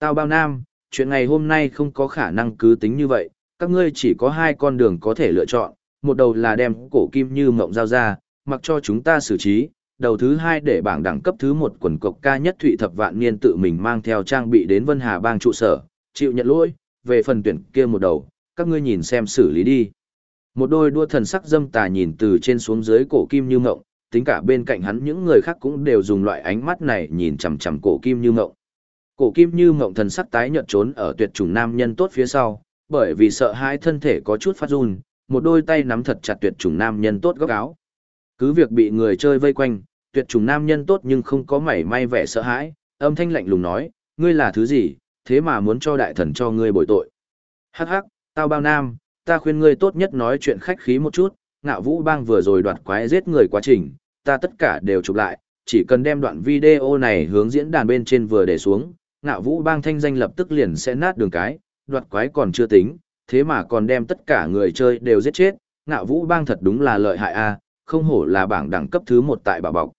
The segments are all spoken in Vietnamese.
Tao bao nam, chuyện ngày hôm nay không có khả năng cứ tính như vậy, các ngươi chỉ có hai con đường có thể lựa chọn, một đầu là đem cổ kim như mộng giao ra, mặc cho chúng ta xử trí, đầu thứ hai để bảng đẳng cấp thứ một quần cộc ca nhất thụy thập vạn niên tự mình mang theo trang bị đến Vân Hà bang trụ sở, chịu nhận lỗi, về phần tuyển kia một đầu, các ngươi nhìn xem xử lý đi. Một đôi đua thần sắc dâm tà nhìn từ trên xuống dưới cổ kim như mộng, tính cả bên cạnh hắn những người khác cũng đều dùng loại ánh mắt này nhìn chằm chằm cổ kim như mộng. Cổ kim như mộng thần sắc tái nhợt trốn ở tuyệt chủng nam nhân tốt phía sau, bởi vì sợ hãi thân thể có chút phát run, một đôi tay nắm thật chặt tuyệt chủng nam nhân tốt góc áo. Cứ việc bị người chơi vây quanh, tuyệt chủng nam nhân tốt nhưng không có mảy may vẻ sợ hãi, âm thanh lạnh lùng nói, ngươi là thứ gì, thế mà muốn cho đại thần cho ngươi bồi tội. Hắc hắc, tao bao nam, ta khuyên ngươi tốt nhất nói chuyện khách khí một chút, ngạo vũ bang vừa rồi đoạt quái giết người quá trình, ta tất cả đều chụp lại, chỉ cần đem đoạn video này hướng diễn đàn bên trên vừa để xuống, ngạo vũ bang thanh danh lập tức liền sẽ nát đường cái, đoạt quái còn chưa tính, thế mà còn đem tất cả người chơi đều giết chết, ngạo vũ bang thật đúng là lợi hại a không hổ là bảng đẳng cấp thứ một tại bảo bọc.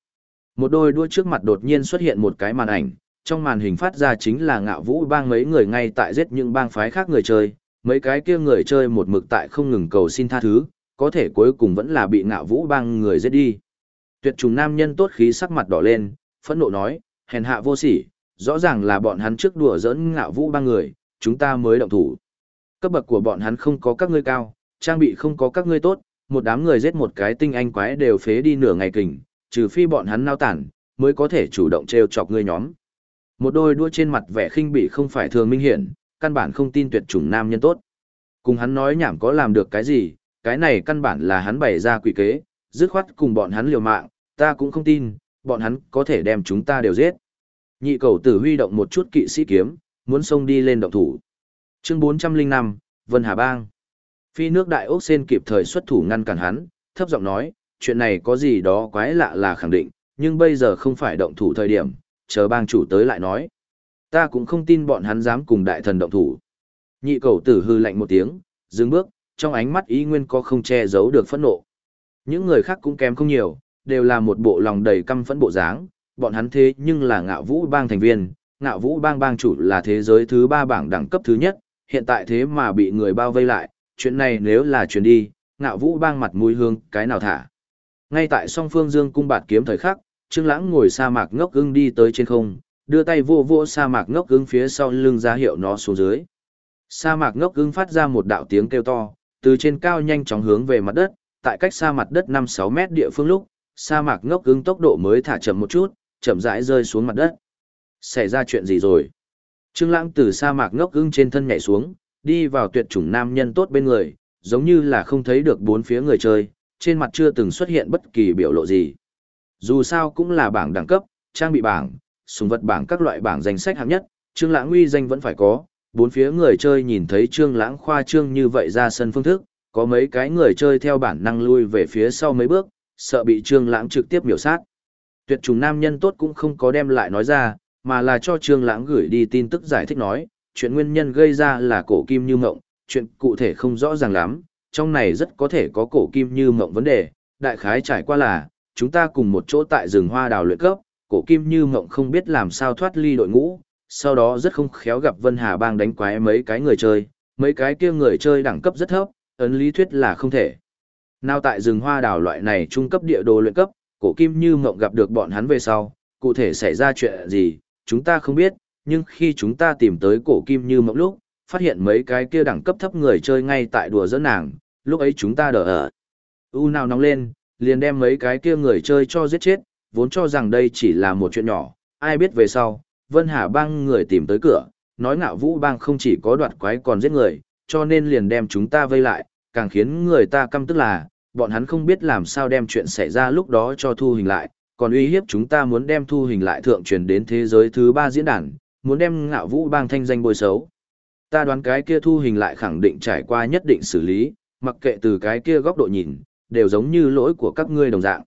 Một đôi đuôi trước mặt đột nhiên xuất hiện một cái màn ảnh, trong màn hình phát ra chính là ngạo vũ bang mấy người ngay tại giết những bang phái khác người chơi, mấy cái kia người chơi một mực tại không ngừng cầu xin tha thứ, có thể cuối cùng vẫn là bị ngạo vũ bang người giết đi. Tuyệt trùng nam nhân tốt khí sắc mặt đỏ lên, phẫn nộ nói, hèn hạ vô sỉ, rõ ràng là bọn hắn trước đùa giỡn ngạo vũ ba người, chúng ta mới động thủ. Cấp bậc của bọn hắn không có các ngươi cao, trang bị không có các ngươi tốt, một đám người giết một cái tinh anh quái đều phế đi nửa ngày kình, trừ phi bọn hắn nao tản, mới có thể chủ động treo chọc ngươi nhóm. Một đôi đua trên mặt vẻ khinh bị không phải thường minh hiển, căn bản không tin tuyệt chủng nam nhân tốt. Cùng hắn nói nhảm có làm được cái gì, cái này căn bản là hắn bày ra quỷ kế, dứt khoát cùng bọn hắn liều mạng, ta cũng không tin, bọn hắn có thể đem chúng ta đều giết. Nhị cầu tử huy động một chút kỵ sĩ kiếm, muốn xông đi lên động thủ. Chương 405, Vân Hà Bang. Phi nước đại ốc sen kịp thời xuất thủ ngăn cản hắn, thấp giọng nói, chuyện này có gì đó quái lạ là khẳng định, nhưng bây giờ không phải động thủ thời điểm, chờ bang chủ tới lại nói. Ta cũng không tin bọn hắn dám cùng đại thần động thủ. Nhị cầu tử hư lạnh một tiếng, dừng bước, trong ánh mắt ý nguyên có không che giấu được phẫn nộ. Những người khác cũng kém không nhiều, đều là một bộ lòng đầy căm phẫn bộ dáng, bọn hắn thế nhưng là ngạo vũ bang thành viên, ngạo vũ bang bang chủ là thế giới thứ ba bảng đẳng cấp thứ nhất, hiện tại thế mà bị người bao vây lại, chuyện này nếu là chuyện đi, ngạo vũ bang mặt mũi hương, cái nào thả. Ngay tại song phương dương cung bạt kiếm thời khắc, Trương Lãng ngồi sa mạc ngốc ưng đi tới trên không, đưa tay vô vô sa mạc ngốc ưng phía sau lưng ra hiệu nó xuống dưới. Sa mạc ngốc ưng phát ra một đạo tiếng kêu to, từ trên cao nhanh chóng hướng về mặt đất, tại cách xa mặt đất 5-6 mét địa phương lúc, sa mạc ngốc ưng tốc độ mới thả chậm một chút, chậm rãi rơi xuống mặt đất. Xảy ra chuyện gì rồi? Trương Lãng từ sa mạc ngốc ngưng trên thân nhảy xuống, đi vào tuyệt chủng nam nhân tốt bên người, giống như là không thấy được bốn phía người chơi, trên mặt chưa từng xuất hiện bất kỳ biểu lộ gì. Dù sao cũng là bảng đẳng cấp, trang bị bảng, súng vật bảng các loại bảng danh sách hạng nhất, Trương Lãng uy danh vẫn phải có, bốn phía người chơi nhìn thấy Trương Lãng khoa trương như vậy ra sân phương thức, có mấy cái người chơi theo bản năng lui về phía sau mấy bước, sợ bị Trương Lãng trực tiếp miểu sát. Tuyệt trùng nam nhân tốt cũng không có đem lại nói ra, mà là cho Trương Lãng gửi đi tin tức giải thích nói, chuyện nguyên nhân gây ra là cổ kim như mộng, chuyện cụ thể không rõ ràng lắm, trong này rất có thể có cổ kim như mộng vấn đề, đại khái trải qua là, chúng ta cùng một chỗ tại rừng hoa đào luyện cấp, cổ kim như mộng không biết làm sao thoát ly đội ngũ, sau đó rất không khéo gặp Vân Hà bang đánh quái mấy cái người chơi, mấy cái kia người chơi đẳng cấp rất thấp, ấn lý thuyết là không thể. Nào tại rừng hoa đào loại này trung cấp địa đồ luyện cấp, cổ kim như mộng gặp được bọn hắn về sau, cụ thể xảy ra chuyện gì, chúng ta không biết, nhưng khi chúng ta tìm tới cổ kim như mộng lúc, phát hiện mấy cái kia đẳng cấp thấp người chơi ngay tại đùa giỡn nàng, lúc ấy chúng ta đỡ ở. U nào nóng lên, liền đem mấy cái kia người chơi cho giết chết, vốn cho rằng đây chỉ là một chuyện nhỏ, ai biết về sau, Vân Hà bang người tìm tới cửa, nói ngạo vũ bang không chỉ có đoạt quái còn giết người, cho nên liền đem chúng ta vây lại, càng khiến người ta căm tức là, bọn hắn không biết làm sao đem chuyện xảy ra lúc đó cho thu hình lại, còn uy hiếp chúng ta muốn đem thu hình lại thượng truyền đến thế giới thứ ba diễn đàn, muốn đem ngạo vũ bang thanh danh bôi xấu. Ta đoán cái kia thu hình lại khẳng định trải qua nhất định xử lý, mặc kệ từ cái kia góc độ nhìn, đều giống như lỗi của các ngươi đồng dạng.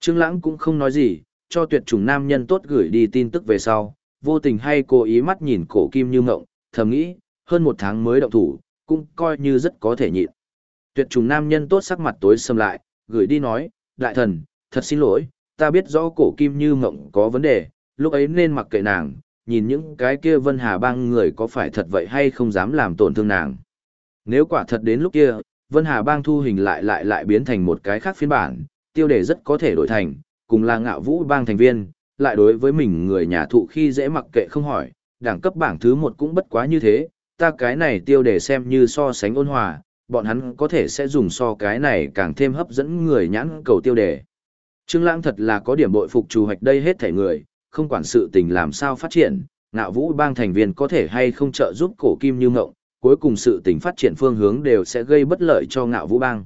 Trương Lãng cũng không nói gì, cho tuyệt chủng nam nhân tốt gửi đi tin tức về sau, vô tình hay cố ý mắt nhìn cổ kim như ngộng, thầm nghĩ, hơn một tháng mới động thủ, cũng coi như rất có thể nhịn. Tuyệt trùng nam nhân tốt sắc mặt tối sầm lại, gửi đi nói, đại thần, thật xin lỗi, ta biết rõ cổ kim như mộng có vấn đề, lúc ấy nên mặc kệ nàng, nhìn những cái kia Vân Hà bang người có phải thật vậy hay không dám làm tổn thương nàng. Nếu quả thật đến lúc kia, Vân Hà bang thu hình lại lại lại biến thành một cái khác phiên bản, tiêu đề rất có thể đổi thành, cùng là ngạo vũ bang thành viên, lại đối với mình người nhà thụ khi dễ mặc kệ không hỏi, đẳng cấp bảng thứ một cũng bất quá như thế, ta cái này tiêu đề xem như so sánh ôn hòa, bọn hắn có thể sẽ dùng so cái này càng thêm hấp dẫn người nhãn cầu tiêu đề. Trương Lãng thật là có điểm bội phục chủ hoạch đây hết thảy người, không quản sự tình làm sao phát triển, ngạo vũ bang thành viên có thể hay không trợ giúp cổ kim như ngộng, cuối cùng sự tình phát triển phương hướng đều sẽ gây bất lợi cho ngạo vũ bang.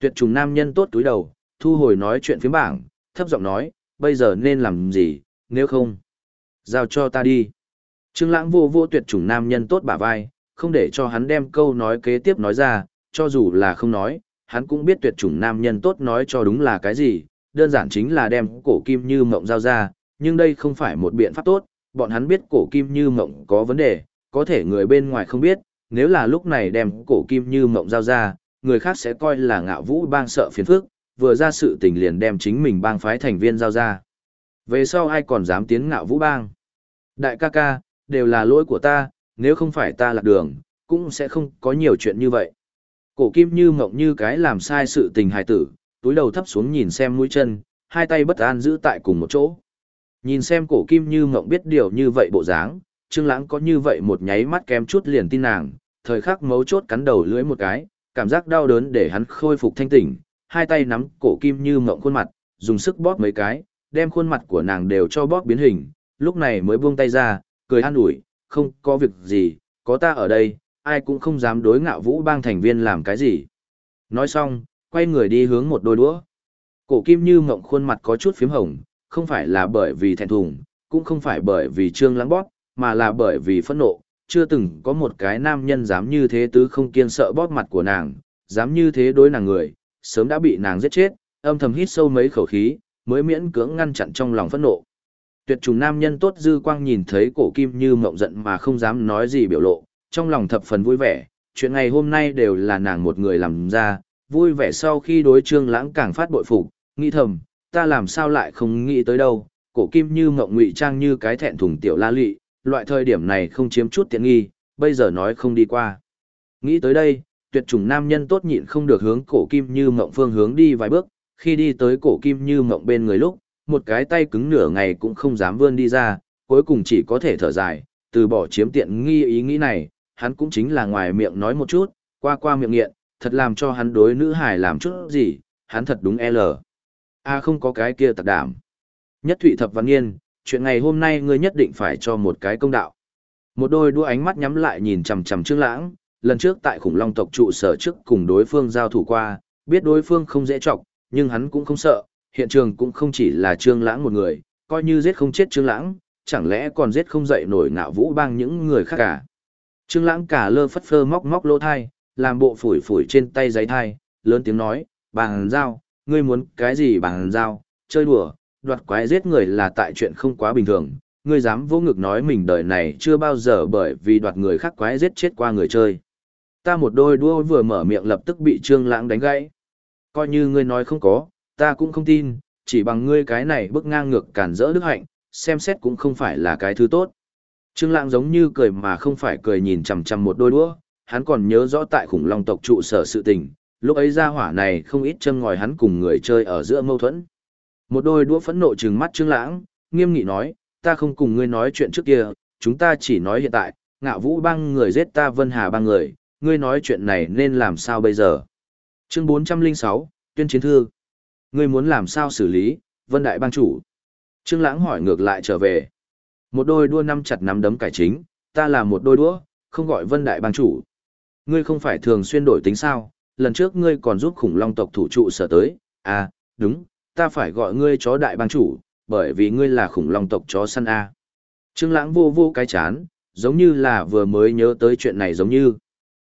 Tuyệt trùng nam nhân tốt túi đầu, thu hồi nói chuyện phía bảng, thấp giọng nói, bây giờ nên làm gì, nếu không, giao cho ta đi. Trương Lãng vô vô tuyệt chủng nam nhân tốt bả vai, không để cho hắn đem câu nói kế tiếp nói ra, cho dù là không nói, hắn cũng biết tuyệt chủng nam nhân tốt nói cho đúng là cái gì, đơn giản chính là đem cổ kim như mộng giao ra, nhưng đây không phải một biện pháp tốt, bọn hắn biết cổ kim như mộng có vấn đề, có thể người bên ngoài không biết, nếu là lúc này đem cổ kim như mộng giao ra, người khác sẽ coi là ngạo vũ bang sợ phiền phức, vừa ra sự tình liền đem chính mình bang phái thành viên giao ra. Về sau ai còn dám tiến ngạo vũ bang? Đại ca ca, đều là lỗi của ta, nếu không phải ta lạc đường, cũng sẽ không có nhiều chuyện như vậy. Cổ kim như mộng như cái làm sai sự tình hài tử, túi đầu thấp xuống nhìn xem mũi chân, hai tay bất an giữ tại cùng một chỗ. Nhìn xem cổ kim như mộng biết điều như vậy bộ dáng, Trương Lãng có như vậy một nháy mắt kém chút liền tin nàng, thời khắc mấu chốt cắn đầu lưỡi một cái, cảm giác đau đớn để hắn khôi phục thanh tỉnh, hai tay nắm cổ kim như mộng khuôn mặt, dùng sức bóp mấy cái, đem khuôn mặt của nàng đều cho bóp biến hình, lúc này mới buông tay ra, cười an ủi, không có việc gì, có ta ở đây, ai cũng không dám đối ngạo vũ bang thành viên làm cái gì. Nói xong, quay người đi hướng một đôi đũa. Cổ kim như mộng khuôn mặt có chút phím hồng, không phải là bởi vì thẹn thùng, cũng không phải bởi vì trương lãng bóp, mà là bởi vì phẫn nộ. Chưa từng có một cái nam nhân dám như thế tứ không kiên sợ bóp mặt của nàng, dám như thế đối nàng người, sớm đã bị nàng giết chết, âm thầm hít sâu mấy khẩu khí, mới miễn cưỡng ngăn chặn trong lòng phẫn nộ. Tuyệt trùng nam nhân tốt dư quang nhìn thấy cổ kim như mộng giận mà không dám nói gì biểu lộ, trong lòng thập phần vui vẻ, chuyện ngày hôm nay đều là nàng một người làm ra, vui vẻ sau khi đối trương lãng càng phát bội phục, nghĩ thầm, ta làm sao lại không nghĩ tới đâu, cổ kim như mộng ngụy trang như cái thẹn thùng tiểu la lị, loại thời điểm này không chiếm chút tiện nghi, bây giờ nói không đi qua. Nghĩ tới đây, tuyệt chủng nam nhân tốt nhịn không được hướng cổ kim như mộng phương hướng đi vài bước, khi đi tới cổ kim như mộng bên người lúc, một cái tay cứng nửa ngày cũng không dám vươn đi ra, cuối cùng chỉ có thể thở dài, từ bỏ chiếm tiện nghi ý nghĩ này, hắn cũng chính là ngoài miệng nói một chút, qua qua miệng nghiện, thật làm cho hắn đối nữ hải làm chút gì, hắn thật đúng L. A không có cái kia tặc đảm. Nhất thụy thập văn nghiên, chuyện ngày hôm nay ngươi nhất định phải cho một cái công đạo. Một đôi đua ánh mắt nhắm lại nhìn chằm chằm Trương Lãng, lần trước tại khủng long tộc trụ sở trước cùng đối phương giao thủ qua, biết đối phương không dễ chọc, nhưng hắn cũng không sợ, hiện trường cũng không chỉ là Trương Lãng một người, coi như giết không chết Trương Lãng, chẳng lẽ còn giết không dậy nổi ngạo vũ bang những người khác cả. Trương Lãng cả lơ phất phơ móc móc lỗ thai, làm bộ phủi phủi trên tay giấy thai, lớn tiếng nói, bằng dao, ngươi muốn cái gì bằng dao? chơi đùa, đoạt quái giết người là tại chuyện không quá bình thường, ngươi dám vô ngực nói mình đời này chưa bao giờ bởi vì đoạt người khác quái giết chết qua người chơi. Ta một đôi đua vừa mở miệng lập tức bị Trương Lãng đánh gãy. Coi như ngươi nói không có, ta cũng không tin, chỉ bằng ngươi cái này bức ngang ngược cản rỡ đức hạnh, xem xét cũng không phải là cái thứ tốt. Trương Lãng giống như cười mà không phải cười nhìn chằm chằm một đôi đũa, hắn còn nhớ rõ tại khủng long tộc trụ sở sự tình, lúc ấy ra hỏa này không ít châm ngòi hắn cùng người chơi ở giữa mâu thuẫn. Một đôi đũa phẫn nộ trừng mắt Trương Lãng, nghiêm nghị nói, ta không cùng ngươi nói chuyện trước kia, chúng ta chỉ nói hiện tại, ngạo vũ băng người giết ta Vân Hà băng người, ngươi nói chuyện này nên làm sao bây giờ? Chương 406, tuyên chiến thư. Ngươi muốn làm sao xử lý, Vân Đại bang chủ? Trương Lãng hỏi ngược lại trở về. Một đôi đua năm chặt nắm đấm cải chính, ta là một đôi đũa, không gọi Vân Đại bang chủ. Ngươi không phải thường xuyên đổi tính sao? Lần trước ngươi còn giúp khủng long tộc thủ trụ sở tới, à, đúng, ta phải gọi ngươi chó đại bang chủ, bởi vì ngươi là khủng long tộc chó săn a. Trương Lãng vô vô cái chán, giống như là vừa mới nhớ tới chuyện này giống như.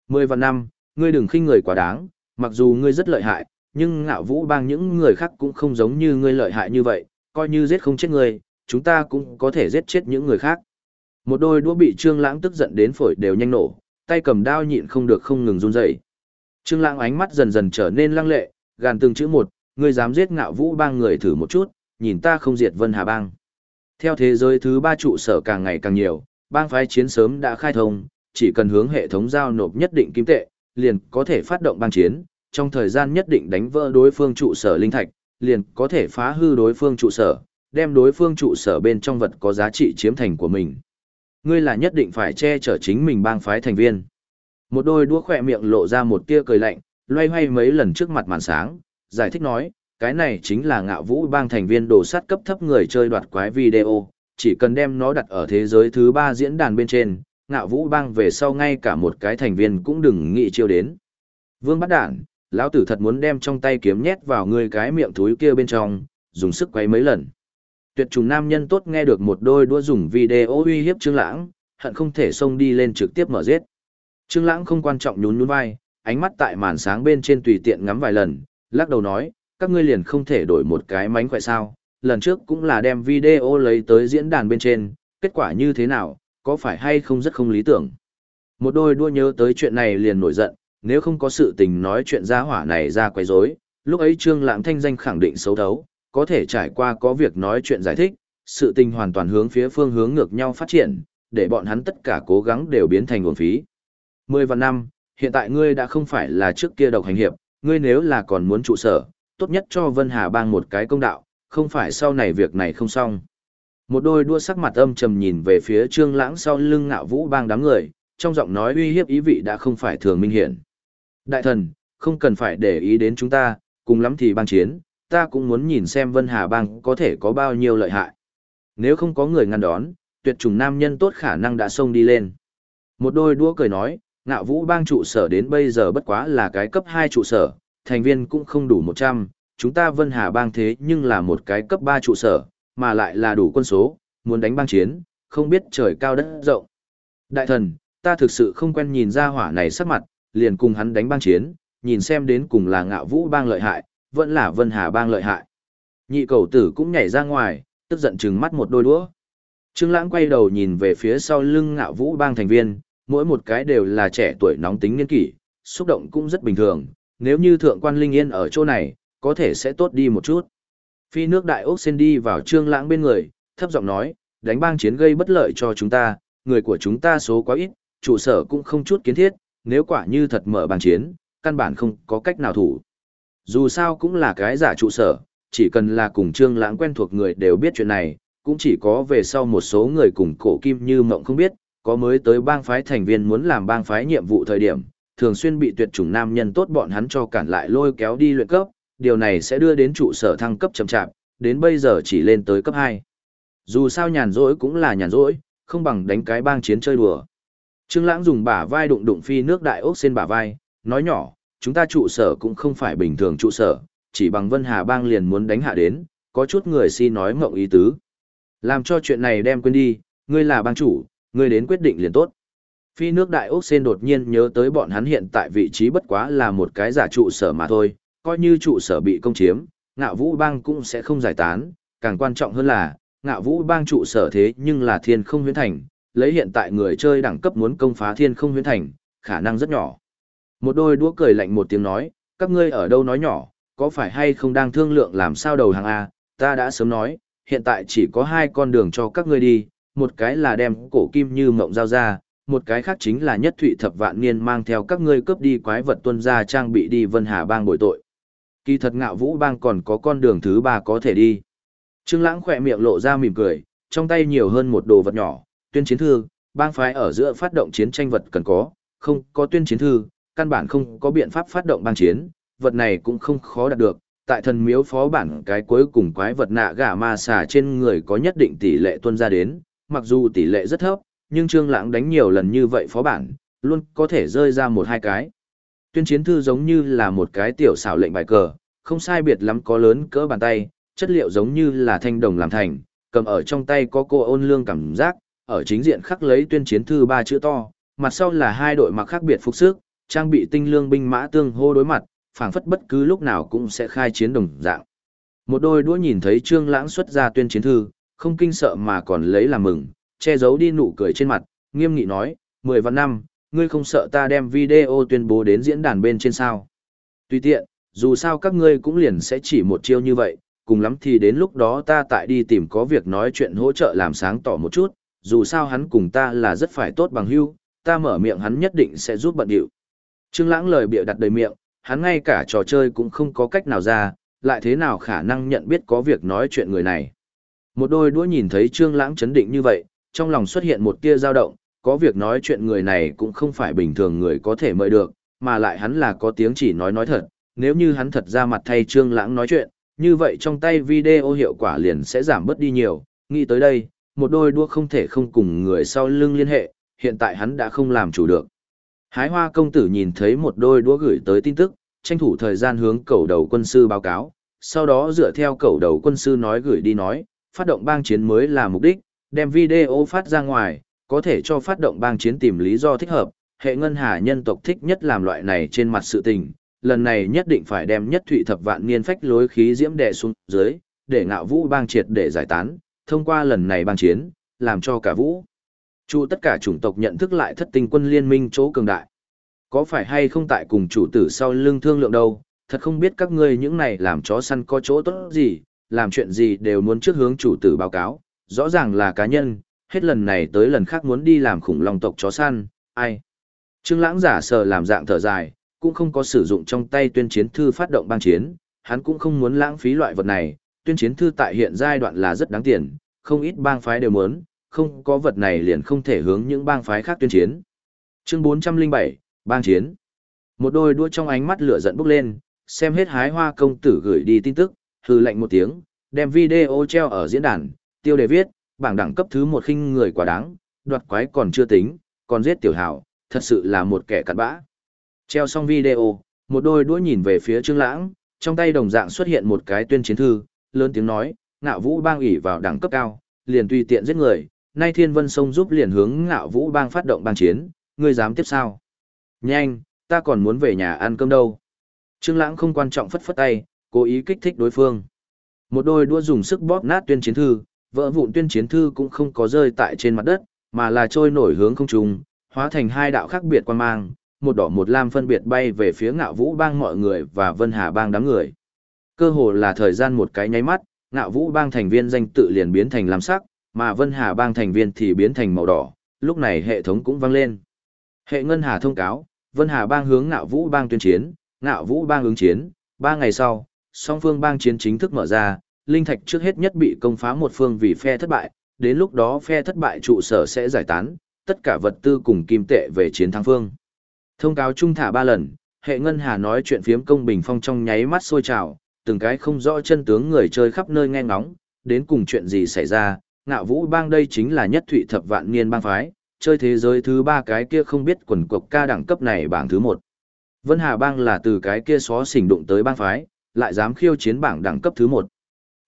Mười vạn năm, ngươi đừng khinh người quá đáng, mặc dù ngươi rất lợi hại, nhưng ngạo vũ bang những người khác cũng không giống như ngươi lợi hại như vậy, coi như giết không chết ngươi, chúng ta cũng có thể giết chết những người khác. Một đôi đũa bị Trương Lãng tức giận đến phổi đều nhanh nổ, tay cầm đao nhịn không được không ngừng run rẩy. Trương Lãng ánh mắt dần dần trở nên lăng lệ, gàn từng chữ một, ngươi dám giết ngạo vũ bang người thử một chút, nhìn ta không diệt Vân Hà bang. Theo thế giới thứ ba trụ sở càng ngày càng nhiều, bang phái chiến sớm đã khai thông, chỉ cần hướng hệ thống giao nộp nhất định kim tệ, liền có thể phát động bang chiến, trong thời gian nhất định đánh vỡ đối phương trụ sở linh thạch, liền có thể phá hư đối phương trụ sở, đem đối phương trụ sở bên trong vật có giá trị chiếm thành của mình. Ngươi là nhất định phải che chở chính mình bang phái thành viên. Một đôi đũa khỏe miệng lộ ra một tia cười lạnh, loay hoay mấy lần trước mặt màn sáng, giải thích nói, cái này chính là ngạo vũ bang thành viên đồ sát cấp thấp người chơi đoạt quái video, chỉ cần đem nó đặt ở thế giới thứ ba diễn đàn bên trên, ngạo vũ bang về sau ngay cả một cái thành viên cũng đừng nghĩ chiêu đến. Vương bắt đản, lão tử thật muốn đem trong tay kiếm nhét vào người cái miệng thúi kia bên trong, dùng sức quay mấy lần. Tuyệt trùng nam nhân tốt nghe được một đôi đua dùng video uy hiếp Trương Lãng, hận không thể xông đi lên trực tiếp mở giết. Trương Lãng không quan trọng nhún nhún vai, ánh mắt tại màn sáng bên trên tùy tiện ngắm vài lần, lắc đầu nói, các ngươi liền không thể đổi một cái mánh khỏe sao, lần trước cũng là đem video lấy tới diễn đàn bên trên, kết quả như thế nào, có phải hay không rất không lý tưởng. Một đôi đua nhớ tới chuyện này liền nổi giận, nếu không có sự tình nói chuyện gia hỏa này ra quấy rối, lúc ấy Trương Lãng thanh danh khẳng định xấu thấu, có thể trải qua có việc nói chuyện giải thích, sự tình hoàn toàn hướng phía phương hướng ngược nhau phát triển, để bọn hắn tất cả cố gắng đều biến thành uổng phí. Mười vạn năm, hiện tại ngươi đã không phải là trước kia độc hành hiệp, ngươi nếu là còn muốn trụ sở, tốt nhất cho Vân Hà bang một cái công đạo, không phải sau này việc này không xong. Một đôi đua sắc mặt âm trầm nhìn về phía Trương Lãng sau lưng ngạo vũ bang đám người, trong giọng nói uy hiếp ý vị đã không phải thường minh hiển. Đại thần, không cần phải để ý đến chúng ta, cùng lắm thì bang chiến, ta cũng muốn nhìn xem Vân Hà bang có thể có bao nhiêu lợi hại. Nếu không có người ngăn đón, tuyệt chủng nam nhân tốt khả năng đã xông đi lên. Một đôi đũa cười nói, ngạo vũ bang trụ sở đến bây giờ bất quá là cái cấp 2 trụ sở, thành viên cũng không đủ 100, chúng ta Vân Hà bang thế nhưng là một cái cấp 3 trụ sở, mà lại là đủ quân số, muốn đánh bang chiến, không biết trời cao đất rộng. Đại thần, ta thực sự không quen nhìn ra hỏa này sắc mặt, liền cùng hắn đánh bang chiến, nhìn xem đến cùng là ngạo vũ bang lợi hại, vẫn là Vân Hà bang lợi hại. Nhị cầu tử cũng nhảy ra ngoài, tức giận trừng mắt một đôi đũa. Trương Lãng quay đầu nhìn về phía sau lưng ngạo vũ bang thành viên, mỗi một cái đều là trẻ tuổi nóng tính niên kỷ, xúc động cũng rất bình thường, nếu như thượng quan Linh Yên ở chỗ này, có thể sẽ tốt đi một chút. Phi nước đại ốc sen đi vào Trương Lãng bên người, thấp giọng nói, đánh bang chiến gây bất lợi cho chúng ta, người của chúng ta số quá ít, trụ sở cũng không chút kiến thiết, nếu quả như thật mở bang chiến, căn bản không có cách nào thủ. Dù sao cũng là cái giả trụ sở, chỉ cần là cùng Trương Lãng quen thuộc người đều biết chuyện này, cũng chỉ có về sau một số người cùng cổ kim như mộng không biết, có mới tới bang phái thành viên muốn làm bang phái nhiệm vụ thời điểm, thường xuyên bị tuyệt chủng nam nhân tốt bọn hắn cho cản lại lôi kéo đi luyện cấp, điều này sẽ đưa đến trụ sở thăng cấp chậm chạp, đến bây giờ chỉ lên tới cấp 2. Dù sao nhàn rỗi cũng là nhàn rỗi, không bằng đánh cái bang chiến chơi đùa. Trương Lãng dùng bả vai đụng đụng phi nước đại ốc trên bả vai, nói nhỏ, chúng ta trụ sở cũng không phải bình thường trụ sở, chỉ bằng Vân Hà bang liền muốn đánh hạ đến, có chút người si nói mộng ý tứ. Làm cho chuyện này đem quên đi, ngươi là bang chủ, ngươi đến quyết định liền tốt. Phi nước đại ốc sen đột nhiên nhớ tới bọn hắn hiện tại vị trí bất quá là một cái giả trụ sở mà thôi, coi như trụ sở bị công chiếm, ngạo vũ bang cũng sẽ không giải tán, càng quan trọng hơn là, ngạo vũ bang trụ sở thế nhưng là thiên không huyến thành, lấy hiện tại người chơi đẳng cấp muốn công phá thiên không huyễn thành, khả năng rất nhỏ. Một đôi đũa cười lạnh một tiếng nói, các ngươi ở đâu nói nhỏ, có phải hay không đang thương lượng làm sao đầu hàng A, ta đã sớm nói, hiện tại chỉ có hai con đường cho các ngươi đi, một cái là đem cổ kim như mộng giao ra, một cái khác chính là nhất thụy thập vạn niên mang theo các ngươi cướp đi quái vật tuân ra trang bị đi vân hà bang bội tội. Kỳ thật ngạo vũ bang còn có con đường thứ ba có thể đi. Trương Lãng khỏe miệng lộ ra mỉm cười, trong tay nhiều hơn một đồ vật nhỏ, tuyên chiến thư, bang phái ở giữa phát động chiến tranh vật cần có, không có tuyên chiến thư, căn bản không có biện pháp phát động bang chiến, vật này cũng không khó đạt được. Tại thần miếu phó bản cái cuối cùng quái vật nạ gà ma xà trên người có nhất định tỷ lệ tuân ra đến, mặc dù tỷ lệ rất thấp, nhưng Trương Lãng đánh nhiều lần như vậy phó bản, luôn có thể rơi ra một hai cái. Tuyên chiến thư giống như là một cái tiểu xảo lệnh bài cờ, không sai biệt lắm có lớn cỡ bàn tay, chất liệu giống như là thanh đồng làm thành, cầm ở trong tay có cô ôn lương cảm giác, ở chính diện khắc lấy tuyên chiến thư ba chữ to, mặt sau là hai đội mặc khác biệt phục sức, trang bị tinh lương binh mã tương hô đối mặt, phảng phất bất cứ lúc nào cũng sẽ khai chiến đồng dạng. Một đôi đũa nhìn thấy Trương Lãng xuất ra tuyên chiến thư, không kinh sợ mà còn lấy làm mừng, che giấu đi nụ cười trên mặt, nghiêm nghị nói, mười vạn năm, ngươi không sợ ta đem video tuyên bố đến diễn đàn bên trên sao. Tùy tiện, dù sao các ngươi cũng liền sẽ chỉ một chiêu như vậy, cùng lắm thì đến lúc đó ta tại đi tìm có việc nói chuyện hỗ trợ làm sáng tỏ một chút, dù sao hắn cùng ta là rất phải tốt bằng hữu, ta mở miệng hắn nhất định sẽ giúp bận điệu. Trương Lãng lời bịa đặt đầy miệng, hắn ngay cả trò chơi cũng không có cách nào ra, lại thế nào khả năng nhận biết có việc nói chuyện người này. Một đôi đũa nhìn thấy Trương Lãng chấn định như vậy, trong lòng xuất hiện một tia dao động, có việc nói chuyện người này cũng không phải bình thường người có thể mời được, mà lại hắn là có tiếng chỉ nói nói thật, nếu như hắn thật ra mặt thay Trương Lãng nói chuyện, như vậy trong tay video hiệu quả liền sẽ giảm bớt đi nhiều, nghĩ tới đây, một đôi đua không thể không cùng người sau lưng liên hệ, hiện tại hắn đã không làm chủ được. Hái hoa công tử nhìn thấy một đôi đũa gửi tới tin tức, tranh thủ thời gian hướng cầu đầu quân sư báo cáo, sau đó dựa theo cầu đầu quân sư nói gửi đi nói, phát động bang chiến mới là mục đích, đem video phát ra ngoài, có thể cho phát động bang chiến tìm lý do thích hợp, hệ ngân hà nhân tộc thích nhất làm loại này trên mặt sự tình, lần này nhất định phải đem nhất thụy thập vạn niên phách lối khí diễm đè xuống dưới, để ngạo vũ bang triệt để giải tán, thông qua lần này bang chiến, làm cho cả vũ. Chủ tất cả chủng tộc nhận thức lại thất tinh quân liên minh chỗ cường đại. Có phải hay không tại cùng chủ tử sau lưng thương lượng đâu, thật không biết các ngươi những này làm chó săn có chỗ tốt gì, làm chuyện gì đều muốn trước hướng chủ tử báo cáo, rõ ràng là cá nhân, hết lần này tới lần khác muốn đi làm khủng long tộc chó săn, ai. Trương Lãng giả sờ làm dạng thở dài, cũng không có sử dụng trong tay tuyên chiến thư phát động bang chiến, hắn cũng không muốn lãng phí loại vật này, tuyên chiến thư tại hiện giai đoạn là rất đáng tiền, không ít bang phái đều muốn, không có vật này liền không thể hướng những bang phái khác tuyên chiến. Chương 407, bang chiến. Một đôi đua trong ánh mắt lửa giận bốc lên, xem hết hái hoa công tử gửi đi tin tức, hư lệnh một tiếng, đem video treo ở diễn đàn, tiêu đề viết, bảng đẳng cấp thứ một khinh người quá đáng, đoạt quái còn chưa tính, còn giết tiểu hảo, thật sự là một kẻ cặn bã. Treo xong video, một đôi đũa nhìn về phía Trương Lãng, trong tay đồng dạng xuất hiện một cái tuyên chiến thư, lớn tiếng nói, ngạo vũ bang ủy vào đẳng cấp cao, liền tùy tiện giết người, nay thiên vân sông giúp liền hướng ngạo vũ bang phát động bang chiến, ngươi dám tiếp sao? Nhanh, ta còn muốn về nhà ăn cơm đâu. Trương Lãng không quan trọng phất phất tay, cố ý kích thích đối phương. Một đôi đũa dùng sức bóp nát tuyên chiến thư, vỡ vụn tuyên chiến thư cũng không có rơi tại trên mặt đất, mà là trôi nổi hướng không trung, hóa thành hai đạo khác biệt quan mang, một đỏ một lam phân biệt bay về phía ngạo vũ bang mọi người và vân hà bang đám người. Cơ hồ là thời gian một cái nháy mắt, ngạo vũ bang thành viên danh tự liền biến thành lam sắc, mà vân hà bang thành viên thì biến thành màu đỏ, lúc này hệ thống cũng vang lên. Hệ ngân hà thông cáo, vân hà bang hướng ngạo vũ bang tuyên chiến, ngạo vũ bang ứng chiến, ba ngày sau, song phương bang chiến chính thức mở ra, linh thạch trước hết nhất bị công phá một phương vì phe thất bại, đến lúc đó phe thất bại trụ sở sẽ giải tán, tất cả vật tư cùng kim tệ về chiến thắng phương. Thông cáo trung thả ba lần, hệ ngân hà nói chuyện phiếm công bình phong trong nháy mắt sôi trào, từng cái không rõ chân tướng người chơi khắp nơi nghe ngóng, đến cùng chuyện gì xảy ra, ngạo vũ bang đây chính là nhất thụy thập vạn niên bang phái, chơi thế giới thứ ba cái kia không biết quần cục ca đẳng cấp này bảng thứ một. Vân Hà bang là từ cái kia xó xỉnh đụng tới bang phái, lại dám khiêu chiến bảng đẳng cấp thứ một.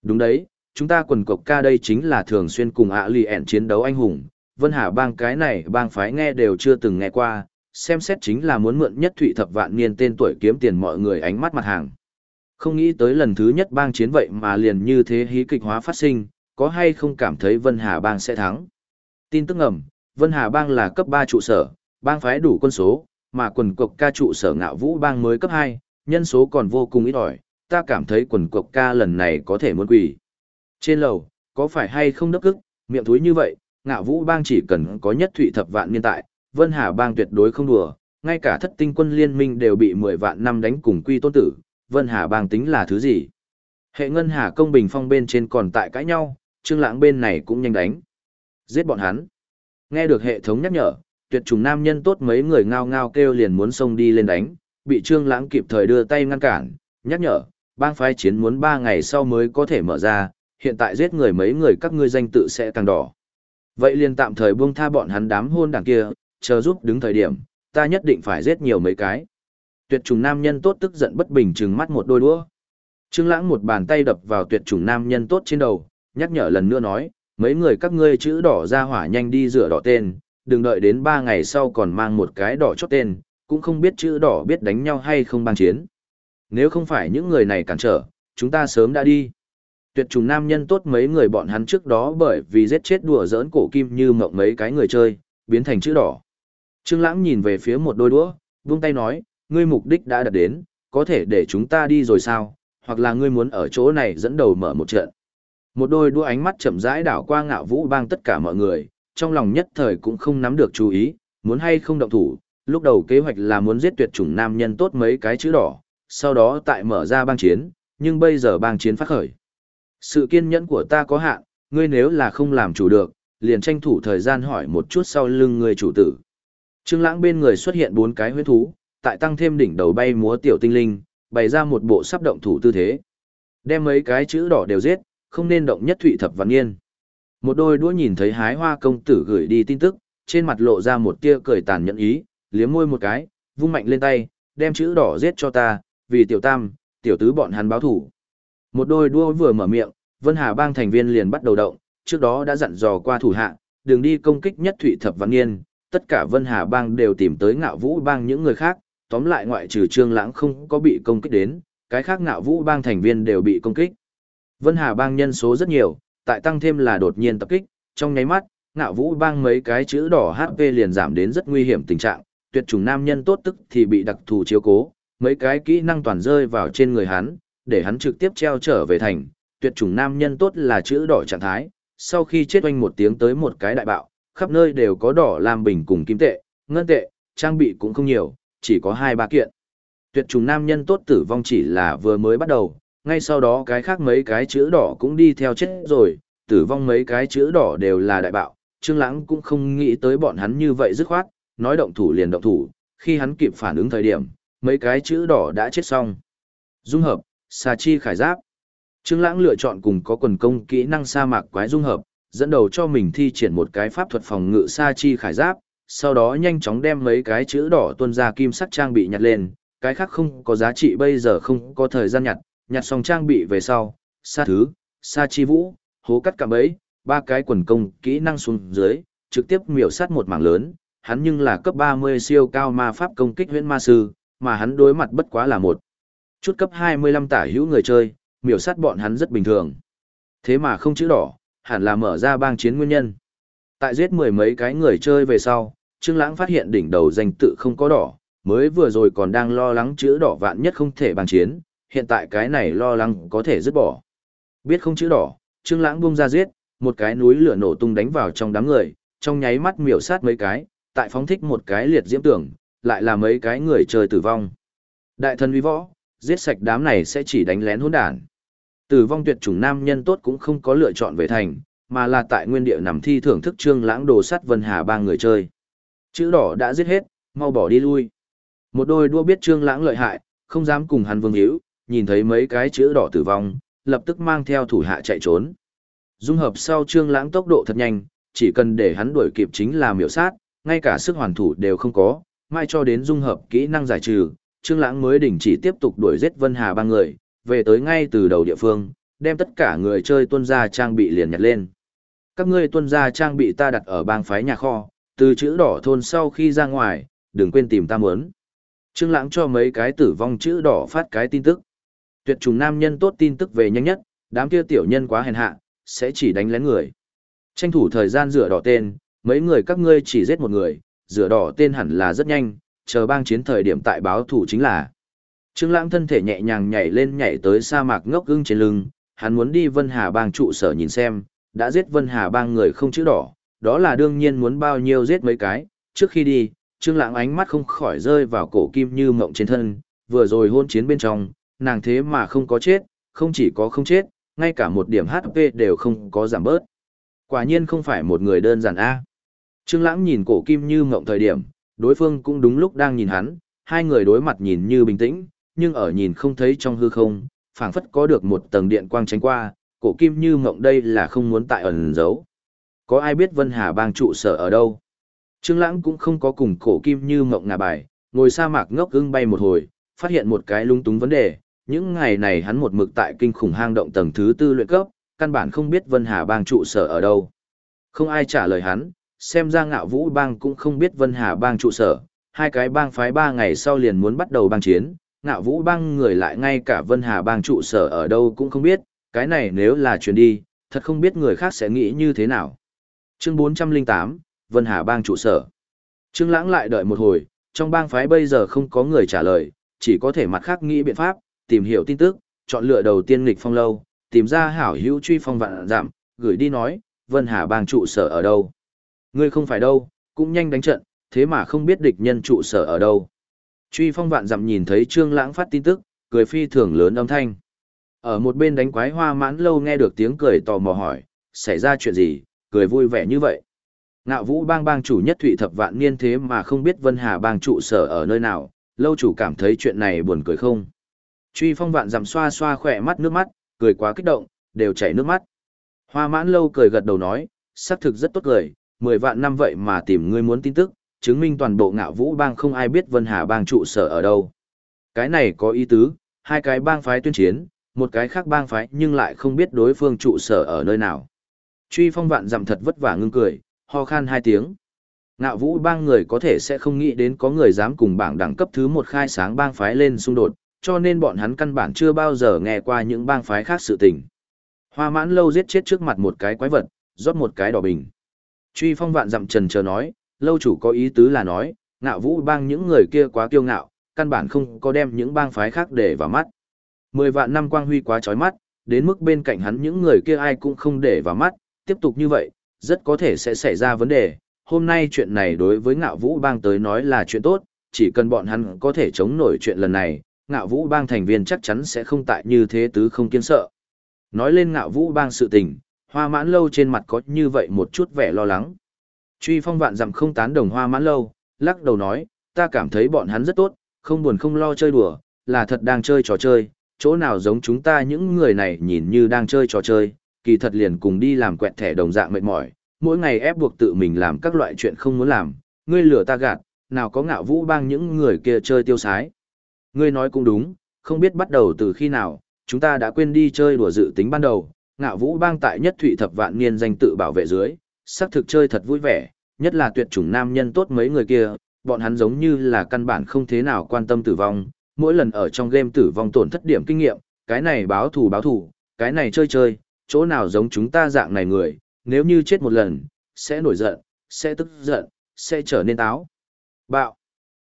Đúng đấy, chúng ta quần cục ca đây chính là thường xuyên cùng ạ lì ẹn chiến đấu anh hùng, Vân Hà bang cái này bang phái nghe đều chưa từng nghe qua, xem xét chính là muốn mượn nhất thụy thập vạn niên tên tuổi kiếm tiền mọi người ánh mắt mặt hàng. Không nghĩ tới lần thứ nhất bang chiến vậy mà liền như thế hí kịch hóa phát sinh, có hay không cảm thấy Vân Hà bang sẽ thắng. Tin tức ngầm, Vân Hà bang là cấp 3 trụ sở, bang phái đủ quân số, mà quần cục ca trụ sở ngạo vũ bang mới cấp 2, nhân số còn vô cùng ít ỏi, ta cảm thấy quần cục ca lần này có thể muốn quỷ. Trên lầu, có phải hay không đấp ức, miệng thúi như vậy, ngạo vũ bang chỉ cần có nhất thụy thập vạn niên tại, Vân Hà bang tuyệt đối không đùa, ngay cả thất tinh quân liên minh đều bị 10 vạn năm đánh cùng quy tôn tử, Vân Hà bang tính là thứ gì? Hệ ngân hà công bình phong bên trên còn tại cãi nhau, trương lãng bên này cũng nhanh đánh. Giết bọn hắn. Nghe được hệ thống nhắc nhở, tuyệt trùng nam nhân tốt mấy người ngao ngao kêu liền muốn xông đi lên đánh, bị trương lãng kịp thời đưa tay ngăn cản, nhắc nhở, bang phái chiến muốn 3 ngày sau mới có thể mở ra, hiện tại giết người mấy người các ngươi danh tự sẽ càng đỏ. Vậy liền tạm thời buông tha bọn hắn đám hôn đảng kia, chờ giúp đứng thời điểm, ta nhất định phải giết nhiều mấy cái. Tuyệt trùng nam nhân tốt tức giận bất bình trừng mắt một đôi đũa. Trương Lãng một bàn tay đập vào tuyệt trùng nam nhân tốt trên đầu, nhắc nhở lần nữa nói, mấy người các ngươi chữ đỏ ra hỏa nhanh đi rửa đỏ tên, đừng đợi đến ba ngày sau còn mang một cái đỏ chót tên, cũng không biết chữ đỏ biết đánh nhau hay không bang chiến. Nếu không phải những người này cản trở, chúng ta sớm đã đi. Tuyệt trùng nam nhân tốt mấy người bọn hắn trước đó bởi vì giết chết đùa giỡn cổ kim như mộng mấy cái người chơi, biến thành chữ đỏ. Trương Lãng nhìn về phía một đôi đũa, buông tay nói, ngươi mục đích đã đạt đến, có thể để chúng ta đi rồi sao? hoặc là ngươi muốn ở chỗ này dẫn đầu mở một trận. Một đôi đua ánh mắt chậm rãi đảo qua ngạo vũ bang tất cả mọi người, trong lòng nhất thời cũng không nắm được chú ý, muốn hay không động thủ, lúc đầu kế hoạch là muốn giết tuyệt chủng nam nhân tốt mấy cái chữ đỏ, sau đó tại mở ra bang chiến, nhưng bây giờ bang chiến phát khởi. Sự kiên nhẫn của ta có hạn, ngươi nếu là không làm chủ được, liền tranh thủ thời gian hỏi một chút sau lưng người chủ tử. Trương Lãng bên người xuất hiện bốn cái huyết thú, tại tăng thêm đỉnh đầu bay múa tiểu tinh linh, bày ra một bộ sắp động thủ tư thế. Đem mấy cái chữ đỏ đều giết, không nên động nhất thụy thập văn nghiên. Một đôi đũa nhìn thấy hái hoa công tử gửi đi tin tức, trên mặt lộ ra một tia cười tàn nhẫn ý, liếm môi một cái, vung mạnh lên tay, đem chữ đỏ giết cho ta, vì tiểu tam, tiểu tứ bọn hắn báo thủ. Một đôi đua vừa mở miệng, Vân Hà bang thành viên liền bắt đầu động, trước đó đã dặn dò qua thủ hạ, đường đi công kích nhất thủy thập văn nghiên, tất cả Vân Hà bang đều tìm tới ngạo vũ bang những người khác, tóm lại ngoại trừ trương lãng không có bị công kích đến, cái khác ngạo vũ bang thành viên đều bị công kích. Vân Hà bang nhân số rất nhiều, tại tăng thêm là đột nhiên tập kích, trong nháy mắt, ngạo vũ bang mấy cái chữ đỏ HP liền giảm đến rất nguy hiểm tình trạng, tuyệt chủng nam nhân tốt tức thì bị đặc thù chiếu cố, mấy cái kỹ năng toàn rơi vào trên người hắn, để hắn trực tiếp treo trở về thành, tuyệt chủng nam nhân tốt là chữ đỏ trạng thái, sau khi chết oanh một tiếng tới một cái đại bạo, khắp nơi đều có đỏ làm bình cùng kim tệ, ngân tệ, trang bị cũng không nhiều, chỉ có hai ba kiện. Tuyệt trùng nam nhân tốt tử vong chỉ là vừa mới bắt đầu, ngay sau đó cái khác mấy cái chữ đỏ cũng đi theo chết rồi, tử vong mấy cái chữ đỏ đều là đại bạo, Trương Lãng cũng không nghĩ tới bọn hắn như vậy dứt khoát, nói động thủ liền động thủ, khi hắn kịp phản ứng thời điểm, mấy cái chữ đỏ đã chết xong. Dung hợp, Sa Chi Khải Giáp. Trương Lãng lựa chọn cùng có quần công kỹ năng sa mạc quái dung hợp, dẫn đầu cho mình thi triển một cái pháp thuật phòng ngự Sa Chi Khải Giáp, sau đó nhanh chóng đem mấy cái chữ đỏ tuôn ra kim sắc trang bị nhặt lên, cái khác không có giá trị bây giờ không có thời gian nhặt, nhặt xong trang bị về sau, xa thứ, xa chi vũ, hố cắt cạm bẫy, ba cái quần công kỹ năng xuống dưới, trực tiếp miểu sát một mảng lớn, hắn nhưng là cấp 30 siêu cao ma pháp công kích huyễn ma sư, mà hắn đối mặt bất quá là một chút cấp 25 tả hữu người chơi, miểu sát bọn hắn rất bình thường. Thế mà không chữ đỏ, hẳn là mở ra bang chiến nguyên nhân. Tại giết mười mấy cái người chơi về sau, Trương Lãng phát hiện đỉnh đầu danh tự không có đỏ, mới vừa rồi còn đang lo lắng chữ đỏ vạn nhất không thể bằng chiến, hiện tại cái này lo lắng có thể dứt bỏ. Biết không chữ đỏ, Trương Lãng bung ra giết, một cái núi lửa nổ tung đánh vào trong đám người, trong nháy mắt miểu sát mấy cái, tại phóng thích một cái liệt diễm tưởng, lại là mấy cái người chơi tử vong. Đại thần uy võ, giết sạch đám này sẽ chỉ đánh lén hỗn đản. Tử vong tuyệt chủng nam nhân tốt cũng không có lựa chọn về thành, mà là tại nguyên địa nằm thi thưởng thức Trương Lãng đồ sắt Vân Hà ba người chơi. Chữ đỏ đã giết hết, mau bỏ đi lui. Một đôi đua biết Trương Lãng lợi hại, không dám cùng hắn vương hữu, nhìn thấy mấy cái chữ đỏ tử vong, lập tức mang theo thủ hạ chạy trốn. Dung hợp sau Trương Lãng tốc độ thật nhanh, chỉ cần để hắn đuổi kịp chính là miểu sát, ngay cả sức hoàn thủ đều không có, mai cho đến dung hợp kỹ năng giải trừ, Trương Lãng mới đình chỉ tiếp tục đuổi giết Vân Hà ba người, về tới ngay từ đầu địa phương, đem tất cả người chơi tuân gia trang bị liền nhặt lên. Các ngươi tuân gia trang bị ta đặt ở bang phái nhà kho, từ chữ đỏ thôn sau khi ra ngoài, đừng quên tìm ta muốn. Trương Lãng cho mấy cái tử vong chữ đỏ phát cái tin tức. Tuyệt trùng nam nhân tốt tin tức về nhanh nhất, đám kia tiểu nhân quá hèn hạ, sẽ chỉ đánh lén người. Tranh thủ thời gian rửa đỏ tên, mấy người các ngươi chỉ giết một người, rửa đỏ tên hẳn là rất nhanh, chờ bang chiến thời điểm tại báo thủ chính là. Trương Lãng thân thể nhẹ nhàng nhảy lên nhảy tới sa mạc ngốc ngưng trên lưng, hắn muốn đi Vân Hà bang trụ sở nhìn xem, đã giết Vân Hà bang người không chữ đỏ, đó là đương nhiên muốn bao nhiêu giết mấy cái, trước khi đi, Trương Lãng ánh mắt không khỏi rơi vào cổ kim như mộng trên thân, vừa rồi hôn chiến bên trong, nàng thế mà không có chết, không chỉ có không chết, ngay cả một điểm HP đều không có giảm bớt. Quả nhiên không phải một người đơn giản a. Trương Lãng nhìn cổ kim như mộng thời điểm, đối phương cũng đúng lúc đang nhìn hắn, hai người đối mặt nhìn như bình tĩnh, nhưng ở nhìn không thấy trong hư không, phảng phất có được một tầng điện quang tránh qua, cổ kim như mộng đây là không muốn tại ẩn giấu. Có ai biết Vân Hà bang trụ sở ở đâu? Trương Lãng cũng không có cùng cổ kim như mộng ngà bài, ngồi sa mạc ngốc ưng bay một hồi, phát hiện một cái lung túng vấn đề, những ngày này hắn một mực tại kinh khủng hang động tầng thứ tư luyện cấp, căn bản không biết Vân Hà bang trụ sở ở đâu. Không ai trả lời hắn, xem ra ngạo vũ bang cũng không biết Vân Hà bang trụ sở, hai cái bang phái ba ngày sau liền muốn bắt đầu bang chiến, ngạo vũ bang người lại ngay cả Vân Hà bang trụ sở ở đâu cũng không biết, cái này nếu là chuyển đi, thật không biết người khác sẽ nghĩ như thế nào. Chương 408, Vân Hà bang trụ sở. Trương Lãng lại đợi một hồi, trong bang phái bây giờ không có người trả lời, chỉ có thể mặt khác nghĩ biện pháp, tìm hiểu tin tức, chọn lựa đầu tiên nghịch phong lâu, tìm ra hảo hữu truy phong vạn giảm, gửi đi nói, Vân Hà bang trụ sở ở đâu. Ngươi không phải đâu, cũng nhanh đánh trận, thế mà không biết địch nhân trụ sở ở đâu. Truy phong vạn dặm nhìn thấy Trương Lãng phát tin tức, cười phi thường lớn âm thanh. Ở một bên đánh quái hoa mãn lâu nghe được tiếng cười tò mò hỏi, xảy ra chuyện gì, cười vui vẻ như vậy. Ngạo vũ bang bang chủ nhất thụy thập vạn niên thế mà không biết Vân Hà bang trụ sở ở nơi nào, lâu chủ cảm thấy chuyện này buồn cười không. Truy phong vạn giảm xoa xoa khỏe mắt nước mắt, cười quá kích động, đều chảy nước mắt. Hoa mãn lâu cười gật đầu nói, xác thực rất tốt cười, mười vạn năm vậy mà tìm ngươi muốn tin tức, chứng minh toàn bộ ngạo vũ bang không ai biết Vân Hà bang trụ sở ở đâu. Cái này có ý tứ, hai cái bang phái tuyên chiến, một cái khác bang phái nhưng lại không biết đối phương trụ sở ở nơi nào. Truy phong vạn dặm thật vất vả ngưng cười, ho khan hai tiếng. Ngạo vũ bang người có thể sẽ không nghĩ đến có người dám cùng bảng đẳng cấp thứ một khai sáng bang phái lên xung đột, cho nên bọn hắn căn bản chưa bao giờ nghe qua những bang phái khác sự tình. Hoa mãn lâu giết chết trước mặt một cái quái vật, rót một cái đỏ bình. Truy phong vạn dặm trần chờ nói, lâu chủ có ý tứ là nói, ngạo vũ bang những người kia quá kiêu ngạo, căn bản không có đem những bang phái khác để vào mắt. Mười vạn năm quang huy quá chói mắt, đến mức bên cạnh hắn những người kia ai cũng không để vào mắt, tiếp tục như vậy, rất có thể sẽ xảy ra vấn đề. Hôm nay chuyện này đối với ngạo vũ bang tới nói là chuyện tốt, chỉ cần bọn hắn có thể chống nổi chuyện lần này, ngạo vũ bang thành viên chắc chắn sẽ không tại như thế tứ không kiên sợ. Nói lên ngạo vũ bang sự tình, hoa mãn lâu trên mặt có như vậy một chút vẻ lo lắng. Truy phong vạn dặm không tán đồng hoa mãn lâu, lắc đầu nói, ta cảm thấy bọn hắn rất tốt, không buồn không lo chơi đùa, là thật đang chơi trò chơi, chỗ nào giống chúng ta những người này nhìn như đang chơi trò chơi, kỳ thật liền cùng đi làm quẹt thẻ đồng dạng mệt mỏi, mỗi ngày ép buộc tự mình làm các loại chuyện không muốn làm, ngươi lừa ta gạt, nào có ngạo vũ bang những người kia chơi tiêu sái. Ngươi nói cũng đúng, không biết bắt đầu từ khi nào, chúng ta đã quên đi chơi đùa dự tính ban đầu, ngạo vũ bang tại nhất thụy thập vạn niên danh tự bảo vệ dưới, xác thực chơi thật vui vẻ, nhất là tuyệt chủng nam nhân tốt mấy người kia, bọn hắn giống như là căn bản không thế nào quan tâm tử vong, mỗi lần ở trong game tử vong tổn thất điểm kinh nghiệm, cái này báo thù báo thù, cái này chơi chơi, chỗ nào giống chúng ta dạng này người, nếu như chết một lần, sẽ nổi giận, sẽ tức giận, sẽ trở nên táo. Bạo.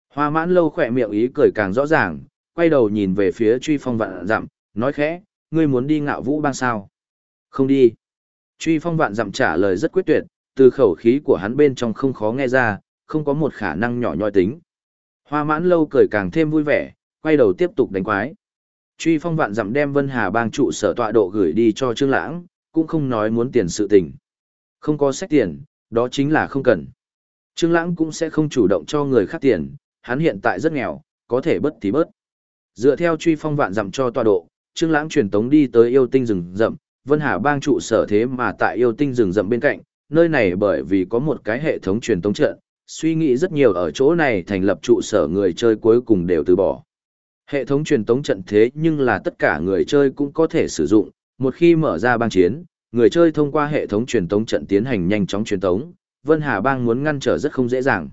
Hoa mãn lâu khỏe miệng ý cười càng rõ ràng, quay đầu nhìn về phía truy phong vạn dặm, nói khẽ, ngươi muốn đi ngạo vũ bang sao? Không đi. Truy phong vạn dặm trả lời rất quyết tuyệt, từ khẩu khí của hắn bên trong không khó nghe ra, không có một khả năng nhỏ nhoi tính. Hoa mãn lâu cười càng thêm vui vẻ, quay đầu tiếp tục đánh quái. Truy phong vạn dặm đem Vân Hà bang trụ sở tọa độ gửi đi cho Trương Lãng, cũng không nói muốn tiền sự tình. Không có sách tiền, đó chính là không cần. Trương Lãng cũng sẽ không chủ động cho người khác tiền, hắn hiện tại rất nghèo, có thể bớt thì bớt. Dựa theo truy phong vạn dặm cho tọa độ, Trương Lãng truyền tống đi tới yêu tinh rừng rậm, Vân Hà bang trụ sở thế mà tại yêu tinh rừng rậm bên cạnh, nơi này bởi vì có một cái hệ thống truyền tống trận, suy nghĩ rất nhiều ở chỗ này thành lập trụ sở người chơi cuối cùng đều từ bỏ. Hệ thống truyền tống trận thế nhưng là tất cả người chơi cũng có thể sử dụng, một khi mở ra bang chiến, người chơi thông qua hệ thống truyền tống trận tiến hành nhanh chóng truyền tống, Vân Hà bang muốn ngăn trở rất không dễ dàng.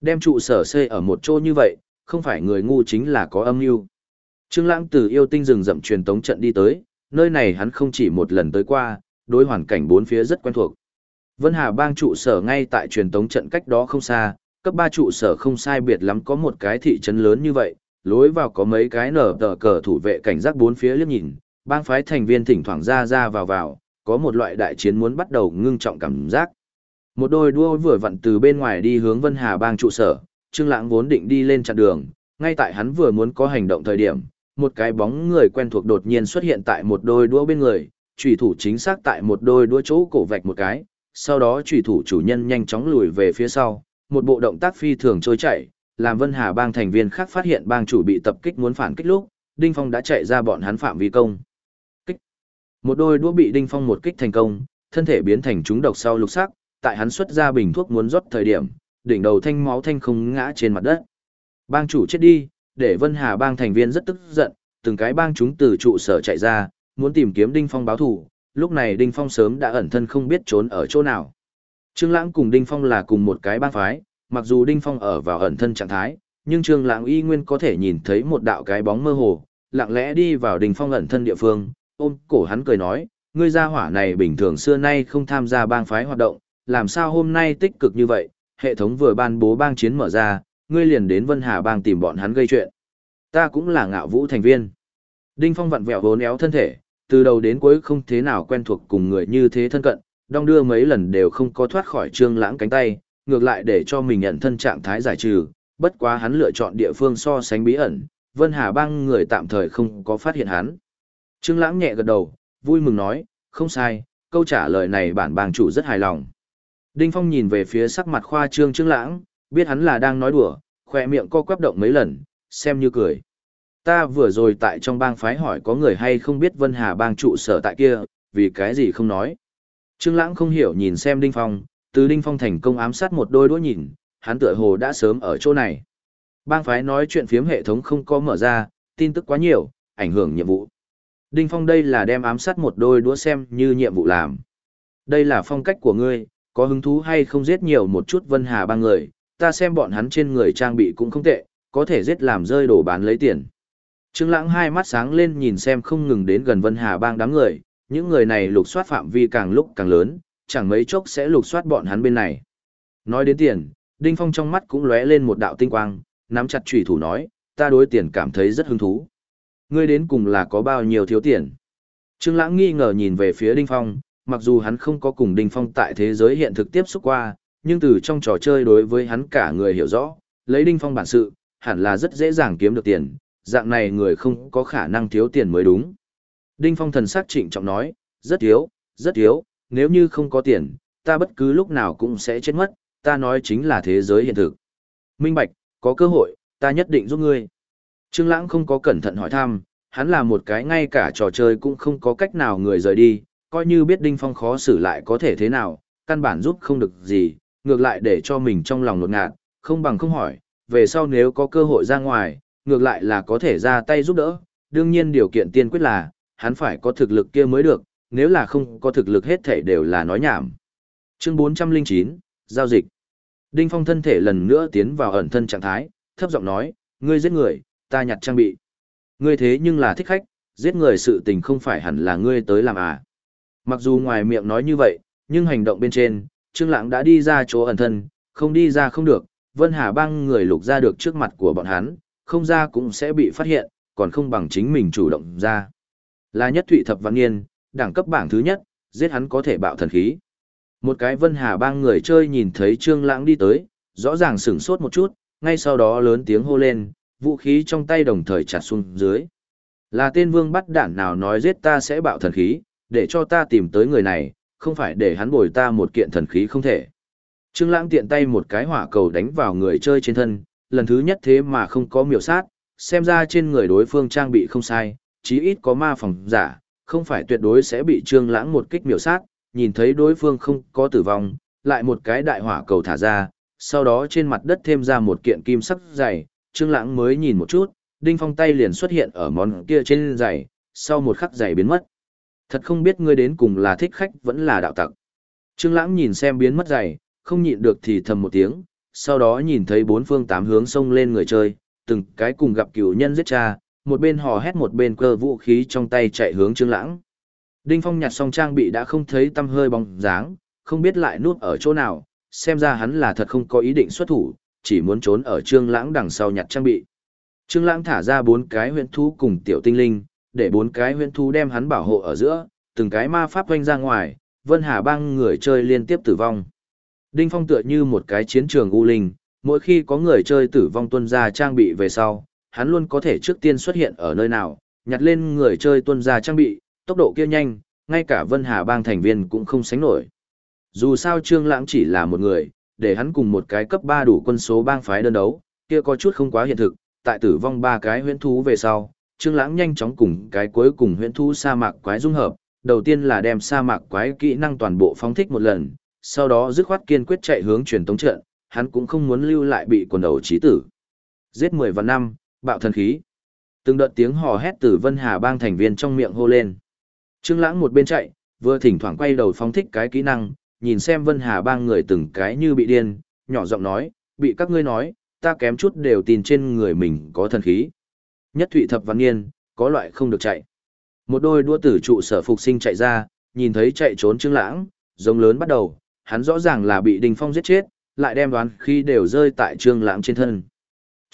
Đem trụ sở xây ở một chỗ như vậy, không phải người ngu chính là có âm mưu. Trương Lãng từ yêu tinh rừng rậm truyền tống trận đi tới, nơi này hắn không chỉ một lần tới qua, đối hoàn cảnh bốn phía rất quen thuộc. Vân Hà bang trụ sở ngay tại truyền tống trận cách đó không xa, cấp 3 trụ sở không sai biệt lắm có một cái thị trấn lớn như vậy, lối vào có mấy cái nở tờ cờ thủ vệ cảnh giác bốn phía liếc nhìn, bang phái thành viên thỉnh thoảng ra ra vào vào, có một loại đại chiến muốn bắt đầu ngưng trọng cảm giác. Một đôi đua vừa vặn từ bên ngoài đi hướng Vân Hà bang trụ sở, Trương Lãng vốn định đi lên chặn đường, ngay tại hắn vừa muốn có hành động thời điểm, một cái bóng người quen thuộc đột nhiên xuất hiện tại một đôi đũa bên người, chủy thủ chính xác tại một đôi đũa chỗ cổ vạch một cái, sau đó chủy thủ chủ nhân nhanh chóng lùi về phía sau, một bộ động tác phi thường trôi chảy, làm Vân Hà bang thành viên khác phát hiện bang chủ bị tập kích muốn phản kích lúc, Đinh Phong đã chạy ra bọn hắn phạm vi công. Kích. Một đôi đũa bị Đinh Phong một kích thành công, thân thể biến thành chúng độc sau lục sắc, tại hắn xuất ra bình thuốc muốn rót thời điểm, đỉnh đầu thanh máu thanh không ngã trên mặt đất. Bang chủ chết đi, để Vân Hà bang thành viên rất tức giận, từng cái bang chúng từ trụ sở chạy ra, muốn tìm kiếm Đinh Phong báo thù, lúc này Đinh Phong sớm đã ẩn thân không biết trốn ở chỗ nào. Trương Lãng cùng Đinh Phong là cùng một cái bang phái, mặc dù Đinh Phong ở vào ẩn thân trạng thái, nhưng Trương Lãng y nguyên có thể nhìn thấy một đạo cái bóng mơ hồ, lặng lẽ đi vào Đinh Phong ẩn thân địa phương, ôm cổ hắn cười nói, ngươi gia hỏa này bình thường xưa nay không tham gia bang phái hoạt động, làm sao hôm nay tích cực như vậy, hệ thống vừa ban bố bang chiến mở ra, ngươi liền đến Vân Hà bang tìm bọn hắn gây chuyện. Ta cũng là ngạo vũ thành viên. Đinh Phong vặn vẹo vốn éo thân thể, từ đầu đến cuối không thế nào quen thuộc cùng người như thế thân cận, đong đưa mấy lần đều không có thoát khỏi trương lãng cánh tay, ngược lại để cho mình nhận thân trạng thái giải trừ, bất quá hắn lựa chọn địa phương so sánh bí ẩn, Vân Hà bang người tạm thời không có phát hiện hắn. Trương lãng nhẹ gật đầu, vui mừng nói, không sai, câu trả lời này bản bang chủ rất hài lòng. Đinh Phong nhìn về phía sắc mặt khoa trương Trương lãng, biết hắn là đang nói đùa, khóe miệng co quắp động mấy lần, xem như cười. Ta vừa rồi tại trong bang phái hỏi có người hay không biết Vân Hà bang trụ sở tại kia, vì cái gì không nói. Trương Lãng không hiểu nhìn xem Đinh Phong, từ Đinh Phong thành công ám sát một đôi đũa nhìn, hắn tựa hồ đã sớm ở chỗ này. Bang phái nói chuyện phiếm hệ thống không có mở ra, tin tức quá nhiều, ảnh hưởng nhiệm vụ. Đinh Phong đây là đem ám sát một đôi đũa xem như nhiệm vụ làm. Đây là phong cách của ngươi, có hứng thú hay không giết nhiều một chút Vân Hà bang người, ta xem bọn hắn trên người trang bị cũng không tệ, có thể giết làm rơi đổ bán lấy tiền. Trương Lãng hai mắt sáng lên nhìn xem không ngừng đến gần Vân Hà bang đám người, những người này lục soát phạm vi càng lúc càng lớn, chẳng mấy chốc sẽ lục soát bọn hắn bên này. Nói đến tiền, Đinh Phong trong mắt cũng lóe lên một đạo tinh quang, nắm chặt chủy thủ nói, ta đối tiền cảm thấy rất hứng thú. Ngươi đến cùng là có bao nhiêu thiếu tiền? Trương Lãng nghi ngờ nhìn về phía Đinh Phong, mặc dù hắn không có cùng Đinh Phong tại thế giới hiện thực tiếp xúc qua, nhưng từ trong trò chơi đối với hắn cả người hiểu rõ, lấy Đinh Phong bản sự, hẳn là rất dễ dàng kiếm được tiền, dạng này người không có khả năng thiếu tiền mới đúng. Đinh Phong thần sắc trịnh trọng nói, rất thiếu, rất thiếu, nếu như không có tiền, ta bất cứ lúc nào cũng sẽ chết mất, ta nói chính là thế giới hiện thực. Minh Bạch, có cơ hội, ta nhất định giúp ngươi. Trương Lãng không có cẩn thận hỏi thăm, hắn là một cái ngay cả trò chơi cũng không có cách nào người rời đi, coi như biết Đinh Phong khó xử lại có thể thế nào, căn bản giúp không được gì, ngược lại để cho mình trong lòng lột ngạt, không bằng không hỏi, về sau nếu có cơ hội ra ngoài, ngược lại là có thể ra tay giúp đỡ, đương nhiên điều kiện tiên quyết là, hắn phải có thực lực kia mới được, nếu là không có thực lực hết thể đều là nói nhảm. Chương 409, Giao dịch. Đinh Phong thân thể lần nữa tiến vào ẩn thân trạng thái, thấp giọng nói, ngươi giết người, ta nhặt trang bị. Ngươi thế nhưng là thích khách, giết người sự tình không phải hẳn là ngươi tới làm à. Mặc dù ngoài miệng nói như vậy, nhưng hành động bên trên, Trương Lãng đã đi ra chỗ ẩn thân, không đi ra không được, Vân Hà băng người lục ra được trước mặt của bọn hắn, không ra cũng sẽ bị phát hiện, còn không bằng chính mình chủ động ra. Là nhất thụy thập văn niên, đẳng cấp bảng thứ nhất, giết hắn có thể bạo thần khí. Một cái Vân Hà bang người chơi nhìn thấy Trương Lãng đi tới, rõ ràng sửng sốt một chút, ngay sau đó lớn tiếng hô lên, vũ khí trong tay đồng thời chặt xuống dưới. Là tên vương bắt đạn nào nói giết ta sẽ bạo thần khí, để cho ta tìm tới người này, không phải để hắn bồi ta một kiện thần khí không thể. Trương Lãng tiện tay một cái hỏa cầu đánh vào người chơi trên thân, lần thứ nhất thế mà không có miểu sát, xem ra trên người đối phương trang bị không sai, chí ít có ma phòng giả, không phải tuyệt đối sẽ bị Trương Lãng một kích miểu sát, nhìn thấy đối phương không có tử vong, lại một cái đại hỏa cầu thả ra, sau đó trên mặt đất thêm ra một kiện kim sắc dày, Trương Lãng mới nhìn một chút, Đinh Phong tay liền xuất hiện ở món kia trên giày, sau một khắc giày biến mất. Thật không biết ngươi đến cùng là thích khách vẫn là đạo tặc. Trương Lãng nhìn xem biến mất giày, không nhịn được thì thầm một tiếng, sau đó nhìn thấy bốn phương tám hướng xông lên người chơi, từng cái cùng gặp cửu nhân giết cha, một bên hò hét một bên cơ vũ khí trong tay chạy hướng Trương Lãng. Đinh Phong nhặt xong trang bị đã không thấy tăm hơi bóng dáng, không biết lại nuốt ở chỗ nào, xem ra hắn là thật không có ý định xuất thủ, chỉ muốn trốn ở Trương Lãng đằng sau nhặt trang bị. Trương Lãng thả ra bốn cái huyền thú cùng tiểu tinh linh, để bốn cái huyền thú đem hắn bảo hộ ở giữa, từng cái ma pháp quanh ra ngoài, Vân Hà bang người chơi liên tiếp tử vong. Đinh Phong tựa như một cái chiến trường u linh, mỗi khi có người chơi tử vong tuân ra trang bị về sau, hắn luôn có thể trước tiên xuất hiện ở nơi nào, nhặt lên người chơi tuân ra trang bị, tốc độ kia nhanh, ngay cả Vân Hà bang thành viên cũng không sánh nổi. Dù sao Trương Lãng chỉ là một người, để hắn cùng một cái cấp 3 đủ quân số bang phái đơn đấu, kia có chút không quá hiện thực, tại tử vong ba cái huyễn thú về sau, Trương Lãng nhanh chóng cùng cái cuối cùng huyễn thú sa mạc quái dung hợp, đầu tiên là đem sa mạc quái kỹ năng toàn bộ phóng thích một lần, sau đó dứt khoát kiên quyết chạy hướng truyền tống trận, hắn cũng không muốn lưu lại bị quần đầu chí tử. Giết 10 và năm, bạo thần khí. Từng đợt tiếng hò hét từ Vân Hà bang thành viên trong miệng hô lên. Trương Lãng một bên chạy, vừa thỉnh thoảng quay đầu phóng thích cái kỹ năng, nhìn xem Vân Hà bang người từng cái như bị điên, nhỏ giọng nói, bị các ngươi nói, ta kém chút đều tin trên người mình có thần khí. Nhất Thụy Thập Văn Nghiên, có loại không được chạy. Một đôi đua tử trụ sở phục sinh chạy ra, nhìn thấy chạy trốn Trương Lãng, giống lớn bắt đầu, hắn rõ ràng là bị đình Phong giết chết, lại đem đoán khi đều rơi tại Trương Lãng trên thân.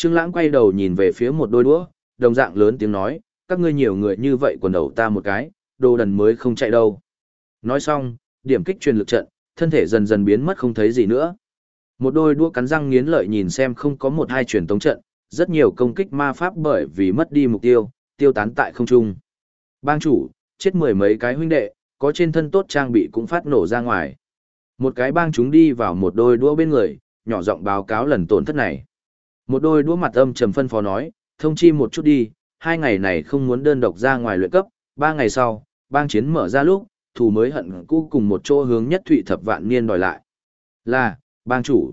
Trương Lãng quay đầu nhìn về phía một đôi đũa, đồng dạng lớn tiếng nói, các ngươi nhiều người như vậy quần đầu ta một cái, đồ đần mới không chạy đâu. Nói xong, điểm kích truyền lực trận, thân thể dần dần biến mất không thấy gì nữa. Một đôi đũa cắn răng nghiến lợi nhìn xem không có một hai truyền tống trận, rất nhiều công kích ma pháp bởi vì mất đi mục tiêu, tiêu tán tại không trung. Bang chủ, chết mười mấy cái huynh đệ, có trên thân tốt trang bị cũng phát nổ ra ngoài. Một cái bang chúng đi vào một đôi đũa bên người, nhỏ giọng báo cáo lần tổn thất này. Một đôi đũa mặt âm trầm phân phó nói, thông chi một chút đi, hai ngày này không muốn đơn độc ra ngoài luyện cấp, ba ngày sau, bang chiến mở ra lúc, thù mới hận cũ cùng một chỗ hướng nhất thụy thập vạn niên đòi lại. Là, bang chủ.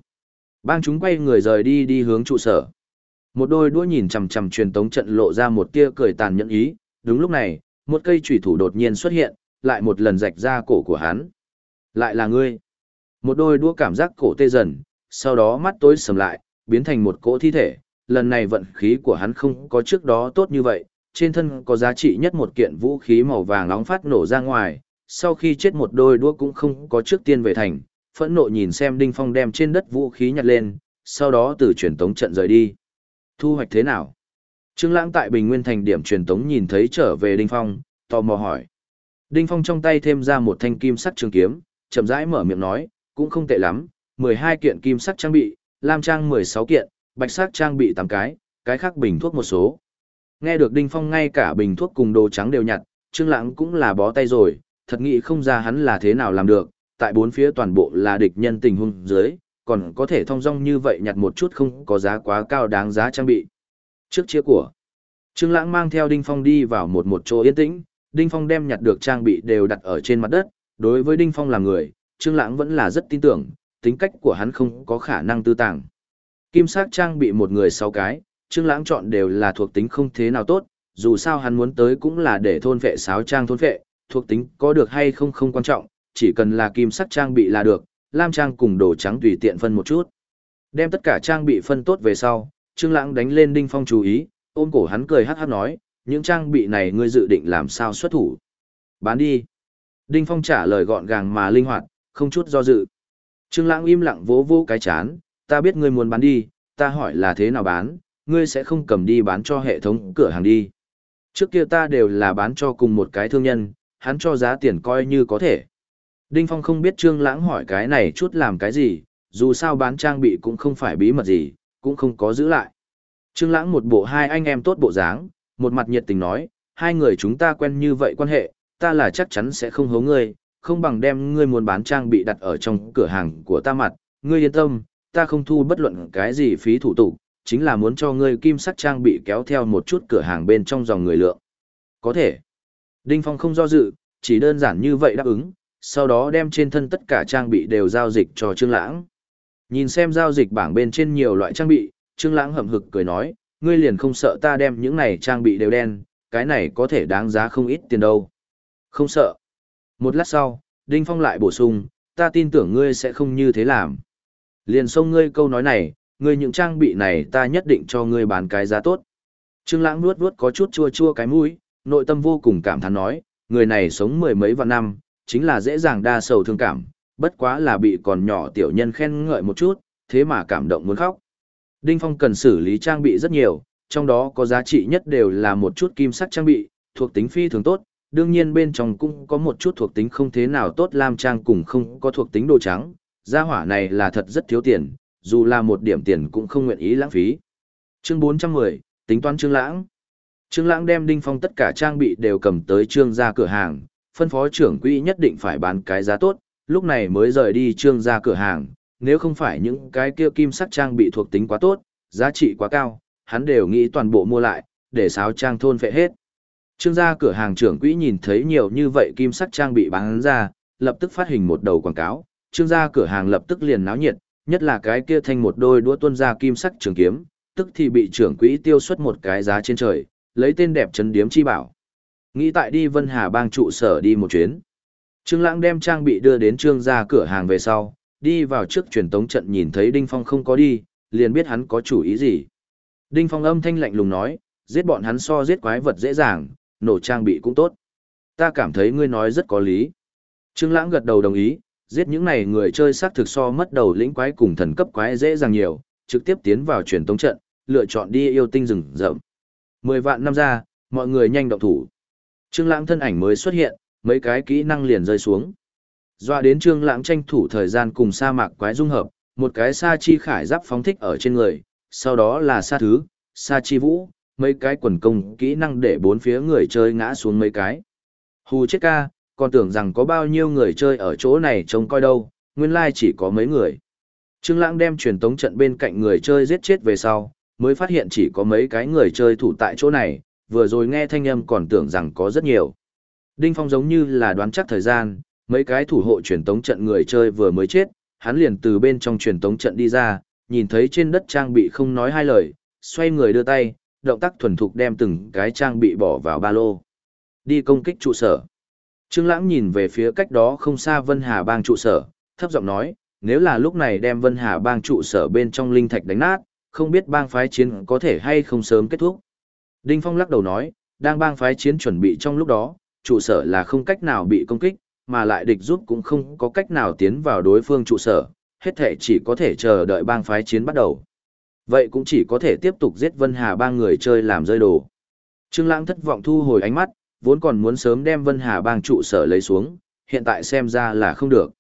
Bang chúng quay người rời đi đi hướng trụ sở. Một đôi đũa nhìn chằm chằm truyền tống trận lộ ra một tia cười tàn nhẫn ý, đúng lúc này, một cây chủy thủ đột nhiên xuất hiện, lại một lần rạch ra cổ của hắn. Lại là ngươi. Một đôi đũa cảm giác cổ tê dần, sau đó mắt tối sầm lại, biến thành một cỗ thi thể. Lần này vận khí của hắn không có trước đó tốt như vậy, trên thân có giá trị nhất một kiện vũ khí màu vàng nóng phát nổ ra ngoài. Sau khi chết một đôi đũa cũng không có trước tiên về thành, phẫn nộ nhìn xem Đinh Phong đem trên đất vũ khí nhặt lên, sau đó từ truyền tống trận rời đi. Thu hoạch thế nào? Trương Lãng tại Bình Nguyên thành điểm truyền tống nhìn thấy trở về Đinh Phong, tò mò hỏi. Đinh Phong trong tay thêm ra một thanh kim sắc trường kiếm, chậm rãi mở miệng nói, cũng không tệ lắm, 12 kiện kim sắc trang bị, lam trang 16 kiện, bạch sắc trang bị 8 cái, cái khác bình thuốc một số. Nghe được Đinh Phong ngay cả bình thuốc cùng đồ trắng đều nhặt, Trương Lãng cũng là bó tay rồi, thật nghĩ không ra hắn là thế nào làm được, tại bốn phía toàn bộ là địch nhân tình huống dưới, còn có thể thông dong như vậy nhặt một chút không có giá quá cao đáng giá trang bị. Trước chia của, Trương Lãng mang theo Đinh Phong đi vào một một chỗ yên tĩnh, Đinh Phong đem nhặt được trang bị đều đặt ở trên mặt đất, đối với Đinh Phong là người, Trương Lãng vẫn là rất tin tưởng, tính cách của hắn không có khả năng tư tàng. Kim sắc trang bị một người sáu cái, Trương Lãng chọn đều là thuộc tính không thế nào tốt, dù sao hắn muốn tới cũng là để thôn vệ sáo trang thôn vệ, thuộc tính có được hay không không quan trọng, chỉ cần là kim sắc trang bị là được, lam trang cùng đồ trắng tùy tiện phân một chút. Đem tất cả trang bị phân tốt về sau, Trương Lãng đánh lên Đinh Phong chú ý, ôm cổ hắn cười hắc hắc nói, những trang bị này ngươi dự định làm sao xuất thủ? Bán đi. Đinh Phong trả lời gọn gàng mà linh hoạt, không chút do dự. Trương Lãng im lặng vỗ vỗ cái chán, ta biết ngươi muốn bán đi, ta hỏi là thế nào bán, ngươi sẽ không cầm đi bán cho hệ thống cửa hàng đi. Trước kia ta đều là bán cho cùng một cái thương nhân, hắn cho giá tiền coi như có thể. Đinh Phong không biết Trương Lãng hỏi cái này chút làm cái gì, dù sao bán trang bị cũng không phải bí mật gì, cũng không có giữ lại. Trương Lãng một bộ hai anh em tốt bộ dáng, một mặt nhiệt tình nói, hai người chúng ta quen như vậy quan hệ, ta là chắc chắn sẽ không hố ngươi, không bằng đem ngươi muốn bán trang bị đặt ở trong cửa hàng của ta mặt, ngươi yên tâm, ta không thu bất luận cái gì phí thủ tục, chính là muốn cho ngươi kim sắc trang bị kéo theo một chút cửa hàng bên trong dòng người lượng. Có thể. Đinh Phong không do dự, chỉ đơn giản như vậy đáp ứng, sau đó đem trên thân tất cả trang bị đều giao dịch cho Trương Lãng. Nhìn xem giao dịch bảng bên trên nhiều loại trang bị, Trương Lãng hậm hực cười nói, ngươi liền không sợ ta đem những này trang bị đều đen, cái này có thể đáng giá không ít tiền đâu. Không sợ. Một lát sau, Đinh Phong lại bổ sung, ta tin tưởng ngươi sẽ không như thế làm. Liền xông ngươi câu nói này, ngươi những trang bị này ta nhất định cho ngươi bán cái giá tốt. Trương Lãng nuốt nuốt có chút chua chua cái mũi, nội tâm vô cùng cảm thán nói, người này sống mười mấy vạn năm, chính là dễ dàng đa sầu thương cảm, bất quá là bị còn nhỏ tiểu nhân khen ngợi một chút, thế mà cảm động muốn khóc. Đinh Phong cần xử lý trang bị rất nhiều, trong đó có giá trị nhất đều là một chút kim sắc trang bị, thuộc tính phi thường tốt, đương nhiên bên trong cũng có một chút thuộc tính không thế nào tốt lam trang cùng không có thuộc tính đồ trắng, gia hỏa này là thật rất thiếu tiền, dù là một điểm tiền cũng không nguyện ý lãng phí. Chương 410, tính toán Trương Lãng. Trương Lãng đem Đinh Phong tất cả trang bị đều cầm tới Trương gia cửa hàng, phân phó trưởng quỹ nhất định phải bán cái giá tốt, lúc này mới rời đi Trương gia cửa hàng, nếu không phải những cái kia kim sắc trang bị thuộc tính quá tốt, giá trị quá cao, hắn đều nghĩ toàn bộ mua lại, để sáo trang thôn phệ hết. Trương gia cửa hàng trưởng quỹ nhìn thấy nhiều như vậy kim sắc trang bị bán ra, lập tức phát hình một đầu quảng cáo, trương gia cửa hàng lập tức liền náo nhiệt, nhất là cái kia thanh một đôi đũa tuân ra kim sắc trường kiếm, tức thì bị trưởng quỹ tiêu xuất một cái giá trên trời, lấy tên đẹp chấn điếm chi bảo. Nghĩ tại đi Vân Hà bang trụ sở đi một chuyến. Trương Lãng đem trang bị đưa đến trương gia cửa hàng về sau, đi vào trước truyền tống trận nhìn thấy Đinh Phong không có đi, liền biết hắn có chủ ý gì. Đinh Phong âm thanh lạnh lùng nói, giết bọn hắn so giết quái vật dễ dàng, nổ trang bị cũng tốt. Ta cảm thấy ngươi nói rất có lý. Trương Lãng gật đầu đồng ý, giết những này người chơi xác thực so mất đầu lĩnh quái cùng thần cấp quái dễ dàng nhiều, trực tiếp tiến vào truyền tống trận, lựa chọn đi yêu tinh rừng rậm. Mười vạn năm ra, mọi người nhanh động thủ. Trương Lãng thân ảnh mới xuất hiện, mấy cái kỹ năng liền rơi xuống. Doa đến Trương Lãng tranh thủ thời gian cùng sa mạc quái dung hợp, một cái sa chi khải giáp phóng thích ở trên người, sau đó là sa thứ, sa chi vũ, mấy cái quần công kỹ năng để bốn phía người chơi ngã xuống mấy cái. Hù chết ca, còn tưởng rằng có bao nhiêu người chơi ở chỗ này trông coi đâu, nguyên lai chỉ có mấy người. Trương Lãng đem truyền tống trận bên cạnh người chơi giết chết về sau, mới phát hiện chỉ có mấy cái người chơi thủ tại chỗ này, vừa rồi nghe thanh âm còn tưởng rằng có rất nhiều. Đinh Phong giống như là đoán chắc thời gian, mấy cái thủ hộ truyền tống trận người chơi vừa mới chết, hắn liền từ bên trong truyền tống trận đi ra, nhìn thấy trên đất trang bị không nói hai lời, xoay người đưa tay, động tác thuần thục đem từng cái trang bị bỏ vào ba lô. Đi công kích trụ sở. Trương Lãng nhìn về phía cách đó không xa Vân Hà bang trụ sở, thấp giọng nói, nếu là lúc này đem Vân Hà bang trụ sở bên trong linh thạch đánh nát, không biết bang phái chiến có thể hay không sớm kết thúc. Đinh Phong lắc đầu nói, đang bang phái chiến chuẩn bị trong lúc đó, trụ sở là không cách nào bị công kích, mà lại địch giúp cũng không có cách nào tiến vào đối phương trụ sở, hết thể chỉ có thể chờ đợi bang phái chiến bắt đầu. Vậy cũng chỉ có thể tiếp tục giết Vân Hà bang người chơi làm rơi đồ. Trương Lãng thất vọng thu hồi ánh mắt, vốn còn muốn sớm đem Vân Hà bang trụ sở lấy xuống, hiện tại xem ra là không được.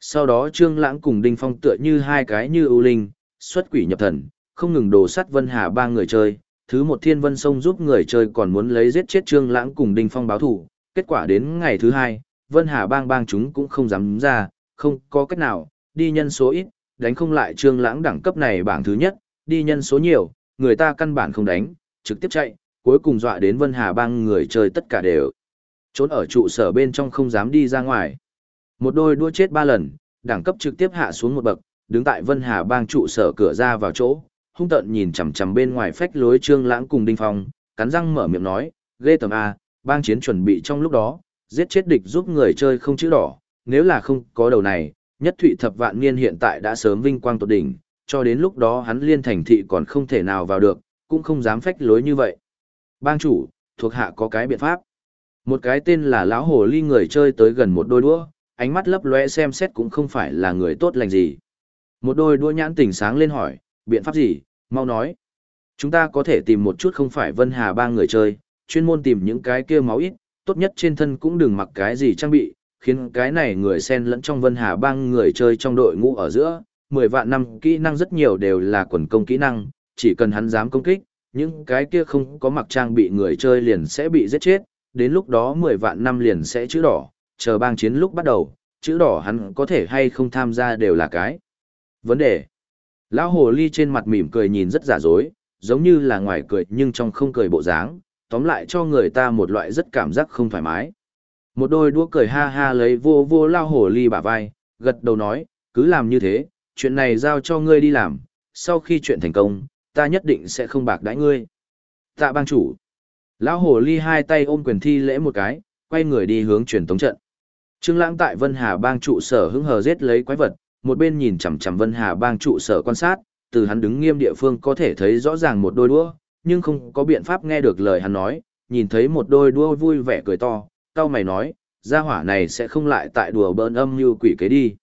Sau đó Trương Lãng cùng Đinh Phong tựa như hai cái như ưu linh, xuất quỷ nhập thần, không ngừng đồ sắt Vân Hà bang người chơi, thứ một thiên vân sông giúp người chơi còn muốn lấy giết chết Trương Lãng cùng Đinh Phong báo thù, kết quả đến ngày thứ hai, Vân Hà bang bang chúng cũng không dám ra, không có cách nào, đi nhân số ít, đánh không lại Trương Lãng đẳng cấp này bảng thứ nhất, đi nhân số nhiều, người ta căn bản không đánh, trực tiếp chạy, cuối cùng dọa đến Vân Hà bang người chơi tất cả đều trốn ở trụ sở bên trong không dám đi ra ngoài. Một đôi đua chết ba lần, đẳng cấp trực tiếp hạ xuống một bậc, đứng tại Vân Hà bang trụ sở cửa ra vào chỗ, hung tợn nhìn chằm chằm bên ngoài phách lối Trương Lãng cùng Đinh Phong, cắn răng mở miệng nói, "Ghê Tầm a, bang chiến chuẩn bị trong lúc đó, giết chết địch giúp người chơi không chữ đỏ, nếu là không có đầu này, nhất thụy thập vạn niên hiện tại đã sớm vinh quang tột đỉnh, cho đến lúc đó hắn liên thành thị còn không thể nào vào được, cũng không dám phách lối như vậy. Bang chủ, thuộc hạ có cái biện pháp. Một cái tên là lão hồ ly người chơi tới gần một đôi đũa, ánh mắt lấp lóe xem xét cũng không phải là người tốt lành gì. Một đôi đũa nhãn tỉnh sáng lên hỏi, biện pháp gì, mau nói. Chúng ta có thể tìm một chút không phải Vân Hà ba người chơi, chuyên môn tìm những cái kia máu ít, tốt nhất trên thân cũng đừng mặc cái gì trang bị, khiến cái này người xen lẫn trong Vân Hà bang người chơi trong đội ngũ ở giữa, 10 vạn năm kỹ năng rất nhiều đều là quần công kỹ năng, chỉ cần hắn dám công kích, những cái kia không có mặc trang bị người chơi liền sẽ bị giết chết, đến lúc đó 10 vạn năm liền sẽ chữ đỏ, chờ bang chiến lúc bắt đầu, chữ đỏ hắn có thể hay không tham gia đều là cái. Vấn đề. Lão hồ ly trên mặt mỉm cười nhìn rất giả dối, giống như là ngoài cười nhưng trong không cười bộ dáng, tóm lại cho người ta một loại rất cảm giác không thoải mái. Một đôi đũa cười ha ha lấy vô vô lao hồ ly bả vai, gật đầu nói, cứ làm như thế, chuyện này giao cho ngươi đi làm, sau khi chuyện thành công, ta nhất định sẽ không bạc đãi ngươi. Tạ bang chủ. Lão hồ ly hai tay ôm quyền thi lễ một cái, quay người đi hướng truyền tống trận. Trương Lãng tại Vân Hà bang trụ sở hứng hờ giết lấy quái vật, một bên nhìn chằm chằm Vân Hà bang trụ sở quan sát, từ hắn đứng nghiêm địa phương có thể thấy rõ ràng một đôi đũa, nhưng không có biện pháp nghe được lời hắn nói, nhìn thấy một đôi đũa vui vẻ cười to, cao mày nói, gia hỏa này sẽ không lại tại đùa bỡn âm như quỷ kế đi.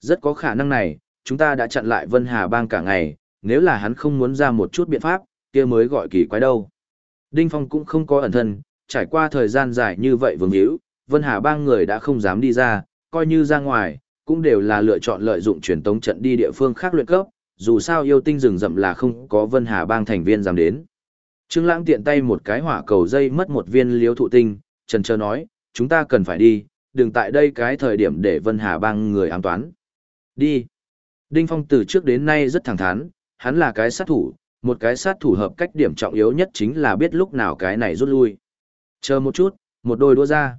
Rất có khả năng này, chúng ta đã chặn lại Vân Hà bang cả ngày, nếu là hắn không muốn ra một chút biện pháp, kia mới gọi kỳ quái đâu. Đinh Phong cũng không có ẩn thân, trải qua thời gian dài như vậy vương hữu, Vân Hà bang người đã không dám đi ra, coi như ra ngoài, cũng đều là lựa chọn lợi dụng truyền tống trận đi địa phương khác luyện cấp, dù sao yêu tinh rừng rậm là không có Vân Hà bang thành viên dám đến. Trương Lãng tiện tay một cái hỏa cầu dây mất một viên liếu thụ tinh, trần Trơ nói, chúng ta cần phải đi, đừng tại đây cái thời điểm để Vân Hà bang người ám toán. Đi. Đinh Phong từ trước đến nay rất thẳng thắn, hắn là cái sát thủ, một cái sát thủ hợp cách điểm trọng yếu nhất chính là biết lúc nào cái này rút lui. Chờ một chút, một đôi đua ra.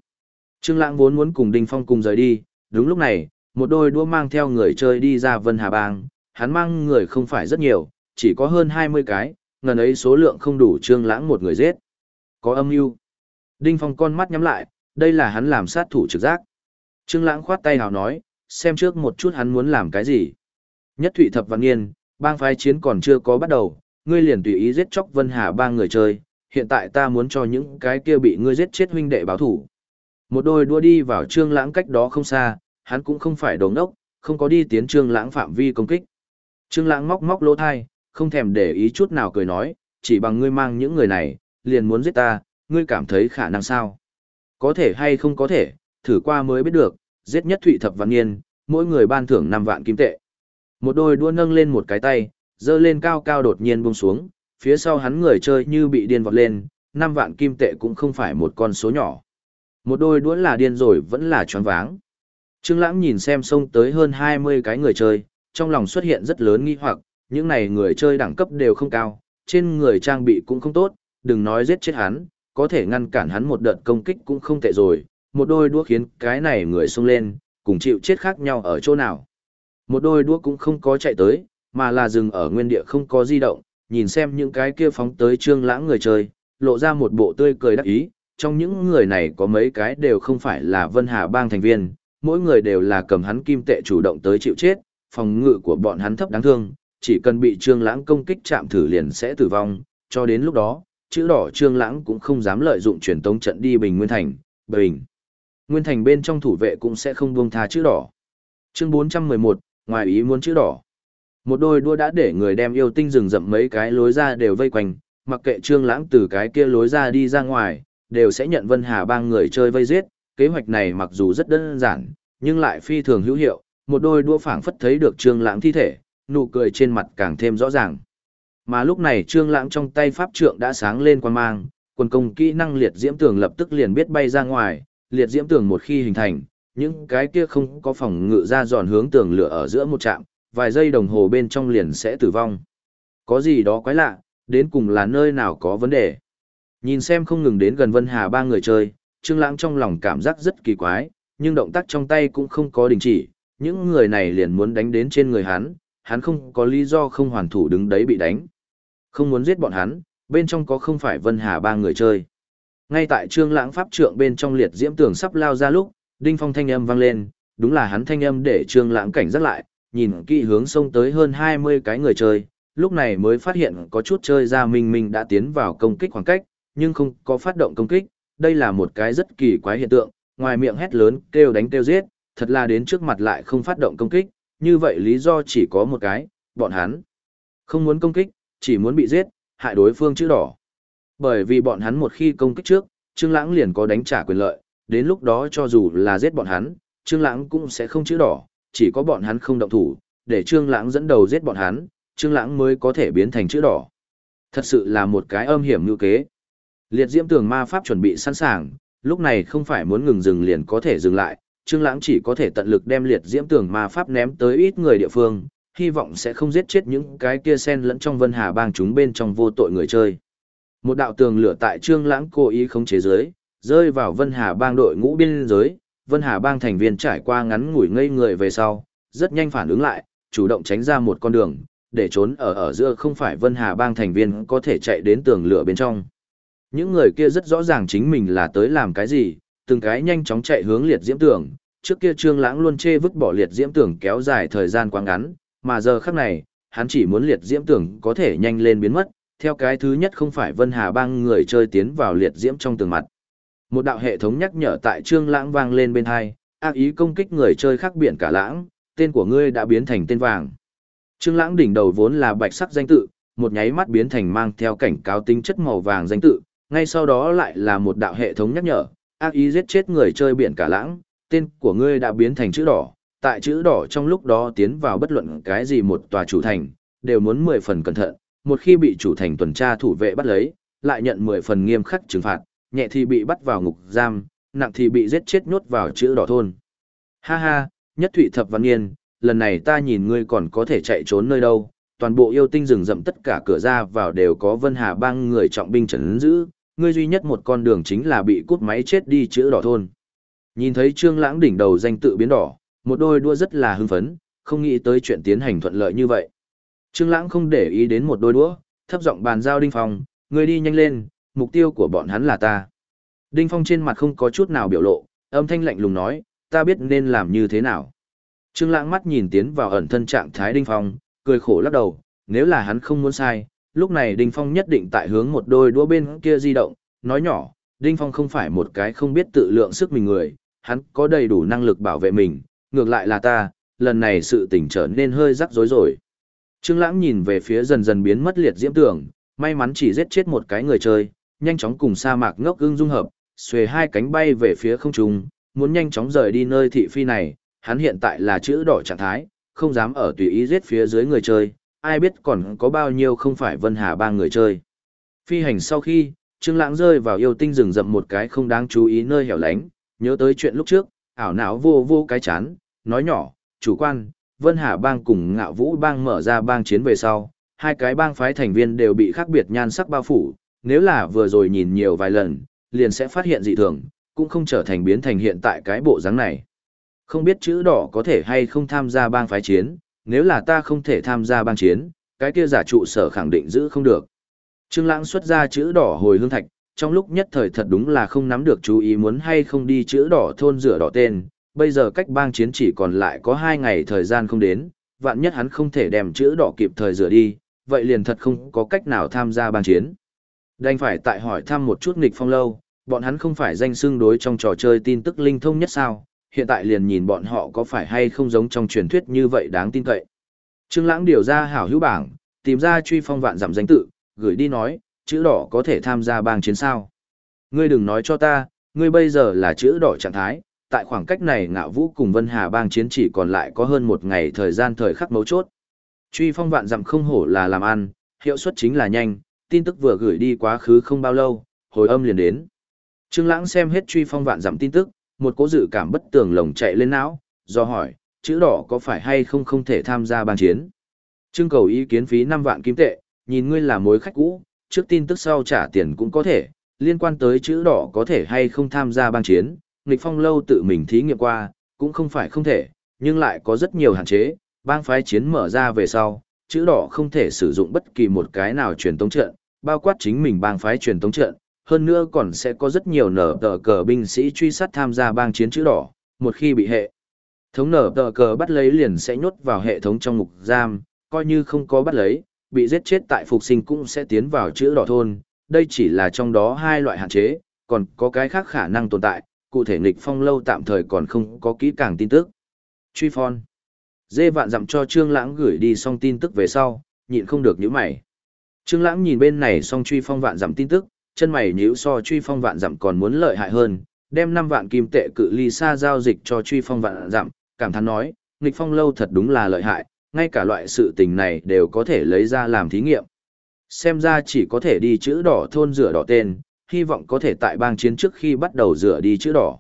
Trương Lãng vốn muốn cùng Đinh Phong cùng rời đi, đúng lúc này, một đôi đua mang theo người chơi đi ra Vân Hà Bang, hắn mang người không phải rất nhiều, chỉ có hơn 20 cái, ngần ấy số lượng không đủ Trương Lãng một người giết. Có âm mưu. Đinh Phong con mắt nhắm lại, đây là hắn làm sát thủ trực giác. Trương Lãng khoát tay hào nói, xem trước một chút hắn muốn làm cái gì. Nhất Thụy Thập Văn Nghiên, bang phái chiến còn chưa có bắt đầu, ngươi liền tùy ý giết chóc Vân Hà ba người chơi, hiện tại ta muốn cho những cái kia bị ngươi giết chết huynh đệ báo thủ. Một đôi đua đi vào Trương Lãng cách đó không xa, hắn cũng không phải đồ ngốc, không có đi tiến Trương Lãng phạm vi công kích. Trương Lãng móc móc lỗ tai, không thèm để ý chút nào cười nói, chỉ bằng ngươi mang những người này, liền muốn giết ta, ngươi cảm thấy khả năng sao? Có thể hay không có thể, thử qua mới biết được, giết nhất thụy thập văn niên, mỗi người ban thưởng 5 vạn kim tệ. Một đôi đua nâng lên một cái tay, dơ lên cao cao đột nhiên buông xuống, phía sau hắn người chơi như bị điên vọt lên, 5 vạn kim tệ cũng không phải một con số nhỏ. Một đôi đũa là điên rồi vẫn là choáng váng. Trương Lãng nhìn xem xông tới hơn 20 cái người chơi, trong lòng xuất hiện rất lớn nghi hoặc, những này người chơi đẳng cấp đều không cao, trên người trang bị cũng không tốt, đừng nói giết chết hắn, có thể ngăn cản hắn một đợt công kích cũng không tệ rồi, một đôi đũa khiến cái này người xông lên, cùng chịu chết khác nhau ở chỗ nào. Một đôi đũa cũng không có chạy tới, mà là dừng ở nguyên địa không có di động, nhìn xem những cái kia phóng tới trương lãng người chơi, lộ ra một bộ tươi cười đắc ý, trong những người này có mấy cái đều không phải là Vân Hà bang thành viên, mỗi người đều là cầm hắn kim tệ chủ động tới chịu chết, phòng ngự của bọn hắn thấp đáng thương, chỉ cần bị Trương Lãng công kích chạm thử liền sẽ tử vong, cho đến lúc đó, chữ đỏ Trương Lãng cũng không dám lợi dụng truyền tống trận đi Bình Nguyên Thành, Bình. Nguyên Thành bên trong thủ vệ cũng sẽ không buông tha chữ đỏ. Chương 411, ngoài ý muốn chữ đỏ. Một đôi đua đã để người đem yêu tinh rừng rậm mấy cái lối ra đều vây quanh, mặc kệ Trương Lãng từ cái kia lối ra đi ra ngoài, đều sẽ nhận Vân Hà bang người chơi vây giết. Kế hoạch này mặc dù rất đơn giản, nhưng lại phi thường hữu hiệu, một đôi đua phảng phất thấy được Trương Lãng thi thể, nụ cười trên mặt càng thêm rõ ràng. Mà lúc này Trương Lãng trong tay pháp trượng đã sáng lên quang mang, quần công kỹ năng liệt diễm tường lập tức liền biết bay ra ngoài, liệt diễm tường một khi hình thành, những cái kia không có phòng ngự ra giòn hướng tường lửa ở giữa một trạm, vài giây đồng hồ bên trong liền sẽ tử vong. Có gì đó quái lạ, đến cùng là nơi nào có vấn đề. Nhìn xem không ngừng đến gần Vân Hà ba người chơi, Trương Lãng trong lòng cảm giác rất kỳ quái, nhưng động tác trong tay cũng không có đình chỉ, những người này liền muốn đánh đến trên người hắn, hắn không có lý do không hoàn thủ đứng đấy bị đánh. Không muốn giết bọn hắn, bên trong có không phải Vân Hà ba người chơi. Ngay tại Trương Lãng pháp trượng bên trong liệt diễm tường sắp lao ra lúc, Đinh Phong thanh âm vang lên, đúng là hắn thanh âm để Trương Lãng cảnh giác lại, nhìn kỹ hướng sông tới hơn 20 cái người chơi, lúc này mới phát hiện có chút chơi ra mình mình đã tiến vào công kích khoảng cách, nhưng không có phát động công kích, đây là một cái rất kỳ quái hiện tượng, ngoài miệng hét lớn, kêu đánh kêu giết, thật là đến trước mặt lại không phát động công kích, như vậy lý do chỉ có một cái, bọn hắn không muốn công kích, chỉ muốn bị giết, hại đối phương chữ đỏ. Bởi vì bọn hắn một khi công kích trước, Trương Lãng liền có đánh trả quyền lợi, đến lúc đó cho dù là giết bọn hắn, Trương Lãng cũng sẽ không chữ đỏ, chỉ có bọn hắn không động thủ, để Trương Lãng dẫn đầu giết bọn hắn, Trương Lãng mới có thể biến thành chữ đỏ. Thật sự là một cái âm hiểm như kế. Liệt diễm tường ma pháp chuẩn bị sẵn sàng, lúc này không phải muốn ngừng dừng liền có thể dừng lại, Trương Lãng chỉ có thể tận lực đem liệt diễm tường ma pháp ném tới ít người địa phương, hy vọng sẽ không giết chết những cái kia sen lẫn trong Vân Hà bang chúng bên trong vô tội người chơi. Một đạo tường lửa tại Trương Lãng cố ý khống chế dưới, rơi vào Vân Hà bang đội ngũ biên giới, Vân Hà bang thành viên trải qua ngắn ngủi ngây người về sau, rất nhanh phản ứng lại, chủ động tránh ra một con đường, để trốn ở ở giữa không phải Vân Hà bang thành viên có thể chạy đến tường lửa bên trong. Những người kia rất rõ ràng chính mình là tới làm cái gì, từng cái nhanh chóng chạy hướng liệt diễm tường, trước kia Trương Lãng luôn chê vứt bỏ liệt diễm tường kéo dài thời gian quá ngắn, mà giờ khắc này, hắn chỉ muốn liệt diễm tường có thể nhanh lên biến mất, theo cái thứ nhất không phải Vân Hà bang người chơi tiến vào liệt diễm trong tường mặt. Một đạo hệ thống nhắc nhở tại Trương Lãng vang lên bên tai, ác ý công kích người chơi khác biển cả lãng, tên của ngươi đã biến thành tên vàng. Trương Lãng đỉnh đầu vốn là bạch sắc danh tự, một nháy mắt biến thành mang theo cảnh cáo tính chất màu vàng danh tự, ngay sau đó lại là một đạo hệ thống nhắc nhở, ác ý giết chết người chơi biển cả lãng, tên của ngươi đã biến thành chữ đỏ, tại chữ đỏ trong lúc đó tiến vào bất luận cái gì một tòa chủ thành, đều muốn 10 phần cẩn thận, một khi bị chủ thành tuần tra thủ vệ bắt lấy, lại nhận 10 phần nghiêm khắc trừng phạt, nhẹ thì bị bắt vào ngục giam, nặng thì bị giết chết nhốt vào chữ đỏ thôn. Ha ha, nhất thụy thập văn nghiên, lần này ta nhìn ngươi còn có thể chạy trốn nơi đâu, toàn bộ yêu tinh rừng rậm tất cả cửa ra vào đều có vân hà bang người trọng binh trấn giữ, ngươi duy nhất một con đường chính là bị cút máy chết đi chữ đỏ thôn. Nhìn thấy Trương Lãng đỉnh đầu danh tự biến đỏ, một đôi đua rất là hưng phấn, không nghĩ tới chuyện tiến hành thuận lợi như vậy. Trương Lãng không để ý đến một đôi đũa, thấp giọng bàn giao Đinh phòng, ngươi đi nhanh lên, mục tiêu của bọn hắn là ta. Đinh Phong trên mặt không có chút nào biểu lộ, âm thanh lạnh lùng nói, ta biết nên làm như thế nào. Trương Lãng mắt nhìn tiến vào ẩn thân trạng thái Đinh Phong, cười khổ lắc đầu, nếu là hắn không muốn sai, lúc này Đinh Phong nhất định tại hướng một đôi đũa bên kia di động, nói nhỏ, Đinh Phong không phải một cái không biết tự lượng sức mình người, hắn có đầy đủ năng lực bảo vệ mình, ngược lại là ta, lần này sự tình trở nên hơi rắc rối rồi. Trương Lãng nhìn về phía dần dần biến mất liệt diễm tường, may mắn chỉ giết chết một cái người chơi, nhanh chóng cùng sa mạc ngốc ưng dung hợp, xuề hai cánh bay về phía không trung, muốn nhanh chóng rời đi nơi thị phi này, hắn hiện tại là chữ đỏ trạng thái, không dám ở tùy ý giết phía dưới người chơi, ai biết còn có bao nhiêu không phải Vân Hà ba người chơi. Phi hành sau khi, Trương Lãng rơi vào yêu tinh rừng rậm một cái không đáng chú ý nơi hẻo lánh, nhớ tới chuyện lúc trước, ảo não vô vô cái chán, nói nhỏ, chủ quan, Vân Hà bang cùng Ngạo Vũ bang mở ra bang chiến về sau, hai cái bang phái thành viên đều bị khác biệt nhan sắc bao phủ, nếu là vừa rồi nhìn nhiều vài lần, liền sẽ phát hiện dị thường, cũng không trở thành biến thành hiện tại cái bộ dáng này. Không biết chữ đỏ có thể hay không tham gia bang phái chiến, nếu là ta không thể tham gia bang chiến, cái kia giả trụ sở khẳng định giữ không được. Trương Lãng xuất ra chữ đỏ hồi hương thạch, trong lúc nhất thời thật đúng là không nắm được chú ý muốn hay không đi chữ đỏ thôn rửa đỏ tên, bây giờ cách bang chiến chỉ còn lại có 2 ngày thời gian không đến, vạn nhất hắn không thể đem chữ đỏ kịp thời rửa đi, vậy liền thật không có cách nào tham gia bang chiến. Đành phải tại hỏi thăm một chút nghịch phong lâu, bọn hắn không phải danh xương đối trong trò chơi tin tức linh thông nhất sao, hiện tại liền nhìn bọn họ có phải hay không giống trong truyền thuyết như vậy đáng tin cậy. Trương Lãng điều ra hảo hữu bảng, tìm ra truy phong vạn giảm danh tự, gửi đi nói, chữ đỏ có thể tham gia bang chiến sao. Ngươi đừng nói cho ta, ngươi bây giờ là chữ đỏ trạng thái, tại khoảng cách này ngạo vũ cùng Vân Hà bang chiến chỉ còn lại có hơn một ngày thời gian thời khắc mấu chốt. Truy phong vạn dặm không hổ là làm ăn, hiệu suất chính là nhanh, tin tức vừa gửi đi quá khứ không bao lâu, hồi âm liền đến. Trương Lãng xem hết truy phong vạn dặm tin tức, một cố dự cảm bất tường lồng chạy lên não, do hỏi, chữ đỏ có phải hay không không thể tham gia ban chiến. trương cầu ý kiến phí 5 vạn kim tệ, nhìn ngươi là mối khách cũ, trước tin tức sau trả tiền cũng có thể, liên quan tới chữ đỏ có thể hay không tham gia ban chiến, nghịch phong lâu tự mình thí nghiệm qua, cũng không phải không thể, nhưng lại có rất nhiều hạn chế, bang phái chiến mở ra về sau, chữ đỏ không thể sử dụng bất kỳ một cái nào truyền tống trận, bao quát chính mình bang phái truyền thống trận, hơn nữa còn sẽ có rất nhiều nở tờ cờ binh sĩ truy sát tham gia bang chiến chữ đỏ, một khi bị hệ. Thống nở tờ cờ bắt lấy liền sẽ nhốt vào hệ thống trong ngục giam, coi như không có bắt lấy, bị giết chết tại phục sinh cũng sẽ tiến vào chữ đỏ thôn, đây chỉ là trong đó hai loại hạn chế, còn có cái khác khả năng tồn tại, cụ thể nghịch phong lâu tạm thời còn không có kỹ càng tin tức. Truy phon. Dê vạn dặm cho Trương Lãng gửi đi xong tin tức về sau, nhịn không được nhíu mày. Trương Lãng nhìn bên này xong truy phong vạn giảm tin tức, chân mày nhíu so truy phong vạn giảm còn muốn lợi hại hơn, đem 5 vạn kim tệ cự ly xa giao dịch cho truy phong vạn giảm, cảm thán nói, nghịch phong lâu thật đúng là lợi hại, ngay cả loại sự tình này đều có thể lấy ra làm thí nghiệm. Xem ra chỉ có thể đi chữ đỏ thôn rửa đỏ tên, hy vọng có thể tại bang chiến trước khi bắt đầu rửa đi chữ đỏ.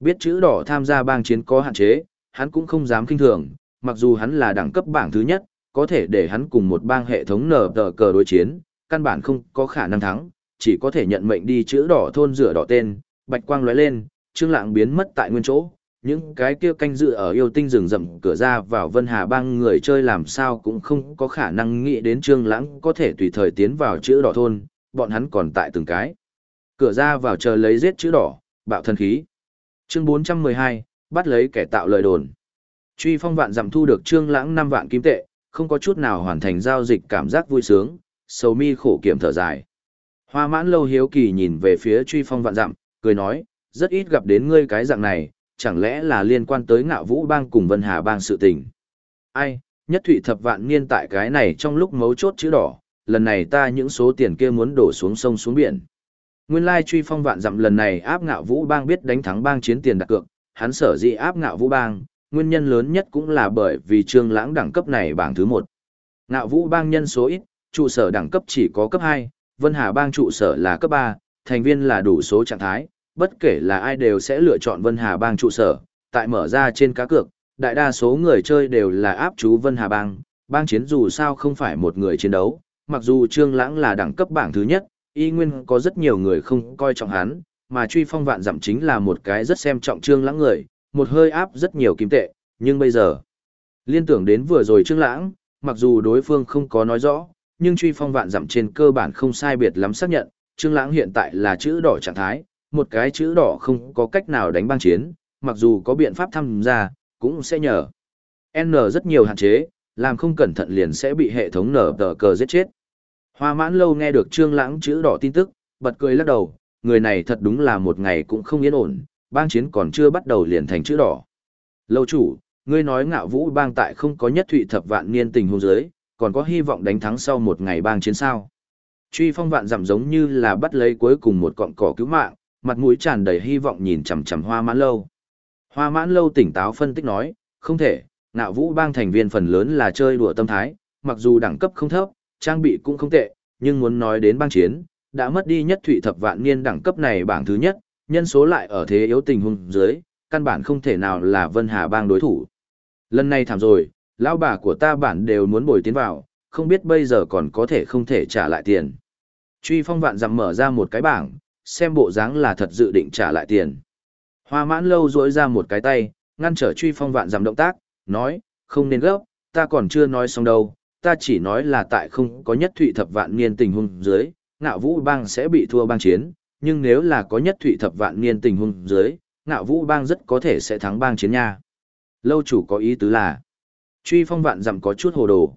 Biết chữ đỏ tham gia bang chiến có hạn chế, hắn cũng không dám kinh thường, mặc dù hắn là đẳng cấp bảng thứ nhất, có thể để hắn cùng một bang hệ thống nở tờ cờ đối chiến, căn bản không có khả năng thắng, chỉ có thể nhận mệnh đi chữ đỏ thôn rửa đỏ tên, bạch quang lóe lên, trương lạng biến mất tại nguyên chỗ. Những cái kia canh dự ở yêu tinh rừng rậm cửa ra vào Vân Hà bang người chơi làm sao cũng không có khả năng nghĩ đến Trương Lãng có thể tùy thời tiến vào chữ đỏ thôn, bọn hắn còn tại từng cái. Cửa ra vào chờ lấy giết chữ đỏ, bạo thân khí. Chương 412, bắt lấy kẻ tạo lời đồn. Truy phong vạn giảm thu được Trương Lãng 5 vạn kim tệ, không có chút nào hoàn thành giao dịch cảm giác vui sướng, sầu mi khổ kiểm thở dài. Hoa mãn lâu hiếu kỳ nhìn về phía truy phong vạn dặm, cười nói, rất ít gặp đến ngươi cái dạng này, chẳng lẽ là liên quan tới ngạo vũ bang cùng Vân Hà bang sự tình. Ai, nhất thụy thập vạn niên tại cái này trong lúc mấu chốt chữ đỏ, lần này ta những số tiền kia muốn đổ xuống sông xuống biển. Nguyên lai truy phong vạn dặm lần này áp ngạo vũ bang biết đánh thắng bang chiến tiền đặt cược, hắn sở dĩ áp ngạo vũ bang, nguyên nhân lớn nhất cũng là bởi vì trương lãng đẳng cấp này bảng thứ một. Ngạo vũ bang nhân số ít, trụ sở đẳng cấp chỉ có cấp 2, Vân Hà bang trụ sở là cấp 3, thành viên là đủ số trạng thái, bất kể là ai đều sẽ lựa chọn Vân Hà bang trụ sở, tại mở ra trên cá cược, đại đa số người chơi đều là áp chú Vân Hà bang, bang chiến dù sao không phải một người chiến đấu, mặc dù Trương Lãng là đẳng cấp bảng thứ nhất, y nguyên có rất nhiều người không coi trọng hắn, mà truy phong vạn dặm chính là một cái rất xem trọng Trương Lãng người, một hơi áp rất nhiều kim tệ, nhưng bây giờ, liên tưởng đến vừa rồi Trương Lãng, mặc dù đối phương không có nói rõ, nhưng truy phong vạn dặm trên cơ bản không sai biệt lắm xác nhận, Trương Lãng hiện tại là chữ đỏ trạng thái, một cái chữ đỏ không có cách nào đánh băng chiến, mặc dù có biện pháp tham gia, cũng sẽ nhờ. N rất nhiều hạn chế, làm không cẩn thận liền sẽ bị hệ thống nở tờ cờ giết chết. Hoa mãn lâu nghe được Trương Lãng chữ đỏ tin tức, bật cười lắc đầu, người này thật đúng là một ngày cũng không yên ổn, bang chiến còn chưa bắt đầu liền thành chữ đỏ. Lâu chủ, ngươi nói ngạo vũ bang tại không có nhất thụy thập vạn niên tình hôn giới, còn có hy vọng đánh thắng sau một ngày bang chiến sao. Truy phong vạn dặm giống như là bắt lấy cuối cùng một cọng cỏ cứu mạng, mặt mũi tràn đầy hy vọng nhìn chằm chằm hoa mãn lâu. Hoa mãn lâu tỉnh táo phân tích nói, không thể, ngạo vũ bang thành viên phần lớn là chơi đùa tâm thái, mặc dù đẳng cấp không thấp, trang bị cũng không tệ, nhưng muốn nói đến bang chiến, đã mất đi nhất thụy thập vạn niên đẳng cấp này bảng thứ nhất, nhân số lại ở thế yếu tình huống dưới, căn bản không thể nào là Vân Hà bang đối thủ. Lần này thảm rồi, lão bà của ta bản đều muốn bồi tiến vào, không biết bây giờ còn có thể không thể trả lại tiền. Truy phong vạn dặm mở ra một cái bảng, xem bộ dáng là thật dự định trả lại tiền. Hoa mãn lâu rỗi ra một cái tay, ngăn trở truy phong vạn dặm động tác, nói, không nên gấp, ta còn chưa nói xong đâu, ta chỉ nói là tại không có nhất thụy thập vạn niên tình huống dưới, ngạo vũ bang sẽ bị thua bang chiến, nhưng nếu là có nhất thụy thập vạn niên tình huống dưới, ngạo vũ bang rất có thể sẽ thắng bang chiến nha. Lâu chủ có ý tứ là, truy phong vạn dặm có chút hồ đồ.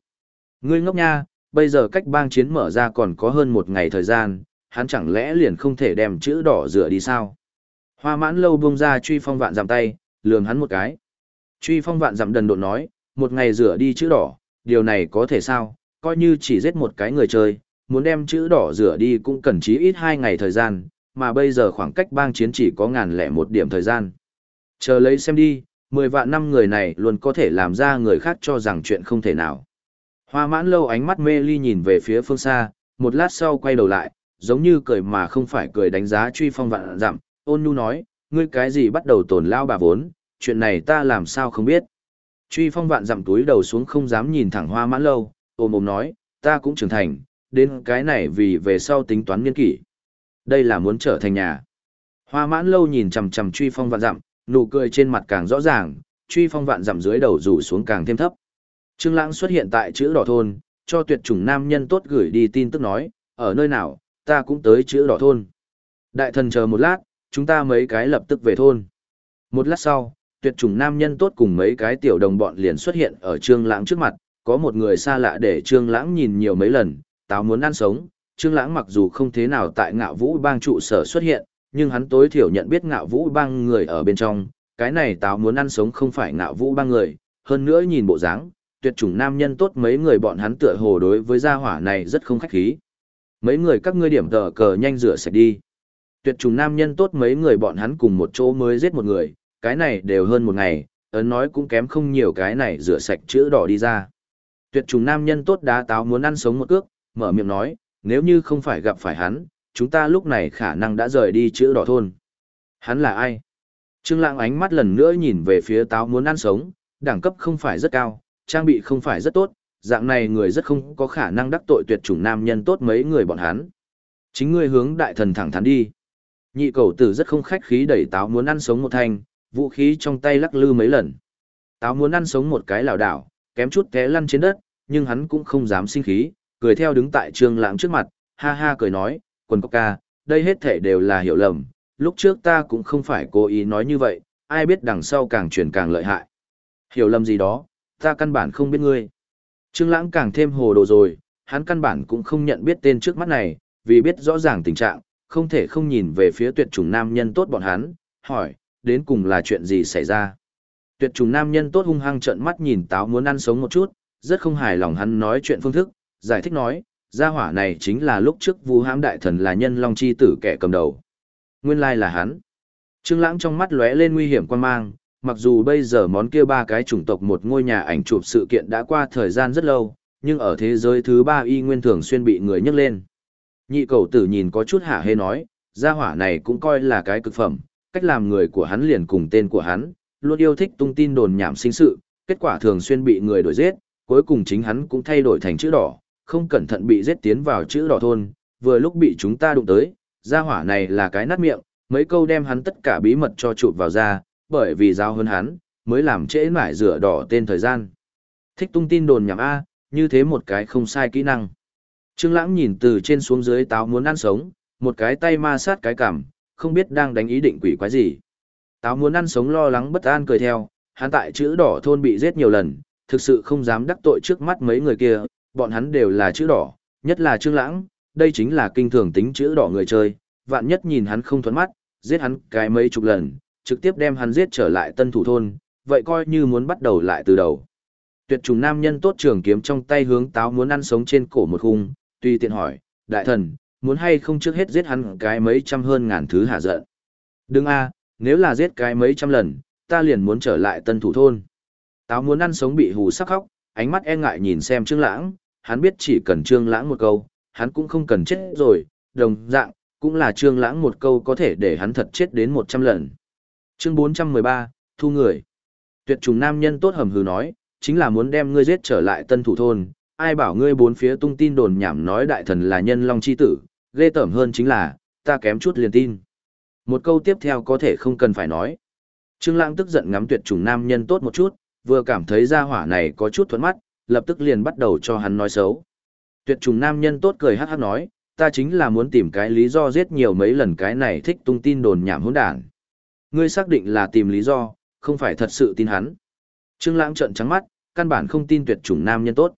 Ngươi ngốc nha, bây giờ cách bang chiến mở ra còn có hơn một ngày thời gian, hắn chẳng lẽ liền không thể đem chữ đỏ rửa đi sao? Hoa mãn lâu buông ra truy phong vạn dặm tay, lườm hắn một cái. Truy phong vạn dặm đần độn nói, một ngày rửa đi chữ đỏ, điều này có thể sao, coi như chỉ giết một cái người chơi, muốn đem chữ đỏ rửa đi cũng cần chí ít hai ngày thời gian, mà bây giờ khoảng cách bang chiến chỉ có ngàn lẻ một điểm thời gian. Chờ lấy xem đi, mười vạn năm người này luôn có thể làm ra người khác cho rằng chuyện không thể nào. Hoa mãn lâu ánh mắt mê ly nhìn về phía phương xa, một lát sau quay đầu lại, giống như cười mà không phải cười đánh giá truy phong vạn dặm, ôn nhu nói, ngươi cái gì bắt đầu tổn lao bà vốn, chuyện này ta làm sao không biết. Truy phong vạn dặm túi đầu xuống không dám nhìn thẳng hoa mãn lâu, ôm ôm nói, ta cũng trưởng thành, đến cái này vì về sau tính toán niên kỷ. Đây là muốn trở thành nhà. Hoa mãn lâu nhìn chằm chằm truy phong vạn dặm, nụ cười trên mặt càng rõ ràng, truy phong vạn dặm dưới đầu rủ xuống càng thêm thấp. Trương Lãng xuất hiện tại chữ đỏ thôn, cho tuyệt chủng nam nhân tốt gửi đi tin tức nói, ở nơi nào, ta cũng tới chữ đỏ thôn. Đại thần chờ một lát, chúng ta mấy cái lập tức về thôn. Một lát sau, tuyệt chủng nam nhân tốt cùng mấy cái tiểu đồng bọn liền xuất hiện ở Trương Lãng trước mặt, có một người xa lạ để Trương Lãng nhìn nhiều mấy lần, táo muốn ăn sống. Trương Lãng mặc dù không thế nào tại Ngạo Vũ Bang trụ sở xuất hiện, nhưng hắn tối thiểu nhận biết Ngạo Vũ Bang người ở bên trong, cái này táo muốn ăn sống không phải Ngạo Vũ Bang người, hơn nữa nhìn bộ dáng, tuyệt chủng nam nhân tốt mấy người bọn hắn tựa hồ đối với gia hỏa này rất không khách khí. Mấy người các ngươi điểm tờ cờ nhanh rửa sạch đi. Tuyệt chủng nam nhân tốt mấy người bọn hắn cùng một chỗ mới giết một người, cái này đều hơn một ngày, ấn nói cũng kém không nhiều cái này rửa sạch chữ đỏ đi ra. Tuyệt trùng nam nhân tốt đá táo muốn ăn sống một cước, mở miệng nói, nếu như không phải gặp phải hắn, chúng ta lúc này khả năng đã rời đi chữ đỏ thôn. Hắn là ai? Trương Lãng ánh mắt lần nữa nhìn về phía táo muốn ăn sống, đẳng cấp không phải rất cao, trang bị không phải rất tốt, dạng này người rất không có khả năng đắc tội tuyệt chủng nam nhân tốt mấy người bọn hắn. Chính ngươi hướng đại thần thẳng thắn đi. Nhị cầu tử rất không khách khí đẩy táo muốn ăn sống một thanh, vũ khí trong tay lắc lư mấy lần. Táo muốn ăn sống một cái lảo đảo, kém chút té lăn trên đất, nhưng hắn cũng không dám sinh khí, cười theo đứng tại trương lãng trước mặt, ha ha cười nói, quần cốc ca, đây hết thể đều là hiểu lầm, lúc trước ta cũng không phải cố ý nói như vậy, ai biết đằng sau càng chuyển càng lợi hại. Hiểu lầm gì đó, ta căn bản không biết ngươi. Trương lãng càng thêm hồ đồ rồi, hắn căn bản cũng không nhận biết tên trước mắt này, vì biết rõ ràng tình trạng, không thể không nhìn về phía tuyệt chủng nam nhân tốt bọn hắn, hỏi, đến cùng là chuyện gì xảy ra. Tuyệt trùng nam nhân tốt hung hăng trợn mắt nhìn táo muốn ăn sống một chút, rất không hài lòng hắn nói chuyện phương thức, giải thích nói, gia hỏa này chính là lúc trước vu hãm đại thần là nhân long chi tử kẻ cầm đầu. Nguyên lai là hắn. Trương Lãng trong mắt lóe lên nguy hiểm quan mang, mặc dù bây giờ món kia ba cái chủng tộc một ngôi nhà ảnh chụp sự kiện đã qua thời gian rất lâu, nhưng ở thế giới thứ ba y nguyên thường xuyên bị người nhắc lên. Nhị cầu tử nhìn có chút hả hê nói, gia hỏa này cũng coi là cái cực phẩm, cách làm người của hắn liền cùng tên của hắn, luôn yêu thích tung tin đồn nhảm sinh sự, kết quả thường xuyên bị người đổi giết, cuối cùng chính hắn cũng thay đổi thành chữ đỏ, không cẩn thận bị giết tiến vào chữ đỏ thôn, vừa lúc bị chúng ta đụng tới, gia hỏa này là cái nát miệng, mấy câu đem hắn tất cả bí mật cho chụp vào ra, bởi vì giao hơn hắn, mới làm trễ mải rửa đỏ tên thời gian. Thích tung tin đồn nhảm A, như thế một cái không sai kỹ năng. Trương Lãng nhìn từ trên xuống dưới táo muốn ăn sống, một cái tay ma sát cái cằm, không biết đang đánh ý định quỷ quái gì. Táo muốn ăn sống lo lắng bất an cười theo, hắn tại chữ đỏ thôn bị giết nhiều lần, thực sự không dám đắc tội trước mắt mấy người kia, bọn hắn đều là chữ đỏ, nhất là Trương Lãng, đây chính là kinh thường tính chữ đỏ người chơi, vạn nhất nhìn hắn không thuận mắt, giết hắn cái mấy chục lần, trực tiếp đem hắn giết trở lại tân thủ thôn, vậy coi như muốn bắt đầu lại từ đầu. Tuyệt trùng nam nhân tốt trường kiếm trong tay hướng táo muốn ăn sống trên cổ một khung, tùy tiện hỏi, đại thần, muốn hay không trước hết giết hắn cái mấy trăm hơn ngàn thứ hạ giận. Đừng a, nếu là giết cái mấy trăm lần, ta liền muốn trở lại tân thủ thôn. Táo muốn ăn sống bị hù sắc khóc, ánh mắt e ngại nhìn xem Trương Lãng, hắn biết chỉ cần Trương Lãng một câu, hắn cũng không cần chết rồi, đồng dạng, cũng là Trương Lãng một câu có thể để hắn thật chết đến 100 lần. Chương 413, thu người. Tuyệt trùng nam nhân tốt hầm hừ nói, chính là muốn đem ngươi giết trở lại tân thủ thôn, ai bảo ngươi bốn phía tung tin đồn nhảm nói đại thần là nhân long chi tử, ghê tởm hơn chính là, ta kém chút liền tin. Một câu tiếp theo có thể không cần phải nói. Trương Lãng tức giận ngắm tuyệt trùng nam nhân tốt một chút, vừa cảm thấy gia hỏa này có chút thuận mắt, lập tức liền bắt đầu cho hắn nói xấu. Tuyệt trùng nam nhân tốt cười hát hát nói, ta chính là muốn tìm cái lý do giết nhiều mấy lần cái này thích tung tin đồn nhảm hỗn đản. Ngươi xác định là tìm lý do, không phải thật sự tin hắn. Trương Lãng trợn trắng mắt, căn bản không tin tuyệt chủng nam nhân tốt.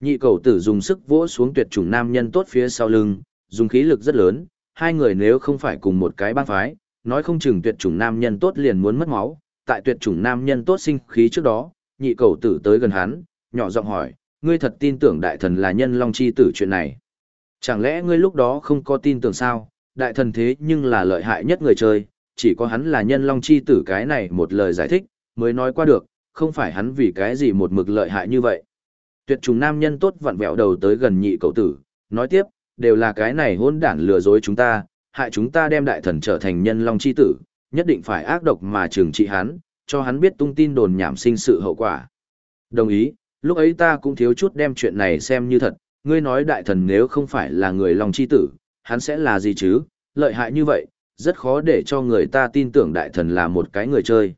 Nhị cầu tử dùng sức vỗ xuống tuyệt chủng nam nhân tốt phía sau lưng, dùng khí lực rất lớn, hai người nếu không phải cùng một cái bang phái, nói không chừng tuyệt chủng nam nhân tốt liền muốn mất máu. Tại tuyệt chủng nam nhân tốt sinh khí trước đó, nhị cầu tử tới gần hắn, nhỏ giọng hỏi, ngươi thật tin tưởng đại thần là nhân long chi tử chuyện này. Chẳng lẽ ngươi lúc đó không có tin tưởng sao, đại thần thế nhưng là lợi hại nhất người chơi, chỉ có hắn là nhân long chi tử cái này một lời giải thích, mới nói qua được, không phải hắn vì cái gì một mực lợi hại như vậy. Tuyệt trùng nam nhân tốt vặn vẹo đầu tới gần nhị cậu tử, nói tiếp, đều là cái này hôn đản lừa dối chúng ta, hại chúng ta đem đại thần trở thành nhân long chi tử, nhất định phải ác độc mà trừng trị hắn, cho hắn biết tung tin đồn nhảm sinh sự hậu quả. Đồng ý, lúc ấy ta cũng thiếu chút đem chuyện này xem như thật, ngươi nói đại thần nếu không phải là người lòng chi tử, hắn sẽ là gì chứ, lợi hại như vậy, rất khó để cho người ta tin tưởng đại thần là một cái người chơi.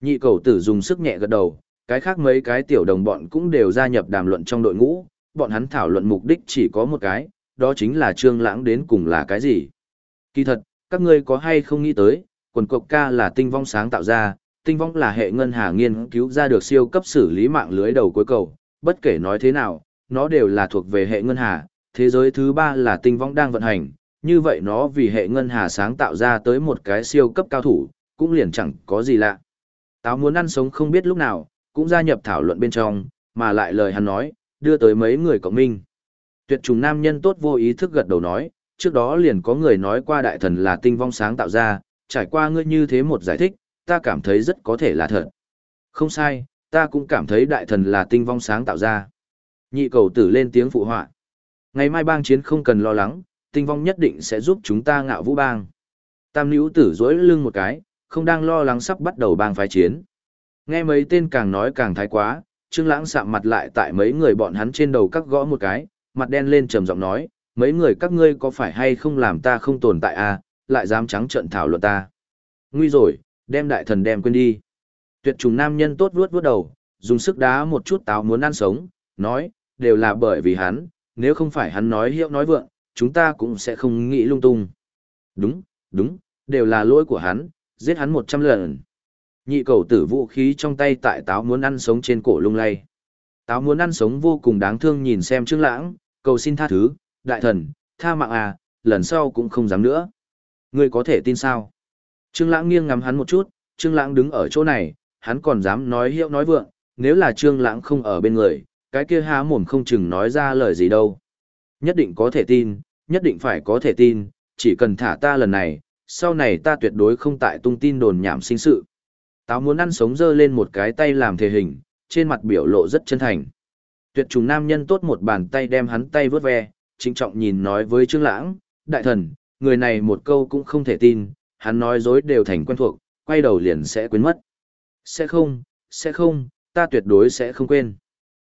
Nhị cầu tử dùng sức nhẹ gật đầu, cái khác mấy cái tiểu đồng bọn cũng đều gia nhập đàm luận trong đội ngũ, bọn hắn thảo luận mục đích chỉ có một cái, đó chính là trương lãng đến cùng là cái gì. Kỳ thật, các ngươi có hay không nghĩ tới, quần cộc ca là tinh vong sáng tạo ra, tinh vong là hệ ngân hà nghiên cứu ra được siêu cấp xử lý mạng lưới đầu cuối cầu, bất kể nói thế nào, nó đều là thuộc về hệ ngân hà, thế giới thứ ba là tinh vong đang vận hành, như vậy nó vì hệ ngân hà sáng tạo ra tới một cái siêu cấp cao thủ, cũng liền chẳng có gì lạ. Táo muốn ăn sống không biết lúc nào, cũng gia nhập thảo luận bên trong, mà lại lời hắn nói, đưa tới mấy người cộng minh. Tuyệt trùng nam nhân tốt vô ý thức gật đầu nói, trước đó liền có người nói qua đại thần là tinh vong sáng tạo ra, trải qua ngươi như thế một giải thích, ta cảm thấy rất có thể là thật. Không sai, ta cũng cảm thấy đại thần là tinh vong sáng tạo ra. Nhị cầu tử lên tiếng phụ họa. Ngày mai bang chiến không cần lo lắng, tinh vong nhất định sẽ giúp chúng ta ngạo vũ bang. Tam nữ tử dối lưng một cái, không đang lo lắng sắp bắt đầu bang phái chiến. Nghe mấy tên càng nói càng thái quá, Trương Lãng sạm mặt lại tại mấy người bọn hắn trên đầu cắt gõ một cái, mặt đen lên trầm giọng nói, mấy người các ngươi có phải hay không làm ta không tồn tại a, à, lại dám trắng trợn thảo luận ta. Nguy rồi, đem đại thần đem quên đi. Tuyệt trùng nam nhân tốt vuốt vuốt đầu, dùng sức đá một chút táo muốn ăn sống, nói, đều là bởi vì hắn, nếu không phải hắn nói hiệu nói vượng, chúng ta cũng sẽ không nghĩ lung tung. Đúng, đúng, đều là lỗi của hắn, giết hắn một trăm lần. Nhị cầu tử vũ khí trong tay tại táo muốn ăn sống trên cổ lung lay. Táo muốn ăn sống vô cùng đáng thương nhìn xem Trương Lãng, cầu xin tha thứ, đại thần, tha mạng à, lần sau cũng không dám nữa. Ngươi có thể tin sao? Trương Lãng nghiêng ngắm hắn một chút, Trương Lãng đứng ở chỗ này, hắn còn dám nói hiệu nói vượng, nếu là Trương Lãng không ở bên người, cái kia há mồm không chừng nói ra lời gì đâu. Nhất định có thể tin, nhất định phải có thể tin, chỉ cần thả ta lần này, sau này ta tuyệt đối không tại tung tin đồn nhảm sinh sự. Táo muốn ăn sống dơ lên một cái tay làm thể hình, trên mặt biểu lộ rất chân thành. Tuyệt trùng nam nhân tốt một bàn tay đem hắn tay vớt ve, trinh trọng nhìn nói với Trương Lãng, đại thần, người này một câu cũng không thể tin, hắn nói dối đều thành quen thuộc, quay đầu liền sẽ quên mất. Sẽ không, sẽ không, ta tuyệt đối sẽ không quên.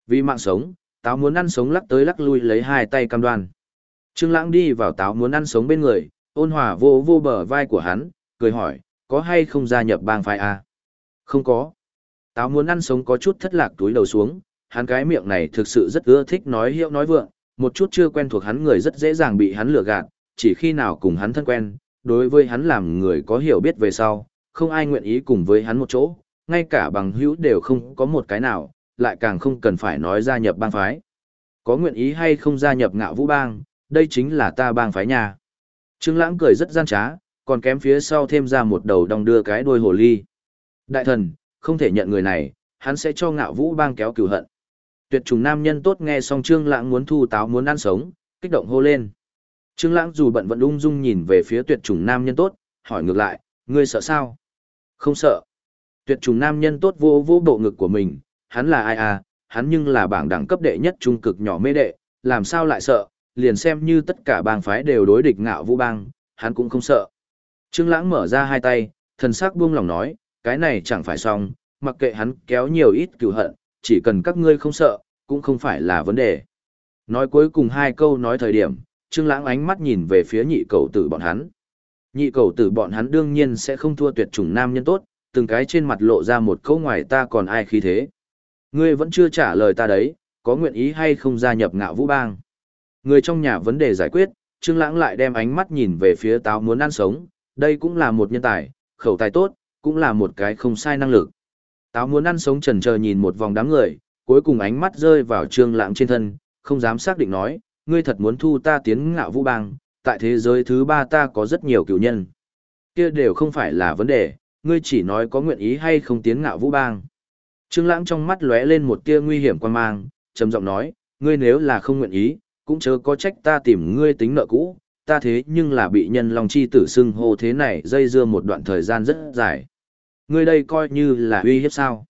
Vì mạng sống, táo muốn ăn sống lắc tới lắc lui lấy hai tay cam đoan. Trương Lãng đi vào táo muốn ăn sống bên người, ôn hòa vô vô bờ vai của hắn, cười hỏi, có hay không gia nhập bang phái a? Không có. Táo muốn ăn sống có chút thất lạc túi đầu xuống, hắn cái miệng này thực sự rất ưa thích nói hiệu nói vượng, một chút chưa quen thuộc hắn người rất dễ dàng bị hắn lừa gạt, chỉ khi nào cùng hắn thân quen, đối với hắn làm người có hiểu biết về sau, không ai nguyện ý cùng với hắn một chỗ, ngay cả bằng hữu đều không có một cái nào, lại càng không cần phải nói gia nhập bang phái. Có nguyện ý hay không gia nhập ngạo vũ bang, đây chính là ta bang phái nhà. Trương Lãng cười rất gian trá, còn kém phía sau thêm ra một đầu đong đưa cái đuôi hồ ly. Đại thần, không thể nhận người này, hắn sẽ cho ngạo vũ bang kéo cửu hận. Tuyệt trùng nam nhân tốt nghe xong Trương Lãng muốn thu táo muốn ăn sống, kích động hô lên. Trương Lãng dù bận vẫn ung dung nhìn về phía tuyệt chủng nam nhân tốt, hỏi ngược lại, ngươi sợ sao? Không sợ. Tuyệt chủng nam nhân tốt vô vô bộ ngực của mình, hắn là ai à, hắn nhưng là bảng đẳng cấp đệ nhất trung cực nhỏ mê đệ, làm sao lại sợ, liền xem như tất cả bang phái đều đối địch ngạo vũ bang, hắn cũng không sợ. Trương Lãng mở ra hai tay, thần sắc buông lòng nói, cái này chẳng phải xong, mặc kệ hắn kéo nhiều ít cừu hận, chỉ cần các ngươi không sợ, cũng không phải là vấn đề. Nói cuối cùng hai câu nói thời điểm, Trương Lãng ánh mắt nhìn về phía nhị cầu tử bọn hắn. Nhị cầu tử bọn hắn đương nhiên sẽ không thua tuyệt chủng nam nhân tốt, từng cái trên mặt lộ ra một câu ngoài ta còn ai khí thế. Ngươi vẫn chưa trả lời ta đấy, có nguyện ý hay không gia nhập ngạo vũ bang. Người trong nhà vấn đề giải quyết, Trương Lãng lại đem ánh mắt nhìn về phía táo muốn ăn sống, đây cũng là một nhân tài, khẩu tài tốt, cũng là một cái không sai năng lực. Táo muốn ăn sống trần chờ nhìn một vòng đám người, cuối cùng ánh mắt rơi vào Trương Lãng trên thân, không dám xác định nói, ngươi thật muốn thu ta tiến ngạo vũ bang, tại thế giới thứ ba ta có rất nhiều cựu nhân. Kia đều không phải là vấn đề, ngươi chỉ nói có nguyện ý hay không tiến ngạo vũ bang. Trương Lãng trong mắt lóe lên một tia nguy hiểm quan mang, trầm giọng nói, ngươi nếu là không nguyện ý, cũng chớ có trách ta tìm ngươi tính nợ cũ, ta thế nhưng là bị nhân long chi tử xưng hô thế này dây dưa một đoạn thời gian rất dài. Ngươi đây coi như là uy hiếp sao.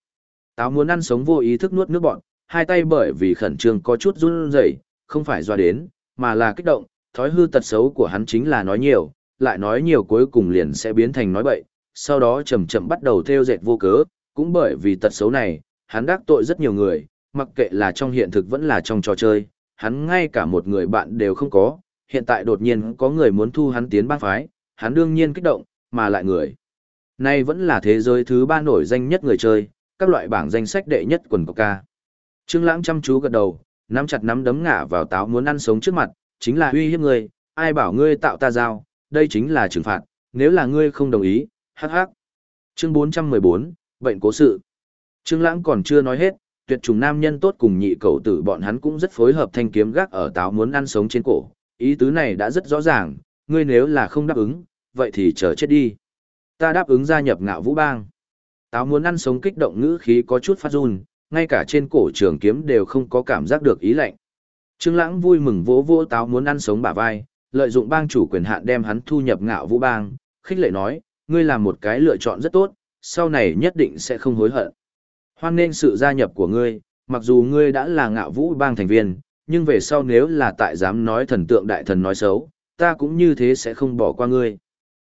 Táo muốn ăn sống vô ý thức nuốt nước bọn, hai tay bởi vì khẩn trương có chút run rẩy, không phải do đến, mà là kích động, thói hư tật xấu của hắn chính là nói nhiều, lại nói nhiều cuối cùng liền sẽ biến thành nói bậy, sau đó chậm chậm bắt đầu theo dệt vô cớ, cũng bởi vì tật xấu này, hắn đắc tội rất nhiều người, mặc kệ là trong hiện thực vẫn là trong trò chơi, hắn ngay cả một người bạn đều không có, hiện tại đột nhiên có người muốn thu hắn tiến bang phái, hắn đương nhiên kích động, mà lại người. Nay vẫn là thế giới thứ ba nổi danh nhất người chơi, các loại bảng danh sách đệ nhất quần cọc ca. Trương Lãng chăm chú gật đầu, nắm chặt nắm đấm ngã vào táo muốn ăn sống trước mặt, chính là uy hiếp ngươi, ai bảo ngươi tạo ta giao, đây chính là trừng phạt, nếu là ngươi không đồng ý, hắc hắc. Chương 414, bệnh cố sự. Trương Lãng còn chưa nói hết, tuyệt trùng nam nhân tốt cùng nhị cầu tử bọn hắn cũng rất phối hợp thanh kiếm gác ở táo muốn ăn sống trên cổ. Ý tứ này đã rất rõ ràng, ngươi nếu là không đáp ứng, vậy thì chờ chết đi. Ta đáp ứng gia nhập ngạo vũ bang. Táo muốn ăn sống kích động ngữ khí có chút phát run, ngay cả trên cổ trường kiếm đều không có cảm giác được ý lạnh. Trương Lãng vui mừng vỗ vỗ táo muốn ăn sống bả vai, lợi dụng bang chủ quyền hạn đem hắn thu nhập ngạo vũ bang, khích lệ nói, ngươi làm một cái lựa chọn rất tốt, sau này nhất định sẽ không hối hận. Hoan nên sự gia nhập của ngươi, mặc dù ngươi đã là ngạo vũ bang thành viên, nhưng về sau nếu là tại dám nói thần tượng đại thần nói xấu, ta cũng như thế sẽ không bỏ qua ngươi.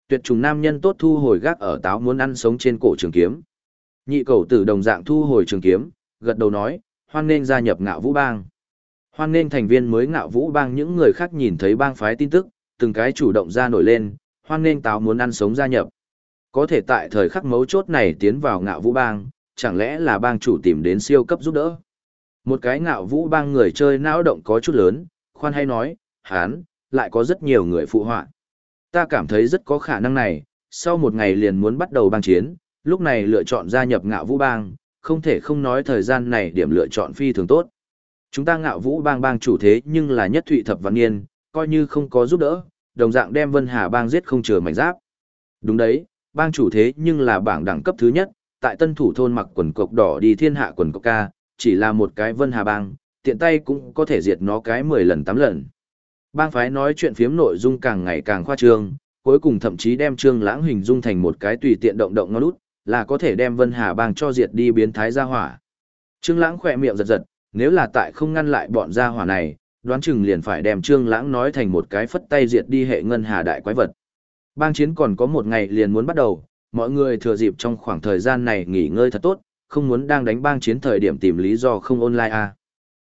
Tuyệt trùng nam nhân tốt thu hồi gác ở táo muốn ăn sống trên cổ trường kiếm. Nhị cầu tử đồng dạng thu hồi trường kiếm, gật đầu nói, hoan nên gia nhập ngạo vũ bang. Hoan nên thành viên mới ngạo vũ bang những người khác nhìn thấy bang phái tin tức, từng cái chủ động ra nổi lên, hoan nên táo muốn ăn sống gia nhập. Có thể tại thời khắc mấu chốt này tiến vào ngạo vũ bang, chẳng lẽ là bang chủ tìm đến siêu cấp giúp đỡ. Một cái ngạo vũ bang người chơi não động có chút lớn, khoan hay nói, hán, lại có rất nhiều người phụ họa. Ta cảm thấy rất có khả năng này, sau một ngày liền muốn bắt đầu bang chiến, lúc này lựa chọn gia nhập ngạo vũ bang, không thể không nói thời gian này điểm lựa chọn phi thường tốt. Chúng ta ngạo vũ bang bang chủ thế nhưng là nhất thụy thập văn niên, coi như không có giúp đỡ, đồng dạng đem Vân Hà bang giết không chừa mảnh giáp. Đúng đấy, bang chủ thế nhưng là bảng đẳng cấp thứ nhất, tại tân thủ thôn mặc quần cộc đỏ đi thiên hạ quần cộc ca, chỉ là một cái Vân Hà bang, tiện tay cũng có thể diệt nó cái 10 lần 8 lần. Bang phái nói chuyện phiếm nội dung càng ngày càng khoa trương, cuối cùng thậm chí đem Trương Lãng hình dung thành một cái tùy tiện động động ngón út, là có thể đem Vân Hà bang cho diệt đi biến thái gia hỏa. Trương Lãng khẽ miệng giật giật, nếu là tại không ngăn lại bọn gia hỏa này, đoán chừng liền phải đem Trương Lãng nói thành một cái phất tay diệt đi hệ ngân hà đại quái vật. Bang chiến còn có một ngày liền muốn bắt đầu, mọi người thừa dịp trong khoảng thời gian này nghỉ ngơi thật tốt, không muốn đang đánh bang chiến thời điểm tìm lý do không online à.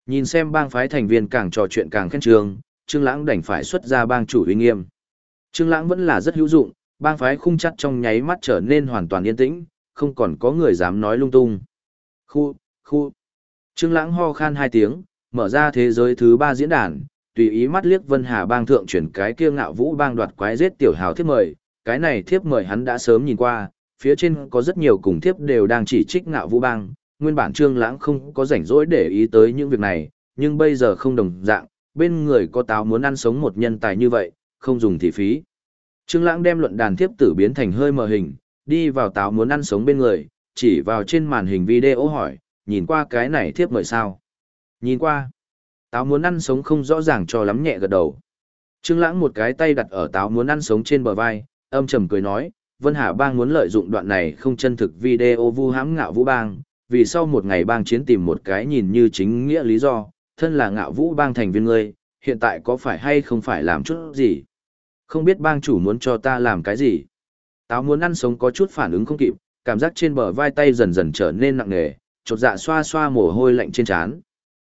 Nhìn xem bang phái thành viên càng trò chuyện càng khen trường, Trương Lãng đành phải xuất ra bang chủ uy nghiêm. Trương Lãng vẫn là rất hữu dụng, bang phái khung chặt trong nháy mắt trở nên hoàn toàn yên tĩnh, không còn có người dám nói lung tung. Khu, khu. Trương Lãng ho khan hai tiếng, mở ra thế giới thứ ba diễn đàn, tùy ý mắt liếc Vân Hà bang thượng chuyển cái kia ngạo vũ bang đoạt quái giết tiểu hào thiếp mời, cái này thiếp mời hắn đã sớm nhìn qua, phía trên có rất nhiều cùng thiếp đều đang chỉ trích ngạo vũ bang, nguyên bản Trương Lãng không có rảnh rỗi để ý tới những việc này, nhưng bây giờ không đồng dạng, bên người có táo muốn ăn sống một nhân tài như vậy, không dùng thì phí. Trương Lãng đem luận đàn tiếp tử biến thành hơi mờ hình, đi vào táo muốn ăn sống bên người, chỉ vào trên màn hình video hỏi, nhìn qua cái này tiếp mời sao? Nhìn qua. Táo muốn ăn sống không rõ ràng cho lắm nhẹ gật đầu. Trương Lãng một cái tay đặt ở táo muốn ăn sống trên bờ vai, âm trầm cười nói, Vân Hà Bang muốn lợi dụng đoạn này không chân thực video vu hãm ngạo vũ bang, vì sau một ngày bang chiến tìm một cái nhìn như chính nghĩa lý do, thân là ngạo vũ bang thành viên ngươi, hiện tại có phải hay không phải làm chút gì? Không biết bang chủ muốn cho ta làm cái gì? Táo muốn ăn sống có chút phản ứng không kịp, cảm giác trên bờ vai tay dần dần trở nên nặng nề, chột dạ xoa xoa mồ hôi lạnh trên trán.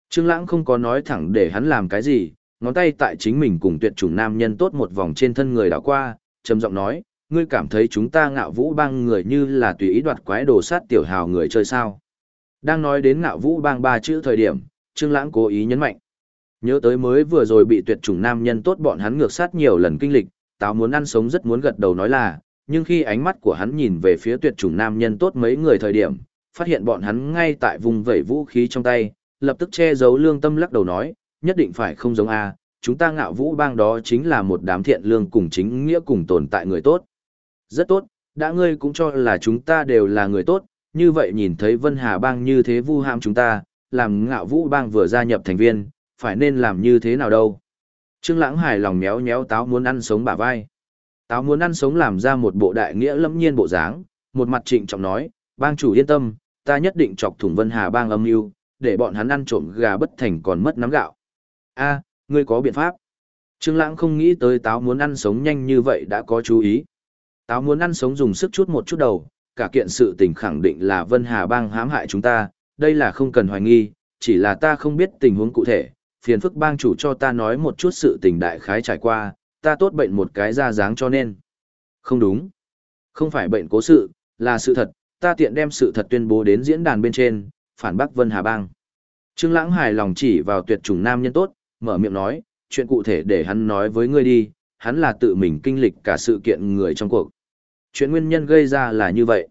Trương Lãng không có nói thẳng để hắn làm cái gì, ngón tay tại chính mình cùng tuyệt chủng nam nhân tốt một vòng trên thân người đảo qua, trầm giọng nói, ngươi cảm thấy chúng ta ngạo vũ bang người như là tùy ý đoạt quái đồ sát tiểu hào người chơi sao. Đang nói đến ngạo vũ bang ba chữ thời điểm, Trương Lãng cố ý nhấn mạnh. Nhớ tới mới vừa rồi bị tuyệt chủng nam nhân tốt bọn hắn ngược sát nhiều lần kinh lịch, táo muốn ăn sống rất muốn gật đầu nói là, nhưng khi ánh mắt của hắn nhìn về phía tuyệt chủng nam nhân tốt mấy người thời điểm, phát hiện bọn hắn ngay tại vùng vẩy vũ khí trong tay, lập tức che giấu lương tâm lắc đầu nói, nhất định phải không giống a, chúng ta ngạo vũ bang đó chính là một đám thiện lương cùng chính nghĩa cùng tồn tại người tốt. Rất tốt, đã ngươi cũng cho là chúng ta đều là người tốt, như vậy nhìn thấy Vân Hà bang như thế vu ham chúng ta, làm ngạo vũ bang vừa gia nhập thành viên, phải nên làm như thế nào đâu. Trương Lãng hài lòng méo méo táo muốn ăn sống bả vai. Táo muốn ăn sống làm ra một bộ đại nghĩa lâm nhiên bộ dáng, một mặt trịnh trọng nói, bang chủ yên tâm, ta nhất định chọc thủng Vân Hà bang âm mưu, để bọn hắn ăn trộm gà bất thành còn mất nắm gạo. A, ngươi có biện pháp. Trương Lãng không nghĩ tới táo muốn ăn sống nhanh như vậy đã có chú ý. Táo muốn ăn sống dùng sức chút một chút đầu, cả kiện sự tình khẳng định là Vân Hà bang hãm hại chúng ta, đây là không cần hoài nghi, chỉ là ta không biết tình huống cụ thể, phiền phức bang chủ cho ta nói một chút sự tình đại khái trải qua, ta tốt bệnh một cái ra dáng cho nên. Không đúng. Không phải bệnh cố sự, là sự thật, ta tiện đem sự thật tuyên bố đến diễn đàn bên trên, phản bác Vân Hà Bang. Trương Lãng hài lòng chỉ vào tuyệt chủng nam nhân tốt, mở miệng nói, chuyện cụ thể để hắn nói với ngươi đi, hắn là tự mình kinh lịch cả sự kiện người trong cuộc. Chuyện nguyên nhân gây ra là như vậy.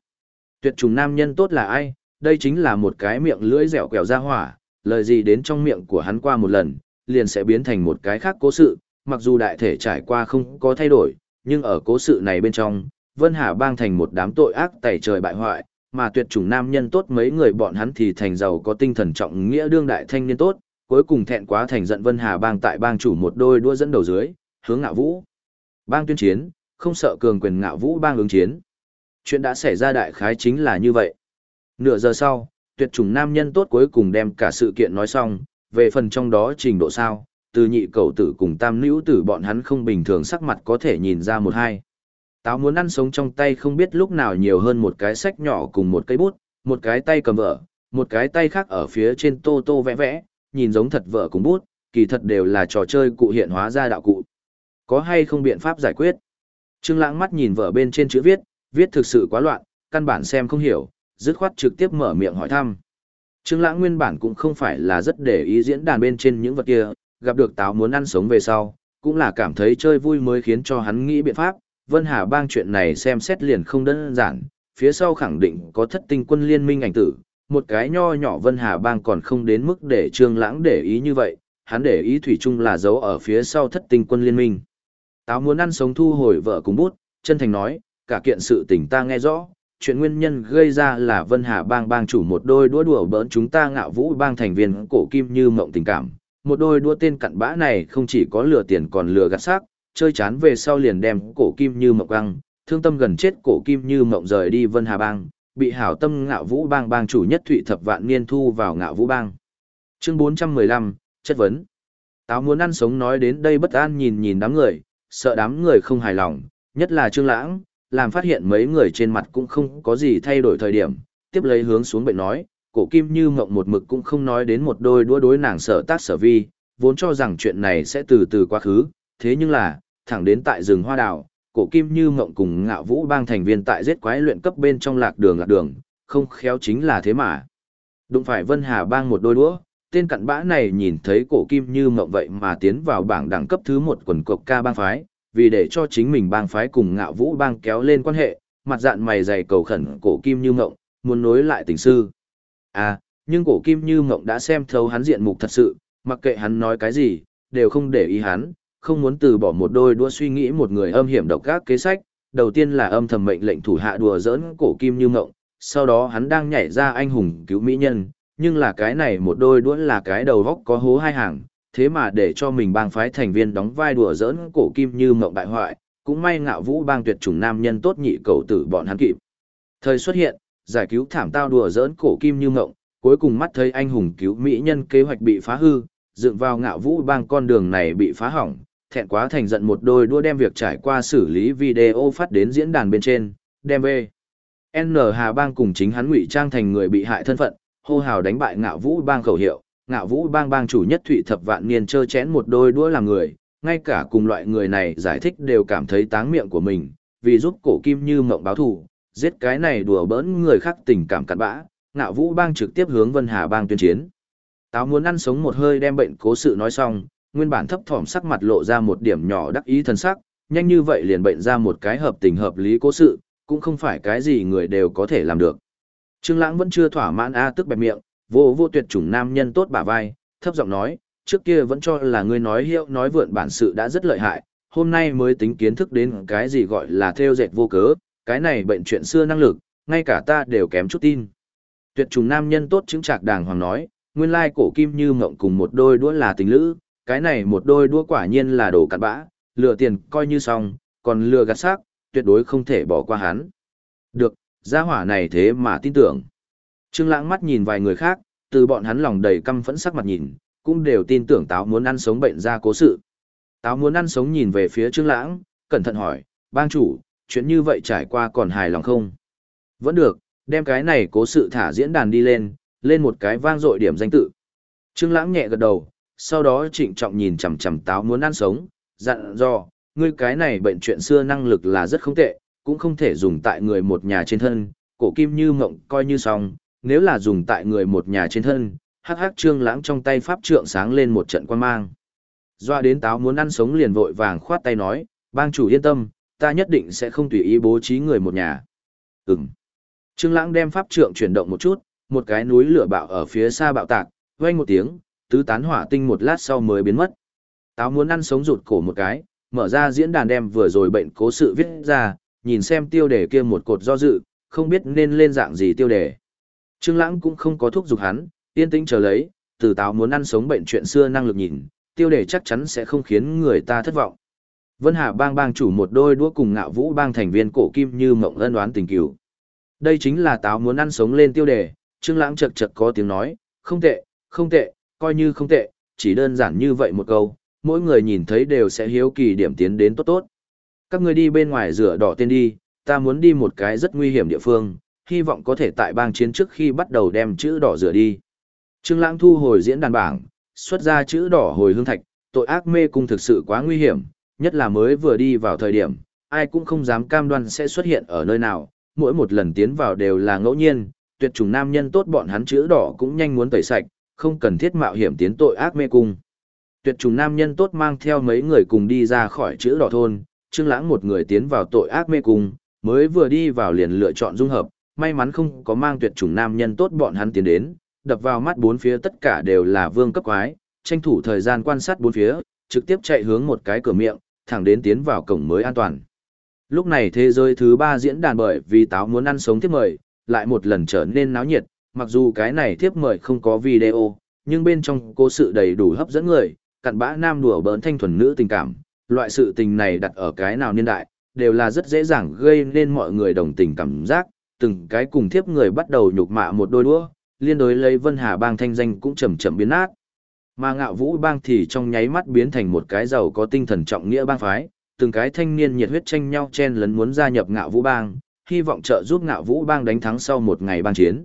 Tuyệt chủng nam nhân tốt là ai? Đây chính là một cái miệng lưỡi dẻo quẹo ra hỏa, lời gì đến trong miệng của hắn qua một lần, liền sẽ biến thành một cái khác cố sự, mặc dù đại thể trải qua không có thay đổi, nhưng ở cố sự này bên trong, Vân Hà bang thành một đám tội ác tẩy trời bại hoại, mà tuyệt chủng nam nhân tốt mấy người bọn hắn thì thành giàu có tinh thần trọng nghĩa đương đại thanh niên tốt, cuối cùng thẹn quá thành giận Vân Hà bang tại bang chủ một đôi đua dẫn đầu dưới, hướng ngạo vũ. Bang tuyên chiến, không sợ cường quyền ngạo vũ bang ứng chiến. Chuyện đã xảy ra đại khái chính là như vậy. Nửa giờ sau, tuyệt chủng nam nhân tốt cuối cùng đem cả sự kiện nói xong, về phần trong đó trình độ sao, từ nhị cầu tử cùng tam nữ tử bọn hắn không bình thường sắc mặt có thể nhìn ra một hai. Táo muốn ăn sống trong tay không biết lúc nào nhiều hơn một cái sách nhỏ cùng một cây bút, một cái tay cầm vợ, một cái tay khác ở phía trên tô tô vẽ vẽ, nhìn giống thật vợ cùng bút, kỳ thật đều là trò chơi cụ hiện hóa ra đạo cụ. Có hay không biện pháp giải quyết? Trương Lãng mắt nhìn vợ bên trên chữ viết, viết thực sự quá loạn, căn bản xem không hiểu, dứt khoát trực tiếp mở miệng hỏi thăm. Trương Lãng nguyên bản cũng không phải là rất để ý diễn đàn bên trên những vật kia, gặp được táo muốn ăn sống về sau, cũng là cảm thấy chơi vui mới khiến cho hắn nghĩ biện pháp, Vân Hà bang chuyện này xem xét liền không đơn giản, phía sau khẳng định có thất tinh quân liên minh ảnh tử, một cái nho nhỏ Vân Hà bang còn không đến mức để Trương Lãng để ý như vậy, hắn để ý thủy chung là giấu ở phía sau thất tinh quân liên minh. Táo muốn ăn sống thu hồi vợ cùng bút, chân thành nói, cả kiện sự tình ta nghe rõ, chuyện nguyên nhân gây ra là Vân Hà bang bang chủ một đôi đũa đùa bỡn chúng ta ngạo vũ bang thành viên cổ kim như mộng tình cảm. Một đôi đua tên cặn bã này không chỉ có lừa tiền còn lừa gạt xác, chơi chán về sau liền đem cổ kim như mộng băng, thương tâm gần chết cổ kim như mộng rời đi Vân Hà bang, bị hảo tâm ngạo vũ bang bang chủ nhất thụy thập vạn niên thu vào ngạo vũ bang. Chương 415, chất vấn. Táo muốn ăn sống nói đến đây bất an nhìn nhìn đám người, sợ đám người không hài lòng, nhất là Trương Lãng, làm phát hiện mấy người trên mặt cũng không có gì thay đổi thời điểm, tiếp lấy hướng xuống bệnh nói, cổ kim như mộng một mực cũng không nói đến một đôi đua đối nàng sở tác sở vi, vốn cho rằng chuyện này sẽ từ từ quá khứ, thế nhưng là, thẳng đến tại rừng hoa đào, cổ kim như mộng cùng ngạo vũ bang thành viên tại giết quái luyện cấp bên trong lạc đường lạc đường, không khéo chính là thế mà. Đụng phải Vân Hà bang một đôi đũa, tên cặn bã này nhìn thấy cổ kim như mộng vậy mà tiến vào bảng đẳng cấp thứ một quần cục ca bang phái, vì để cho chính mình bang phái cùng ngạo vũ bang kéo lên quan hệ, mặt dạn mày dày cầu khẩn cổ kim như ngộng, muốn nối lại tình sư. À, nhưng cổ kim như ngộng đã xem thấu hắn diện mục thật sự, mặc kệ hắn nói cái gì, đều không để ý hắn, không muốn từ bỏ một đôi đua suy nghĩ một người âm hiểm độc ác kế sách, đầu tiên là âm thầm mệnh lệnh thủ hạ đùa giỡn cổ kim như ngộng, sau đó hắn đang nhảy ra anh hùng cứu mỹ nhân, nhưng là cái này một đôi đũa là cái đầu góc có hố hai hàng, Thế mà để cho mình bang phái thành viên đóng vai đùa giỡn cổ kim như mộng bại hoại, cũng may ngạo vũ bang tuyệt chủng nam nhân tốt nhị cầu tử bọn hắn kịp. Thời xuất hiện, giải cứu thảm tao đùa giỡn cổ kim như mộng, cuối cùng mắt thấy anh hùng cứu mỹ nhân kế hoạch bị phá hư, dựng vào ngạo vũ bang con đường này bị phá hỏng, thẹn quá thành giận một đôi đua đem việc trải qua xử lý video phát đến diễn đàn bên trên, đem về. N. Hà bang cùng chính hắn ngụy trang thành người bị hại thân phận, hô hào đánh bại ngạo vũ bang khẩu hiệu, ngạo vũ bang bang chủ nhất thụy thập vạn niên trơ chén một đôi đũa làm người, ngay cả cùng loại người này giải thích đều cảm thấy táng miệng của mình, vì giúp cổ kim như mộng báo thù, giết cái này đùa bỡn người khác tình cảm cặn bã, ngạo vũ bang trực tiếp hướng vân hà bang tuyên chiến. Táo muốn ăn sống một hơi đem bệnh cố sự nói xong, nguyên bản thấp thỏm sắc mặt lộ ra một điểm nhỏ đắc ý thần sắc, nhanh như vậy liền bệnh ra một cái hợp tình hợp lý cố sự, cũng không phải cái gì người đều có thể làm được. Trương Lãng vẫn chưa thỏa mãn a tức bẹp miệng, vô vô tuyệt chủng nam nhân tốt bả vai, thấp giọng nói, trước kia vẫn cho là ngươi nói hiệu nói vượn bản sự đã rất lợi hại, hôm nay mới tính kiến thức đến cái gì gọi là theo dệt vô cớ, cái này bệnh chuyện xưa năng lực, ngay cả ta đều kém chút tin. Tuyệt trùng nam nhân tốt chứng trạc đàng hoàng nói, nguyên lai cổ kim như mộng cùng một đôi đũa là tình lữ, cái này một đôi đũa quả nhiên là đồ cặn bã, lừa tiền coi như xong, còn lừa gạt xác, tuyệt đối không thể bỏ qua hắn. Được, gia hỏa này thế mà tin tưởng. Trương Lãng mắt nhìn vài người khác, từ bọn hắn lòng đầy căm phẫn sắc mặt nhìn, cũng đều tin tưởng táo muốn ăn sống bệnh ra cố sự. Táo muốn ăn sống nhìn về phía Trương Lãng, cẩn thận hỏi, bang chủ, chuyện như vậy trải qua còn hài lòng không? Vẫn được, đem cái này cố sự thả diễn đàn đi lên, lên một cái vang dội điểm danh tự. Trương Lãng nhẹ gật đầu, sau đó trịnh trọng nhìn chằm chằm táo muốn ăn sống, dặn dò, ngươi cái này bệnh chuyện xưa năng lực là rất không tệ, cũng không thể dùng tại người một nhà trên thân, cổ kim như mộng coi như xong, nếu là dùng tại người một nhà trên thân, hắc hắc trương lãng trong tay pháp trượng sáng lên một trận quan mang. Doa đến táo muốn ăn sống liền vội vàng khoát tay nói, bang chủ yên tâm, ta nhất định sẽ không tùy ý bố trí người một nhà. Ừm. Trương lãng đem pháp trượng chuyển động một chút, một cái núi lửa bạo ở phía xa bạo tạc, vang một tiếng, tứ tán hỏa tinh một lát sau mới biến mất. Táo muốn ăn sống rụt cổ một cái, mở ra diễn đàn đem vừa rồi bệnh cố sự viết ra, nhìn xem tiêu đề kia một cột do dự, không biết nên lên dạng gì tiêu đề. Trương Lãng cũng không có thúc giục hắn, yên tĩnh chờ lấy, từ táo muốn ăn sống bệnh chuyện xưa năng lực nhìn, tiêu đề chắc chắn sẽ không khiến người ta thất vọng. Vân Hà bang bang chủ một đôi đũa cùng ngạo vũ bang thành viên cổ kim như mộng ân đoán tình cửu. Đây chính là táo muốn ăn sống lên tiêu đề, Trương Lãng chật chật có tiếng nói, không tệ, không tệ, coi như không tệ, chỉ đơn giản như vậy một câu, mỗi người nhìn thấy đều sẽ hiếu kỳ điểm tiến đến tốt tốt. Các ngươi đi bên ngoài rửa đỏ tên đi, ta muốn đi một cái rất nguy hiểm địa phương, hy vọng có thể tại bang chiến trước khi bắt đầu đem chữ đỏ rửa đi. Trương Lãng thu hồi diễn đàn bảng, xuất ra chữ đỏ hồi hương thạch, tội ác mê cung thực sự quá nguy hiểm, nhất là mới vừa đi vào thời điểm, ai cũng không dám cam đoan sẽ xuất hiện ở nơi nào, mỗi một lần tiến vào đều là ngẫu nhiên, tuyệt chủng nam nhân tốt bọn hắn chữ đỏ cũng nhanh muốn tẩy sạch, không cần thiết mạo hiểm tiến tội ác mê cung. Tuyệt chủng nam nhân tốt mang theo mấy người cùng đi ra khỏi chữ đỏ thôn, Trương Lãng một người tiến vào tội ác mê cung, mới vừa đi vào liền lựa chọn dung hợp, may mắn không có mang tuyệt chủng nam nhân tốt bọn hắn tiến đến, đập vào mắt bốn phía tất cả đều là vương cấp quái, tranh thủ thời gian quan sát bốn phía, trực tiếp chạy hướng một cái cửa miệng, thẳng đến tiến vào cổng mới an toàn. Lúc này thế giới thứ ba diễn đàn bởi vì táo muốn ăn sống tiếp mời, lại một lần trở nên náo nhiệt, mặc dù cái này tiếp mời không có video, nhưng bên trong cố sự đầy đủ hấp dẫn người, cặn bã nam đùa bỡn thanh thuần nữ tình cảm, loại sự tình này đặt ở cái nào niên đại, đều là rất dễ dàng gây nên mọi người đồng tình cảm giác, từng cái cùng thiếp người bắt đầu nhục mạ một đôi đũa, liên đối lấy Vân Hà bang thanh danh cũng chậm chậm biến nát. Mà ngạo vũ bang thì trong nháy mắt biến thành một cái giàu có tinh thần trọng nghĩa bang phái, từng cái thanh niên nhiệt huyết tranh nhau chen lấn muốn gia nhập ngạo vũ bang, hy vọng trợ giúp ngạo vũ bang đánh thắng sau một ngày bang chiến.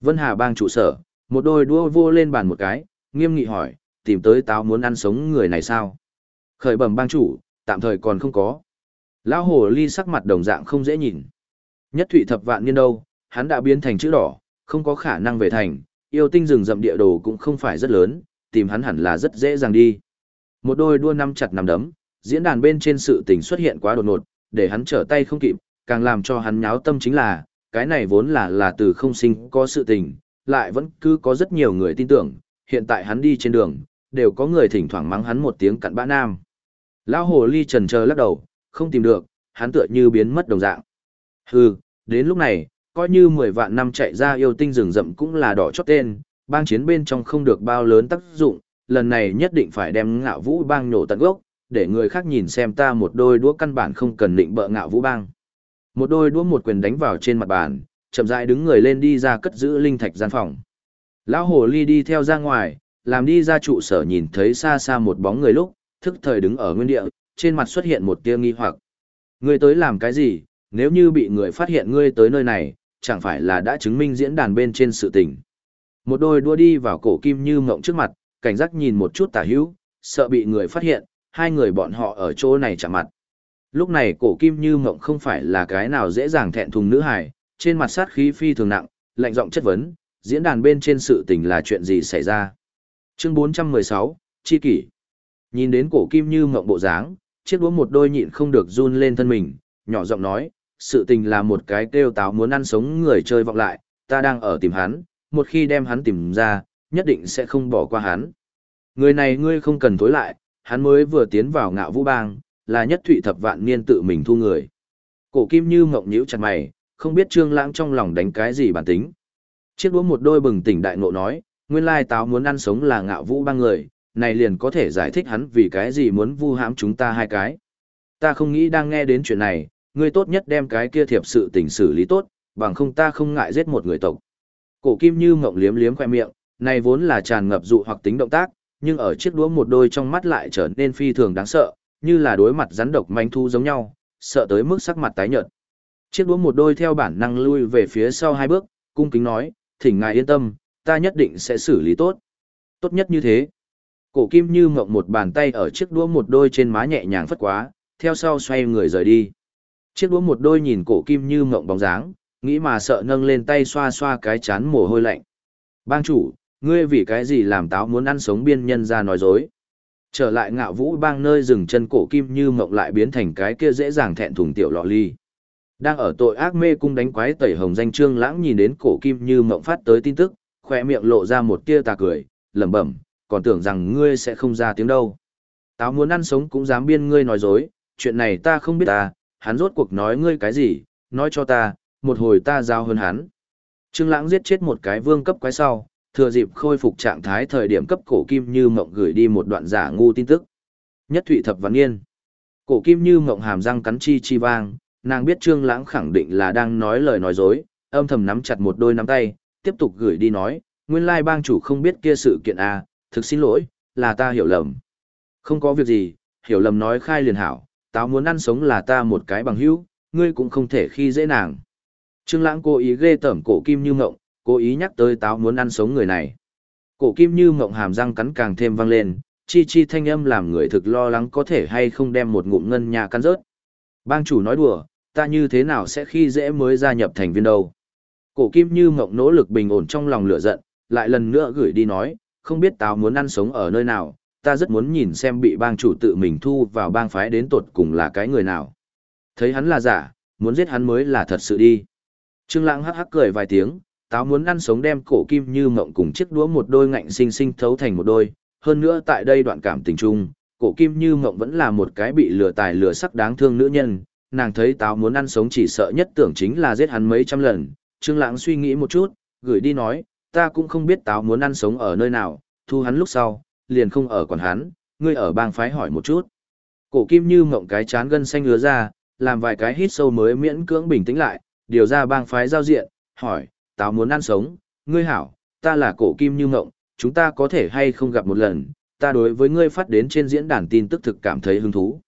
Vân Hà bang trụ sở, một đôi đua vô lên bàn một cái, nghiêm nghị hỏi, tìm tới táo muốn ăn sống người này sao? Khởi bẩm bang chủ, tạm thời còn không có. Lão hồ ly sắc mặt đồng dạng không dễ nhìn. Nhất thụy thập vạn niên đâu, hắn đã biến thành chữ đỏ, không có khả năng về thành, yêu tinh rừng rậm địa đồ cũng không phải rất lớn, tìm hắn hẳn là rất dễ dàng đi. Một đôi đua năm chặt nằm đấm, diễn đàn bên trên sự tình xuất hiện quá đột ngột, để hắn trở tay không kịp, càng làm cho hắn nháo tâm chính là, cái này vốn là là từ không sinh có sự tình, lại vẫn cứ có rất nhiều người tin tưởng, hiện tại hắn đi trên đường, đều có người thỉnh thoảng mắng hắn một tiếng cặn bã nam. Lão hồ ly trần chờ lắc đầu, không tìm được, hắn tựa như biến mất đồng dạng. Hừ, đến lúc này, coi như 10 vạn năm chạy ra yêu tinh rừng rậm cũng là đỏ chót tên, bang chiến bên trong không được bao lớn tác dụng, lần này nhất định phải đem ngạo vũ bang nổ tận gốc, để người khác nhìn xem ta một đôi đũa căn bản không cần định bợ ngạo vũ bang. Một đôi đũa một quyền đánh vào trên mặt bàn, chậm rãi đứng người lên đi ra cất giữ linh thạch gian phòng. Lão hồ ly đi theo ra ngoài, làm đi ra trụ sở nhìn thấy xa xa một bóng người lúc, thức thời đứng ở nguyên địa, trên mặt xuất hiện một tia nghi hoặc. Người tới làm cái gì, nếu như bị người phát hiện ngươi tới nơi này, chẳng phải là đã chứng minh diễn đàn bên trên sự tình. Một đôi đua đi vào cổ kim như mộng trước mặt, cảnh giác nhìn một chút tả hữu, sợ bị người phát hiện, hai người bọn họ ở chỗ này chạm mặt. Lúc này cổ kim như mộng không phải là cái nào dễ dàng thẹn thùng nữ hài, trên mặt sát khí phi thường nặng, lạnh giọng chất vấn, diễn đàn bên trên sự tình là chuyện gì xảy ra. Chương 416, Chi kỷ. Nhìn đến cổ kim như mộng bộ dáng, chiếc đũa một đôi nhịn không được run lên thân mình, nhỏ giọng nói, sự tình là một cái kêu táo muốn ăn sống người chơi vọng lại, ta đang ở tìm hắn, một khi đem hắn tìm ra, nhất định sẽ không bỏ qua hắn. Người này ngươi không cần tối lại, hắn mới vừa tiến vào ngạo vũ bang, là nhất thụy thập vạn niên tự mình thu người. Cổ kim như mộng nhíu chặt mày, không biết trương lãng trong lòng đánh cái gì bản tính. Chiếc đũa một đôi bừng tỉnh đại ngộ nói, nguyên lai táo muốn ăn sống là ngạo vũ bang người, này liền có thể giải thích hắn vì cái gì muốn vu hãm chúng ta hai cái. Ta không nghĩ đang nghe đến chuyện này, ngươi tốt nhất đem cái kia thiệp sự tình xử lý tốt, bằng không ta không ngại giết một người tộc. Cổ kim như ngậm liếm liếm khoe miệng, này vốn là tràn ngập dụ hoặc tính động tác, nhưng ở chiếc đũa một đôi trong mắt lại trở nên phi thường đáng sợ, như là đối mặt rắn độc manh thu giống nhau, sợ tới mức sắc mặt tái nhợt. Chiếc đũa một đôi theo bản năng lui về phía sau hai bước, cung kính nói, thỉnh ngài yên tâm, ta nhất định sẽ xử lý tốt. Tốt nhất như thế. Cổ kim như mộng một bàn tay ở chiếc đũa một đôi trên má nhẹ nhàng phất quá, theo sau xoay người rời đi. Chiếc đũa một đôi nhìn cổ kim như mộng bóng dáng, nghĩ mà sợ nâng lên tay xoa xoa cái chán mồ hôi lạnh. Bang chủ, ngươi vì cái gì làm táo muốn ăn sống biên nhân ra nói dối. Trở lại ngạo vũ bang nơi dừng chân cổ kim như mộng lại biến thành cái kia dễ dàng thẹn thùng tiểu lọ ly. Đang ở tội ác mê cung đánh quái tẩy hồng danh trương lãng nhìn đến cổ kim như mộng phát tới tin tức, khỏe miệng lộ ra một tia tà cười, lẩm bẩm, còn tưởng rằng ngươi sẽ không ra tiếng đâu. Táo muốn ăn sống cũng dám biên ngươi nói dối, chuyện này ta không biết ta, hắn rốt cuộc nói ngươi cái gì, nói cho ta, một hồi ta giao hơn hắn. Trương Lãng giết chết một cái vương cấp quái sau, thừa dịp khôi phục trạng thái thời điểm cấp cổ kim như mộng gửi đi một đoạn giả ngu tin tức. Nhất Thụy Thập Văn Nghiên. Cổ kim như mộng hàm răng cắn chi chi vang, nàng biết Trương Lãng khẳng định là đang nói lời nói dối, âm thầm nắm chặt một đôi nắm tay, tiếp tục gửi đi nói, nguyên lai bang chủ không biết kia sự kiện a, à, thực xin lỗi, là ta hiểu lầm. Không có việc gì, hiểu lầm nói khai liền hảo, táo muốn ăn sống là ta một cái bằng hữu, ngươi cũng không thể khi dễ nàng. Trương Lãng cố ý ghê tởm cổ kim như ngộng, cố ý nhắc tới táo muốn ăn sống người này. Cổ kim như ngộng hàm răng cắn càng thêm vang lên, chi chi thanh âm làm người thực lo lắng có thể hay không đem một ngụm ngân nhà cắn rớt. Bang chủ nói đùa, ta như thế nào sẽ khi dễ mới gia nhập thành viên đâu. Cổ kim như ngộng nỗ lực bình ổn trong lòng lửa giận, lại lần nữa gửi đi nói, không biết táo muốn ăn sống ở nơi nào, ta rất muốn nhìn xem bị bang chủ tự mình thu vào bang phái đến tột cùng là cái người nào. Thấy hắn là giả, muốn giết hắn mới là thật sự đi. Trương Lãng hắc hắc cười vài tiếng, táo muốn ăn sống đem cổ kim như mộng cùng chiếc đũa một đôi ngạnh sinh sinh thấu thành một đôi, hơn nữa tại đây đoạn cảm tình chung, cổ kim như mộng vẫn là một cái bị lừa tài lừa sắc đáng thương nữ nhân, nàng thấy táo muốn ăn sống chỉ sợ nhất tưởng chính là giết hắn mấy trăm lần, Trương Lãng suy nghĩ một chút, gửi đi nói, ta cũng không biết táo muốn ăn sống ở nơi nào, thu hắn lúc sau, liền không ở còn hắn, ngươi ở bang phái hỏi một chút. Cổ kim như ngộng cái chán gân xanh ngứa ra, làm vài cái hít sâu mới miễn cưỡng bình tĩnh lại, điều ra bang phái giao diện, hỏi, táo muốn ăn sống, ngươi hảo, ta là cổ kim như ngộng, chúng ta có thể hay không gặp một lần, ta đối với ngươi phát đến trên diễn đàn tin tức thực cảm thấy hứng thú.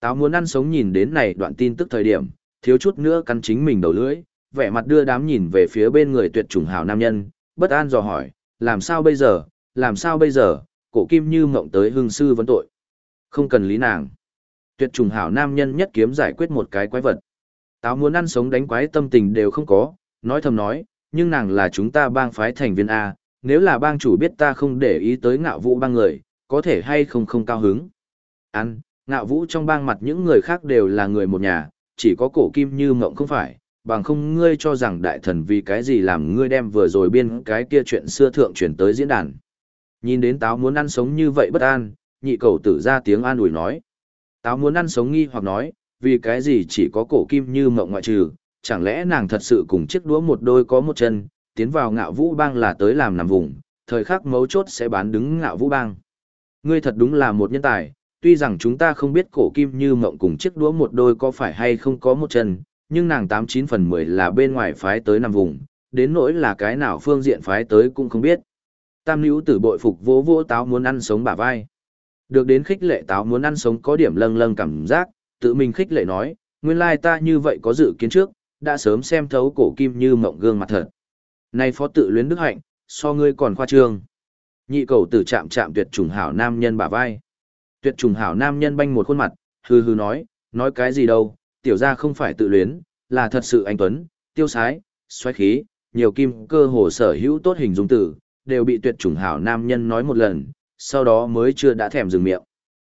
Táo muốn ăn sống nhìn đến này đoạn tin tức thời điểm, thiếu chút nữa cắn chính mình đầu lưỡi, vẻ mặt đưa đám nhìn về phía bên người tuyệt chủng hảo nam nhân, bất an dò hỏi, làm sao bây giờ, làm sao bây giờ, cổ kim như mộng tới hương sư vấn tội. Không cần lý nàng. Tuyệt trùng hảo nam nhân nhất kiếm giải quyết một cái quái vật. Táo muốn ăn sống đánh quái tâm tình đều không có, nói thầm nói, nhưng nàng là chúng ta bang phái thành viên A, nếu là bang chủ biết ta không để ý tới ngạo vũ bang người, có thể hay không không cao hứng. Ăn, ngạo vũ trong bang mặt những người khác đều là người một nhà, chỉ có cổ kim như mộng không phải, bằng không ngươi cho rằng đại thần vì cái gì làm ngươi đem vừa rồi biên cái kia chuyện xưa thượng chuyển tới diễn đàn. Nhìn đến táo muốn ăn sống như vậy bất an, nhị cầu tử ra tiếng an ủi nói. Táo muốn ăn sống nghi hoặc nói, vì cái gì chỉ có cổ kim như mộng ngoại trừ, chẳng lẽ nàng thật sự cùng chiếc đũa một đôi có một chân, tiến vào ngạo vũ bang là tới làm nằm vùng, thời khắc mấu chốt sẽ bán đứng ngạo vũ bang. Ngươi thật đúng là một nhân tài, tuy rằng chúng ta không biết cổ kim như mộng cùng chiếc đũa một đôi có phải hay không có một chân, nhưng nàng tám chín phần mười là bên ngoài phái tới nằm vùng, đến nỗi là cái nào phương diện phái tới cũng không biết. Tam nữ tử bội phục vỗ vỗ táo muốn ăn sống bả vai. Được đến khích lệ táo muốn ăn sống có điểm lâng lâng cảm giác, tự mình khích lệ nói, nguyên lai ta như vậy có dự kiến trước, đã sớm xem thấu cổ kim như mộng gương mặt thật. Này phó tự luyến đức hạnh, so ngươi còn khoa trương. Nhị cầu tử chạm chạm tuyệt trùng hảo nam nhân bả vai. Tuyệt trùng hảo nam nhân banh một khuôn mặt, hư hư nói, nói cái gì đâu, tiểu ra không phải tự luyến, là thật sự anh Tuấn, tiêu sái, xoáy khí, nhiều kim cơ hồ sở hữu tốt hình dung tử, đều bị tuyệt trùng hảo nam nhân nói một lần, sau đó mới chưa đã thèm dừng miệng.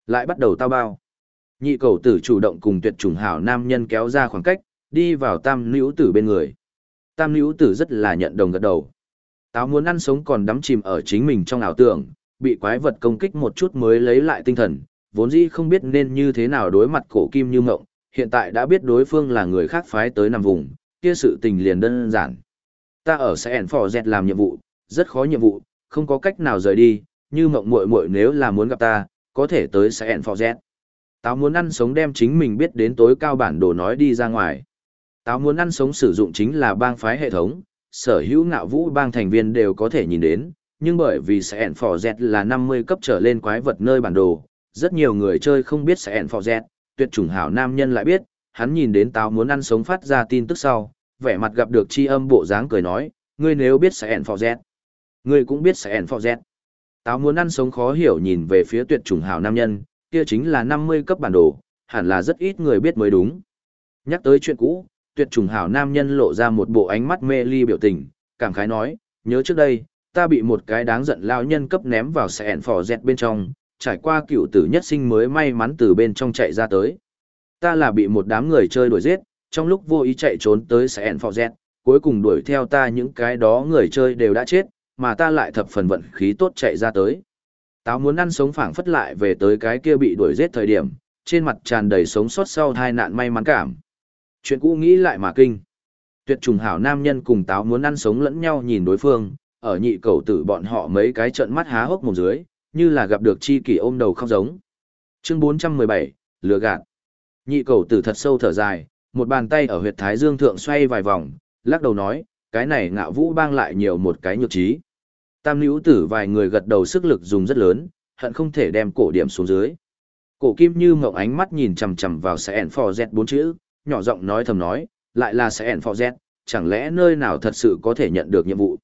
Lại bắt đầu tao bao. Nhị cầu tử chủ động cùng tuyệt trùng hảo nam nhân kéo ra khoảng cách, đi vào tam nữ tử bên người. Tam nữ tử rất là nhận đồng gật đầu. Táo muốn ăn sống còn đắm chìm ở chính mình trong ảo tưởng, bị quái vật công kích một chút mới lấy lại tinh thần, vốn dĩ không biết nên như thế nào đối mặt cổ kim như mộng, hiện tại đã biết đối phương là người khác phái tới nằm vùng, kia sự tình liền đơn giản. Ta ở sẽ ẻn phò dẹt làm nhiệm vụ, rất khó nhiệm vụ, không có cách nào rời đi, như mộng muội muội nếu là muốn gặp ta, có thể tới sẽ ẻn phò dẹt. Táo muốn ăn sống đem chính mình biết đến tối cao bản đồ nói đi ra ngoài. Táo muốn ăn sống sử dụng chính là bang phái hệ thống, sở hữu ngạo vũ bang thành viên đều có thể nhìn đến, nhưng bởi vì sẽ ẻn phò dẹt là 50 cấp trở lên quái vật nơi bản đồ, rất nhiều người chơi không biết sẽ ẻn phò dẹt, tuyệt chủng hảo nam nhân lại biết, hắn nhìn đến táo muốn ăn sống phát ra tin tức sau, vẻ mặt gặp được chi âm bộ dáng cười nói, ngươi nếu biết sẽ ẹn phò dẹt, ngươi cũng biết sẽ ẻn phò dẹt. Táo muốn ăn sống khó hiểu nhìn về phía tuyệt chủng hảo nam nhân, kia chính là 50 cấp bản đồ, hẳn là rất ít người biết mới đúng. Nhắc tới chuyện cũ, tuyệt trùng hảo nam nhân lộ ra một bộ ánh mắt mê ly biểu tình, cảm khái nói, nhớ trước đây, ta bị một cái đáng giận lao nhân cấp ném vào sẽ ẻn phò dẹt bên trong, trải qua cựu tử nhất sinh mới may mắn từ bên trong chạy ra tới. Ta là bị một đám người chơi đuổi giết, trong lúc vô ý chạy trốn tới sẽ ẻn phò dẹt, cuối cùng đuổi theo ta những cái đó người chơi đều đã chết, mà ta lại thập phần vận khí tốt chạy ra tới. Táo muốn ăn sống phảng phất lại về tới cái kia bị đuổi giết thời điểm, trên mặt tràn đầy sống sót sau tai nạn may mắn cảm. Chuyện cũ nghĩ lại mà kinh. Tuyệt trùng hảo nam nhân cùng táo muốn ăn sống lẫn nhau nhìn đối phương, ở nhị cầu tử bọn họ mấy cái trận mắt há hốc mồm dưới, như là gặp được chi kỷ ôm đầu khóc giống. Chương 417, lừa gạt. Nhị cầu tử thật sâu thở dài, một bàn tay ở huyệt thái dương thượng xoay vài vòng, lắc đầu nói, cái này ngạo vũ bang lại nhiều một cái nhược trí. Tam nữ tử vài người gật đầu sức lực dùng rất lớn, hận không thể đem cổ điểm xuống dưới. Cổ kim như ngậu ánh mắt nhìn chằm chằm vào sẽ ẻn phò dẹt bốn chữ, nhỏ giọng nói thầm nói, lại là sẽ ẻn phò dẹt, chẳng lẽ nơi nào thật sự có thể nhận được nhiệm vụ.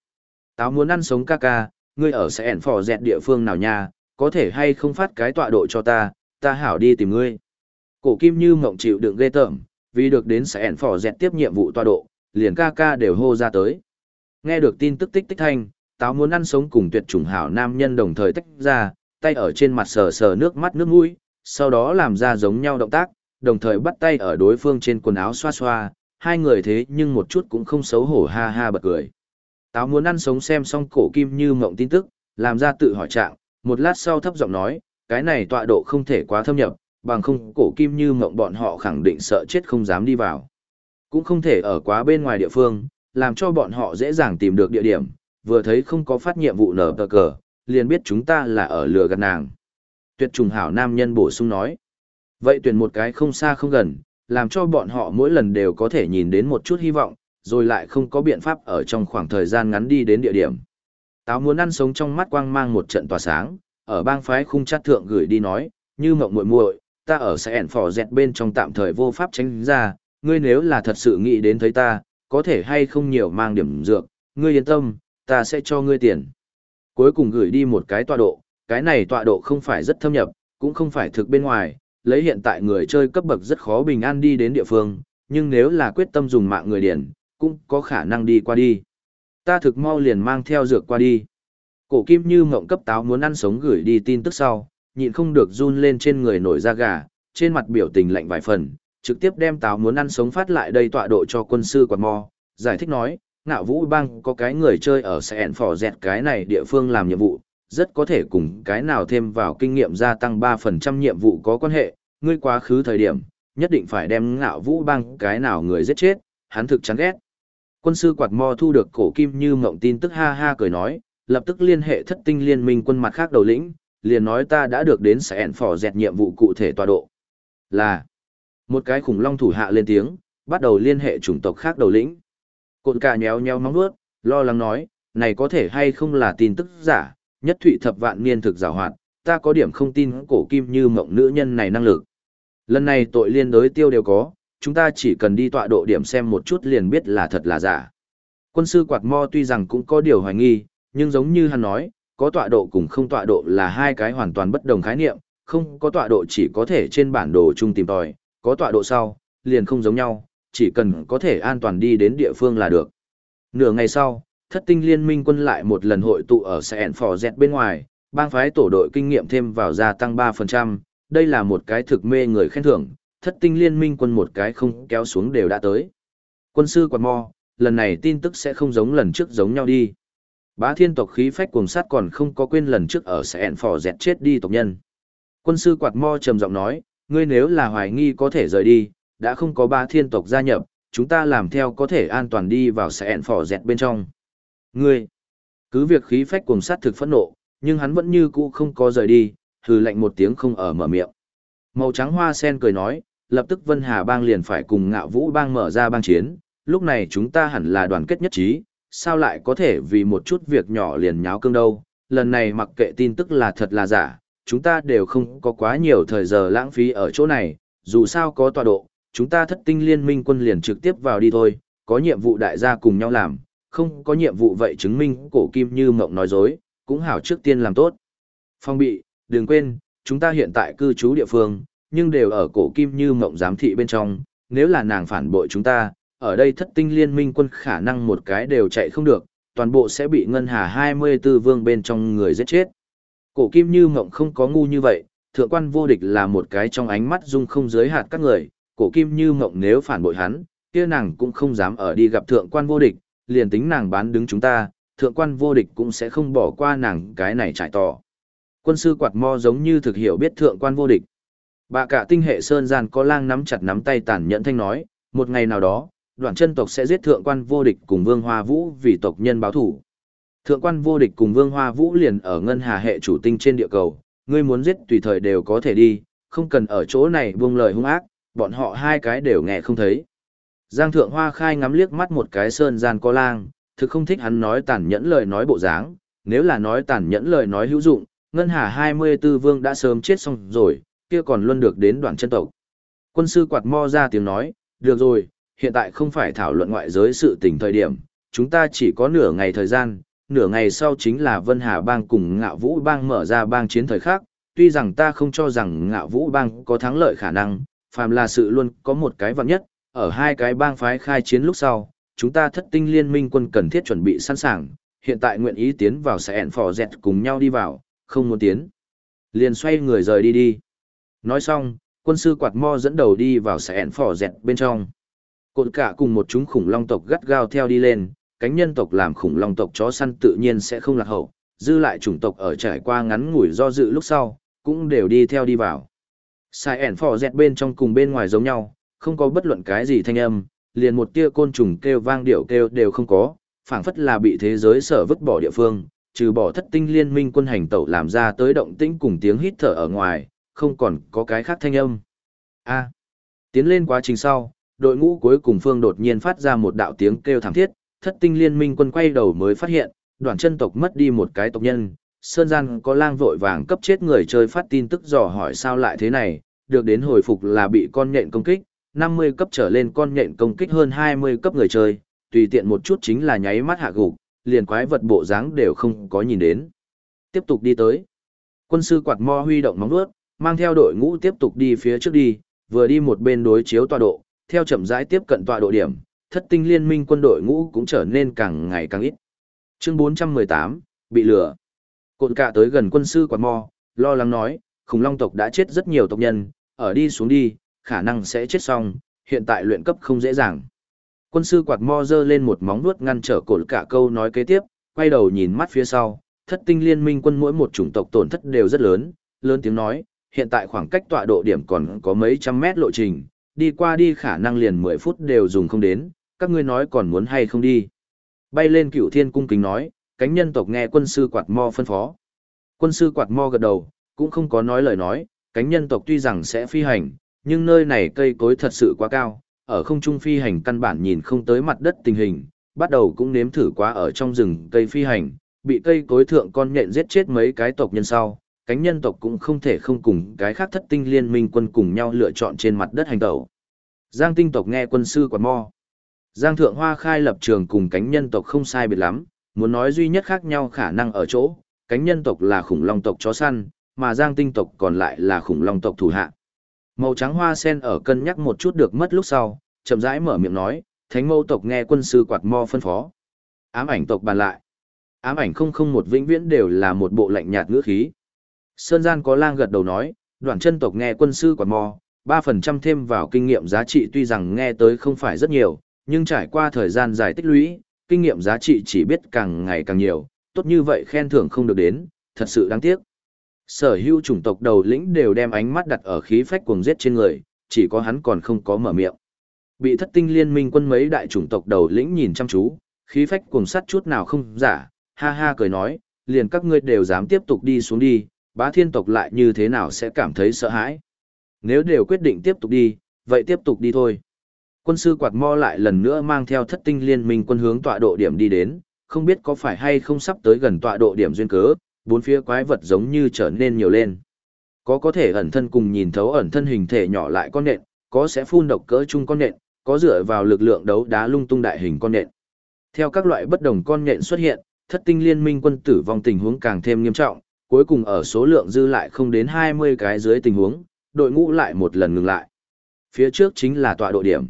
Táo muốn ăn sống ca ca, ngươi ở sẽ ẻn phò dẹt địa phương nào nha, có thể hay không phát cái tọa độ cho ta, ta hảo đi tìm ngươi. Cổ kim như mộng chịu đựng ghê tởm, vì được đến sẽ ẻn phò dẹt tiếp nhiệm vụ tọa độ, liền ca ca đều hô ra tới. Nghe được tin tức tích tích thanh, táo muốn ăn sống cùng tuyệt chủng hảo nam nhân đồng thời tách ra, tay ở trên mặt sờ sờ nước mắt nước mũi, sau đó làm ra giống nhau động tác, đồng thời bắt tay ở đối phương trên quần áo xoa xoa, hai người thế nhưng một chút cũng không xấu hổ ha ha bật cười. Táo muốn ăn sống xem xong cổ kim như mộng tin tức, làm ra tự hỏi trạng, một lát sau thấp giọng nói, cái này tọa độ không thể quá thâm nhập, bằng không cổ kim như mộng bọn họ khẳng định sợ chết không dám đi vào. Cũng không thể ở quá bên ngoài địa phương, làm cho bọn họ dễ dàng tìm được địa điểm, vừa thấy không có phát nhiệm vụ nở tờ cờ, liền biết chúng ta là ở lừa gạt nàng. Tuyệt trùng hảo nam nhân bổ sung nói. Vậy tuyển một cái không xa không gần, làm cho bọn họ mỗi lần đều có thể nhìn đến một chút hy vọng, rồi lại không có biện pháp ở trong khoảng thời gian ngắn đi đến địa điểm. Táo muốn ăn sống trong mắt quang mang một trận tỏa sáng, ở bang phái khung chát thượng gửi đi nói, như mộng muội muội, ta ở sẽ ẻn phò dẹt bên trong tạm thời vô pháp tránh ra, ngươi nếu là thật sự nghĩ đến thấy ta, có thể hay không nhiều mang điểm dược, ngươi yên tâm, ta sẽ cho ngươi tiền. Cuối cùng gửi đi một cái tọa độ, cái này tọa độ không phải rất thâm nhập, cũng không phải thực bên ngoài, lấy hiện tại người chơi cấp bậc rất khó bình an đi đến địa phương, nhưng nếu là quyết tâm dùng mạng người điển, cũng có khả năng đi qua đi. Ta thực mau liền mang theo dược qua đi. Cổ kim như mộng cấp táo muốn ăn sống gửi đi tin tức sau, nhịn không được run lên trên người nổi da gà, trên mặt biểu tình lạnh vài phần, trực tiếp đem táo muốn ăn sống phát lại đây tọa độ cho quân sư quạt mò, giải thích nói, ngạo vũ bang có cái người chơi ở sẹn phò dẹt cái này địa phương làm nhiệm vụ, rất có thể cùng cái nào thêm vào kinh nghiệm gia tăng 3% nhiệm vụ có quan hệ, ngươi quá khứ thời điểm, nhất định phải đem ngạo vũ bang cái nào người giết chết, hắn thực chán ghét. Quân sư quạt mo thu được cổ kim như mộng tin tức ha ha cười nói, lập tức liên hệ thất tinh liên minh quân mặt khác đầu lĩnh, liền nói ta đã được đến sẹn phỏ dẹt nhiệm vụ cụ thể tọa độ. Là, một cái khủng long thủ hạ lên tiếng, bắt đầu liên hệ chủng tộc khác đầu lĩnh. Cột cả nhéo nhéo móng vuốt, lo lắng nói, này có thể hay không là tin tức giả, nhất thụy thập vạn niên thực giả hoạt, ta có điểm không tin cổ kim như mộng nữ nhân này năng lực. Lần này tội liên đối tiêu đều có, chúng ta chỉ cần đi tọa độ điểm xem một chút liền biết là thật là giả. Quân sư quạt mo tuy rằng cũng có điều hoài nghi, nhưng giống như hắn nói, có tọa độ cùng không tọa độ là hai cái hoàn toàn bất đồng khái niệm, không có tọa độ chỉ có thể trên bản đồ chung tìm tòi, có tọa độ sau, liền không giống nhau, chỉ cần có thể an toàn đi đến địa phương là được. Nửa ngày sau, thất tinh liên minh quân lại một lần hội tụ ở Sẹn Phò Dẹt bên ngoài, bang phái tổ đội kinh nghiệm thêm vào gia tăng 3%, đây là một cái thực mê người khen thưởng, thất tinh liên minh quân một cái không kéo xuống đều đã tới. Quân sư quạt mò, lần này tin tức sẽ không giống lần trước giống nhau đi. Bá thiên tộc khí phách cuồng sát còn không có quên lần trước ở Sẹn Phò Dẹt chết đi tộc nhân. Quân sư quạt mo trầm giọng nói, ngươi nếu là hoài nghi có thể rời đi, đã không có ba thiên tộc gia nhập, chúng ta làm theo có thể an toàn đi vào Sẹn phỏ Dẹt bên trong. Ngươi, cứ việc khí phách cùng sát thực phẫn nộ, nhưng hắn vẫn như cũ không có rời đi, hừ lạnh một tiếng không ở mở miệng. Màu trắng hoa sen cười nói, lập tức Vân Hà bang liền phải cùng ngạo vũ bang mở ra bang chiến, lúc này chúng ta hẳn là đoàn kết nhất trí, sao lại có thể vì một chút việc nhỏ liền nháo cương đâu, lần này mặc kệ tin tức là thật là giả, chúng ta đều không có quá nhiều thời giờ lãng phí ở chỗ này, dù sao có tọa độ, chúng ta thất tinh liên minh quân liền trực tiếp vào đi thôi, có nhiệm vụ đại gia cùng nhau làm, không có nhiệm vụ vậy chứng minh cổ kim như mộng nói dối, cũng hảo trước tiên làm tốt. Phong bị, đừng quên, chúng ta hiện tại cư trú địa phương, nhưng đều ở cổ kim như mộng giám thị bên trong, nếu là nàng phản bội chúng ta, ở đây thất tinh liên minh quân khả năng một cái đều chạy không được, toàn bộ sẽ bị ngân hà 24 vương bên trong người giết chết. Cổ kim như mộng không có ngu như vậy, thượng quan vô địch là một cái trong ánh mắt dung không giới hạt các người, cổ kim như mộng nếu phản bội hắn, kia nàng cũng không dám ở đi gặp thượng quan vô địch, liền tính nàng bán đứng chúng ta, thượng quan vô địch cũng sẽ không bỏ qua nàng cái này trải tỏ. Quân sư quạt mo giống như thực hiểu biết thượng quan vô địch. Bà cả tinh hệ sơn gian có lang nắm chặt nắm tay tàn nhẫn thanh nói, một ngày nào đó, đoạn chân tộc sẽ giết thượng quan vô địch cùng vương hoa vũ vì tộc nhân báo thủ. Thượng quan vô địch cùng vương hoa vũ liền ở ngân hà hệ chủ tinh trên địa cầu, ngươi muốn giết tùy thời đều có thể đi, không cần ở chỗ này buông lời hung ác, bọn họ hai cái đều nghe không thấy. Giang thượng hoa khai ngắm liếc mắt một cái sơn gian có lang, thực không thích hắn nói tàn nhẫn lời nói bộ dáng, nếu là nói tàn nhẫn lời nói hữu dụng, ngân hà 24 vương đã sớm chết xong rồi, kia còn luôn được đến đoạn chân tộc. Quân sư quạt mo ra tiếng nói, được rồi, hiện tại không phải thảo luận ngoại giới sự tình thời điểm, chúng ta chỉ có nửa ngày thời gian, nửa ngày sau chính là Vân Hà bang cùng ngạo vũ bang mở ra bang chiến thời khác, tuy rằng ta không cho rằng ngạo vũ bang có thắng lợi khả năng, phàm là sự luôn có một cái vạn nhất, ở hai cái bang phái khai chiến lúc sau, chúng ta thất tinh liên minh quân cần thiết chuẩn bị sẵn sàng, hiện tại nguyện ý tiến vào sẽ ẹn phò dẹt cùng nhau đi vào, không muốn tiến. Liền xoay người rời đi đi. Nói xong, quân sư quạt mo dẫn đầu đi vào sẽ ẹn phò dẹt bên trong. Cột cả cùng một chúng khủng long tộc gắt gao theo đi lên, cánh nhân tộc làm khủng long tộc chó săn tự nhiên sẽ không lạc hậu, dư lại chủng tộc ở trải qua ngắn ngủi do dự lúc sau, cũng đều đi theo đi vào. Sai ẻn phò dẹt bên trong cùng bên ngoài giống nhau, không có bất luận cái gì thanh âm, liền một tia côn trùng kêu vang điệu kêu đều không có, phảng phất là bị thế giới sở vứt bỏ địa phương, trừ bỏ thất tinh liên minh quân hành tẩu làm ra tới động tĩnh cùng tiếng hít thở ở ngoài, không còn có cái khác thanh âm. A. À. tiến lên quá trình sau, đội ngũ cuối cùng phương đột nhiên phát ra một đạo tiếng kêu thảm thiết, thất tinh liên minh quân quay đầu mới phát hiện, đoàn chân tộc mất đi một cái tộc nhân. Sơn gian có lang vội vàng cấp chết người chơi phát tin tức dò hỏi sao lại thế này, được đến hồi phục là bị con nhện công kích, 50 cấp trở lên con nhện công kích hơn 20 cấp người chơi, tùy tiện một chút chính là nháy mắt hạ gục, liền quái vật bộ dáng đều không có nhìn đến. Tiếp tục đi tới. Quân sư quạt mo huy động móng vuốt, mang theo đội ngũ tiếp tục đi phía trước đi, vừa đi một bên đối chiếu tọa độ, theo chậm rãi tiếp cận tọa độ điểm, thất tinh liên minh quân đội ngũ cũng trở nên càng ngày càng ít. Chương 418, bị lừa. Cộn cả tới gần quân sư quạt mo, lo lắng nói, khủng long tộc đã chết rất nhiều tộc nhân, ở đi xuống đi, khả năng sẽ chết xong, hiện tại luyện cấp không dễ dàng. Quân sư quạt mo dơ lên một móng vuốt ngăn trở cột cả câu nói kế tiếp, quay đầu nhìn mắt phía sau, thất tinh liên minh quân mỗi một chủng tộc tổn thất đều rất lớn, lớn tiếng nói, hiện tại khoảng cách tọa độ điểm còn có mấy trăm mét lộ trình, đi qua đi khả năng liền 10 phút đều dùng không đến, các ngươi nói còn muốn hay không đi. Bay lên cửu thiên cung kính nói, cánh nhân tộc nghe quân sư quạt mo phân phó. Quân sư quạt mo gật đầu, cũng không có nói lời nói, cánh nhân tộc tuy rằng sẽ phi hành, nhưng nơi này cây cối thật sự quá cao, ở không trung phi hành căn bản nhìn không tới mặt đất tình hình, bắt đầu cũng nếm thử quá ở trong rừng cây phi hành, bị cây cối thượng con nhện giết chết mấy cái tộc nhân sau, cánh nhân tộc cũng không thể không cùng cái khác thất tinh liên minh quân cùng nhau lựa chọn trên mặt đất hành tẩu. Giang tinh tộc nghe quân sư quạt mo. Giang thượng hoa khai lập trường cùng cánh nhân tộc không sai biệt lắm, muốn nói duy nhất khác nhau khả năng ở chỗ, cánh nhân tộc là khủng long tộc chó săn, mà giang tinh tộc còn lại là khủng long tộc thủ hạ. Màu trắng hoa sen ở cân nhắc một chút được mất lúc sau, chậm rãi mở miệng nói, thánh mâu tộc nghe quân sư quạt mo phân phó. Ám ảnh tộc bàn lại. Ám ảnh không không một vĩnh viễn đều là một bộ lạnh nhạt ngữ khí. Sơn gian có lang gật đầu nói, đoạn chân tộc nghe quân sư quạt mo, 3% thêm vào kinh nghiệm giá trị tuy rằng nghe tới không phải rất nhiều, nhưng trải qua thời gian dài tích lũy, kinh nghiệm giá trị chỉ biết càng ngày càng nhiều, tốt như vậy khen thưởng không được đến, thật sự đáng tiếc. Sở hữu chủng tộc đầu lĩnh đều đem ánh mắt đặt ở khí phách cuồng giết trên người, chỉ có hắn còn không có mở miệng. Bị thất tinh liên minh quân mấy đại chủng tộc đầu lĩnh nhìn chăm chú, khí phách cuồng sắt chút nào không giả, ha ha cười nói, liền các ngươi đều dám tiếp tục đi xuống đi, bá thiên tộc lại như thế nào sẽ cảm thấy sợ hãi. Nếu đều quyết định tiếp tục đi, vậy tiếp tục đi thôi. Quân sư quạt mo lại lần nữa mang theo thất tinh liên minh quân hướng tọa độ điểm đi đến, không biết có phải hay không sắp tới gần tọa độ điểm duyên cớ, bốn phía quái vật giống như trở nên nhiều lên. Có có thể ẩn thân cùng nhìn thấu ẩn thân hình thể nhỏ lại con nện, có sẽ phun độc cỡ chung con nện, có dựa vào lực lượng đấu đá lung tung đại hình con nện. Theo các loại bất đồng con nện xuất hiện, thất tinh liên minh quân tử vong tình huống càng thêm nghiêm trọng, cuối cùng ở số lượng dư lại không đến 20 cái dưới tình huống, đội ngũ lại một lần ngừng lại. Phía trước chính là tọa độ điểm.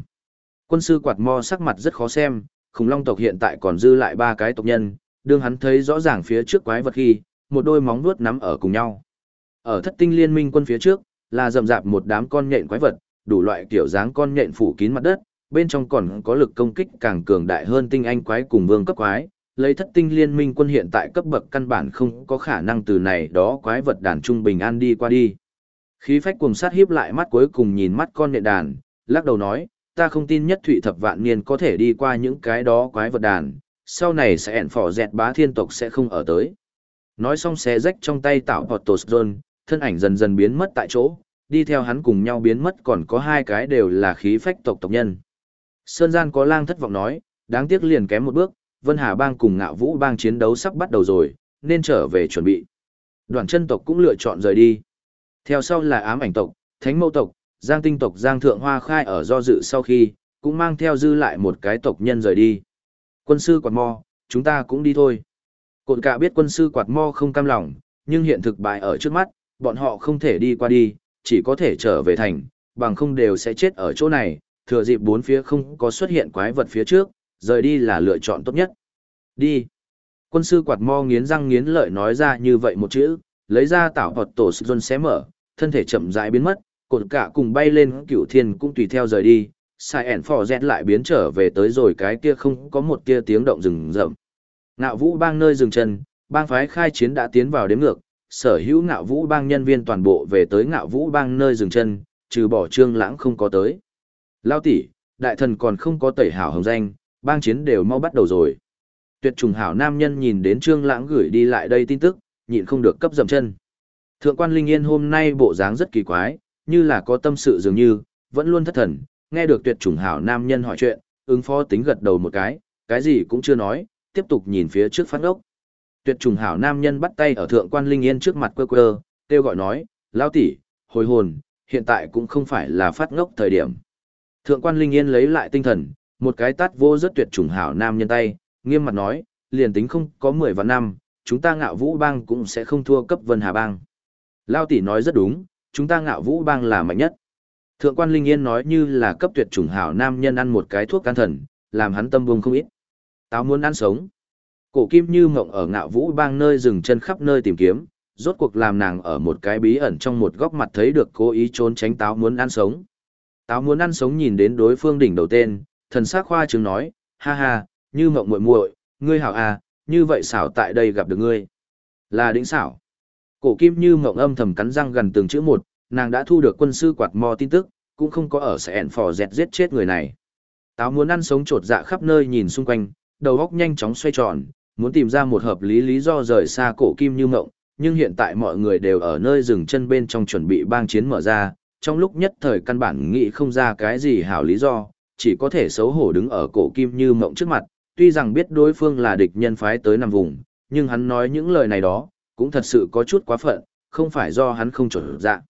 Quân sư quạt mo sắc mặt rất khó xem, khủng long tộc hiện tại còn dư lại ba cái tộc nhân, đương hắn thấy rõ ràng phía trước quái vật khi, một đôi móng vuốt nắm ở cùng nhau. Ở thất tinh liên minh quân phía trước, là rậm rạp một đám con nhện quái vật, đủ loại kiểu dáng con nhện phủ kín mặt đất, bên trong còn có lực công kích càng cường đại hơn tinh anh quái cùng vương cấp quái. Lấy thất tinh liên minh quân hiện tại cấp bậc căn bản không có khả năng từ này đó quái vật đàn trung bình an đi qua đi. Khí phách cùng sát hiếp lại mắt cuối cùng nhìn mắt con nhện đàn, lắc đầu nói, ta không tin nhất thụy thập vạn niên có thể đi qua những cái đó quái vật đàn, sau này sẽ ẻn phỏ dẹt bá thiên tộc sẽ không ở tới. Nói xong xé rách trong tay tạo Portos thân ảnh dần dần biến mất tại chỗ, đi theo hắn cùng nhau biến mất còn có hai cái đều là khí phách tộc tộc nhân. Sơn gian có lang thất vọng nói, đáng tiếc liền kém một bước, Vân Hà bang cùng ngạo vũ bang chiến đấu sắp bắt đầu rồi, nên trở về chuẩn bị. Đoàn chân tộc cũng lựa chọn rời đi. Theo sau là ám ảnh tộc, thánh mâu tộc, giang tinh tộc giang thượng hoa khai ở do dự sau khi, cũng mang theo dư lại một cái tộc nhân rời đi. Quân sư quạt mo, chúng ta cũng đi thôi. Cột cả biết quân sư quạt mo không cam lòng, nhưng hiện thực bại ở trước mắt, bọn họ không thể đi qua đi, chỉ có thể trở về thành, bằng không đều sẽ chết ở chỗ này, thừa dịp bốn phía không có xuất hiện quái vật phía trước, rời đi là lựa chọn tốt nhất. Đi. Quân sư quạt mo nghiến răng nghiến lợi nói ra như vậy một chữ, lấy ra tảo hoạt tổ sư xé mở, thân thể chậm rãi biến mất, cột cả cùng bay lên cửu thiên cũng tùy theo rời đi, sai ẻn phò dẹt lại biến trở về tới rồi cái kia không có một kia tiếng động rừng rậm. Ngạo vũ bang nơi dừng chân, bang phái khai chiến đã tiến vào đếm ngược, sở hữu ngạo vũ bang nhân viên toàn bộ về tới ngạo vũ bang nơi dừng chân, trừ bỏ trương lãng không có tới. Lao tỷ, đại thần còn không có tẩy hảo hồng danh, bang chiến đều mau bắt đầu rồi. Tuyệt trùng hảo nam nhân nhìn đến trương lãng gửi đi lại đây tin tức, nhịn không được cấp dầm chân. Thượng quan Linh Yên hôm nay bộ dáng rất kỳ quái, như là có tâm sự dường như, vẫn luôn thất thần, nghe được tuyệt trùng hảo nam nhân hỏi chuyện, ứng phó tính gật đầu một cái, cái gì cũng chưa nói, tiếp tục nhìn phía trước phát ốc. Tuyệt trùng hảo nam nhân bắt tay ở thượng quan linh yên trước mặt quơ quơ, kêu gọi nói, lao tỷ, hồi hồn, hiện tại cũng không phải là phát ngốc thời điểm. Thượng quan linh yên lấy lại tinh thần, một cái tát vô rất tuyệt trùng hảo nam nhân tay, nghiêm mặt nói, liền tính không có 10 và năm, chúng ta ngạo vũ bang cũng sẽ không thua cấp vân hà bang. Lao tỷ nói rất đúng, chúng ta ngạo vũ bang là mạnh nhất. Thượng quan Linh Yên nói như là cấp tuyệt chủng hảo nam nhân ăn một cái thuốc can thần, làm hắn tâm buông không ít. Táo muốn ăn sống. Cổ kim như mộng ở ngạo vũ bang nơi dừng chân khắp nơi tìm kiếm, rốt cuộc làm nàng ở một cái bí ẩn trong một góc mặt thấy được cố ý trốn tránh táo muốn ăn sống. Táo muốn ăn sống nhìn đến đối phương đỉnh đầu tên, thần sắc khoa trương nói, ha ha, như mộng muội muội, ngươi hảo à, như vậy xảo tại đây gặp được ngươi. Là đỉnh xảo. Cổ kim như mộng âm thầm cắn răng gần từng chữ một, nàng đã thu được quân sư quạt mò tin tức, cũng không có ở sẹn phò dẹt giết chết người này. Táo muốn ăn sống trột dạ khắp nơi nhìn xung quanh, đầu óc nhanh chóng xoay tròn, muốn tìm ra một hợp lý lý do rời xa cổ kim như mộng, nhưng hiện tại mọi người đều ở nơi dừng chân bên trong chuẩn bị bang chiến mở ra, trong lúc nhất thời căn bản nghĩ không ra cái gì hảo lý do, chỉ có thể xấu hổ đứng ở cổ kim như mộng trước mặt, tuy rằng biết đối phương là địch nhân phái tới nằm vùng, nhưng hắn nói những lời này đó, cũng thật sự có chút quá phận, không phải do hắn không chuẩn dạ.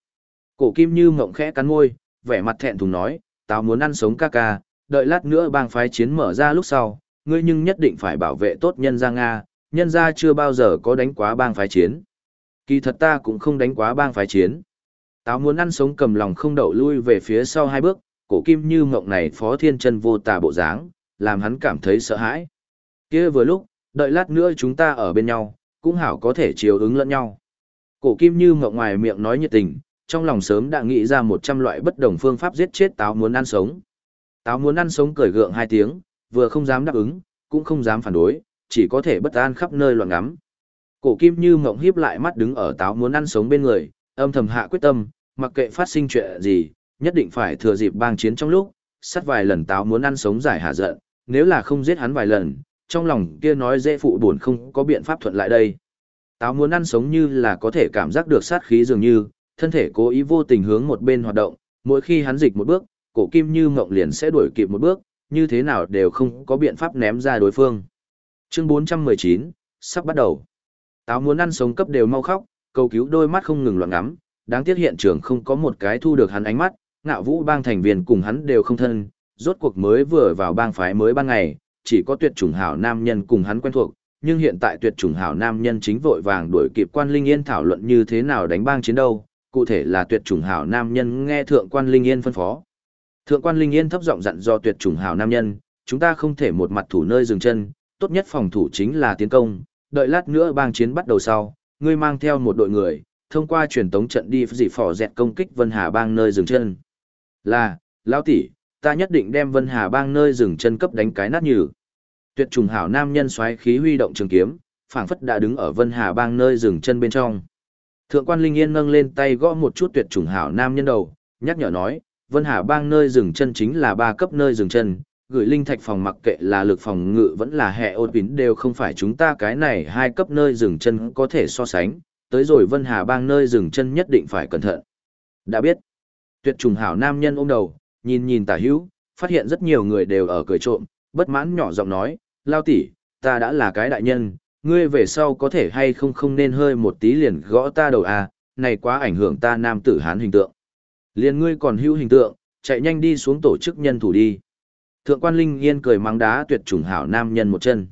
Cổ kim như mộng khẽ cắn môi, vẻ mặt thẹn thùng nói, tao muốn ăn sống ca ca, đợi lát nữa bang phái chiến mở ra lúc sau, ngươi nhưng nhất định phải bảo vệ tốt nhân gia Nga, nhân gia chưa bao giờ có đánh quá bang phái chiến. Kỳ thật ta cũng không đánh quá bang phái chiến. Táo muốn ăn sống cầm lòng không đậu lui về phía sau hai bước, cổ kim như mộng này phó thiên chân vô tà bộ dáng, làm hắn cảm thấy sợ hãi. kia vừa lúc, đợi lát nữa chúng ta ở bên nhau, cũng hảo có thể chiều ứng lẫn nhau. Cổ kim như mộng ngoài miệng nói nhiệt tình, trong lòng sớm đã nghĩ ra một trăm loại bất đồng phương pháp giết chết táo muốn ăn sống. Táo muốn ăn sống cười gượng hai tiếng, vừa không dám đáp ứng, cũng không dám phản đối, chỉ có thể bất an khắp nơi loạn ngắm. Cổ kim như mộng hiếp lại mắt đứng ở táo muốn ăn sống bên người, âm thầm hạ quyết tâm, mặc kệ phát sinh chuyện gì, nhất định phải thừa dịp bang chiến trong lúc, sát vài lần táo muốn ăn sống giải hạ giận, nếu là không giết hắn vài lần, trong lòng kia nói dễ phụ buồn không có biện pháp thuận lại đây. Táo muốn ăn sống như là có thể cảm giác được sát khí dường như, thân thể cố ý vô tình hướng một bên hoạt động, mỗi khi hắn dịch một bước, cổ kim như mộng liền sẽ đuổi kịp một bước, như thế nào đều không có biện pháp ném ra đối phương. Chương 419, sắp bắt đầu. Táo muốn ăn sống cấp đều mau khóc, cầu cứu đôi mắt không ngừng loạn ngắm, đáng tiếc hiện trường không có một cái thu được hắn ánh mắt, ngạo vũ bang thành viên cùng hắn đều không thân, rốt cuộc mới vừa vào bang phái mới ban ngày, chỉ có tuyệt chủng hảo nam nhân cùng hắn quen thuộc, nhưng hiện tại tuyệt chủng hảo nam nhân chính vội vàng đuổi kịp quan linh yên thảo luận như thế nào đánh bang chiến đâu, cụ thể là tuyệt chủng hảo nam nhân nghe thượng quan linh yên phân phó. Thượng quan linh yên thấp giọng dặn do tuyệt chủng hảo nam nhân, chúng ta không thể một mặt thủ nơi dừng chân, tốt nhất phòng thủ chính là tiến công, đợi lát nữa bang chiến bắt đầu sau, ngươi mang theo một đội người, thông qua truyền tống trận đi dị phỏ dẹt công kích Vân Hà bang nơi dừng chân. Là, lão tỷ, ta nhất định đem Vân Hà bang nơi dừng chân cấp đánh cái nát nhừ. Tuyệt trùng hảo nam nhân xoáy khí huy động trường kiếm, phảng phất đã đứng ở Vân Hà bang nơi dừng chân bên trong. Thượng quan Linh Yên nâng lên tay gõ một chút tuyệt trùng hảo nam nhân đầu, nhắc nhở nói, Vân Hà bang nơi dừng chân chính là ba cấp nơi dừng chân, gửi linh thạch phòng mặc kệ là lực phòng ngự vẫn là hệ ôn bín đều không phải chúng ta cái này hai cấp nơi dừng chân có thể so sánh, tới rồi Vân Hà bang nơi dừng chân nhất định phải cẩn thận. Đã biết, tuyệt trùng hảo nam nhân ôm đầu, nhìn nhìn tả hữu, phát hiện rất nhiều người đều ở cười trộm, bất mãn nhỏ giọng nói, lao tỷ, ta đã là cái đại nhân, ngươi về sau có thể hay không không nên hơi một tí liền gõ ta đầu à, này quá ảnh hưởng ta nam tử hán hình tượng. Liền ngươi còn hữu hình tượng, chạy nhanh đi xuống tổ chức nhân thủ đi. Thượng quan Linh Yên cười mắng đá tuyệt trùng hảo nam nhân một chân.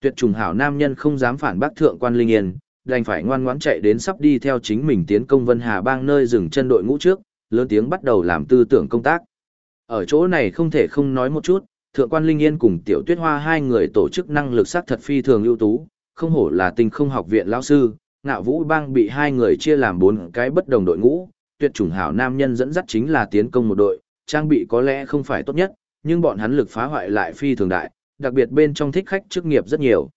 Tuyệt trùng hảo nam nhân không dám phản bác thượng quan Linh Yên, đành phải ngoan ngoãn chạy đến sắp đi theo chính mình tiến công Vân Hà bang nơi dừng chân đội ngũ trước, lớn tiếng bắt đầu làm tư tưởng công tác. Ở chỗ này không thể không nói một chút, Thượng quan Linh Yên cùng Tiểu Tuyết Hoa hai người tổ chức năng lực sát thật phi thường ưu tú, không hổ là tinh không học viện lão sư, ngạo vũ bang bị hai người chia làm bốn cái bất đồng đội ngũ, tuyệt chủng hảo nam nhân dẫn dắt chính là tiến công một đội, trang bị có lẽ không phải tốt nhất, nhưng bọn hắn lực phá hoại lại phi thường đại, đặc biệt bên trong thích khách chức nghiệp rất nhiều.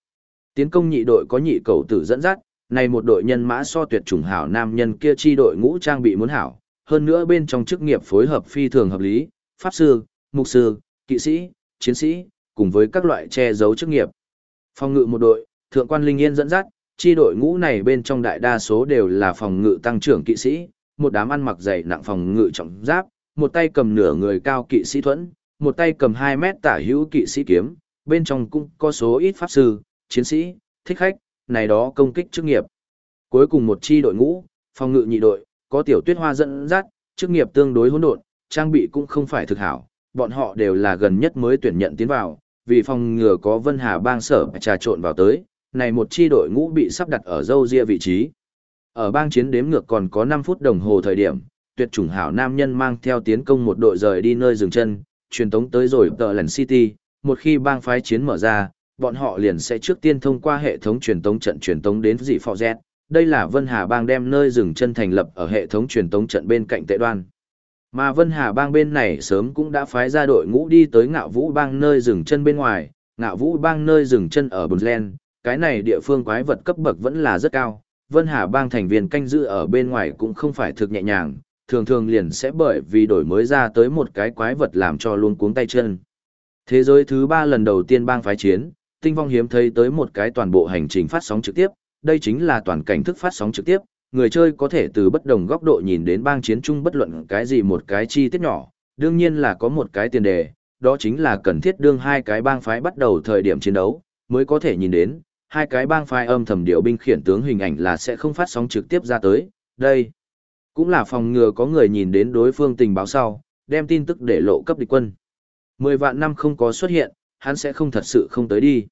Tiến công nhị đội có nhị cầu tử dẫn dắt, này một đội nhân mã so tuyệt chủng hảo nam nhân kia chi đội ngũ trang bị muốn hảo, hơn nữa bên trong chức nghiệp phối hợp phi thường hợp lý, pháp sư, mục sư, kỵ sĩ, chiến sĩ, cùng với các loại che giấu chức nghiệp. Phòng ngự một đội, thượng quan linh yên dẫn dắt, chi đội ngũ này bên trong đại đa số đều là phòng ngự tăng trưởng kỵ sĩ, một đám ăn mặc dày nặng phòng ngự trọng giáp, một tay cầm nửa người cao kỵ sĩ thuẫn, một tay cầm 2 mét tả hữu kỵ sĩ kiếm, bên trong cũng có số ít pháp sư, chiến sĩ, thích khách, này đó công kích chức nghiệp. Cuối cùng một chi đội ngũ, phòng ngự nhị đội, có tiểu tuyết hoa dẫn dắt, chức nghiệp tương đối hỗn độn, trang bị cũng không phải thực hảo, bọn họ đều là gần nhất mới tuyển nhận tiến vào, vì phòng ngừa có Vân Hà bang sở trà trộn vào tới, này một chi đội ngũ bị sắp đặt ở dâu ria vị trí. Ở bang chiến đếm ngược còn có 5 phút đồng hồ thời điểm, tuyệt chủng hảo nam nhân mang theo tiến công một đội rời đi nơi dừng chân, truyền tống tới rồi tờ lần City, một khi bang phái chiến mở ra, bọn họ liền sẽ trước tiên thông qua hệ thống truyền tống trận truyền tống đến dị phò Z. Đây là Vân Hà bang đem nơi dừng chân thành lập ở hệ thống truyền tống trận bên cạnh tệ đoan. Mà Vân Hà bang bên này sớm cũng đã phái ra đội ngũ đi tới ngạo vũ bang nơi dừng chân bên ngoài, ngạo vũ bang nơi dừng chân ở Bundland, cái này địa phương quái vật cấp bậc vẫn là rất cao. Vân Hà bang thành viên canh giữ ở bên ngoài cũng không phải thực nhẹ nhàng, thường thường liền sẽ bởi vì đổi mới ra tới một cái quái vật làm cho luôn cuống tay chân. Thế giới thứ ba lần đầu tiên bang phái chiến, tinh vong hiếm thấy tới một cái toàn bộ hành trình phát sóng trực tiếp, đây chính là toàn cảnh thức phát sóng trực tiếp, người chơi có thể từ bất đồng góc độ nhìn đến bang chiến chung bất luận cái gì một cái chi tiết nhỏ, đương nhiên là có một cái tiền đề, đó chính là cần thiết đương hai cái bang phái bắt đầu thời điểm chiến đấu, mới có thể nhìn đến, hai cái bang phái âm thầm điều binh khiển tướng hình ảnh là sẽ không phát sóng trực tiếp ra tới, đây cũng là phòng ngừa có người nhìn đến đối phương tình báo sau, đem tin tức để lộ cấp địch quân. Mười vạn năm không có xuất hiện, hắn sẽ không thật sự không tới đi.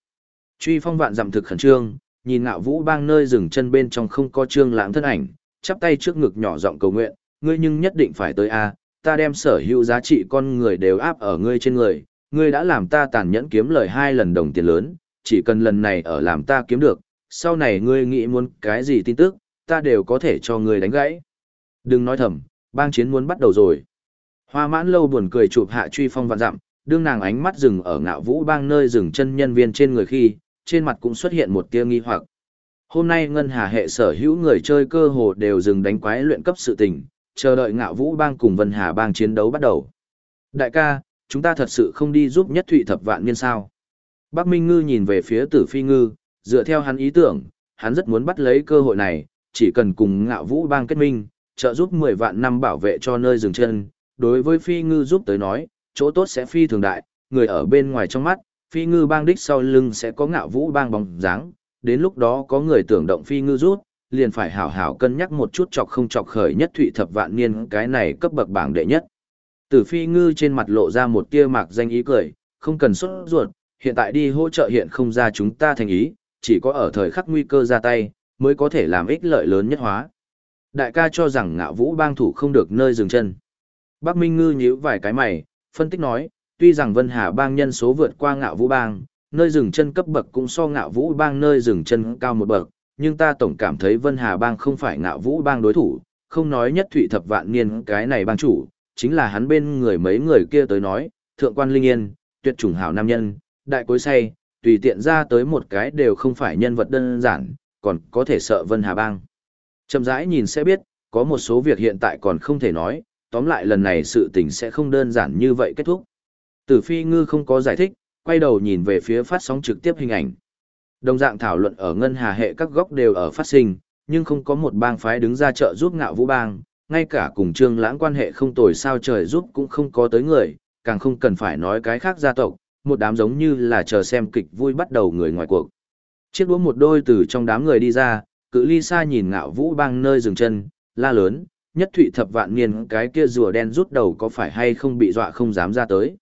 Truy phong vạn dặm thực khẩn trương, nhìn ngạo vũ bang nơi dừng chân bên trong không có trương lãng thân ảnh, chắp tay trước ngực nhỏ giọng cầu nguyện, ngươi nhưng nhất định phải tới a, ta đem sở hữu giá trị con người đều áp ở ngươi trên người, ngươi đã làm ta tàn nhẫn kiếm lời hai lần đồng tiền lớn, chỉ cần lần này ở làm ta kiếm được, sau này ngươi nghĩ muốn cái gì tin tức, ta đều có thể cho ngươi đánh gãy. Đừng nói thầm, bang chiến muốn bắt đầu rồi. Hoa mãn lâu buồn cười chụp hạ truy phong vạn dặm, đương nàng ánh mắt dừng ở ngạo vũ bang nơi dừng chân nhân viên trên người khi, trên mặt cũng xuất hiện một tia nghi hoặc. Hôm nay ngân hà hệ sở hữu người chơi cơ hồ đều dừng đánh quái luyện cấp sự tình, chờ đợi ngạo vũ bang cùng vân hà bang chiến đấu bắt đầu. Đại ca, chúng ta thật sự không đi giúp nhất thụy thập vạn niên sao. Bác Minh Ngư nhìn về phía tử phi ngư, dựa theo hắn ý tưởng, hắn rất muốn bắt lấy cơ hội này, chỉ cần cùng ngạo vũ bang kết minh, trợ giúp 10 vạn năm bảo vệ cho nơi dừng chân. Đối với phi ngư giúp tới nói, chỗ tốt sẽ phi thường đại, người ở bên ngoài trong mắt, phi ngư bang đích sau lưng sẽ có ngạo vũ bang bóng dáng, đến lúc đó có người tưởng động phi ngư rút, liền phải hảo hảo cân nhắc một chút chọc không chọc khởi nhất thụy thập vạn niên cái này cấp bậc bảng đệ nhất. Tử phi ngư trên mặt lộ ra một tia mạc danh ý cười, không cần xuất ruột, hiện tại đi hỗ trợ hiện không ra chúng ta thành ý, chỉ có ở thời khắc nguy cơ ra tay, mới có thể làm ích lợi lớn nhất hóa. Đại ca cho rằng ngạo vũ bang thủ không được nơi dừng chân. Bác Minh Ngư nhíu vài cái mày, phân tích nói, tuy rằng Vân Hà bang nhân số vượt qua ngạo vũ bang, nơi dừng chân cấp bậc cũng so ngạo vũ bang nơi dừng chân cao một bậc, nhưng ta tổng cảm thấy Vân Hà bang không phải ngạo vũ bang đối thủ, không nói nhất thụy thập vạn niên cái này bang chủ, chính là hắn bên người mấy người kia tới nói, thượng quan linh yên, tuyệt chủng hảo nam nhân, đại cối say, tùy tiện ra tới một cái đều không phải nhân vật đơn giản, còn có thể sợ Vân Hà bang. Chậm rãi nhìn sẽ biết, có một số việc hiện tại còn không thể nói, tóm lại lần này sự tình sẽ không đơn giản như vậy kết thúc. Tử Phi Ngư không có giải thích, quay đầu nhìn về phía phát sóng trực tiếp hình ảnh. Đồng dạng thảo luận ở ngân hà hệ các góc đều ở phát sinh, nhưng không có một bang phái đứng ra trợ giúp ngạo vũ bang, ngay cả cùng trương lãng quan hệ không tồi sao trời giúp cũng không có tới người, càng không cần phải nói cái khác gia tộc, một đám giống như là chờ xem kịch vui bắt đầu người ngoài cuộc. Chiếc đũa một đôi từ trong đám người đi ra, cự ly xa nhìn ngạo vũ bang nơi dừng chân, la lớn, nhất thụy thập vạn niên cái kia rùa đen rút đầu có phải hay không bị dọa không dám ra tới.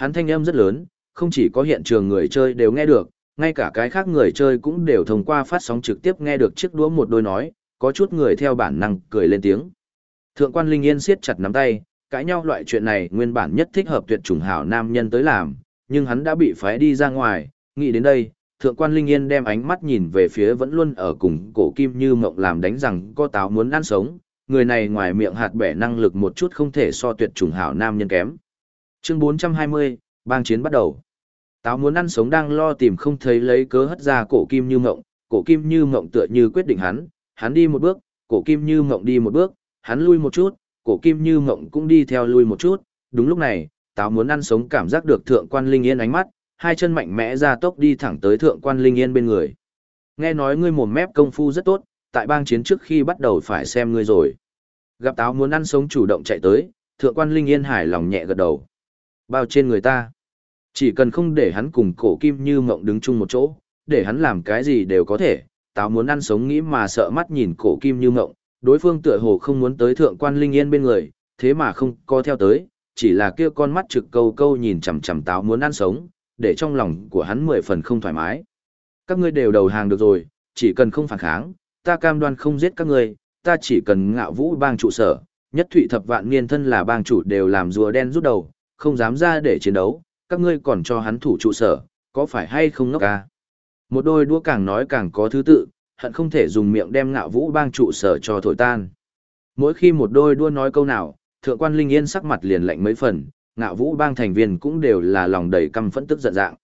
Hắn thanh âm rất lớn, không chỉ có hiện trường người chơi đều nghe được, ngay cả cái khác người chơi cũng đều thông qua phát sóng trực tiếp nghe được chiếc đũa một đôi nói, có chút người theo bản năng cười lên tiếng. Thượng quan Linh Yên siết chặt nắm tay, cãi nhau loại chuyện này nguyên bản nhất thích hợp tuyệt chủng hảo nam nhân tới làm, nhưng hắn đã bị phái đi ra ngoài, nghĩ đến đây, thượng quan Linh Yên đem ánh mắt nhìn về phía vẫn luôn ở cùng cổ kim như mộng làm đánh rằng có táo muốn ăn sống, người này ngoài miệng hạt bẻ năng lực một chút không thể so tuyệt chủng hảo nam nhân kém. Chương 420, bang chiến bắt đầu. Táo muốn ăn sống đang lo tìm không thấy lấy cớ hất ra cổ kim như mộng, cổ kim như mộng tựa như quyết định hắn, hắn đi một bước, cổ kim như mộng đi một bước, hắn lui một chút, cổ kim như mộng cũng đi theo lui một chút, đúng lúc này, táo muốn ăn sống cảm giác được thượng quan linh yên ánh mắt, hai chân mạnh mẽ ra tốc đi thẳng tới thượng quan linh yên bên người. Nghe nói ngươi mồm mép công phu rất tốt, tại bang chiến trước khi bắt đầu phải xem ngươi rồi. Gặp táo muốn ăn sống chủ động chạy tới, thượng quan linh yên hài lòng nhẹ gật đầu. Bao trên người ta. Chỉ cần không để hắn cùng cổ kim như mộng đứng chung một chỗ, để hắn làm cái gì đều có thể, táo muốn ăn sống nghĩ mà sợ mắt nhìn cổ kim như mộng, đối phương tựa hồ không muốn tới thượng quan linh yên bên người, thế mà không co theo tới, chỉ là kia con mắt trực câu câu nhìn chằm chằm táo muốn ăn sống, để trong lòng của hắn mười phần không thoải mái. Các ngươi đều đầu hàng được rồi, chỉ cần không phản kháng, ta cam đoan không giết các ngươi, ta chỉ cần ngạo vũ bang trụ sở, nhất thụy thập vạn niên thân là bang chủ đều làm rùa đen rút đầu, không dám ra để chiến đấu, các ngươi còn cho hắn thủ trụ sở, có phải hay không ngốc ca? Một đôi đua càng nói càng có thứ tự, hận không thể dùng miệng đem ngạo vũ bang trụ sở cho thổi tan. Mỗi khi một đôi đua nói câu nào, thượng quan Linh Yên sắc mặt liền lạnh mấy phần, ngạo vũ bang thành viên cũng đều là lòng đầy căm phẫn tức giận dạng.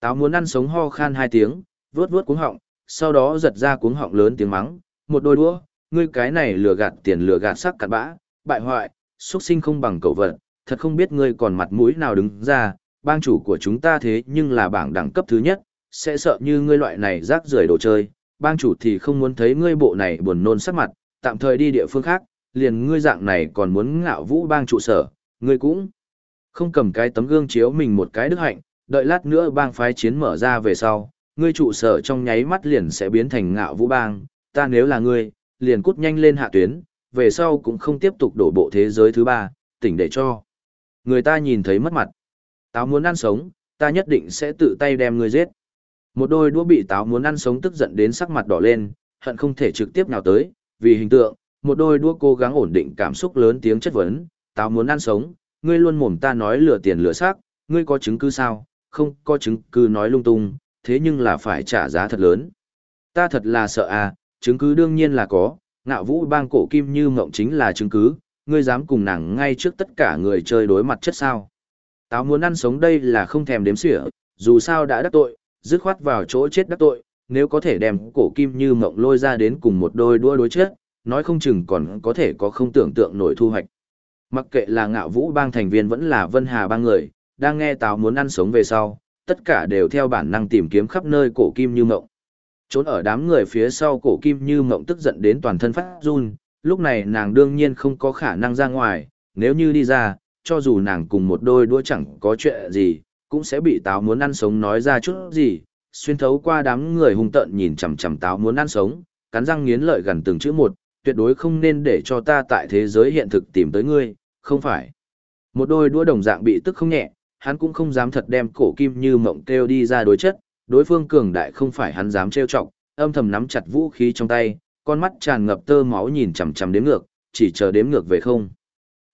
Táo muốn ăn sống ho khan hai tiếng, vuốt vuốt cuống họng, sau đó giật ra cuống họng lớn tiếng mắng, một đôi đũa, ngươi cái này lừa gạt tiền lừa gạt sắc cặn bã, bại hoại, xuất sinh không bằng cầu vật, thật không biết ngươi còn mặt mũi nào đứng ra, bang chủ của chúng ta thế nhưng là bảng đẳng cấp thứ nhất, sẽ sợ như ngươi loại này rác rưởi đồ chơi, bang chủ thì không muốn thấy ngươi bộ này buồn nôn sắc mặt, tạm thời đi địa phương khác, liền ngươi dạng này còn muốn ngạo vũ bang trụ sở, ngươi cũng không cầm cái tấm gương chiếu mình một cái đức hạnh, đợi lát nữa bang phái chiến mở ra về sau, ngươi trụ sở trong nháy mắt liền sẽ biến thành ngạo vũ bang, ta nếu là ngươi, liền cút nhanh lên hạ tuyến, về sau cũng không tiếp tục đổ bộ thế giới thứ ba, tỉnh để cho. Người ta nhìn thấy mất mặt. Táo muốn ăn sống, ta nhất định sẽ tự tay đem ngươi giết. Một đôi đũa bị táo muốn ăn sống tức giận đến sắc mặt đỏ lên, hận không thể trực tiếp nào tới, vì hình tượng, một đôi đũa cố gắng ổn định cảm xúc lớn tiếng chất vấn, táo muốn ăn sống, ngươi luôn mồm ta nói lừa tiền lừa xác, ngươi có chứng cứ sao? Không có chứng cứ nói lung tung, thế nhưng là phải trả giá thật lớn. Ta thật là sợ à, chứng cứ đương nhiên là có, ngạo vũ bang cổ kim như mộng chính là chứng cứ, ngươi dám cùng nàng ngay trước tất cả người chơi đối mặt chất sao. Táo muốn ăn sống đây là không thèm đếm xỉa, dù sao đã đắc tội, dứt khoát vào chỗ chết đắc tội, nếu có thể đem cổ kim như mộng lôi ra đến cùng một đôi đua đối chết, nói không chừng còn có thể có không tưởng tượng nổi thu hoạch. Mặc kệ là ngạo vũ bang thành viên vẫn là vân hà bang người, đang nghe táo muốn ăn sống về sau, tất cả đều theo bản năng tìm kiếm khắp nơi cổ kim như mộng. Trốn ở đám người phía sau cổ kim như mộng tức giận đến toàn thân phát run, lúc này nàng đương nhiên không có khả năng ra ngoài, nếu như đi ra, cho dù nàng cùng một đôi đua chẳng có chuyện gì, cũng sẽ bị táo muốn ăn sống nói ra chút gì, xuyên thấu qua đám người hung tợn nhìn chằm chằm táo muốn ăn sống, cắn răng nghiến lợi gần từng chữ một, tuyệt đối không nên để cho ta tại thế giới hiện thực tìm tới ngươi, không phải. Một đôi đua đồng dạng bị tức không nhẹ, hắn cũng không dám thật đem cổ kim như mộng kêu đi ra đối chất, đối phương cường đại không phải hắn dám trêu chọc, âm thầm nắm chặt vũ khí trong tay, con mắt tràn ngập tơ máu nhìn chằm chằm đếm ngược, chỉ chờ đếm ngược về không.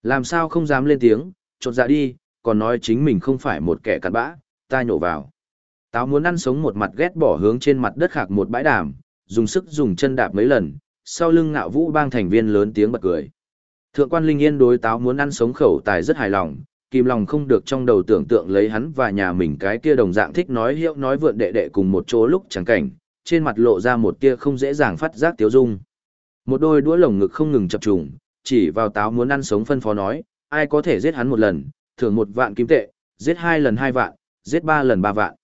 Làm sao không dám lên tiếng, chột dạ đi, còn nói chính mình không phải một kẻ cặn bã, ta nhổ vào. Táo muốn ăn sống một mặt ghét bỏ hướng trên mặt đất khạc một bãi đàm, dùng sức dùng chân đạp mấy lần, sau lưng ngạo vũ bang thành viên lớn tiếng bật cười. Thượng quan Linh Yên đối táo muốn ăn sống khẩu tài rất hài lòng, kìm lòng không được trong đầu tưởng tượng lấy hắn và nhà mình cái kia đồng dạng thích nói hiệu nói vượn đệ đệ cùng một chỗ lúc chẳng cảnh, trên mặt lộ ra một tia không dễ dàng phát giác tiếu dung. Một đôi đũa lồng ngực không ngừng chập trùng, chỉ vào táo muốn ăn sống phân phó nói, ai có thể giết hắn một lần, thưởng một vạn kim tệ, giết hai lần hai vạn, giết ba lần ba vạn.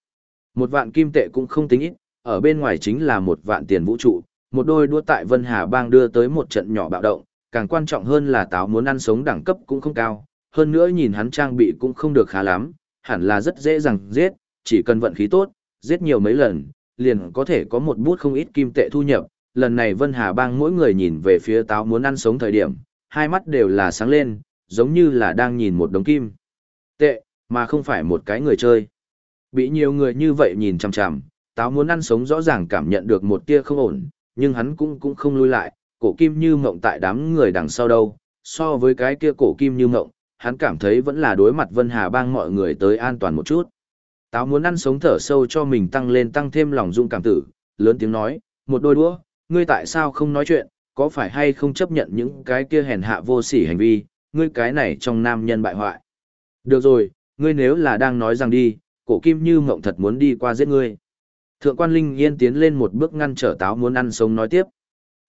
Một vạn kim tệ cũng không tính ít, ở bên ngoài chính là một vạn tiền vũ trụ, một đôi đũa tại Vân Hà Bang đưa tới một trận nhỏ bạo động, càng quan trọng hơn là táo muốn ăn sống đẳng cấp cũng không cao, hơn nữa nhìn hắn trang bị cũng không được khá lắm, hẳn là rất dễ dàng giết, chỉ cần vận khí tốt, giết nhiều mấy lần, liền có thể có một bút không ít kim tệ thu nhập. Lần này Vân Hà Bang mỗi người nhìn về phía táo muốn ăn sống thời điểm, hai mắt đều là sáng lên, giống như là đang nhìn một đống kim. Tệ, mà không phải một cái người chơi. Bị nhiều người như vậy nhìn chằm chằm, táo muốn ăn sống rõ ràng cảm nhận được một tia không ổn, nhưng hắn cũng cũng không lui lại, cổ kim như mộng tại đám người đằng sau đâu, so với cái kia cổ kim như mộng, hắn cảm thấy vẫn là đối mặt Vân Hà bang mọi người tới an toàn một chút. Táo muốn ăn sống thở sâu cho mình tăng lên tăng thêm lòng dung cảm tử, lớn tiếng nói, một đôi đũa, ngươi tại sao không nói chuyện, có phải hay không chấp nhận những cái kia hèn hạ vô sỉ hành vi, ngươi cái này trong nam nhân bại hoại. Được rồi, ngươi nếu là đang nói rằng đi, cổ kim như mộng thật muốn đi qua giết ngươi. Thượng quan Linh Yên tiến lên một bước ngăn trở táo muốn ăn sống nói tiếp.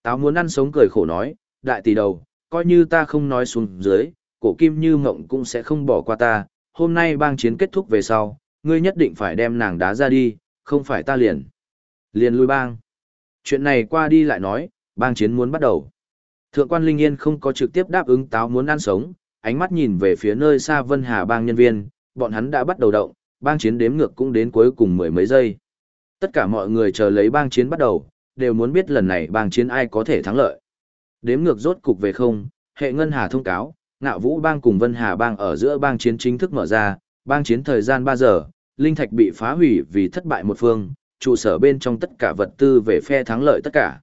Táo muốn ăn sống cười khổ nói, đại tỷ đầu, coi như ta không nói xuống dưới, cổ kim như mộng cũng sẽ không bỏ qua ta, hôm nay bang chiến kết thúc về sau, ngươi nhất định phải đem nàng đá ra đi, không phải ta liền. Liền lui bang. Chuyện này qua đi lại nói, bang chiến muốn bắt đầu. Thượng quan Linh Yên không có trực tiếp đáp ứng táo muốn ăn sống, ánh mắt nhìn về phía nơi xa Vân Hà bang nhân viên, bọn hắn đã bắt đầu động, bang chiến đếm ngược cũng đến cuối cùng mười mấy giây. Tất cả mọi người chờ lấy bang chiến bắt đầu, đều muốn biết lần này bang chiến ai có thể thắng lợi. Đếm ngược rốt cục về không, hệ ngân hà thông cáo, ngạo vũ bang cùng Vân Hà bang ở giữa bang chiến chính thức mở ra, bang chiến thời gian 3 giờ, linh thạch bị phá hủy vì thất bại một phương, trụ sở bên trong tất cả vật tư về phe thắng lợi tất cả.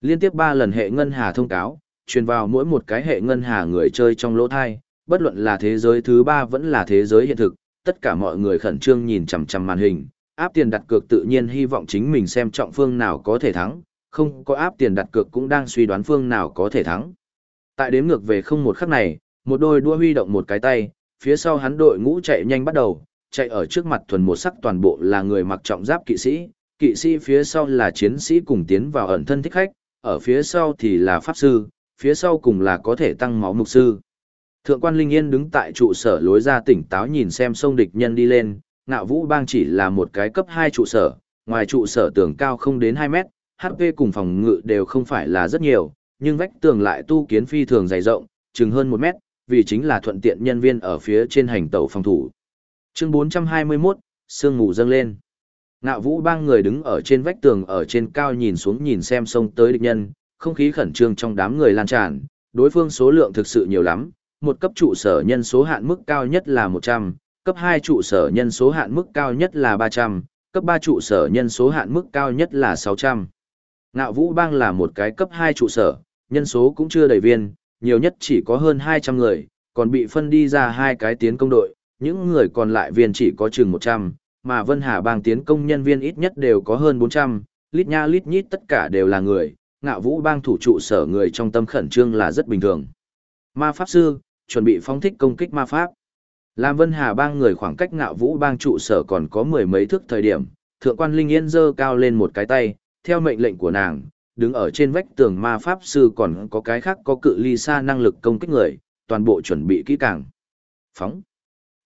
Liên tiếp 3 lần hệ ngân hà thông cáo, truyền vào mỗi một cái hệ ngân hà người chơi trong lỗ thai, bất luận là thế giới thứ 3 vẫn là thế giới hiện thực, tất cả mọi người khẩn trương nhìn chằm chằm màn hình, áp tiền đặt cược tự nhiên hy vọng chính mình xem trọng phương nào có thể thắng, không có áp tiền đặt cược cũng đang suy đoán phương nào có thể thắng. Tại đếm ngược về không một khắc này, một đôi đua huy động một cái tay, phía sau hắn đội ngũ chạy nhanh bắt đầu, chạy ở trước mặt thuần một sắc toàn bộ là người mặc trọng giáp kỵ sĩ, kỵ sĩ phía sau là chiến sĩ cùng tiến vào ẩn thân thích khách, ở phía sau thì là pháp sư, phía sau cùng là có thể tăng máu mục sư. Thượng quan Linh Yên đứng tại trụ sở lối ra tỉnh táo nhìn xem sông địch nhân đi lên, ngạo vũ bang chỉ là một cái cấp 2 trụ sở, ngoài trụ sở tường cao không đến 2 mét, HP cùng phòng ngự đều không phải là rất nhiều, nhưng vách tường lại tu kiến phi thường dày rộng, chừng hơn 1 mét, vì chính là thuận tiện nhân viên ở phía trên hành tàu phòng thủ. Chương 421, sương mù dâng lên. Ngạo vũ bang người đứng ở trên vách tường ở trên cao nhìn xuống nhìn xem sông tới địch nhân, không khí khẩn trương trong đám người lan tràn, đối phương số lượng thực sự nhiều lắm, một cấp trụ sở nhân số hạn mức cao nhất là 100, cấp 2 trụ sở nhân số hạn mức cao nhất là 300, cấp 3 trụ sở nhân số hạn mức cao nhất là 600. Ngạo Vũ Bang là một cái cấp 2 trụ sở, nhân số cũng chưa đầy viên, nhiều nhất chỉ có hơn 200 người, còn bị phân đi ra hai cái tiến công đội, những người còn lại viên chỉ có chừng 100, mà Vân Hà Bang tiến công nhân viên ít nhất đều có hơn 400, lít nha lít nhít tất cả đều là người, Ngạo Vũ Bang thủ trụ sở người trong tâm khẩn trương là rất bình thường. Ma Pháp Sư, chuẩn bị phóng thích công kích ma pháp. Làm Vân Hà bang người khoảng cách ngạo vũ bang trụ sở còn có mười mấy thước thời điểm, thượng quan Linh Yên giơ cao lên một cái tay, theo mệnh lệnh của nàng, đứng ở trên vách tường ma pháp sư còn có cái khác có cự ly xa năng lực công kích người, toàn bộ chuẩn bị kỹ càng. Phóng.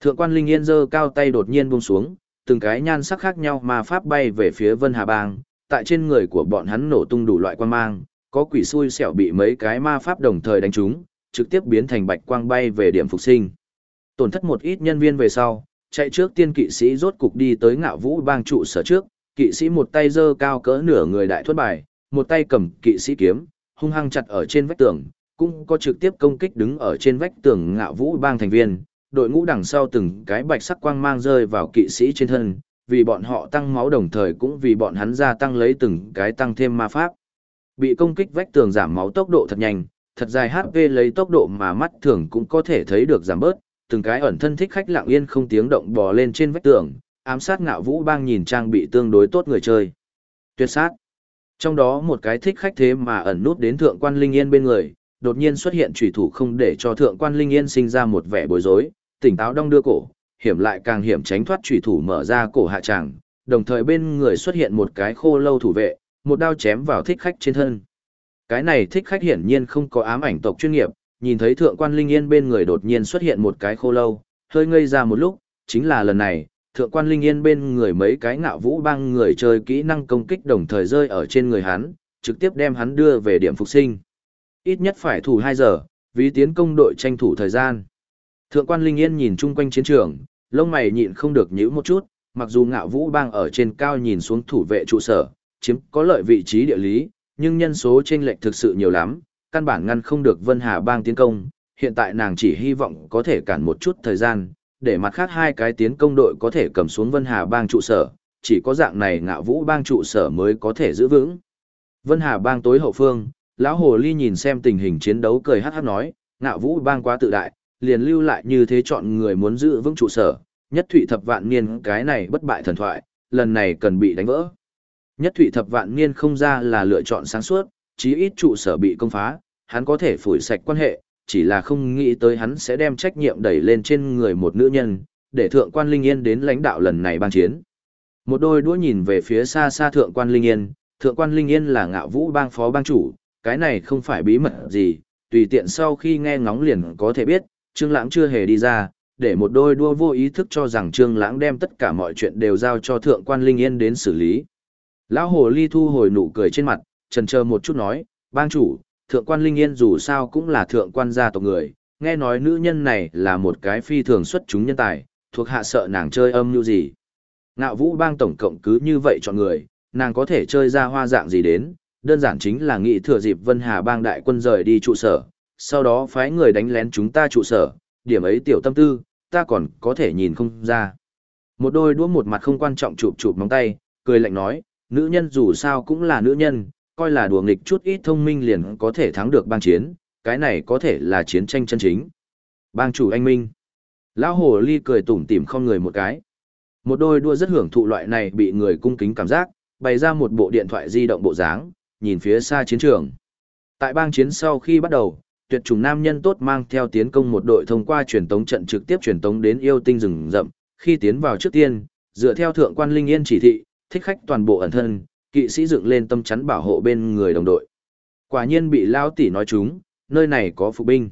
Thượng quan Linh Yên giơ cao tay đột nhiên buông xuống, từng cái nhan sắc khác nhau ma pháp bay về phía Vân Hà bang, tại trên người của bọn hắn nổ tung đủ loại quan mang, có quỷ xui xẻo bị mấy cái ma pháp đồng thời đánh trúng, trực tiếp biến thành bạch quang bay về điểm phục sinh. Tổn thất một ít nhân viên về sau, chạy trước tiên kỵ sĩ rốt cục đi tới ngạo vũ bang trụ sở trước, kỵ sĩ một tay giơ cao cỡ nửa người đại thuật bài, một tay cầm kỵ sĩ kiếm, hung hăng chặt ở trên vách tường, cũng có trực tiếp công kích đứng ở trên vách tường ngạo vũ bang thành viên, đội ngũ đằng sau từng cái bạch sắc quang mang rơi vào kỵ sĩ trên thân, vì bọn họ tăng máu đồng thời cũng vì bọn hắn gia tăng lấy từng cái tăng thêm ma pháp. Bị công kích vách tường giảm máu tốc độ thật nhanh, thật dài HP lấy tốc độ mà mắt thường cũng có thể thấy được giảm bớt, từng cái ẩn thân thích khách lặng yên không tiếng động bò lên trên vách tường, ám sát ngạo vũ bang nhìn trang bị tương đối tốt người chơi. Tuyệt sát. Trong đó một cái thích khách thế mà ẩn nút đến thượng quan linh yên bên người, đột nhiên xuất hiện chủy thủ không để cho thượng quan linh yên sinh ra một vẻ bối rối, tỉnh táo đong đưa cổ, hiểm lại càng hiểm tránh thoát chủy thủ mở ra cổ hạ tràng, đồng thời bên người xuất hiện một cái khô lâu thủ vệ, một đao chém vào thích khách trên thân. Cái này thích khách hiển nhiên không có ám ảnh tộc chuyên nghiệp, nhìn thấy thượng quan linh yên bên người đột nhiên xuất hiện một cái khô lâu, hơi ngây ra một lúc, chính là lần này, thượng quan linh yên bên người mấy cái ngạo vũ băng người chơi kỹ năng công kích đồng thời rơi ở trên người hắn, trực tiếp đem hắn đưa về điểm phục sinh. Ít nhất phải thủ 2 giờ, vì tiến công đội tranh thủ thời gian. Thượng quan linh yên nhìn chung quanh chiến trường, lông mày nhịn không được nhíu một chút, mặc dù ngạo vũ bang ở trên cao nhìn xuống thủ vệ trụ sở, chiếm có lợi vị trí địa lý, nhưng nhân số chênh lệch thực sự nhiều lắm, căn bản ngăn không được Vân Hà bang tiến công, hiện tại nàng chỉ hy vọng có thể cản một chút thời gian, để mặt khác hai cái tiến công đội có thể cầm xuống Vân Hà bang trụ sở, chỉ có dạng này ngạo vũ bang trụ sở mới có thể giữ vững. Vân Hà bang tối hậu phương, lão hồ ly nhìn xem tình hình chiến đấu cười hát hát nói, ngạo vũ bang quá tự đại, liền lưu lại như thế chọn người muốn giữ vững trụ sở, nhất thụy thập vạn niên cái này bất bại thần thoại, lần này cần bị đánh vỡ. Nhất thụy thập vạn niên không ra là lựa chọn sáng suốt, chí ít trụ sở bị công phá, hắn có thể phủi sạch quan hệ, chỉ là không nghĩ tới hắn sẽ đem trách nhiệm đẩy lên trên người một nữ nhân, để thượng quan Linh Yên đến lãnh đạo lần này ban chiến. Một đôi đũa nhìn về phía xa xa thượng quan Linh Yên, thượng quan Linh Yên là ngạo vũ bang phó bang chủ, cái này không phải bí mật gì, tùy tiện sau khi nghe ngóng liền có thể biết, Trương Lãng chưa hề đi ra, để một đôi đua vô ý thức cho rằng Trương Lãng đem tất cả mọi chuyện đều giao cho thượng quan Linh Yên đến xử lý. Lão hồ ly thu hồi nụ cười trên mặt, chần chờ một chút nói, bang chủ, thượng quan Linh Yên dù sao cũng là thượng quan gia tộc người, nghe nói nữ nhân này là một cái phi thường xuất chúng nhân tài, thuộc hạ sợ nàng chơi âm như gì. Ngạo vũ bang tổng cộng cứ như vậy chọn người, nàng có thể chơi ra hoa dạng gì đến, đơn giản chính là nghĩ thừa dịp Vân Hà bang đại quân rời đi trụ sở, sau đó phái người đánh lén chúng ta trụ sở, điểm ấy tiểu tâm tư, ta còn có thể nhìn không ra. Một đôi đũa một mặt không quan trọng chụp chụp móng tay, cười lạnh nói, nữ nhân dù sao cũng là nữ nhân, coi là đùa nghịch chút ít thông minh liền có thể thắng được bang chiến, cái này có thể là chiến tranh chân chính. Bang chủ anh Minh. Lão hồ ly cười tủm tỉm không người một cái. Một đôi đua rất hưởng thụ loại này bị người cung kính cảm giác, bày ra một bộ điện thoại di động bộ dáng, nhìn phía xa chiến trường. Tại bang chiến sau khi bắt đầu, tuyệt chủng nam nhân tốt mang theo tiến công một đội thông qua truyền tống trận trực tiếp truyền tống đến yêu tinh rừng rậm, khi tiến vào trước tiên, dựa theo thượng quan linh yên chỉ thị, thích khách toàn bộ ẩn thân, kỵ sĩ dựng lên tâm chắn bảo hộ bên người đồng đội. Quả nhiên bị lao tỷ nói chúng, nơi này có phục binh.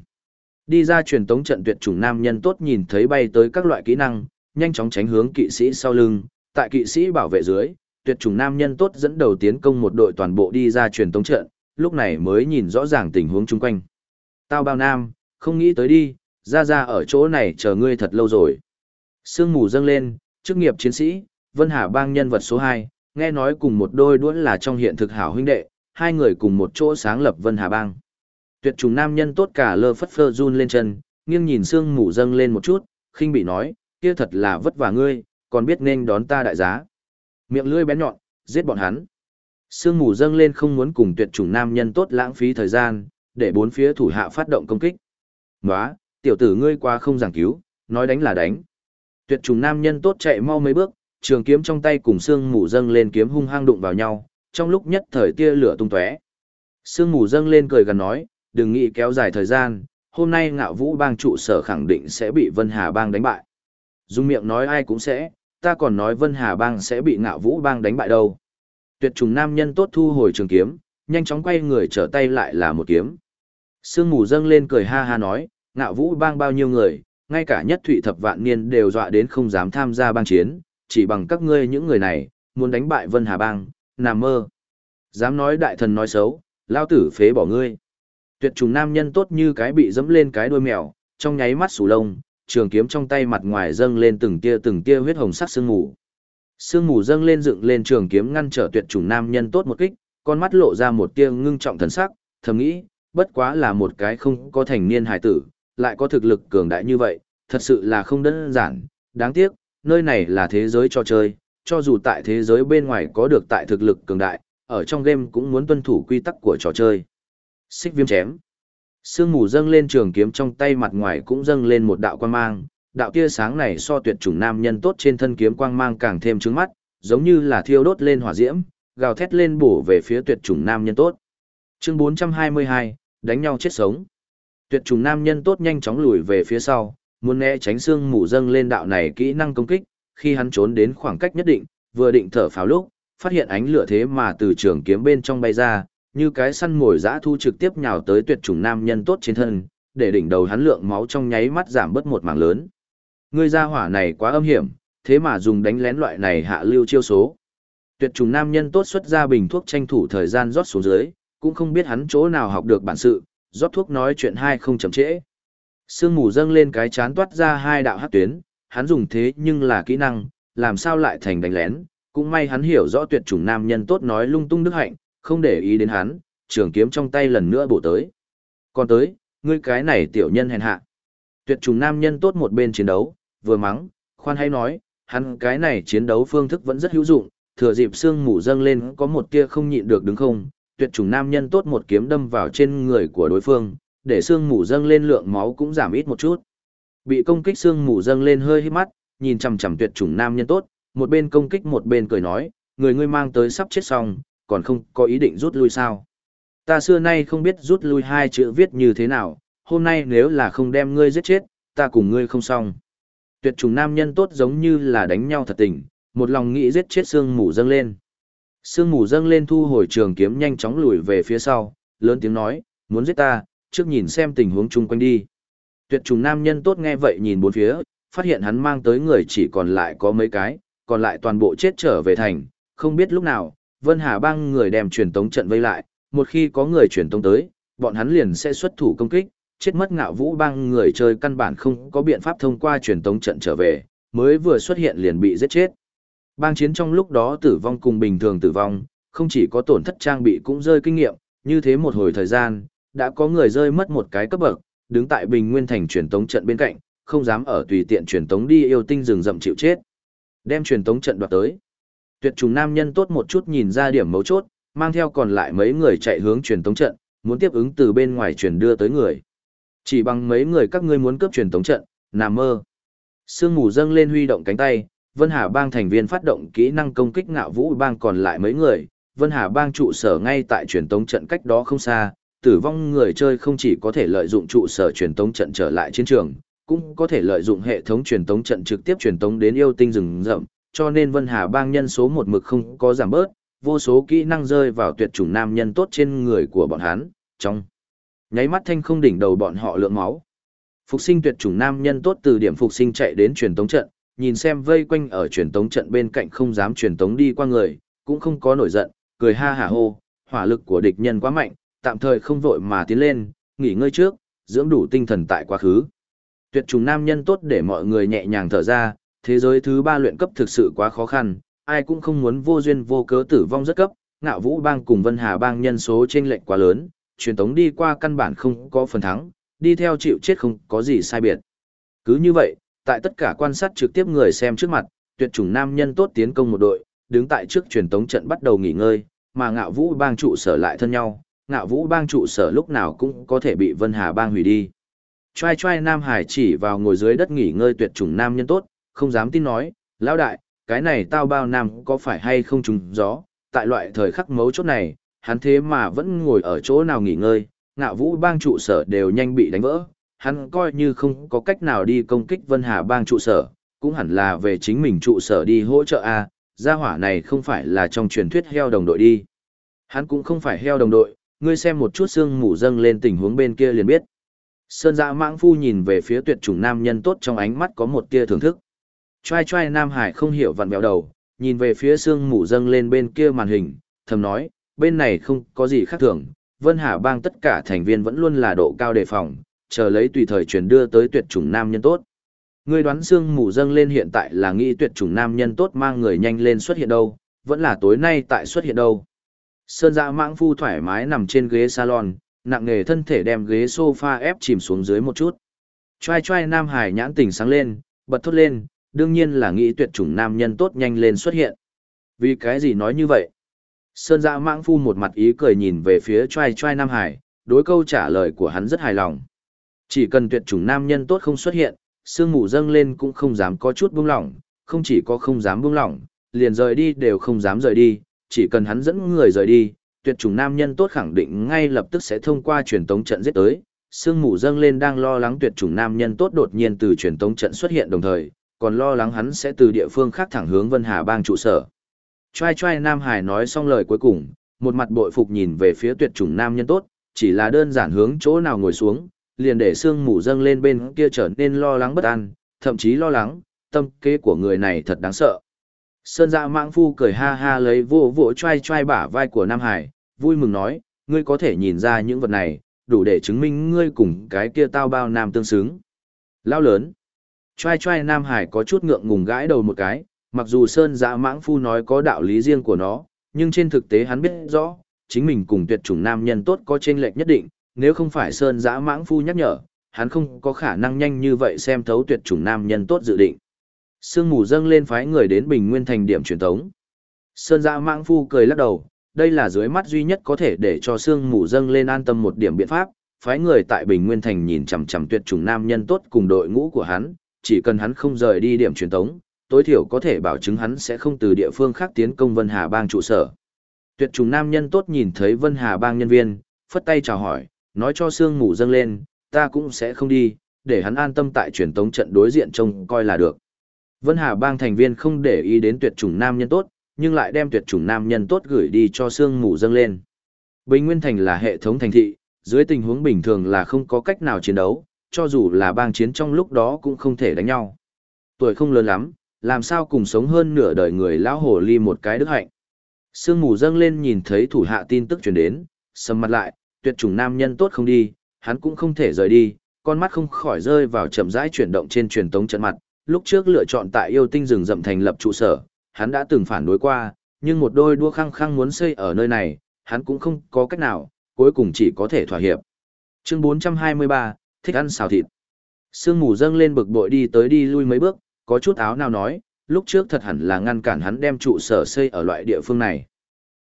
Đi ra truyền tống trận tuyệt chủng nam nhân tốt nhìn thấy bay tới các loại kỹ năng, nhanh chóng tránh hướng kỵ sĩ sau lưng, tại kỵ sĩ bảo vệ dưới, tuyệt chủng nam nhân tốt dẫn đầu tiến công một đội toàn bộ đi ra truyền tống trận, lúc này mới nhìn rõ ràng tình huống chung quanh. Tao bao nam, không nghĩ tới đi, ra ra ở chỗ này chờ ngươi thật lâu rồi. Sương mù dâng lên, chức nghiệp chiến sĩ, Vân Hà bang nhân vật số 2, nghe nói cùng một đôi đuỗn là trong hiện thực hảo huynh đệ, hai người cùng một chỗ sáng lập Vân Hà bang. Tuyệt trùng nam nhân tốt cả lơ phất phơ run lên chân, nghiêng nhìn sương mù dâng lên một chút, khinh bị nói, kia thật là vất vả ngươi, còn biết nên đón ta đại giá. Miệng lưỡi bén nhọn, giết bọn hắn. Sương mù dâng lên không muốn cùng tuyệt chủng nam nhân tốt lãng phí thời gian, để bốn phía thủ hạ phát động công kích. Nóa, tiểu tử ngươi qua không giảng cứu, nói đánh là đánh. Tuyệt trùng nam nhân tốt chạy mau mấy bước, trường kiếm trong tay cùng sương mù dâng lên kiếm hung hăng đụng vào nhau, trong lúc nhất thời tia lửa tung tóe. Sương mù dâng lên cười gần nói, đừng nghĩ kéo dài thời gian, hôm nay ngạo vũ bang trụ sở khẳng định sẽ bị Vân Hà bang đánh bại. Dung miệng nói ai cũng sẽ, ta còn nói Vân Hà bang sẽ bị ngạo vũ bang đánh bại đâu. Tuyệt trùng nam nhân tốt thu hồi trường kiếm, nhanh chóng quay người trở tay lại là một kiếm. Sương mù dâng lên cười ha ha nói, ngạo vũ bang bao nhiêu người, ngay cả nhất thụy thập vạn niên đều dọa đến không dám tham gia bang chiến, chỉ bằng các ngươi những người này, muốn đánh bại Vân Hà bang, nằm mơ. Dám nói đại thần nói xấu, lao tử phế bỏ ngươi. Tuyệt trùng nam nhân tốt như cái bị dẫm lên cái đuôi mèo, trong nháy mắt sủ lông, trường kiếm trong tay mặt ngoài dâng lên từng tia từng tia huyết hồng sắc sương mù. Sương mù dâng lên dựng lên trường kiếm ngăn trở tuyệt trùng nam nhân tốt một kích, con mắt lộ ra một tia ngưng trọng thần sắc, thầm nghĩ, bất quá là một cái không có thành niên hải tử, lại có thực lực cường đại như vậy, thật sự là không đơn giản, đáng tiếc, nơi này là thế giới cho chơi, cho dù tại thế giới bên ngoài có được tại thực lực cường đại, ở trong game cũng muốn tuân thủ quy tắc của trò chơi. Xích viêm chém. Sương mù dâng lên trường kiếm trong tay mặt ngoài cũng dâng lên một đạo quang mang, đạo tia sáng này so tuyệt chủng nam nhân tốt trên thân kiếm quang mang càng thêm trứng mắt, giống như là thiêu đốt lên hỏa diễm, gào thét lên bổ về phía tuyệt chủng nam nhân tốt. Chương 422, đánh nhau chết sống. Tuyệt trùng nam nhân tốt nhanh chóng lùi về phía sau, muốn né tránh xương mù dâng lên đạo này kỹ năng công kích, khi hắn trốn đến khoảng cách nhất định, vừa định thở pháo lúc, phát hiện ánh lửa thế mà từ trường kiếm bên trong bay ra, như cái săn mồi dã thu trực tiếp nhào tới tuyệt trùng nam nhân tốt trên thân, để đỉnh đầu hắn lượng máu trong nháy mắt giảm bớt một mảng lớn. Người ra hỏa này quá âm hiểm, thế mà dùng đánh lén loại này hạ lưu chiêu số. Tuyệt trùng nam nhân tốt xuất ra bình thuốc tranh thủ thời gian rót xuống dưới, cũng không biết hắn chỗ nào học được bản sự, rót thuốc nói chuyện hai không chậm trễ. Sương mù dâng lên cái chán toát ra hai đạo hát tuyến, hắn dùng thế nhưng là kỹ năng, làm sao lại thành đánh lén, cũng may hắn hiểu rõ tuyệt chủng nam nhân tốt nói lung tung đức hạnh, không để ý đến hắn, trường kiếm trong tay lần nữa bổ tới. Còn tới, ngươi cái này tiểu nhân hèn hạ. Tuyệt chủng nam nhân tốt một bên chiến đấu, vừa mắng, khoan hay nói, hắn cái này chiến đấu phương thức vẫn rất hữu dụng, thừa dịp sương mù dâng lên có một tia không nhịn được đứng không, tuyệt chủng nam nhân tốt một kiếm đâm vào trên người của đối phương, để xương mù dâng lên lượng máu cũng giảm ít một chút. Bị công kích xương mù dâng lên hơi hít mắt, nhìn chằm chằm tuyệt chủng nam nhân tốt, một bên công kích một bên cười nói, người ngươi mang tới sắp chết xong, còn không có ý định rút lui sao. Ta xưa nay không biết rút lui hai chữ viết như thế nào, hôm nay nếu là không đem ngươi giết chết, ta cùng ngươi không xong. Tuyệt chủng nam nhân tốt giống như là đánh nhau thật tình, một lòng nghĩ giết chết xương mù dâng lên. Sương mù dâng lên thu hồi trường kiếm nhanh chóng lùi về phía sau, lớn tiếng nói, muốn giết ta, trước nhìn xem tình huống chung quanh đi. Tuyệt trùng nam nhân tốt nghe vậy nhìn bốn phía, phát hiện hắn mang tới người chỉ còn lại có mấy cái, còn lại toàn bộ chết trở về thành, không biết lúc nào, Vân Hà bang người đem truyền tống trận vây lại, một khi có người truyền tống tới, bọn hắn liền sẽ xuất thủ công kích, chết mất ngạo vũ bang người chơi căn bản không có biện pháp thông qua truyền tống trận trở về, mới vừa xuất hiện liền bị giết chết. Bang chiến trong lúc đó tử vong cùng bình thường tử vong, không chỉ có tổn thất trang bị cũng rơi kinh nghiệm, như thế một hồi thời gian, đã có người rơi mất một cái cấp bậc, đứng tại Bình Nguyên thành truyền tống trận bên cạnh, không dám ở tùy tiện truyền tống đi yêu tinh rừng rậm chịu chết. Đem truyền tống trận đoạt tới. Tuyệt trùng nam nhân tốt một chút nhìn ra điểm mấu chốt, mang theo còn lại mấy người chạy hướng truyền tống trận, muốn tiếp ứng từ bên ngoài truyền đưa tới người. Chỉ bằng mấy người các ngươi muốn cướp truyền tống trận, nằm mơ. Sương mù dâng lên huy động cánh tay, Vân Hà bang thành viên phát động kỹ năng công kích ngạo vũ bang còn lại mấy người, Vân Hà bang trụ sở ngay tại truyền tống trận cách đó không xa, tử vong người chơi không chỉ có thể lợi dụng trụ sở truyền tống trận trở lại chiến trường, cũng có thể lợi dụng hệ thống truyền tống trận trực tiếp truyền tống đến yêu tinh rừng rậm, cho nên Vân Hà bang nhân số một mực không có giảm bớt, vô số kỹ năng rơi vào tuyệt chủng nam nhân tốt trên người của bọn hắn, trong nháy mắt thanh không đỉnh đầu bọn họ lượng máu. Phục sinh tuyệt chủng nam nhân tốt từ điểm phục sinh chạy đến truyền tống trận, nhìn xem vây quanh ở truyền tống trận bên cạnh không dám truyền tống đi qua người, cũng không có nổi giận, cười ha hả hô, hỏa lực của địch nhân quá mạnh, tạm thời không vội mà tiến lên, nghỉ ngơi trước, dưỡng đủ tinh thần tại quá khứ. Tuyệt trùng nam nhân tốt để mọi người nhẹ nhàng thở ra, thế giới thứ ba luyện cấp thực sự quá khó khăn, ai cũng không muốn vô duyên vô cớ tử vong rất cấp, ngạo vũ bang cùng Vân Hà bang nhân số chênh lệch quá lớn, truyền tống đi qua căn bản không có phần thắng, đi theo chịu chết không có gì sai biệt. Cứ như vậy, tại tất cả quan sát trực tiếp người xem trước mặt, tuyệt chủng nam nhân tốt tiến công một đội, đứng tại trước truyền tống trận bắt đầu nghỉ ngơi, mà ngạo vũ bang trụ sở lại thân nhau, ngạo vũ bang trụ sở lúc nào cũng có thể bị Vân Hà bang hủy đi. Trai trai Nam Hải chỉ vào ngồi dưới đất nghỉ ngơi tuyệt chủng nam nhân tốt, không dám tin nói, lão đại, cái này tao bao nam có phải hay không trùng gió, tại loại thời khắc mấu chốt này, hắn thế mà vẫn ngồi ở chỗ nào nghỉ ngơi, ngạo vũ bang trụ sở đều nhanh bị đánh vỡ, hắn coi như không có cách nào đi công kích Vân Hà bang trụ sở, cũng hẳn là về chính mình trụ sở đi hỗ trợ a gia hỏa này không phải là trong truyền thuyết heo đồng đội đi. Hắn cũng không phải heo đồng đội, ngươi xem một chút xương mù dâng lên tình huống bên kia liền biết. Sơn dạ mãng phu nhìn về phía tuyệt chủng nam nhân tốt trong ánh mắt có một tia thưởng thức. Trai trai Nam Hải không hiểu vặn bèo đầu, nhìn về phía xương mù dâng lên bên kia màn hình, thầm nói, bên này không có gì khác thường, Vân Hà bang tất cả thành viên vẫn luôn là độ cao đề phòng, chờ lấy tùy thời truyền đưa tới tuyệt chủng nam nhân tốt. Ngươi đoán xương mù dâng lên hiện tại là nghĩ tuyệt chủng nam nhân tốt mang người nhanh lên xuất hiện đâu, vẫn là tối nay tại xuất hiện đâu. Sơn dạ mãng phu thoải mái nằm trên ghế salon, nặng nghề thân thể đem ghế sofa ép chìm xuống dưới một chút. trai trai Nam Hải nhãn tỉnh sáng lên, bật thốt lên, đương nhiên là nghĩ tuyệt chủng nam nhân tốt nhanh lên xuất hiện. Vì cái gì nói như vậy? Sơn dạ mãng phu một mặt ý cười nhìn về phía trai trai Nam Hải, đối câu trả lời của hắn rất hài lòng. Chỉ cần tuyệt chủng nam nhân tốt không xuất hiện, sương mù dâng lên cũng không dám có chút buông lỏng, không chỉ có không dám buông lỏng, liền rời đi đều không dám rời đi, chỉ cần hắn dẫn người rời đi, tuyệt chủng nam nhân tốt khẳng định ngay lập tức sẽ thông qua truyền tống trận giết tới. Sương mù dâng lên đang lo lắng tuyệt chủng nam nhân tốt đột nhiên từ truyền tống trận xuất hiện đồng thời, còn lo lắng hắn sẽ từ địa phương khác thẳng hướng Vân Hà bang trụ sở. trai trai Nam Hải nói xong lời cuối cùng, một mặt bội phục nhìn về phía tuyệt chủng nam nhân tốt, chỉ là đơn giản hướng chỗ nào ngồi xuống, liền để sương mù dâng lên bên kia trở nên lo lắng bất an, thậm chí lo lắng, tâm kế của người này thật đáng sợ. Sơn dạ mạng phu cười ha ha lấy vô vỗ choai choai bả vai của Nam Hải, vui mừng nói, ngươi có thể nhìn ra những vật này, đủ để chứng minh ngươi cùng cái kia tao bao nam tương xứng. Lao lớn. Choai choai Nam Hải có chút ngượng ngùng gãi đầu một cái, mặc dù Sơn dạ mãng phu nói có đạo lý riêng của nó, nhưng trên thực tế hắn biết rõ, chính mình cùng tuyệt chủng nam nhân tốt có chênh lệch nhất định, nếu không phải Sơn dã mãng phu nhắc nhở, hắn không có khả năng nhanh như vậy xem thấu tuyệt chủng nam nhân tốt dự định. Sương mù dâng lên phái người đến Bình Nguyên thành điểm truyền tống. Sơn dã mãng phu cười lắc đầu, đây là dưới mắt duy nhất có thể để cho sương mù dâng lên an tâm một điểm biện pháp, phái người tại Bình Nguyên thành nhìn chằm chằm tuyệt chủng nam nhân tốt cùng đội ngũ của hắn, chỉ cần hắn không rời đi điểm truyền tống, tối thiểu có thể bảo chứng hắn sẽ không từ địa phương khác tiến công Vân Hà bang trụ sở. Tuyệt trùng nam nhân tốt nhìn thấy Vân Hà bang nhân viên, phất tay chào hỏi, nói cho sương mù dâng lên, ta cũng sẽ không đi, để hắn an tâm tại truyền tống trận đối diện trông coi là được. Vân Hà bang thành viên không để ý đến tuyệt chủng nam nhân tốt, nhưng lại đem tuyệt chủng nam nhân tốt gửi đi cho sương mù dâng lên. Bình Nguyên Thành là hệ thống thành thị, dưới tình huống bình thường là không có cách nào chiến đấu, cho dù là bang chiến trong lúc đó cũng không thể đánh nhau. Tuổi không lớn lắm, làm sao cùng sống hơn nửa đời người lão hồ ly một cái đức hạnh. Sương mù dâng lên nhìn thấy thủ hạ tin tức truyền đến, sầm mặt lại, tuyệt chủng nam nhân tốt không đi, hắn cũng không thể rời đi, con mắt không khỏi rơi vào chậm rãi chuyển động trên truyền tống trận mặt, lúc trước lựa chọn tại yêu tinh rừng rậm thành lập trụ sở, hắn đã từng phản đối qua, nhưng một đôi đua khăng khăng muốn xây ở nơi này, hắn cũng không có cách nào, cuối cùng chỉ có thể thỏa hiệp. Chương 423, thích ăn xào thịt. Sương mù dâng lên bực bội đi tới đi lui mấy bước, có chút áo nào nói, lúc trước thật hẳn là ngăn cản hắn đem trụ sở xây ở loại địa phương này.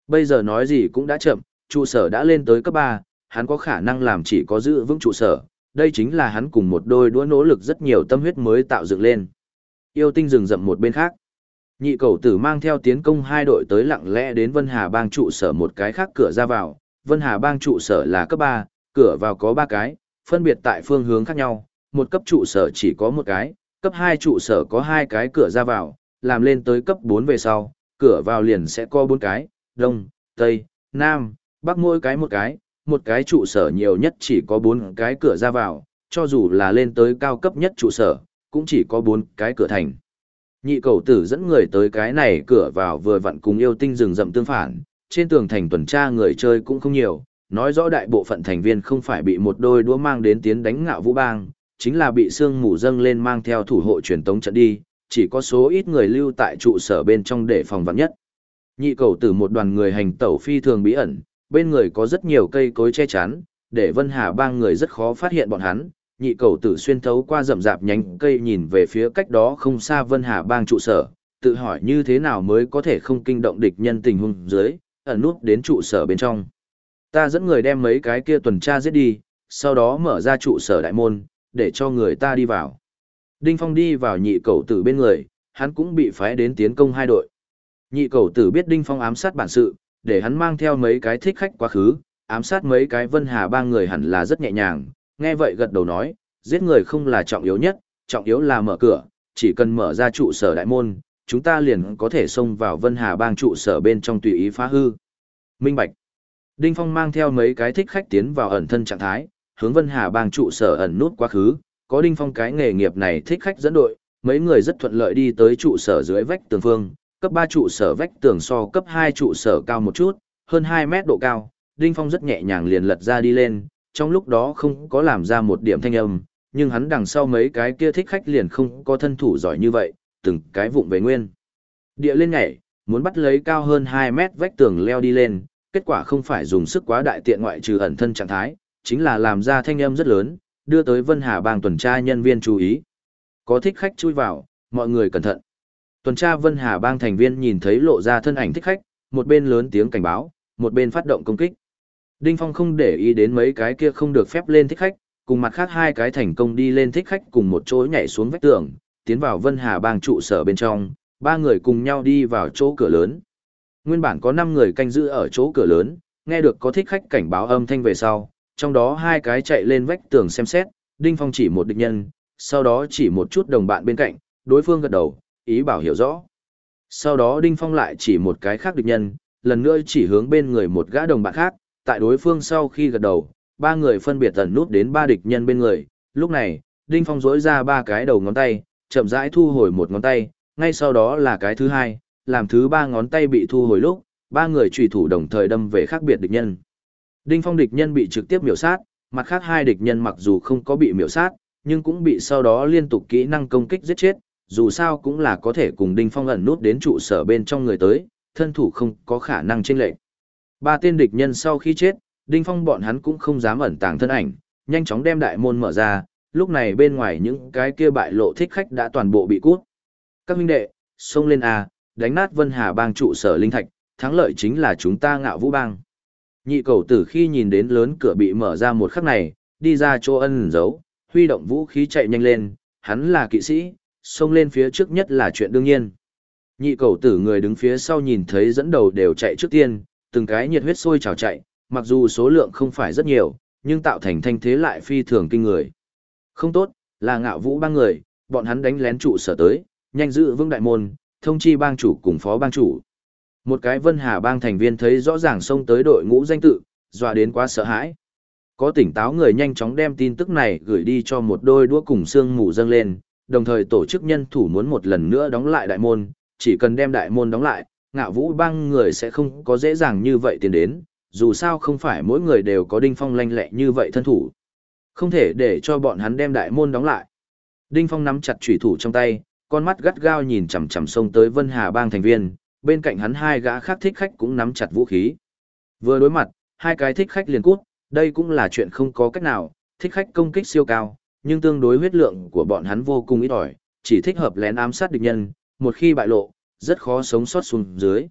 Bây giờ nói gì cũng đã chậm, trụ sở đã lên tới cấp 3, hắn có khả năng làm chỉ có giữ vững trụ sở, đây chính là hắn cùng một đôi đũa nỗ lực rất nhiều tâm huyết mới tạo dựng lên. Yêu tinh rừng rậm một bên khác. Nhị cầu tử mang theo tiến công hai đội tới lặng lẽ đến Vân Hà bang trụ sở một cái khác cửa ra vào. Vân Hà bang trụ sở là cấp 3, cửa vào có 3 cái, phân biệt tại phương hướng khác nhau, một cấp trụ sở chỉ có một cái, cấp 2 trụ sở có hai cái cửa ra vào, làm lên tới cấp 4 về sau, cửa vào liền sẽ có 4 cái, đông, tây, nam, bắc mỗi cái một cái, một cái trụ sở nhiều nhất chỉ có bốn cái cửa ra vào, cho dù là lên tới cao cấp nhất trụ sở, cũng chỉ có bốn cái cửa thành. Nhị cầu tử dẫn người tới cái này cửa vào vừa vặn cùng yêu tinh rừng rậm tương phản, trên tường thành tuần tra người chơi cũng không nhiều, nói rõ đại bộ phận thành viên không phải bị một đôi đũa mang đến tiến đánh ngạo vũ bang, chính là bị sương mù dâng lên mang theo thủ hộ truyền tống trận đi, chỉ có số ít người lưu tại trụ sở bên trong để phòng vạn nhất. Nhị cầu tử một đoàn người hành tẩu phi thường bí ẩn, bên người có rất nhiều cây cối che chắn, để Vân Hà bang người rất khó phát hiện bọn hắn. Nhị cầu tử xuyên thấu qua rậm rạp nhánh cây nhìn về phía cách đó không xa Vân Hà bang trụ sở, tự hỏi như thế nào mới có thể không kinh động địch nhân tình huống dưới, ẩn nút đến trụ sở bên trong. Ta dẫn người đem mấy cái kia tuần tra giết đi, sau đó mở ra trụ sở đại môn, để cho người ta đi vào. Đinh Phong đi vào nhị cầu tử bên người, hắn cũng bị phái đến tiến công hai đội. Nhị cầu tử biết Đinh Phong ám sát bản sự, để hắn mang theo mấy cái thích khách quá khứ, ám sát mấy cái Vân Hà ba người hẳn là rất nhẹ nhàng, nghe vậy gật đầu nói, giết người không là trọng yếu nhất, trọng yếu là mở cửa, chỉ cần mở ra trụ sở đại môn, chúng ta liền có thể xông vào Vân Hà bang trụ sở bên trong tùy ý phá hư. Minh Bạch Đinh Phong mang theo mấy cái thích khách tiến vào ẩn thân trạng thái, hướng Vân Hà bang trụ sở ẩn nút quá khứ, có Đinh Phong cái nghề nghiệp này thích khách dẫn đội, mấy người rất thuận lợi đi tới trụ sở dưới vách tường phương, cấp 3 trụ sở vách tường so cấp 2 trụ sở cao một chút, hơn 2 mét độ cao, Đinh Phong rất nhẹ nhàng liền lật ra đi lên, trong lúc đó không có làm ra một điểm thanh âm, nhưng hắn đằng sau mấy cái kia thích khách liền không có thân thủ giỏi như vậy, từng cái vụng về nguyên. Địa lên nhảy, muốn bắt lấy cao hơn 2 mét vách tường leo đi lên, kết quả không phải dùng sức quá đại tiện ngoại trừ ẩn thân trạng thái, chính là làm ra thanh âm rất lớn, đưa tới Vân Hà bang tuần tra nhân viên chú ý. Có thích khách chui vào, mọi người cẩn thận. Tuần tra Vân Hà bang thành viên nhìn thấy lộ ra thân ảnh thích khách, một bên lớn tiếng cảnh báo, một bên phát động công kích. Đinh Phong không để ý đến mấy cái kia không được phép lên thích khách, cùng mặt khác hai cái thành công đi lên thích khách cùng một chỗ nhảy xuống vách tường, tiến vào Vân Hà bang trụ sở bên trong, ba người cùng nhau đi vào chỗ cửa lớn. Nguyên bản có 5 người canh giữ ở chỗ cửa lớn, nghe được có thích khách cảnh báo âm thanh về sau, trong đó hai cái chạy lên vách tường xem xét, Đinh Phong chỉ một địch nhân, sau đó chỉ một chút đồng bạn bên cạnh, đối phương gật đầu, ý bảo hiểu rõ. Sau đó Đinh Phong lại chỉ một cái khác địch nhân, lần nữa chỉ hướng bên người một gã đồng bạn khác, tại đối phương sau khi gật đầu, ba người phân biệt tẩn nút đến ba địch nhân bên người. Lúc này, Đinh Phong rỗi ra ba cái đầu ngón tay, chậm rãi thu hồi một ngón tay, ngay sau đó là cái thứ hai, làm thứ ba ngón tay bị thu hồi lúc, ba người trùy thủ đồng thời đâm về khác biệt địch nhân. Đinh Phong địch nhân bị trực tiếp miểu sát, mặt khác hai địch nhân mặc dù không có bị miểu sát, nhưng cũng bị sau đó liên tục kỹ năng công kích giết chết, dù sao cũng là có thể cùng Đinh Phong ẩn nút đến trụ sở bên trong người tới, thân thủ không có khả năng chênh lệch. Ba tên địch nhân sau khi chết, Đinh Phong bọn hắn cũng không dám ẩn tàng thân ảnh, nhanh chóng đem đại môn mở ra, lúc này bên ngoài những cái kia bại lộ thích khách đã toàn bộ bị cút. Các huynh đệ, xông lên A, đánh nát Vân Hà bang trụ sở linh thạch, thắng lợi chính là chúng ta ngạo vũ bang. Nhị cầu tử khi nhìn đến lớn cửa bị mở ra một khắc này, đi ra chỗ ân giấu, huy động vũ khí chạy nhanh lên, hắn là kỵ sĩ, xông lên phía trước nhất là chuyện đương nhiên. Nhị cầu tử người đứng phía sau nhìn thấy dẫn đầu đều chạy trước tiên, từng cái nhiệt huyết sôi trào chạy, mặc dù số lượng không phải rất nhiều, nhưng tạo thành thanh thế lại phi thường kinh người. Không tốt, là ngạo vũ ba người, bọn hắn đánh lén trụ sở tới, nhanh giữ vững đại môn, thông chi bang chủ cùng phó bang chủ. Một cái Vân Hà bang thành viên thấy rõ ràng xông tới đội ngũ danh tự, dọa đến quá sợ hãi. Có tỉnh táo người nhanh chóng đem tin tức này gửi đi cho một đôi đũa cùng xương mù dâng lên, đồng thời tổ chức nhân thủ muốn một lần nữa đóng lại đại môn, chỉ cần đem đại môn đóng lại, ngạo vũ bang người sẽ không có dễ dàng như vậy tiến đến, dù sao không phải mỗi người đều có đinh phong lanh lẹ như vậy thân thủ. Không thể để cho bọn hắn đem đại môn đóng lại. Đinh phong nắm chặt chủy thủ trong tay, con mắt gắt gao nhìn chằm chằm sông tới Vân Hà bang thành viên, bên cạnh hắn hai gã khác thích khách cũng nắm chặt vũ khí. Vừa đối mặt, hai cái thích khách liền cút, đây cũng là chuyện không có cách nào, thích khách công kích siêu cao, nhưng tương đối huyết lượng của bọn hắn vô cùng ít ỏi, chỉ thích hợp lén ám sát địch nhân, một khi bại lộ, rất khó sống sót xuống dưới.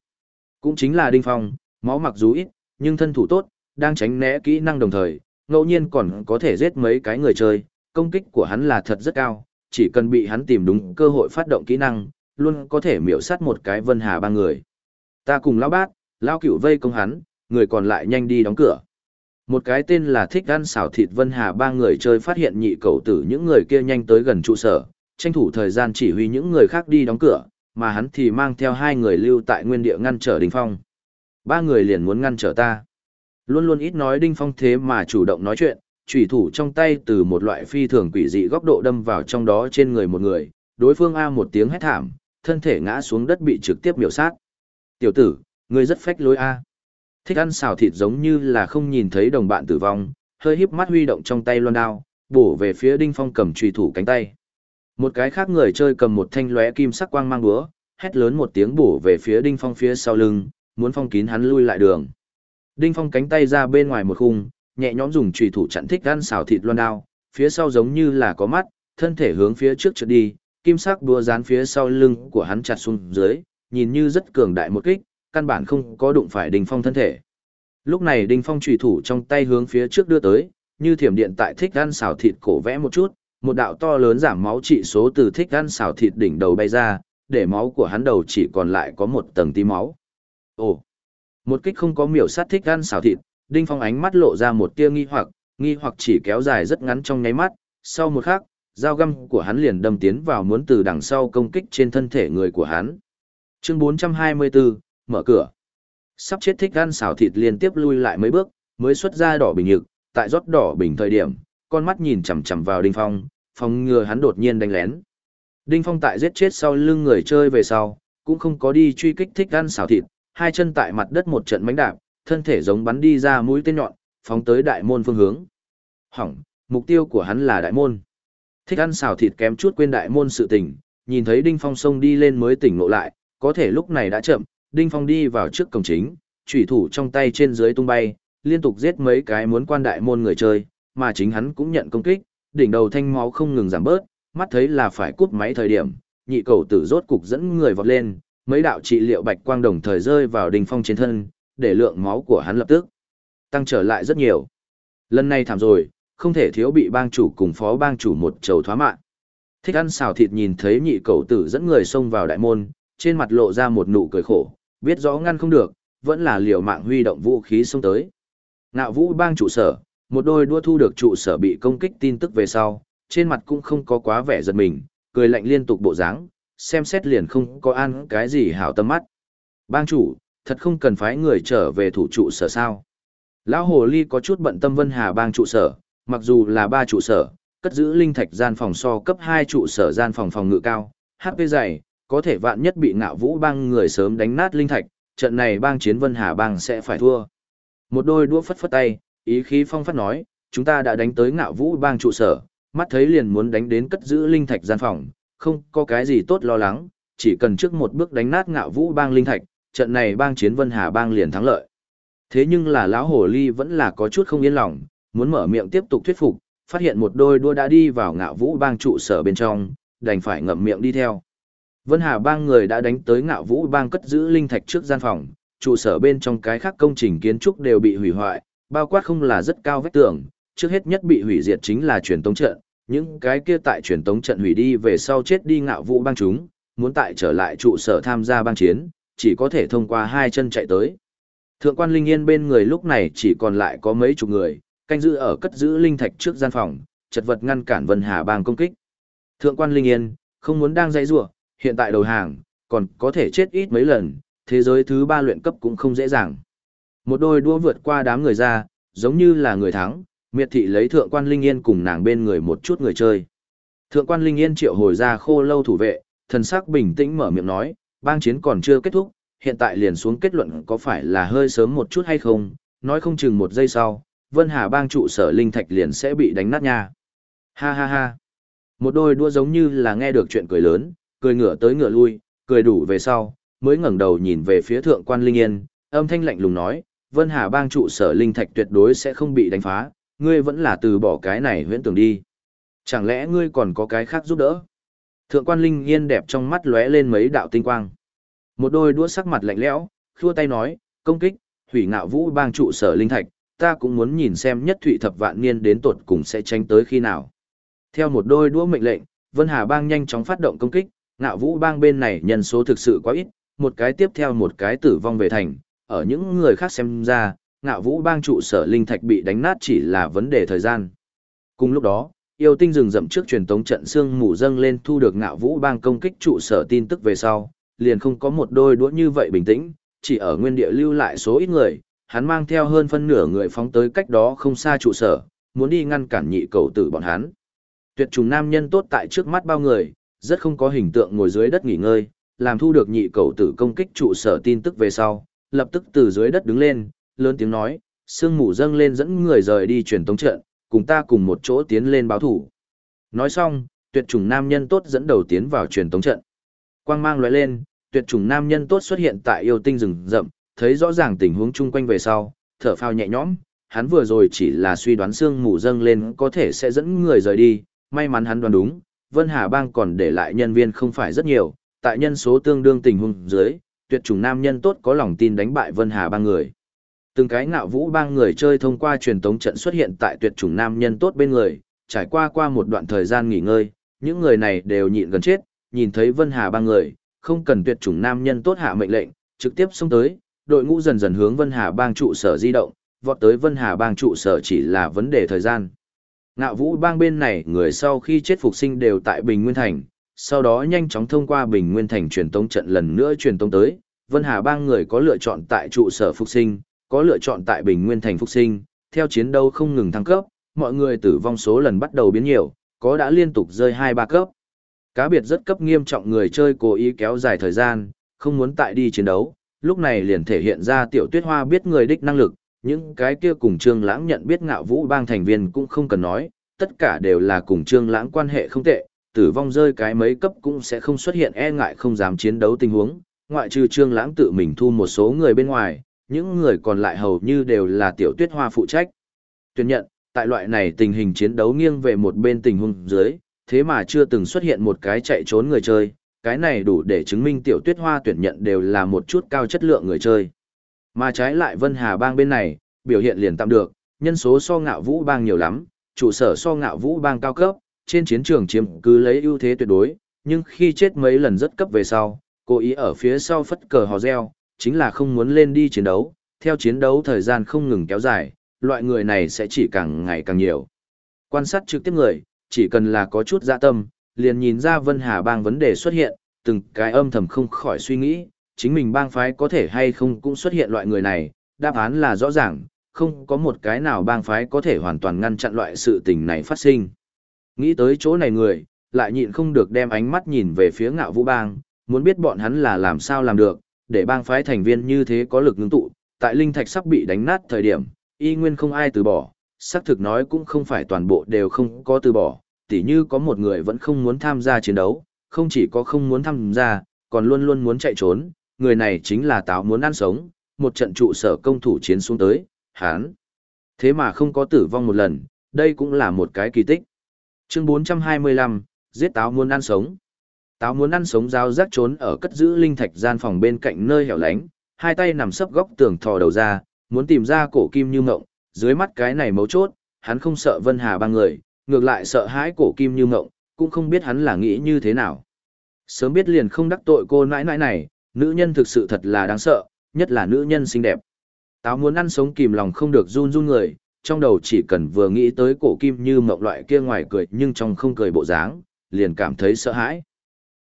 Cũng chính là Đinh Phong, máu mặc dù ít, nhưng thân thủ tốt, đang tránh né kỹ năng đồng thời, ngẫu nhiên còn có thể giết mấy cái người chơi, công kích của hắn là thật rất cao, chỉ cần bị hắn tìm đúng cơ hội phát động kỹ năng, luôn có thể miểu sát một cái Vân Hà ba người. Ta cùng lão bát, lão cửu vây công hắn, người còn lại nhanh đi đóng cửa. Một cái tên là thích ăn xảo thịt Vân Hà ba người chơi phát hiện nhị cầu tử những người kia nhanh tới gần trụ sở, tranh thủ thời gian chỉ huy những người khác đi đóng cửa, mà hắn thì mang theo hai người lưu tại nguyên địa ngăn trở Đinh Phong. Ba người liền muốn ngăn trở ta. Luôn luôn ít nói Đinh Phong thế mà chủ động nói chuyện, chủy thủ trong tay từ một loại phi thường quỷ dị góc độ đâm vào trong đó trên người một người, đối phương A một tiếng hét thảm, thân thể ngã xuống đất bị trực tiếp miểu sát. Tiểu tử, ngươi rất phách lối a. Thích ăn xào thịt giống như là không nhìn thấy đồng bạn tử vong, hơi híp mắt huy động trong tay loan đao, bổ về phía Đinh Phong cầm trùy thủ cánh tay. Một cái khác người chơi cầm một thanh lóe kim sắc quang mang búa, hét lớn một tiếng bổ về phía Đinh Phong phía sau lưng, muốn phong kín hắn lui lại đường. Đinh Phong cánh tay ra bên ngoài một khung, nhẹ nhõm dùng chùy thủ chặn thích ăn xào thịt loan đao, phía sau giống như là có mắt, thân thể hướng phía trước trượt đi, kim sắc đua dán phía sau lưng của hắn chặt xuống dưới, nhìn như rất cường đại một kích, căn bản không có đụng phải Đinh Phong thân thể. Lúc này Đinh Phong trùy thủ trong tay hướng phía trước đưa tới, như thiểm điện tại thích ăn xào thịt cổ vẽ một chút, một đạo to lớn giảm máu trị số từ thích ăn xào thịt đỉnh đầu bay ra, để máu của hắn đầu chỉ còn lại có một tầng tí máu. Ồ, một kích không có miểu sát thích ăn xào thịt, Đinh Phong ánh mắt lộ ra một tia nghi hoặc, nghi hoặc chỉ kéo dài rất ngắn trong nháy mắt, sau một khắc, dao găm của hắn liền đâm tiến vào muốn từ đằng sau công kích trên thân thể người của hắn. Chương 424, mở cửa. Sắp chết thích ăn xào thịt liên tiếp lui lại mấy bước, mới xuất ra đỏ bình nhực, tại rót đỏ bình thời điểm, con mắt nhìn chằm chằm vào Đinh Phong, phòng ngừa hắn đột nhiên đánh lén. Đinh Phong tại giết chết sau lưng người chơi về sau, cũng không có đi truy kích thích ăn xào thịt, hai chân tại mặt đất một trận mánh đạp, thân thể giống bắn đi ra mũi tên nhọn, phóng tới đại môn phương hướng. Hỏng, mục tiêu của hắn là đại môn. Thích ăn xào thịt kém chút quên đại môn sự tình, nhìn thấy Đinh Phong xông đi lên mới tỉnh ngộ lại, có thể lúc này đã chậm, Đinh Phong đi vào trước cổng chính, chủy thủ trong tay trên dưới tung bay, liên tục giết mấy cái muốn quan đại môn người chơi, mà chính hắn cũng nhận công kích, đỉnh đầu thanh máu không ngừng giảm bớt, mắt thấy là phải cút máy thời điểm, nhị cầu tử rốt cục dẫn người vọt lên, mấy đạo trị liệu bạch quang đồng thời rơi vào Đinh Phong trên thân, để lượng máu của hắn lập tức tăng trở lại rất nhiều. Lần này thảm rồi, không thể thiếu bị bang chủ cùng phó bang chủ một trầu thoá mạng. Thích ăn xào thịt nhìn thấy nhị cầu tử dẫn người xông vào đại môn, trên mặt lộ ra một nụ cười khổ, biết rõ ngăn không được, vẫn là liều mạng huy động vũ khí xông tới. Ngạo vũ bang trụ sở, một đôi đua thu được trụ sở bị công kích tin tức về sau, trên mặt cũng không có quá vẻ giật mình, cười lạnh liên tục bộ dáng, xem xét liền không có ăn cái gì hảo tâm mắt. Bang chủ, thật không cần phái người trở về thủ trụ sở sao. Lão Hồ Ly có chút bận tâm Vân Hà bang trụ sở, mặc dù là ba trụ sở, cất giữ linh thạch gian phòng so cấp 2 trụ sở gian phòng phòng ngự cao, HP dày, có thể vạn nhất bị ngạo vũ bang người sớm đánh nát linh thạch, trận này bang chiến Vân Hà bang sẽ phải thua. Một đôi đũa phất phất tay, ý khí phong phát nói, chúng ta đã đánh tới ngạo vũ bang trụ sở, mắt thấy liền muốn đánh đến cất giữ linh thạch gian phòng, không có cái gì tốt lo lắng, chỉ cần trước một bước đánh nát ngạo vũ bang linh thạch, trận này bang chiến Vân Hà bang liền thắng lợi. Thế nhưng là lão hồ ly vẫn là có chút không yên lòng, muốn mở miệng tiếp tục thuyết phục, phát hiện một đôi đua đã đi vào ngạo vũ bang trụ sở bên trong, đành phải ngậm miệng đi theo. Vân Hà bang người đã đánh tới ngạo vũ bang cất giữ linh thạch trước gian phòng, trụ sở bên trong cái khác công trình kiến trúc đều bị hủy hoại, bao quát không là rất cao vách tường, trước hết nhất bị hủy diệt chính là truyền tống trận, những cái kia tại truyền tống trận hủy đi về sau chết đi ngạo vũ bang chúng, muốn tại trở lại trụ sở tham gia bang chiến, chỉ có thể thông qua hai chân chạy tới. Thượng quan Linh Yên bên người lúc này chỉ còn lại có mấy chục người, canh giữ ở cất giữ linh thạch trước gian phòng, chật vật ngăn cản Vân Hà bang công kích. Thượng quan Linh Yên, không muốn đang dãy rủa, hiện tại đầu hàng, còn có thể chết ít mấy lần, thế giới thứ ba luyện cấp cũng không dễ dàng. Một đôi đua vượt qua đám người ra, giống như là người thắng, miệt thị lấy thượng quan Linh Yên cùng nàng bên người một chút người chơi. Thượng quan Linh Yên triệu hồi ra khô lâu thủ vệ, thần sắc bình tĩnh mở miệng nói, bang chiến còn chưa kết thúc, hiện tại liền xuống kết luận có phải là hơi sớm một chút hay không, nói không chừng một giây sau, Vân Hà bang trụ sở linh thạch liền sẽ bị đánh nát nha. Ha ha ha. Một đôi đua giống như là nghe được chuyện cười lớn, cười ngửa tới ngửa lui, cười đủ về sau, mới ngẩng đầu nhìn về phía thượng quan Linh Yên, âm thanh lạnh lùng nói, Vân Hà bang trụ sở linh thạch tuyệt đối sẽ không bị đánh phá, ngươi vẫn là từ bỏ cái này huyễn tưởng đi. Chẳng lẽ ngươi còn có cái khác giúp đỡ? Thượng quan Linh Yên đẹp trong mắt lóe lên mấy đạo tinh quang. Một đôi đũa sắc mặt lạnh lẽo, khua tay nói, công kích, hủy ngạo vũ bang trụ sở linh thạch, ta cũng muốn nhìn xem nhất thụy thập vạn niên đến tột cùng sẽ tranh tới khi nào. Theo một đôi đũa mệnh lệnh, Vân Hà bang nhanh chóng phát động công kích, ngạo vũ bang bên này nhân số thực sự quá ít, một cái tiếp theo một cái tử vong về thành, ở những người khác xem ra, ngạo vũ bang trụ sở linh thạch bị đánh nát chỉ là vấn đề thời gian. Cùng lúc đó, yêu tinh rừng rậm trước truyền tống trận xương mù dâng lên thu được ngạo vũ bang công kích trụ sở tin tức về sau, liền không có một đôi đũa như vậy bình tĩnh, chỉ ở nguyên địa lưu lại số ít người, hắn mang theo hơn phân nửa người phóng tới cách đó không xa trụ sở, muốn đi ngăn cản nhị cầu tử bọn hắn. Tuyệt trùng nam nhân tốt tại trước mắt bao người, rất không có hình tượng ngồi dưới đất nghỉ ngơi, làm thu được nhị cầu tử công kích trụ sở tin tức về sau, lập tức từ dưới đất đứng lên, lớn tiếng nói, sương mù dâng lên dẫn người rời đi truyền tống trận, cùng ta cùng một chỗ tiến lên báo thủ. Nói xong, tuyệt chủng nam nhân tốt dẫn đầu tiến vào truyền tống trận. Quang mang lóe lên, tuyệt chủng nam nhân tốt xuất hiện tại yêu tinh rừng rậm, thấy rõ ràng tình huống chung quanh về sau, thở phào nhẹ nhõm, hắn vừa rồi chỉ là suy đoán sương mù dâng lên có thể sẽ dẫn người rời đi, may mắn hắn đoán đúng, Vân Hà Bang còn để lại nhân viên không phải rất nhiều, tại nhân số tương đương tình huống dưới, tuyệt chủng nam nhân tốt có lòng tin đánh bại Vân Hà Bang người. Từng cái ngạo vũ bang người chơi thông qua truyền tống trận xuất hiện tại tuyệt chủng nam nhân tốt bên người, trải qua qua một đoạn thời gian nghỉ ngơi, những người này đều nhịn gần chết, nhìn thấy Vân Hà Bang người, không cần tuyệt chủng nam nhân tốt hạ mệnh lệnh, trực tiếp xông tới, đội ngũ dần dần hướng Vân Hà Bang trụ sở di động, vọt tới Vân Hà Bang trụ sở chỉ là vấn đề thời gian. Ngạo Vũ Bang bên này người sau khi chết phục sinh đều tại Bình Nguyên Thành, sau đó nhanh chóng thông qua Bình Nguyên Thành truyền tống trận lần nữa truyền tống tới, Vân Hà Bang người có lựa chọn tại trụ sở phục sinh, có lựa chọn tại Bình Nguyên Thành phục sinh, theo chiến đấu không ngừng thăng cấp, mọi người tử vong số lần bắt đầu biến nhiều, có đã liên tục rơi 2-3 cấp. Cá biệt rất cấp nghiêm trọng người chơi cố ý kéo dài thời gian, không muốn tại đi chiến đấu, lúc này liền thể hiện ra tiểu tuyết hoa biết người đích năng lực, những cái kia cùng Trương Lãng nhận biết ngạo vũ bang thành viên cũng không cần nói, tất cả đều là cùng Trương Lãng quan hệ không tệ, tử vong rơi cái mấy cấp cũng sẽ không xuất hiện e ngại không dám chiến đấu tình huống, ngoại trừ Trương Lãng tự mình thu một số người bên ngoài, những người còn lại hầu như đều là tiểu tuyết hoa phụ trách. Tuyên nhận, tại loại này tình hình chiến đấu nghiêng về một bên tình huống dưới, thế mà chưa từng xuất hiện một cái chạy trốn người chơi, cái này đủ để chứng minh tiểu tuyết hoa tuyển nhận đều là một chút cao chất lượng người chơi. Mà trái lại Vân Hà bang bên này, biểu hiện liền tạm được, nhân số so ngạo vũ bang nhiều lắm, trụ sở so ngạo vũ bang cao cấp, trên chiến trường chiếm cứ lấy ưu thế tuyệt đối, nhưng khi chết mấy lần rất cấp về sau, cố ý ở phía sau phất cờ hò reo, chính là không muốn lên đi chiến đấu, theo chiến đấu thời gian không ngừng kéo dài, loại người này sẽ chỉ càng ngày càng nhiều. Quan sát trực tiếp người, chỉ cần là có chút dạ tâm, liền nhìn ra Vân Hà bang vấn đề xuất hiện, từng cái âm thầm không khỏi suy nghĩ, chính mình bang phái có thể hay không cũng xuất hiện loại người này, đáp án là rõ ràng, không có một cái nào bang phái có thể hoàn toàn ngăn chặn loại sự tình này phát sinh. Nghĩ tới chỗ này người, lại nhịn không được đem ánh mắt nhìn về phía ngạo vũ bang, muốn biết bọn hắn là làm sao làm được, để bang phái thành viên như thế có lực ngưng tụ, tại linh thạch sắp bị đánh nát thời điểm, y nguyên không ai từ bỏ, xác thực nói cũng không phải toàn bộ đều không có từ bỏ, tỉ như có một người vẫn không muốn tham gia chiến đấu, không chỉ có không muốn tham gia, còn luôn luôn muốn chạy trốn, người này chính là táo muốn ăn sống, một trận trụ sở công thủ chiến xuống tới, hán. Thế mà không có tử vong một lần, đây cũng là một cái kỳ tích. Chương 425, giết táo muốn ăn sống. Táo muốn ăn sống giao rác trốn ở cất giữ linh thạch gian phòng bên cạnh nơi hẻo lánh, hai tay nằm sấp góc tường thò đầu ra, muốn tìm ra cổ kim như mộng, dưới mắt cái này mấu chốt, hắn không sợ Vân Hà ba người, ngược lại sợ hãi cổ kim như mộng, cũng không biết hắn là nghĩ như thế nào. Sớm biết liền không đắc tội cô nãi nãi này, nữ nhân thực sự thật là đáng sợ, nhất là nữ nhân xinh đẹp. Táo muốn ăn sống kìm lòng không được run run người, trong đầu chỉ cần vừa nghĩ tới cổ kim như mộng loại kia ngoài cười nhưng trong không cười bộ dáng, liền cảm thấy sợ hãi.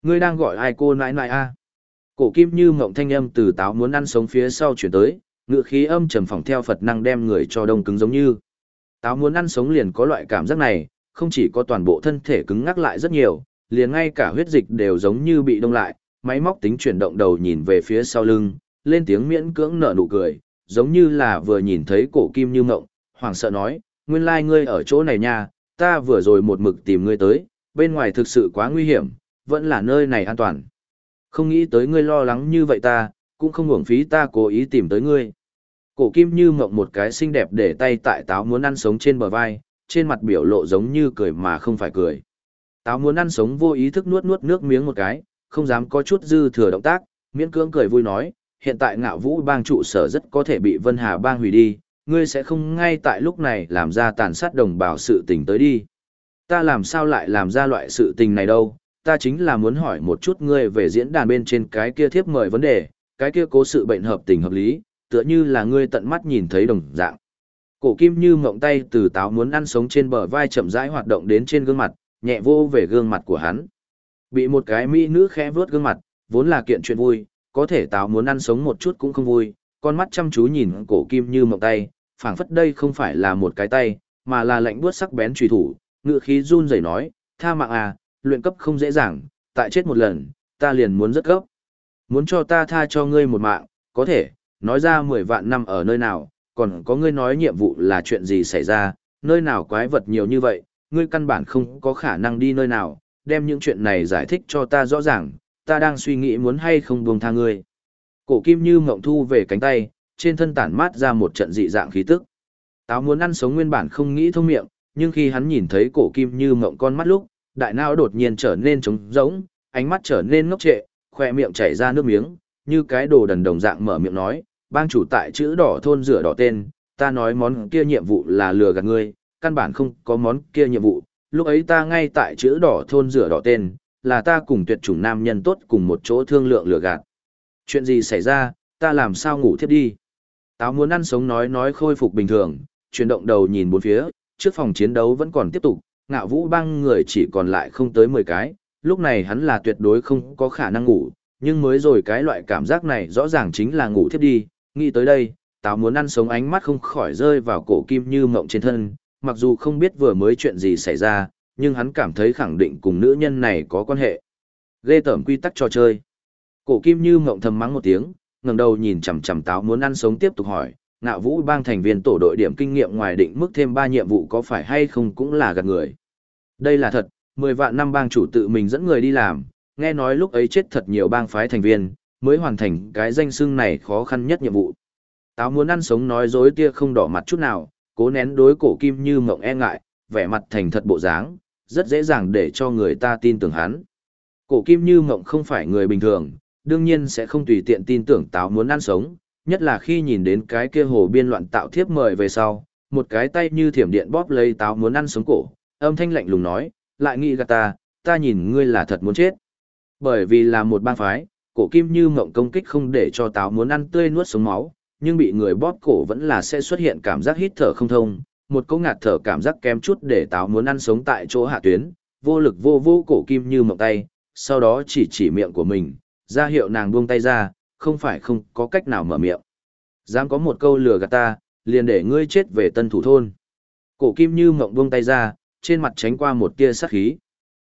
Ngươi đang gọi ai cô nãi nãi a? Cổ kim như mộng thanh âm từ táo muốn ăn sống phía sau chuyển tới, ngựa khí âm trầm phỏng theo Phật năng đem người cho đông cứng giống như. Táo muốn ăn sống liền có loại cảm giác này, không chỉ có toàn bộ thân thể cứng ngắc lại rất nhiều, liền ngay cả huyết dịch đều giống như bị đông lại, máy móc tính chuyển động đầu nhìn về phía sau lưng, lên tiếng miễn cưỡng nở nụ cười, giống như là vừa nhìn thấy cổ kim như mộng, hoảng sợ nói, nguyên lai like ngươi ở chỗ này nha, ta vừa rồi một mực tìm ngươi tới, bên ngoài thực sự quá nguy hiểm, vẫn là nơi này an toàn. Không nghĩ tới ngươi lo lắng như vậy ta, cũng không uổng phí ta cố ý tìm tới ngươi. Cổ kim như mộng một cái xinh đẹp để tay tại táo muốn ăn sống trên bờ vai, trên mặt biểu lộ giống như cười mà không phải cười. Táo muốn ăn sống vô ý thức nuốt nuốt nước miếng một cái, không dám có chút dư thừa động tác, miễn cưỡng cười vui nói, hiện tại ngạo vũ bang trụ sở rất có thể bị Vân Hà bang hủy đi, ngươi sẽ không ngay tại lúc này làm ra tàn sát đồng bào sự tình tới đi. Ta làm sao lại làm ra loại sự tình này đâu, ta chính là muốn hỏi một chút ngươi về diễn đàn bên trên cái kia thiếp mời vấn đề, cái kia cố sự bệnh hợp tình hợp lý, tựa như là ngươi tận mắt nhìn thấy đồng dạng. Cổ kim như mộng tay từ táo muốn ăn sống trên bờ vai chậm rãi hoạt động đến trên gương mặt, nhẹ vô về gương mặt của hắn. Bị một cái mỹ nữ khẽ vướt gương mặt, vốn là kiện chuyện vui, có thể táo muốn ăn sống một chút cũng không vui, con mắt chăm chú nhìn cổ kim như mộng tay, phảng phất đây không phải là một cái tay, mà là lạnh buốt sắc bén truy thủ, ngựa khí run rẩy nói, tha mạng à, luyện cấp không dễ dàng, tại chết một lần, ta liền muốn rất gấp, Muốn cho ta tha cho ngươi một mạng, có thể, nói ra 10 vạn năm ở nơi nào, còn có ngươi nói nhiệm vụ là chuyện gì xảy ra, nơi nào quái vật nhiều như vậy, ngươi căn bản không có khả năng đi nơi nào, đem những chuyện này giải thích cho ta rõ ràng, ta đang suy nghĩ muốn hay không buông tha ngươi. Cổ kim như mộng thu về cánh tay, trên thân tản mát ra một trận dị dạng khí tức. Táo muốn ăn sống nguyên bản không nghĩ thông miệng, nhưng khi hắn nhìn thấy cổ kim như mộng con mắt lúc, đại não đột nhiên trở nên trống rỗng, ánh mắt trở nên ngốc trệ, khoe miệng chảy ra nước miếng, như cái đồ đần đồng dạng mở miệng nói, bang chủ tại chữ đỏ thôn rửa đỏ tên, ta nói món kia nhiệm vụ là lừa gạt ngươi, căn bản không có món kia nhiệm vụ, lúc ấy ta ngay tại chữ đỏ thôn rửa đỏ tên, là ta cùng tuyệt chủng nam nhân tốt cùng một chỗ thương lượng lừa gạt. Chuyện gì xảy ra, ta làm sao ngủ thiếp đi. Táo muốn ăn sống nói nói khôi phục bình thường, chuyển động đầu nhìn bốn phía, trước phòng chiến đấu vẫn còn tiếp tục, ngạo vũ băng người chỉ còn lại không tới 10 cái, lúc này hắn là tuyệt đối không có khả năng ngủ, nhưng mới rồi cái loại cảm giác này rõ ràng chính là ngủ thiếp đi, nghĩ tới đây, táo muốn ăn sống ánh mắt không khỏi rơi vào cổ kim như mộng trên thân, mặc dù không biết vừa mới chuyện gì xảy ra, nhưng hắn cảm thấy khẳng định cùng nữ nhân này có quan hệ. Ghê tởm quy tắc trò chơi. Cổ kim như mộng thầm mắng một tiếng, ngẩng đầu nhìn chằm chằm táo muốn ăn sống tiếp tục hỏi, ngạo vũ bang thành viên tổ đội điểm kinh nghiệm ngoài định mức thêm 3 nhiệm vụ có phải hay không cũng là gạt người. Đây là thật, 10 vạn năm bang chủ tự mình dẫn người đi làm, nghe nói lúc ấy chết thật nhiều bang phái thành viên, mới hoàn thành cái danh xưng này khó khăn nhất nhiệm vụ. Táo muốn ăn sống nói dối tia không đỏ mặt chút nào, cố nén đối cổ kim như mộng e ngại, vẻ mặt thành thật bộ dáng, rất dễ dàng để cho người ta tin tưởng hắn. Cổ kim như mộng không phải người bình thường, đương nhiên sẽ không tùy tiện tin tưởng táo muốn ăn sống, nhất là khi nhìn đến cái kia hồ biên loạn tạo thiếp mời về sau, một cái tay như thiểm điện bóp lấy táo muốn ăn sống cổ, âm thanh lạnh lùng nói, lại nghĩ gạt ta, ta nhìn ngươi là thật muốn chết. Bởi vì là một bang phái, cổ kim như mộng công kích không để cho táo muốn ăn tươi nuốt sống máu, nhưng bị người bóp cổ vẫn là sẽ xuất hiện cảm giác hít thở không thông, một câu ngạt thở cảm giác kém chút để táo muốn ăn sống tại chỗ hạ tuyến, vô lực vô vô cổ kim như mộng tay, sau đó chỉ chỉ miệng của mình, ra hiệu nàng buông tay ra, không phải không có cách nào mở miệng. Dám có một câu lừa gạt ta, liền để ngươi chết về tân thủ thôn. Cổ kim như mộng buông tay ra, trên mặt tránh qua một tia sát khí.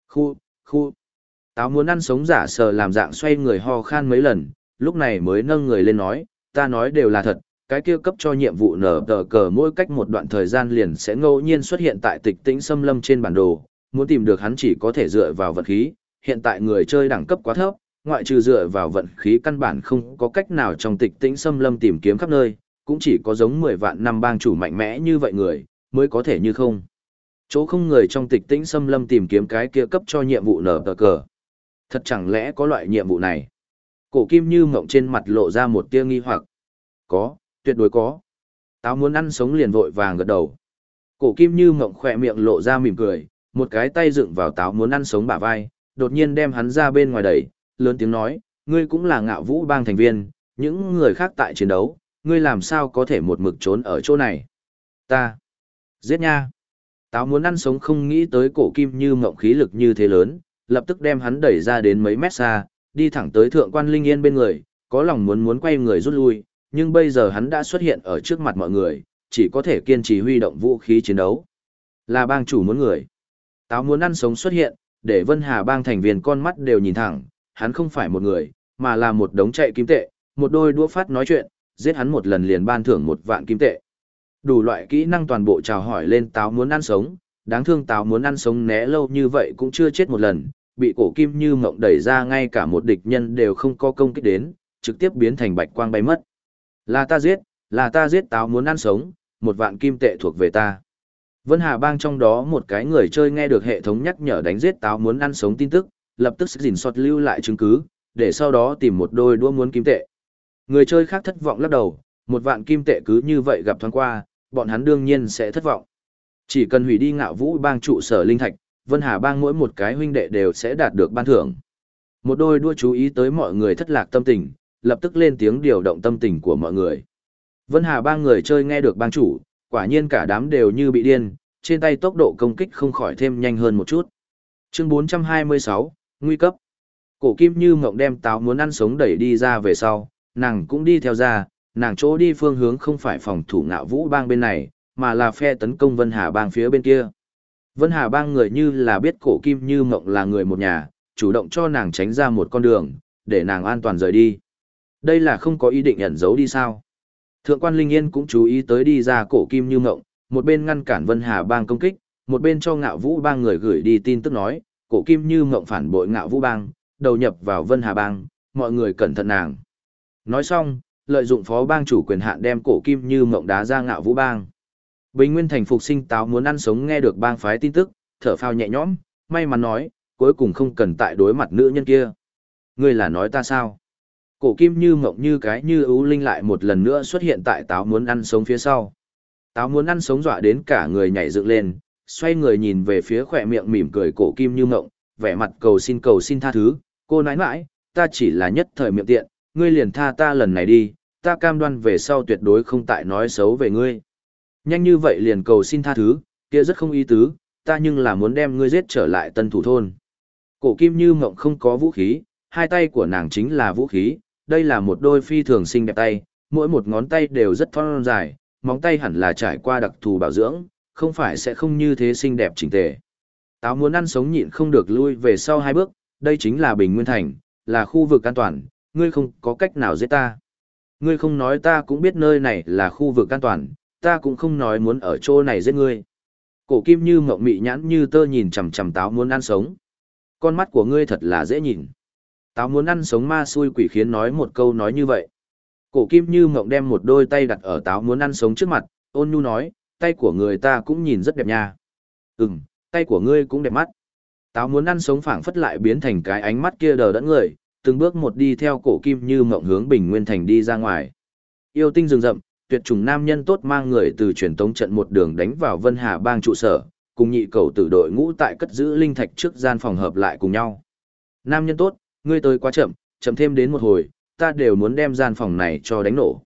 Khu, khu. Táo muốn ăn sống giả sờ làm dạng xoay người ho khan mấy lần, lúc này mới nâng người lên nói, ta nói đều là thật, cái kia cấp cho nhiệm vụ nở tờ cờ mỗi cách một đoạn thời gian liền sẽ ngẫu nhiên xuất hiện tại tịch tĩnh xâm lâm trên bản đồ, muốn tìm được hắn chỉ có thể dựa vào vận khí, hiện tại người chơi đẳng cấp quá thấp, ngoại trừ dựa vào vận khí căn bản không có cách nào trong tịch tĩnh xâm lâm tìm kiếm khắp nơi, cũng chỉ có giống 10 vạn năm bang chủ mạnh mẽ như vậy người, mới có thể như không. Chỗ không người trong tịch tĩnh xâm lâm tìm kiếm cái kia cấp cho nhiệm vụ nở tờ cờ. Thật chẳng lẽ có loại nhiệm vụ này? Cổ kim như mộng trên mặt lộ ra một tia nghi hoặc. Có, tuyệt đối có. Táo muốn ăn sống liền vội vàng gật đầu. Cổ kim như mộng khỏe miệng lộ ra mỉm cười, một cái tay dựng vào táo muốn ăn sống bả vai, đột nhiên đem hắn ra bên ngoài đẩy, lớn tiếng nói, ngươi cũng là ngạo vũ bang thành viên, những người khác tại chiến đấu, ngươi làm sao có thể một mực trốn ở chỗ này? Ta! Giết nha! Táo muốn ăn sống không nghĩ tới cổ kim như mộng khí lực như thế lớn, lập tức đem hắn đẩy ra đến mấy mét xa, đi thẳng tới thượng quan linh yên bên người, có lòng muốn muốn quay người rút lui, nhưng bây giờ hắn đã xuất hiện ở trước mặt mọi người, chỉ có thể kiên trì huy động vũ khí chiến đấu. Là bang chủ muốn người. Táo muốn ăn sống xuất hiện, để Vân Hà bang thành viên con mắt đều nhìn thẳng, hắn không phải một người, mà là một đống chạy kim tệ, một đôi đũa phát nói chuyện, giết hắn một lần liền ban thưởng một vạn kim tệ. Đủ loại kỹ năng toàn bộ chào hỏi lên táo muốn ăn sống, đáng thương táo muốn ăn sống né lâu như vậy cũng chưa chết một lần, bị cổ kim như mộng đẩy ra ngay cả một địch nhân đều không có công kích đến, trực tiếp biến thành bạch quang bay mất. Là ta giết, là ta giết táo muốn ăn sống, một vạn kim tệ thuộc về ta. Vân Hà bang trong đó một cái người chơi nghe được hệ thống nhắc nhở đánh giết táo muốn ăn sống tin tức, lập tức dình sọt lưu lại chứng cứ, để sau đó tìm một đôi đua muốn kim tệ. Người chơi khác thất vọng lắc đầu, một vạn kim tệ cứ như vậy gặp thoáng qua, bọn hắn đương nhiên sẽ thất vọng. Chỉ cần hủy đi ngạo vũ bang trụ sở linh thạch, Vân Hà bang mỗi một cái huynh đệ đều sẽ đạt được ban thưởng. Một đôi đua chú ý tới mọi người thất lạc tâm tình, lập tức lên tiếng điều động tâm tình của mọi người. Vân Hà bang người chơi nghe được bang chủ, quả nhiên cả đám đều như bị điên, trên tay tốc độ công kích không khỏi thêm nhanh hơn một chút. Chương 426, Nguy cấp. Cổ kim như mộng đem táo muốn ăn sống đẩy đi ra về sau, nàng cũng đi theo ra, nàng chỗ đi phương hướng không phải phòng thủ ngạo vũ bang bên này, mà là phe tấn công Vân Hà bang phía bên kia. Vân Hà bang người như là biết cổ kim như mộng là người một nhà, chủ động cho nàng tránh ra một con đường, để nàng an toàn rời đi. Đây là không có ý định ẩn giấu đi sao. Thượng quan Linh Yên cũng chú ý tới đi ra cổ kim như ngộng, một bên ngăn cản Vân Hà bang công kích, một bên cho ngạo vũ bang người gửi đi tin tức nói, cổ kim như ngộng phản bội ngạo vũ bang, đầu nhập vào Vân Hà bang, mọi người cẩn thận nàng. Nói xong, lợi dụng phó bang chủ quyền hạn đem cổ kim như ngộng đá ra ngạo vũ bang. Bình Nguyên thành phục sinh táo muốn ăn sống nghe được bang phái tin tức, thở phào nhẹ nhõm, may mắn nói, cuối cùng không cần tại đối mặt nữ nhân kia. Ngươi là nói ta sao? Cổ kim như mộng như cái như ưu linh lại một lần nữa xuất hiện tại táo muốn ăn sống phía sau. Táo muốn ăn sống dọa đến cả người nhảy dựng lên, xoay người nhìn về phía khỏe miệng mỉm cười cổ kim như mộng, vẻ mặt cầu xin cầu xin tha thứ, cô nãi nãi, ta chỉ là nhất thời miệng tiện, ngươi liền tha ta lần này đi, ta cam đoan về sau tuyệt đối không tại nói xấu về ngươi. Nhanh như vậy liền cầu xin tha thứ, kia rất không ý tứ, ta nhưng là muốn đem ngươi giết trở lại tân thủ thôn. Cổ kim như mộng không có vũ khí, hai tay của nàng chính là vũ khí, đây là một đôi phi thường xinh đẹp tay, mỗi một ngón tay đều rất thon dài, móng tay hẳn là trải qua đặc thù bảo dưỡng, không phải sẽ không như thế xinh đẹp chỉnh tề. Táo muốn ăn sống nhịn không được lui về sau hai bước, đây chính là Bình Nguyên Thành, là khu vực an toàn, ngươi không có cách nào giết ta. Ngươi không nói ta cũng biết nơi này là khu vực an toàn, ta cũng không nói muốn ở chỗ này giết ngươi. Cổ kim như mộng mị nhãn như tơ nhìn chằm chằm táo muốn ăn sống. Con mắt của ngươi thật là dễ nhìn. Táo muốn ăn sống ma xui quỷ khiến nói một câu nói như vậy. Cổ kim như mộng đem một đôi tay đặt ở táo muốn ăn sống trước mặt, ôn nhu nói, tay của người ta cũng nhìn rất đẹp nha. Ừm, tay của ngươi cũng đẹp mắt. Táo muốn ăn sống phảng phất lại biến thành cái ánh mắt kia đờ đẫn người, từng bước một đi theo cổ kim như mộng hướng bình nguyên thành đi ra ngoài. Yêu tinh rừng rậm, tuyệt trùng nam nhân tốt mang người từ truyền tống trận một đường đánh vào Vân Hà bang trụ sở, cùng nhị cầu tử đội ngũ tại cất giữ linh thạch trước gian phòng hợp lại cùng nhau. Nam nhân tốt, ngươi tới quá chậm, chậm thêm đến một hồi, ta đều muốn đem gian phòng này cho đánh nổ.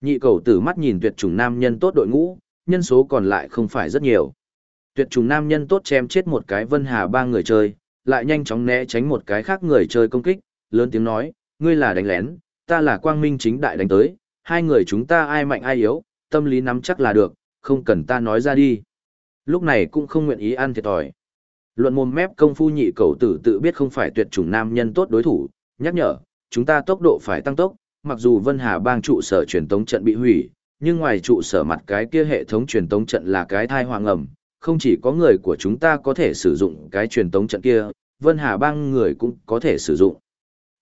Nhị cầu tử mắt nhìn tuyệt trùng nam nhân tốt đội ngũ, nhân số còn lại không phải rất nhiều. Tuyệt trùng nam nhân tốt chém chết một cái Vân Hà ba người chơi, lại nhanh chóng né tránh một cái khác người chơi công kích, lớn tiếng nói, ngươi là đánh lén, ta là quang minh chính đại đánh tới, hai người chúng ta ai mạnh ai yếu, tâm lý nắm chắc là được, không cần ta nói ra đi. Lúc này cũng không nguyện ý ăn thiệt thòi. Luận mồm mép công phu nhị cầu tử tự biết không phải tuyệt chủng nam nhân tốt đối thủ, nhắc nhở, chúng ta tốc độ phải tăng tốc, mặc dù Vân Hà bang trụ sở truyền tống trận bị hủy, nhưng ngoài trụ sở mặt cái kia hệ thống truyền tống trận là cái thai hoàng ẩm, không chỉ có người của chúng ta có thể sử dụng cái truyền tống trận kia, Vân Hà bang người cũng có thể sử dụng.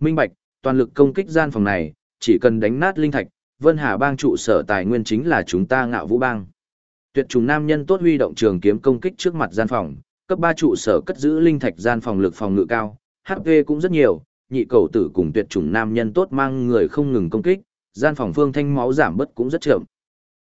Minh Bạch, toàn lực công kích gian phòng này, chỉ cần đánh nát linh thạch, Vân Hà bang trụ sở tài nguyên chính là chúng ta ngạo vũ bang. Tuyệt trùng nam nhân tốt huy động trường kiếm công kích trước mặt gian phòng, cấp 3 trụ sở cất giữ linh thạch gian phòng lực phòng ngự cao, HP cũng rất nhiều, nhị cầu tử cùng tuyệt chủng nam nhân tốt mang người không ngừng công kích, gian phòng phương thanh máu giảm bất cũng rất chậm.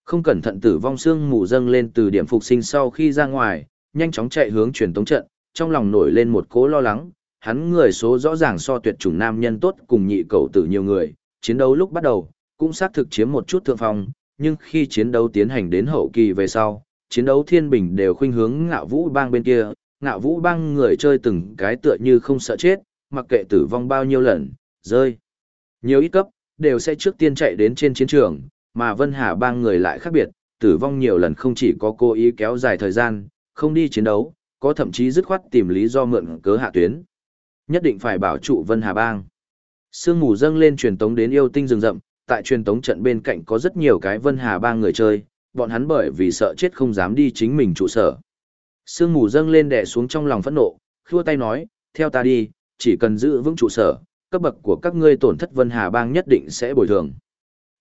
Không cẩn thận tử vong xương mù dâng lên từ điểm phục sinh sau khi ra ngoài, nhanh chóng chạy hướng truyền tống trận, trong lòng nổi lên một cố lo lắng, hắn người số rõ ràng so tuyệt chủng nam nhân tốt cùng nhị cầu tử nhiều người, chiến đấu lúc bắt đầu, cũng xác thực chiếm một chút thượng phong, nhưng khi chiến đấu tiến hành đến hậu kỳ về sau, chiến đấu thiên bình đều khuynh hướng ngạo vũ bang bên kia, ngạo vũ bang người chơi từng cái tựa như không sợ chết, mặc kệ tử vong bao nhiêu lần, rơi. Nhiều ít cấp, đều sẽ trước tiên chạy đến trên chiến trường, mà Vân Hà bang người lại khác biệt, tử vong nhiều lần không chỉ có cố ý kéo dài thời gian, không đi chiến đấu, có thậm chí dứt khoát tìm lý do mượn cớ hạ tuyến. Nhất định phải bảo trụ Vân Hà bang. Sương mù dâng lên truyền tống đến yêu tinh rừng rậm, tại truyền tống trận bên cạnh có rất nhiều cái Vân Hà bang người chơi, bọn hắn bởi vì sợ chết không dám đi chính mình trụ sở. Sương mù dâng lên đè xuống trong lòng phẫn nộ, khua tay nói, theo ta đi, chỉ cần giữ vững trụ sở, cấp bậc của các ngươi tổn thất Vân Hà bang nhất định sẽ bồi thường.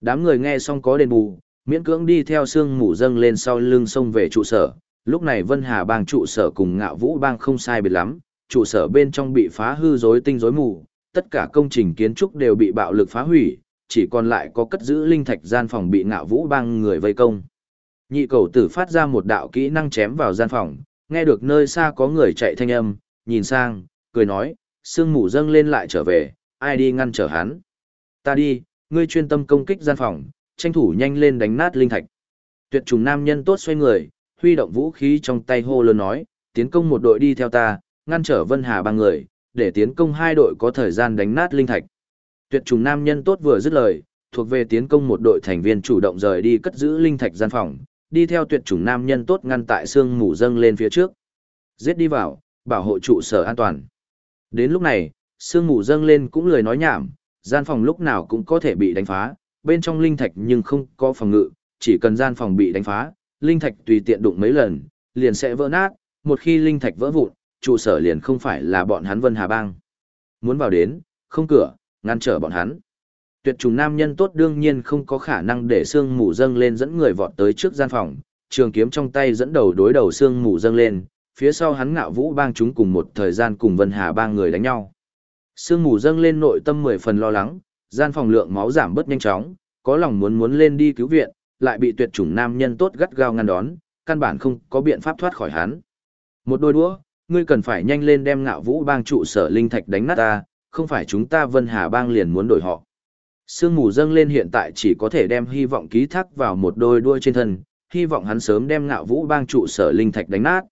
Đám người nghe xong có đền bù, miễn cưỡng đi theo sương mù dâng lên sau lưng sông về trụ sở. Lúc này Vân Hà bang trụ sở cùng ngạo vũ bang không sai biệt lắm, trụ sở bên trong bị phá hư rối tinh rối mù, tất cả công trình kiến trúc đều bị bạo lực phá hủy, chỉ còn lại có cất giữ linh thạch gian phòng bị ngạo vũ bang người vây công. Nhị cầu tử phát ra một đạo kỹ năng chém vào gian phòng, nghe được nơi xa có người chạy thanh âm, nhìn sang, cười nói, sương mù dâng lên lại trở về, ai đi ngăn trở hắn. Ta đi, ngươi chuyên tâm công kích gian phòng, tranh thủ nhanh lên đánh nát linh thạch. Tuyệt trùng nam nhân tốt xoay người, huy động vũ khí trong tay hô lớn nói, tiến công một đội đi theo ta, ngăn trở Vân Hà ba người, để tiến công hai đội có thời gian đánh nát linh thạch. Tuyệt trùng nam nhân tốt vừa dứt lời, thuộc về tiến công một đội thành viên chủ động rời đi cất giữ linh thạch gian phòng, đi theo tuyệt chủng nam nhân tốt ngăn tại xương mù dâng lên phía trước. Giết đi vào, bảo hộ trụ sở an toàn. Đến lúc này, Sương mù dâng lên cũng lười nói nhảm, gian phòng lúc nào cũng có thể bị đánh phá, bên trong linh thạch nhưng không có phòng ngự, chỉ cần gian phòng bị đánh phá, linh thạch tùy tiện đụng mấy lần, liền sẽ vỡ nát, một khi linh thạch vỡ vụn, trụ sở liền không phải là bọn hắn Vân Hà Bang. Muốn vào đến, không cửa, ngăn trở bọn hắn. Tuyệt trùng nam nhân tốt đương nhiên không có khả năng để xương mù dâng lên dẫn người vọt tới trước gian phòng, trường kiếm trong tay dẫn đầu đối đầu xương mù dâng lên, phía sau hắn ngạo vũ bang chúng cùng một thời gian cùng Vân Hà bang người đánh nhau. Sương mù dâng lên nội tâm mười phần lo lắng, gian phòng lượng máu giảm bớt nhanh chóng, có lòng muốn muốn lên đi cứu viện, lại bị tuyệt chủng nam nhân tốt gắt gao ngăn đón, căn bản không có biện pháp thoát khỏi hắn. Một đôi đũa, ngươi cần phải nhanh lên đem ngạo vũ bang trụ sở linh thạch đánh nát ta, không phải chúng ta Vân Hà bang liền muốn đổi họ. Sương mù dâng lên hiện tại chỉ có thể đem hy vọng ký thác vào một đôi đuôi trên thân, hy vọng hắn sớm đem ngạo vũ bang trụ sở linh thạch đánh nát.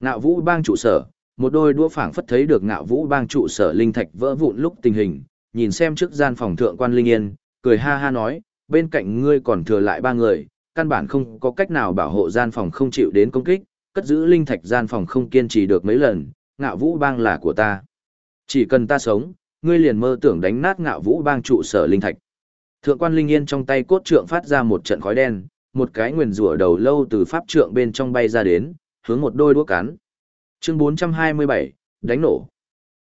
Ngạo vũ bang trụ sở, một đôi đũa phảng phất thấy được ngạo vũ bang trụ sở linh thạch vỡ vụn lúc tình hình, nhìn xem trước gian phòng thượng quan linh yên, cười ha ha nói, bên cạnh ngươi còn thừa lại ba người, căn bản không có cách nào bảo hộ gian phòng không chịu đến công kích, cất giữ linh thạch gian phòng không kiên trì được mấy lần, ngạo vũ bang là của ta. Chỉ cần ta sống, ngươi liền mơ tưởng đánh nát ngạo vũ bang trụ sở linh thạch. Thượng quan linh yên trong tay cốt trượng phát ra một trận khói đen, một cái nguyền rủa đầu lâu từ pháp trượng bên trong bay ra đến, hướng một đôi đũa cắn. Chương 427, đánh nổ.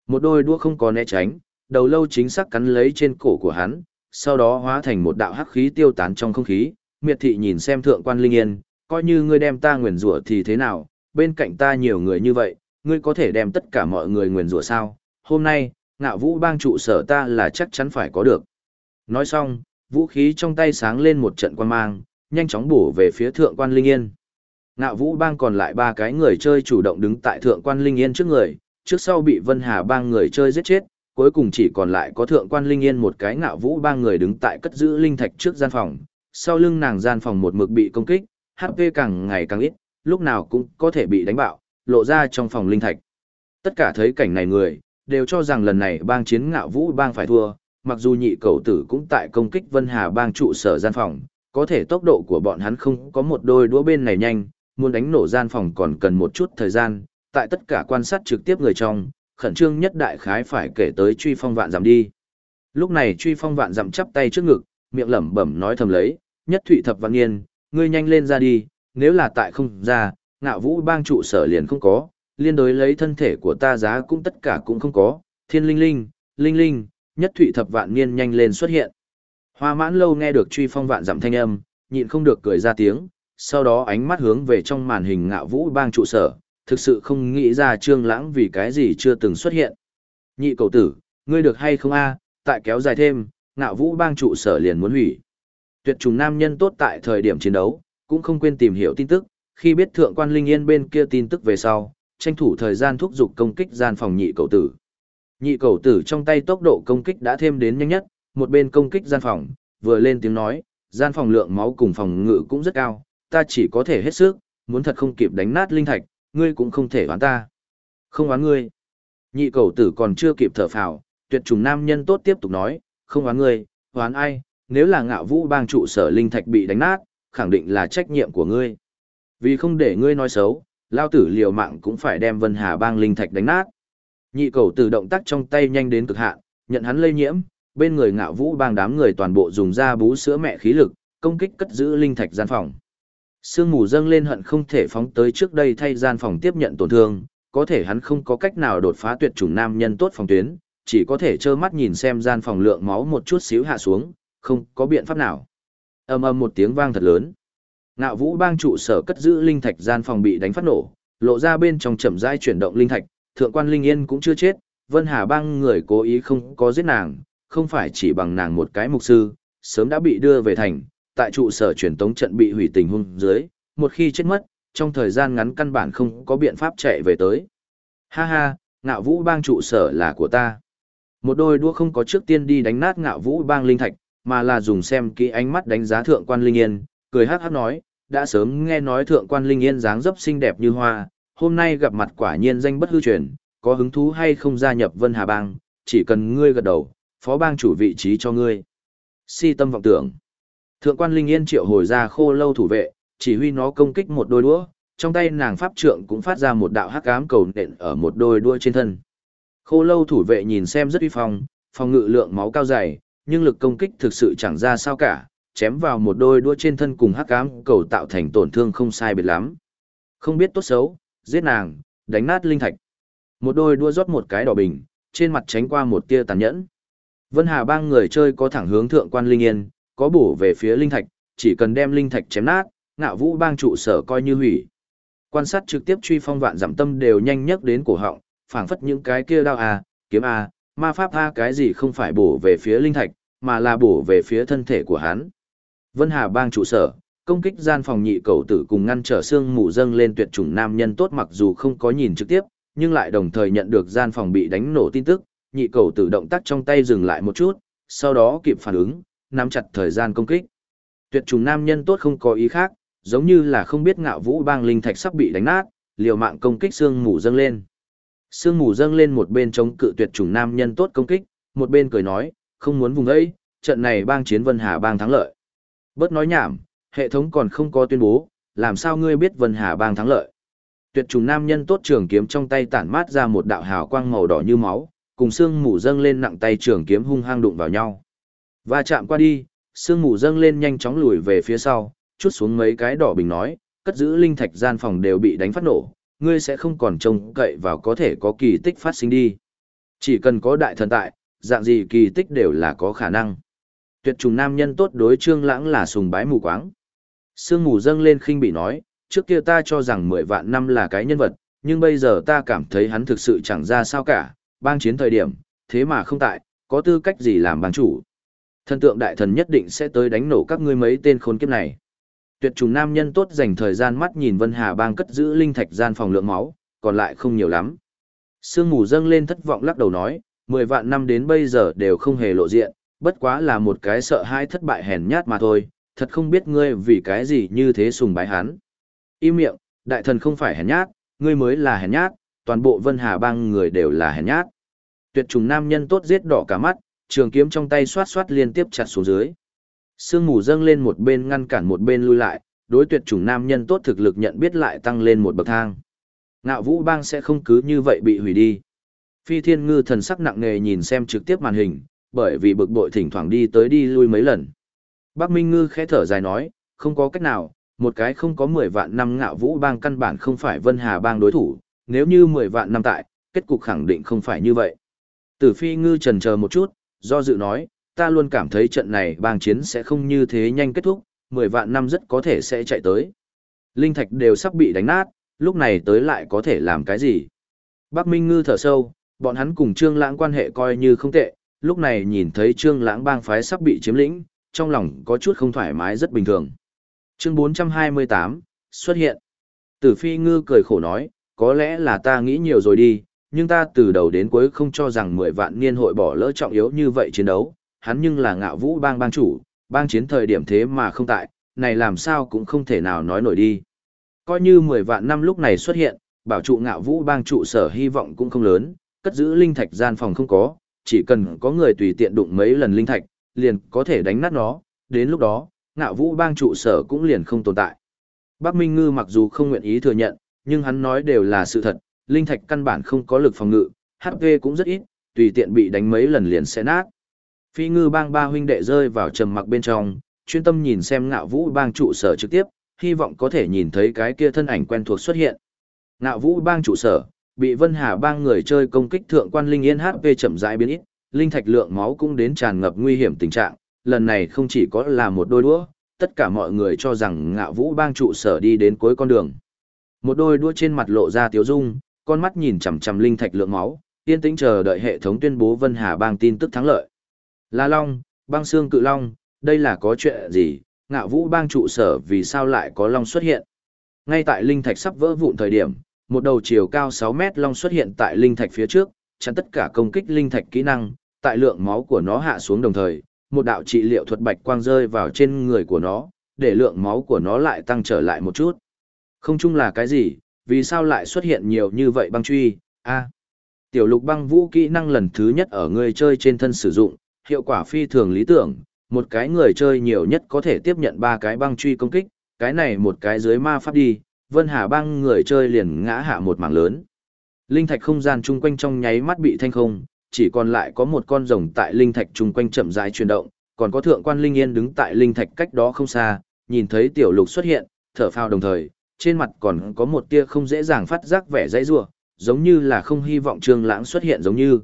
Một đôi đũa không có né tránh, đầu lâu chính xác cắn lấy trên cổ của hắn, sau đó hóa thành một đạo hắc khí tiêu tán trong không khí. Miệt thị nhìn xem thượng quan linh yên, coi như ngươi đem ta nguyền rủa thì thế nào, bên cạnh ta nhiều người như vậy, ngươi có thể đem tất cả mọi người nguyền rủa sao? Hôm nay, ngạo vũ bang trụ sở ta là chắc chắn phải có được. Nói xong, vũ khí trong tay sáng lên một trận quan mang, nhanh chóng bổ về phía thượng quan linh yên. Ngạo vũ bang còn lại ba cái người chơi chủ động đứng tại thượng quan linh yên trước người, trước sau bị Vân Hà bang người chơi giết chết, cuối cùng chỉ còn lại có thượng quan linh yên một cái ngạo vũ bang người đứng tại cất giữ linh thạch trước gian phòng, sau lưng nàng gian phòng một mực bị công kích, HP càng ngày càng ít, lúc nào cũng có thể bị đánh bạo, lộ ra trong phòng linh thạch. Tất cả thấy cảnh này người, đều cho rằng lần này bang chiến ngạo vũ bang phải thua, mặc dù nhị cầu tử cũng tại công kích Vân Hà bang trụ sở gian phòng, có thể tốc độ của bọn hắn không có một đôi đũa bên này nhanh, muốn đánh nổ gian phòng còn cần một chút thời gian, tại tất cả quan sát trực tiếp người trong, khẩn trương nhất đại khái phải kể tới truy phong vạn giảm đi. Lúc này truy phong vạn giảm chắp tay trước ngực, miệng lẩm bẩm nói thầm lấy, nhất thụy thập văn nghiên, ngươi nhanh lên ra đi, nếu là tại không ra, ngạo vũ bang trụ sở liền không có, liên đối lấy thân thể của ta giá cũng tất cả cũng không có, thiên linh linh, linh linh, nhất thụy thập vạn niên nhanh lên xuất hiện. Hoa mãn lâu nghe được truy phong vạn giảm thanh âm, nhịn không được cười ra tiếng, sau đó ánh mắt hướng về trong màn hình ngạo vũ bang trụ sở, thực sự không nghĩ ra trương lãng vì cái gì chưa từng xuất hiện. Nhị cầu tử, ngươi được hay không a? tại kéo dài thêm, ngạo vũ bang trụ sở liền muốn hủy. Tuyệt trùng nam nhân tốt tại thời điểm chiến đấu, cũng không quên tìm hiểu tin tức, khi biết thượng quan linh yên bên kia tin tức về sau, tranh thủ thời gian thúc giục công kích gian phòng nhị cầu tử. Nhị cầu tử trong tay tốc độ công kích đã thêm đến nhanh nhất, một bên công kích gian phòng, vừa lên tiếng nói, gian phòng lượng máu cùng phòng ngự cũng rất cao, ta chỉ có thể hết sức, muốn thật không kịp đánh nát linh thạch, ngươi cũng không thể oán ta. Không oán ngươi. Nhị cầu tử còn chưa kịp thở phào, tuyệt trùng nam nhân tốt tiếp tục nói, không oán ngươi, oán ai, nếu là ngạo vũ bang trụ sở linh thạch bị đánh nát, khẳng định là trách nhiệm của ngươi. Vì không để ngươi nói xấu, lao tử liều mạng cũng phải đem vân hà bang linh thạch đánh nát. Nhị cầu tử động tác trong tay nhanh đến cực hạn, nhận hắn lây nhiễm, bên người ngạo vũ bang đám người toàn bộ dùng ra bú sữa mẹ khí lực, công kích cất giữ linh thạch gian phòng. Sương mù dâng lên hận không thể phóng tới trước đây thay gian phòng tiếp nhận tổn thương, có thể hắn không có cách nào đột phá tuyệt chủng nam nhân tốt phòng tuyến, chỉ có thể trơ mắt nhìn xem gian phòng lượng máu một chút xíu hạ xuống, không có biện pháp nào. Ầm ầm một tiếng vang thật lớn. Ngạo Vũ bang trụ sở cất giữ linh thạch gian phòng bị đánh phát nổ, lộ ra bên trong chậm rãi chuyển động linh thạch, thượng quan linh yên cũng chưa chết, Vân Hà bang người cố ý không có giết nàng, không phải chỉ bằng nàng một cái mục sư, sớm đã bị đưa về thành, tại trụ sở truyền tống trận bị hủy tình huống dưới, một khi chết mất, trong thời gian ngắn căn bản không có biện pháp chạy về tới. Ha ha, ngạo vũ bang trụ sở là của ta. Một đôi đua không có trước tiên đi đánh nát ngạo vũ bang linh thạch, mà là dùng xem kỹ ánh mắt đánh giá thượng quan linh yên, cười hát hát nói, đã sớm nghe nói thượng quan linh yên dáng dấp xinh đẹp như hoa, hôm nay gặp mặt quả nhiên danh bất hư truyền, có hứng thú hay không gia nhập Vân Hà Bang, chỉ cần ngươi gật đầu, phó bang chủ vị trí cho ngươi. Si tâm vọng tưởng. Thượng quan Linh Yên triệu hồi ra khô lâu thủ vệ, chỉ huy nó công kích một đôi đũa, trong tay nàng pháp trượng cũng phát ra một đạo hắc ám cầu nện ở một đôi đũa trên thân. Khô lâu thủ vệ nhìn xem rất uy phong, phòng ngự lượng máu cao dày, nhưng lực công kích thực sự chẳng ra sao cả, chém vào một đôi đũa trên thân cùng hắc ám cầu tạo thành tổn thương không sai biệt lắm. Không biết tốt xấu, giết nàng, đánh nát linh thạch. Một đôi đua rót một cái đỏ bình, trên mặt tránh qua một tia tàn nhẫn. Vân Hà bang người chơi có thẳng hướng thượng quan linh yên, có bổ về phía linh thạch, chỉ cần đem linh thạch chém nát, ngạo vũ bang trụ sở coi như hủy. Quan sát trực tiếp truy phong vạn giảm tâm đều nhanh nhất đến cổ họng, phảng phất những cái kia đao a, kiếm a, ma pháp a cái gì không phải bổ về phía linh thạch, mà là bổ về phía thân thể của hắn. Vân Hà bang trụ sở, công kích gian phòng nhị cầu tử cùng ngăn trở xương mù dâng lên tuyệt chủng nam nhân tốt mặc dù không có nhìn trực tiếp, nhưng lại đồng thời nhận được gian phòng bị đánh nổ tin tức, nhị cầu tử động tác trong tay dừng lại một chút, sau đó kịp phản ứng, nắm chặt thời gian công kích. Tuyệt chủng nam nhân tốt không có ý khác, giống như là không biết ngạo vũ bang linh thạch sắp bị đánh nát, liều mạng công kích xương mù dâng lên. Sương mù dâng lên một bên chống cự tuyệt chủng nam nhân tốt công kích, một bên cười nói, không muốn vùng ấy, trận này bang chiến Vân Hà bang thắng lợi. Bớt nói nhảm, hệ thống còn không có tuyên bố, làm sao ngươi biết Vân Hà bang thắng lợi. Tuyệt trùng nam nhân tốt trường kiếm trong tay tản mát ra một đạo hào quang màu đỏ như máu, cùng xương mù dâng lên nặng tay trường kiếm hung hăng đụng vào nhau. Va chạm qua đi, xương mù dâng lên nhanh chóng lùi về phía sau, chút xuống mấy cái đỏ bình nói, cất giữ linh thạch gian phòng đều bị đánh phát nổ, ngươi sẽ không còn trông cậy vào có thể có kỳ tích phát sinh đi. Chỉ cần có đại thần tại, dạng gì kỳ tích đều là có khả năng. Tuyệt trùng nam nhân tốt đối trương lãng là sùng bái mù quáng. Sương mù dâng lên khinh bị nói, trước kia ta cho rằng 10 vạn năm là cái nhân vật, nhưng bây giờ ta cảm thấy hắn thực sự chẳng ra sao cả, bang chiến thời điểm, thế mà không tại, có tư cách gì làm bang chủ. Thần tượng đại thần nhất định sẽ tới đánh nổ các ngươi mấy tên khốn kiếp này. Tuyệt trùng nam nhân tốt dành thời gian mắt nhìn Vân Hà bang cất giữ linh thạch gian phòng lượng máu, còn lại không nhiều lắm. Sương mù dâng lên thất vọng lắc đầu nói, 10 vạn năm đến bây giờ đều không hề lộ diện, bất quá là một cái sợ hãi thất bại hèn nhát mà thôi, thật không biết ngươi vì cái gì như thế sùng bái hắn. Im miệng, đại thần không phải hèn nhát, ngươi mới là hèn nhát, toàn bộ Vân Hà bang người đều là hèn nhát. Tuyệt trùng nam nhân tốt giết đỏ cả mắt, trường kiếm trong tay xoát xoát liên tiếp chặt xuống dưới. Sương mù dâng lên một bên ngăn cản một bên lui lại, đối tuyệt chủng nam nhân tốt thực lực nhận biết lại tăng lên một bậc thang. Ngạo vũ bang sẽ không cứ như vậy bị hủy đi. Phi thiên ngư thần sắc nặng nề nhìn xem trực tiếp màn hình, bởi vì bực bội thỉnh thoảng đi tới đi lui mấy lần. Bác Minh ngư khẽ thở dài nói, không có cách nào, một cái không có 10 vạn năm ngạo vũ bang căn bản không phải Vân Hà bang đối thủ, nếu như 10 vạn năm tại, kết cục khẳng định không phải như vậy. Tử phi ngư trần chờ một chút, do dự nói, ta luôn cảm thấy trận này bang chiến sẽ không như thế nhanh kết thúc, 10 vạn năm rất có thể sẽ chạy tới. Linh thạch đều sắp bị đánh nát, lúc này tới lại có thể làm cái gì? Bác Minh Ngư thở sâu, bọn hắn cùng Trương Lãng quan hệ coi như không tệ, lúc này nhìn thấy Trương Lãng bang phái sắp bị chiếm lĩnh, trong lòng có chút không thoải mái rất bình thường. Chương 428, xuất hiện. Tử Phi Ngư cười khổ nói, có lẽ là ta nghĩ nhiều rồi đi, nhưng ta từ đầu đến cuối không cho rằng 10 vạn niên hội bỏ lỡ trọng yếu như vậy chiến đấu, hắn nhưng là ngạo vũ bang bang chủ, bang chiến thời điểm thế mà không tại, này làm sao cũng không thể nào nói nổi đi. Coi như 10 vạn năm lúc này xuất hiện, bảo trụ ngạo vũ bang trụ sở hy vọng cũng không lớn, cất giữ linh thạch gian phòng không có, chỉ cần có người tùy tiện đụng mấy lần linh thạch, liền có thể đánh nát nó, đến lúc đó, ngạo vũ bang trụ sở cũng liền không tồn tại. Bác Minh Ngư mặc dù không nguyện ý thừa nhận, nhưng hắn nói đều là sự thật, linh thạch căn bản không có lực phòng ngự, HP cũng rất ít, tùy tiện bị đánh mấy lần liền sẽ nát. Phi ngư bang ba huynh đệ rơi vào trầm mặc bên trong, chuyên tâm nhìn xem ngạo vũ bang trụ sở trực tiếp, hy vọng có thể nhìn thấy cái kia thân ảnh quen thuộc xuất hiện. Ngạo vũ bang trụ sở, bị Vân Hà bang người chơi công kích thượng quan linh yên HP chậm rãi biến ít, linh thạch lượng máu cũng đến tràn ngập nguy hiểm tình trạng, lần này không chỉ có là một đôi đũa, tất cả mọi người cho rằng ngạo vũ bang trụ sở đi đến cuối con đường. Một đôi đũa trên mặt lộ ra tiếu dung, con mắt nhìn chằm chằm linh thạch lượng máu, yên tĩnh chờ đợi hệ thống tuyên bố Vân Hà bang tin tức thắng lợi. La Long, băng xương cự Long, đây là có chuyện gì, ngạo vũ bang trụ sở vì sao lại có Long xuất hiện. Ngay tại linh thạch sắp vỡ vụn thời điểm, một đầu chiều cao 6 mét Long xuất hiện tại linh thạch phía trước, chắn tất cả công kích linh thạch kỹ năng, tại lượng máu của nó hạ xuống đồng thời, một đạo trị liệu thuật bạch quang rơi vào trên người của nó, để lượng máu của nó lại tăng trở lại một chút. Không chung là cái gì, vì sao lại xuất hiện nhiều như vậy băng truy, a Tiểu lục băng vũ kỹ năng lần thứ nhất ở người chơi trên thân sử dụng, hiệu quả phi thường lý tưởng, một cái người chơi nhiều nhất có thể tiếp nhận ba cái băng truy công kích, cái này một cái dưới ma pháp đi, Vân Hà băng người chơi liền ngã hạ một mảng lớn. Linh thạch không gian chung quanh trong nháy mắt bị thanh không, chỉ còn lại có một con rồng tại linh thạch chung quanh chậm rãi chuyển động, còn có thượng quan linh yên đứng tại linh thạch cách đó không xa, nhìn thấy tiểu lục xuất hiện, thở phào đồng thời, trên mặt còn có một tia không dễ dàng phát giác vẻ dãy rủa, giống như là không hy vọng Trương Lãng xuất hiện giống như.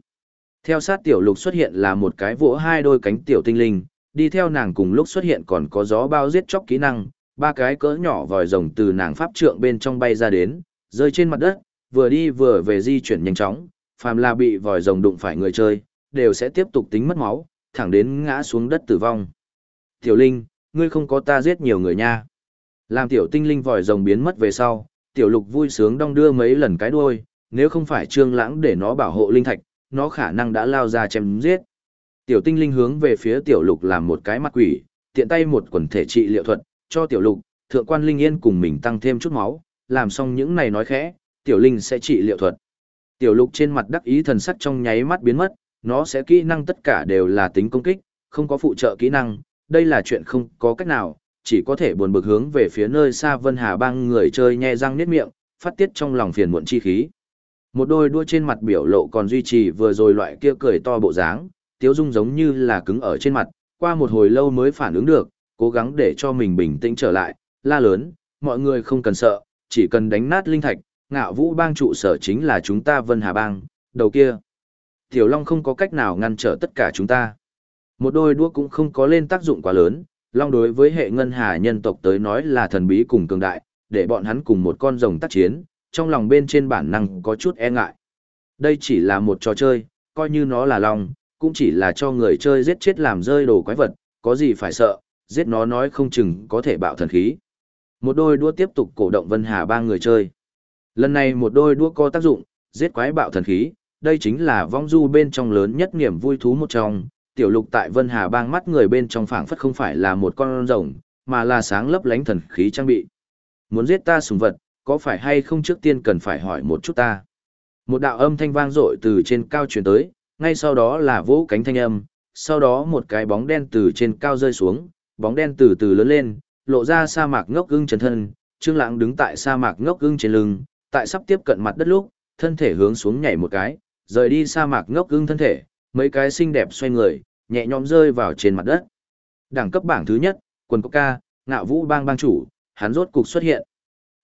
Theo sát tiểu lục xuất hiện là một cái vỗ hai đôi cánh tiểu tinh linh, đi theo nàng cùng lúc xuất hiện còn có gió bao giết chóc kỹ năng, ba cái cỡ nhỏ vòi rồng từ nàng pháp trượng bên trong bay ra đến, rơi trên mặt đất, vừa đi vừa về di chuyển nhanh chóng, phàm là bị vòi rồng đụng phải người chơi, đều sẽ tiếp tục tính mất máu, thẳng đến ngã xuống đất tử vong. Tiểu Linh, ngươi không có ta giết nhiều người nha. Làm tiểu tinh linh vòi rồng biến mất về sau, tiểu lục vui sướng đong đưa mấy lần cái đuôi, nếu không phải trương lãng để nó bảo hộ linh thạch, nó khả năng đã lao ra chém giết. Tiểu tinh linh hướng về phía tiểu lục làm một cái mặt quỷ, tiện tay một quần thể trị liệu thuật, cho tiểu lục, thượng quan linh yên cùng mình tăng thêm chút máu, làm xong những này nói khẽ, tiểu linh sẽ trị liệu thuật. Tiểu lục trên mặt đắc ý thần sắc trong nháy mắt biến mất, nó sẽ kỹ năng tất cả đều là tính công kích, không có phụ trợ kỹ năng, đây là chuyện không có cách nào, chỉ có thể buồn bực hướng về phía nơi xa Vân Hà bang người chơi nhe răng niết miệng, phát tiết trong lòng phiền muộn chi khí. Một đôi đua trên mặt biểu lộ còn duy trì vừa rồi loại kia cười to bộ dáng, tiếu dung giống như là cứng ở trên mặt, qua một hồi lâu mới phản ứng được, cố gắng để cho mình bình tĩnh trở lại, la lớn, mọi người không cần sợ, chỉ cần đánh nát linh thạch, ngạo vũ bang trụ sở chính là chúng ta Vân Hà bang, đầu kia. Tiểu Long không có cách nào ngăn trở tất cả chúng ta. Một đôi đua cũng không có lên tác dụng quá lớn, Long đối với hệ ngân hà nhân tộc tới nói là thần bí cùng cường đại, để bọn hắn cùng một con rồng tác chiến, trong lòng bên trên bản năng có chút e ngại. Đây chỉ là một trò chơi, coi như nó là Long, cũng chỉ là cho người chơi giết chết làm rơi đồ quái vật, có gì phải sợ, giết nó nói không chừng có thể bạo thần khí. Một đôi đua tiếp tục cổ động Vân Hà ba người chơi. Lần này một đôi đua có tác dụng, giết quái bạo thần khí, đây chính là vong du bên trong lớn nhất niềm vui thú một trong. Tiểu lục tại Vân Hà bang mắt người bên trong phảng phất không phải là một con rồng, mà là sáng lấp lánh thần khí trang bị. Muốn giết ta sùng vật, có phải hay không trước tiên cần phải hỏi một chút ta. Một đạo âm thanh vang dội từ trên cao truyền tới, ngay sau đó là vỗ cánh thanh âm, sau đó một cái bóng đen từ trên cao rơi xuống, bóng đen từ từ lớn lên, lộ ra sa mạc ngốc ưng chân thân, Trương Lãng đứng tại sa mạc ngốc ưng trên lưng, tại sắp tiếp cận mặt đất lúc, thân thể hướng xuống nhảy một cái, rời đi sa mạc ngốc ưng thân thể, mấy cái xinh đẹp xoay người, nhẹ nhõm rơi vào trên mặt đất. Đẳng cấp bảng thứ nhất, quần Quốc ca, ngạo vũ bang bang chủ, hắn rốt cục xuất hiện.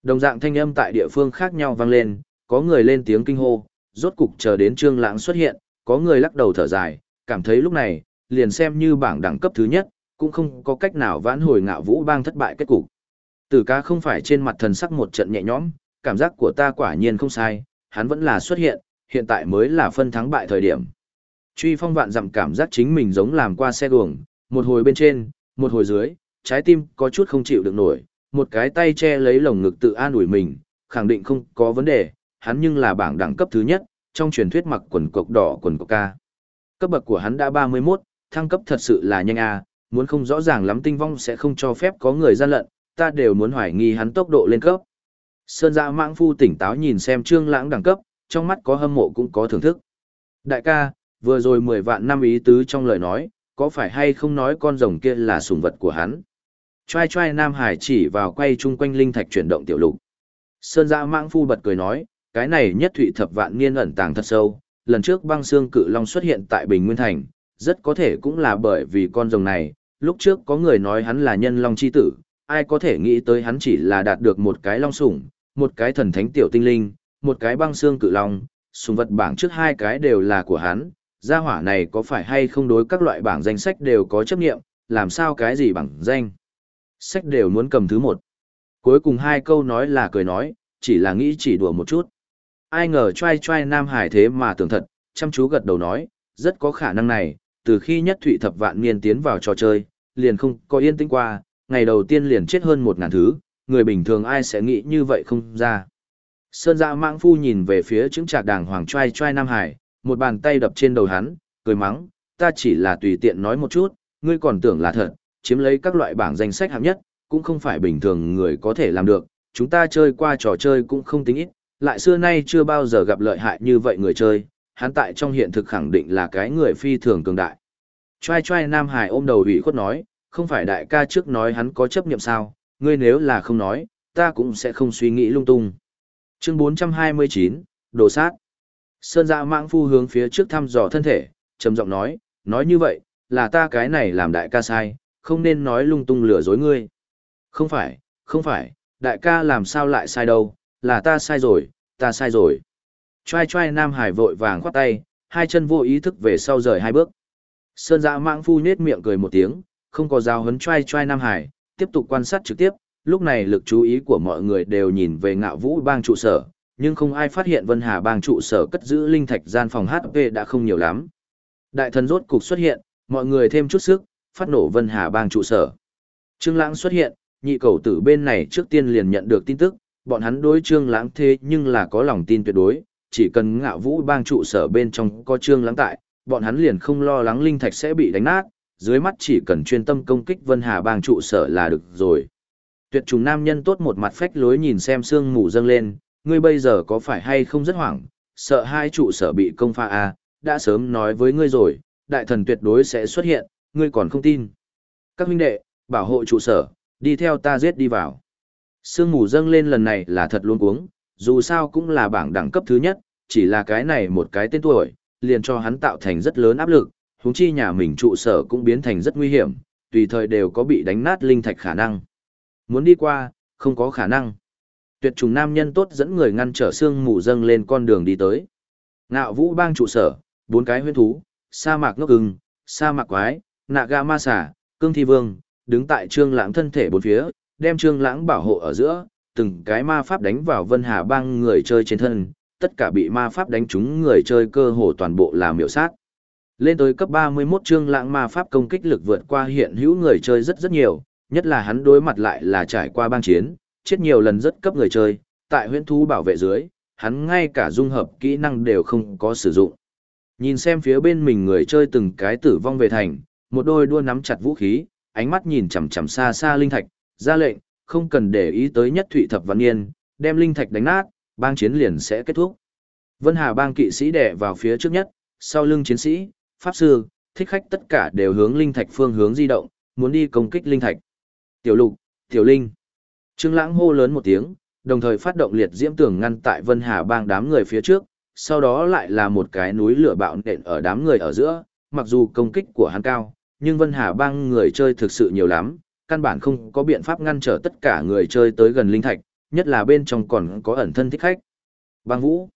Đồng dạng thanh âm tại địa phương khác nhau vang lên, có người lên tiếng kinh hô, rốt cục chờ đến Trương Lãng xuất hiện, có người lắc đầu thở dài, cảm thấy lúc này, liền xem như bảng đẳng cấp thứ nhất, cũng không có cách nào vãn hồi ngạo vũ bang thất bại kết cục. Tử ca không phải trên mặt thần sắc một trận nhẹ nhõm, cảm giác của ta quả nhiên không sai, hắn vẫn là xuất hiện, hiện tại mới là phân thắng bại thời điểm. Truy phong vạn dặm cảm giác chính mình giống làm qua xe đường, một hồi bên trên, một hồi dưới, trái tim có chút không chịu được nổi, một cái tay che lấy lồng ngực tự an ủi mình, khẳng định không có vấn đề, hắn nhưng là bảng đẳng cấp thứ nhất, trong truyền thuyết mặc quần cộc đỏ quần cộc ca. Cấp bậc của hắn đã 31, thăng cấp thật sự là nhanh à, muốn không rõ ràng lắm tinh vong sẽ không cho phép có người gian lận, ta đều muốn hoài nghi hắn tốc độ lên cấp. Sơn dạ mãng phu tỉnh táo nhìn xem trương lãng đẳng cấp, trong mắt có hâm mộ cũng có thưởng thức. Đại ca, vừa rồi 10 vạn năm ý tứ trong lời nói, có phải hay không nói con rồng kia là sủng vật của hắn? Trai trai Nam Hải chỉ vào quay chung quanh linh thạch chuyển động tiểu lục. Sơn dạ mãng phu bật cười nói, cái này nhất thụy thập vạn niên ẩn tàng thật sâu, lần trước băng xương cự long xuất hiện tại Bình Nguyên Thành, rất có thể cũng là bởi vì con rồng này, lúc trước có người nói hắn là nhân long chi tử, ai có thể nghĩ tới hắn chỉ là đạt được một cái long sủng, một cái thần thánh tiểu tinh linh, một cái băng xương cự long, sùng vật bảng trước hai cái đều là của hắn, gia hỏa này có phải hay không đối các loại bảng danh sách đều có chấp nghiệm, làm sao cái gì bảng danh. Sách đều muốn cầm thứ một. Cuối cùng hai câu nói là cười nói, chỉ là nghĩ chỉ đùa một chút. Ai ngờ trai trai Nam Hải thế mà tưởng thật, chăm chú gật đầu nói, rất có khả năng này, từ khi nhất thụy thập vạn niên tiến vào trò chơi, liền không có yên tĩnh qua, ngày đầu tiên liền chết hơn một ngàn thứ, người bình thường ai sẽ nghĩ như vậy không ra. Sơn dạ mạng phu nhìn về phía chứng trạc đàng hoàng trai trai Nam Hải, một bàn tay đập trên đầu hắn, cười mắng, ta chỉ là tùy tiện nói một chút, ngươi còn tưởng là thật, chiếm lấy các loại bảng danh sách hạng nhất, cũng không phải bình thường người có thể làm được, chúng ta chơi qua trò chơi cũng không tính ít, lại xưa nay chưa bao giờ gặp lợi hại như vậy người chơi, hắn tại trong hiện thực khẳng định là cái người phi thường cường đại. Trai trai Nam Hải ôm đầu ủy khuất nói, không phải đại ca trước nói hắn có chấp nhiệm sao, ngươi nếu là không nói, ta cũng sẽ không suy nghĩ lung tung. Chương 429, Đồ sát. Sơn dạ mãng phu hướng phía trước thăm dò thân thể, trầm giọng nói, nói như vậy, là ta cái này làm đại ca sai, không nên nói lung tung lừa dối ngươi. Không phải, không phải, đại ca làm sao lại sai đâu, là ta sai rồi, ta sai rồi. Choai choai Nam Hải vội vàng khoát tay, hai chân vô ý thức về sau rời hai bước. Sơn dạ mãng phu nết miệng cười một tiếng, không có giao hấn choai choai Nam Hải, tiếp tục quan sát trực tiếp, lúc này lực chú ý của mọi người đều nhìn về ngạo vũ bang trụ sở, nhưng không ai phát hiện Vân Hà bang trụ sở cất giữ linh thạch gian phòng HP đã không nhiều lắm. Đại thần rốt cục xuất hiện, mọi người thêm chút sức, phát nổ Vân Hà bang trụ sở. Trương Lãng xuất hiện, nhị cầu tử bên này trước tiên liền nhận được tin tức, bọn hắn đối Trương Lãng thế nhưng là có lòng tin tuyệt đối, chỉ cần ngạo vũ bang trụ sở bên trong có Trương lắng tại, bọn hắn liền không lo lắng linh thạch sẽ bị đánh nát, dưới mắt chỉ cần chuyên tâm công kích Vân Hà bang trụ sở là được rồi. Tuyệt trùng nam nhân tốt một mặt phách lối nhìn xem sương mù dâng lên, ngươi bây giờ có phải hay không rất hoảng, sợ hai trụ sở bị công pha à, đã sớm nói với ngươi rồi, đại thần tuyệt đối sẽ xuất hiện, ngươi còn không tin. Các huynh đệ, bảo hộ trụ sở, đi theo ta giết đi vào. Sương mù dâng lên lần này là thật luôn cuống, dù sao cũng là bảng đẳng cấp thứ nhất, chỉ là cái này một cái tên tuổi, liền cho hắn tạo thành rất lớn áp lực, huống chi nhà mình trụ sở cũng biến thành rất nguy hiểm, tùy thời đều có bị đánh nát linh thạch khả năng. Muốn đi qua, không có khả năng. Tuyệt trùng nam nhân tốt dẫn người ngăn trở xương mù dâng lên con đường đi tới. Ngạo vũ bang trụ sở, bốn cái huyên thú, sa mạc ngốc ưng, sa mạc quái, nạ ga ma xà, cương thi vương, đứng tại trương lãng thân thể bốn phía, đem trương lãng bảo hộ ở giữa, từng cái ma pháp đánh vào vân hà bang người chơi trên thân, tất cả bị ma pháp đánh trúng người chơi cơ hồ toàn bộ là miểu sát. Lên tới cấp 31 chương lãng ma pháp công kích lực vượt qua hiện hữu người chơi rất rất nhiều, nhất là hắn đối mặt lại là trải qua bang chiến, chết nhiều lần rất cấp người chơi, tại huyễn thú bảo vệ dưới, hắn ngay cả dung hợp kỹ năng đều không có sử dụng. Nhìn xem phía bên mình người chơi từng cái tử vong về thành, một đôi đua nắm chặt vũ khí, ánh mắt nhìn chằm chằm xa xa linh thạch, ra lệnh, không cần để ý tới nhất thụy thập văn niên, đem linh thạch đánh nát, bang chiến liền sẽ kết thúc. Vân Hà bang kỵ sĩ đè vào phía trước nhất, sau lưng chiến sĩ, pháp sư, thích khách tất cả đều hướng linh thạch phương hướng di động, muốn đi công kích linh thạch. Tiểu Lục, Tiểu Linh. Trương Lãng hô lớn một tiếng, đồng thời phát động liệt diễm tường ngăn tại Vân Hà bang đám người phía trước, sau đó lại là một cái núi lửa bạo nện ở đám người ở giữa, mặc dù công kích của hắn cao, nhưng Vân Hà bang người chơi thực sự nhiều lắm, căn bản không có biện pháp ngăn trở tất cả người chơi tới gần linh thạch, nhất là bên trong còn có ẩn thân thích khách. Băng Vũ.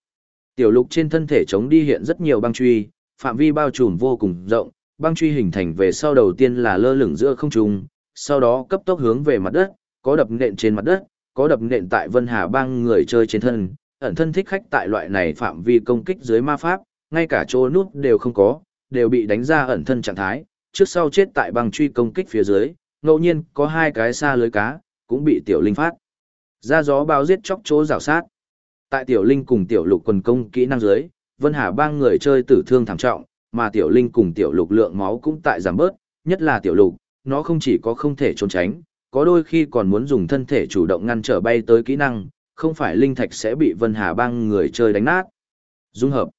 Tiểu Lục trên thân thể chống đi hiện rất nhiều băng truy, phạm vi bao trùm vô cùng rộng, băng truy hình thành về sau đầu tiên là lơ lửng giữa không trung, sau đó cấp tốc hướng về mặt đất, có đập nện trên mặt đất, có đập nện tại Vân Hà bang người chơi trên thân, ẩn thân thích khách tại loại này phạm vi công kích dưới ma pháp, ngay cả chỗ nút đều không có, đều bị đánh ra ẩn thân trạng thái, trước sau chết tại băng truy công kích phía dưới, ngẫu nhiên có hai cái xa lưới cá, cũng bị tiểu linh phát. Ra gió bao giết chóc chỗ rào sát. Tại tiểu linh cùng tiểu lục quần công kỹ năng dưới, Vân Hà bang người chơi tử thương thảm trọng, mà tiểu linh cùng tiểu lục lượng máu cũng tại giảm bớt, nhất là tiểu lục, nó không chỉ có không thể trốn tránh, có đôi khi còn muốn dùng thân thể chủ động ngăn trở bay tới kỹ năng, không phải linh thạch sẽ bị Vân Hà bang người chơi đánh nát. Dung hợp.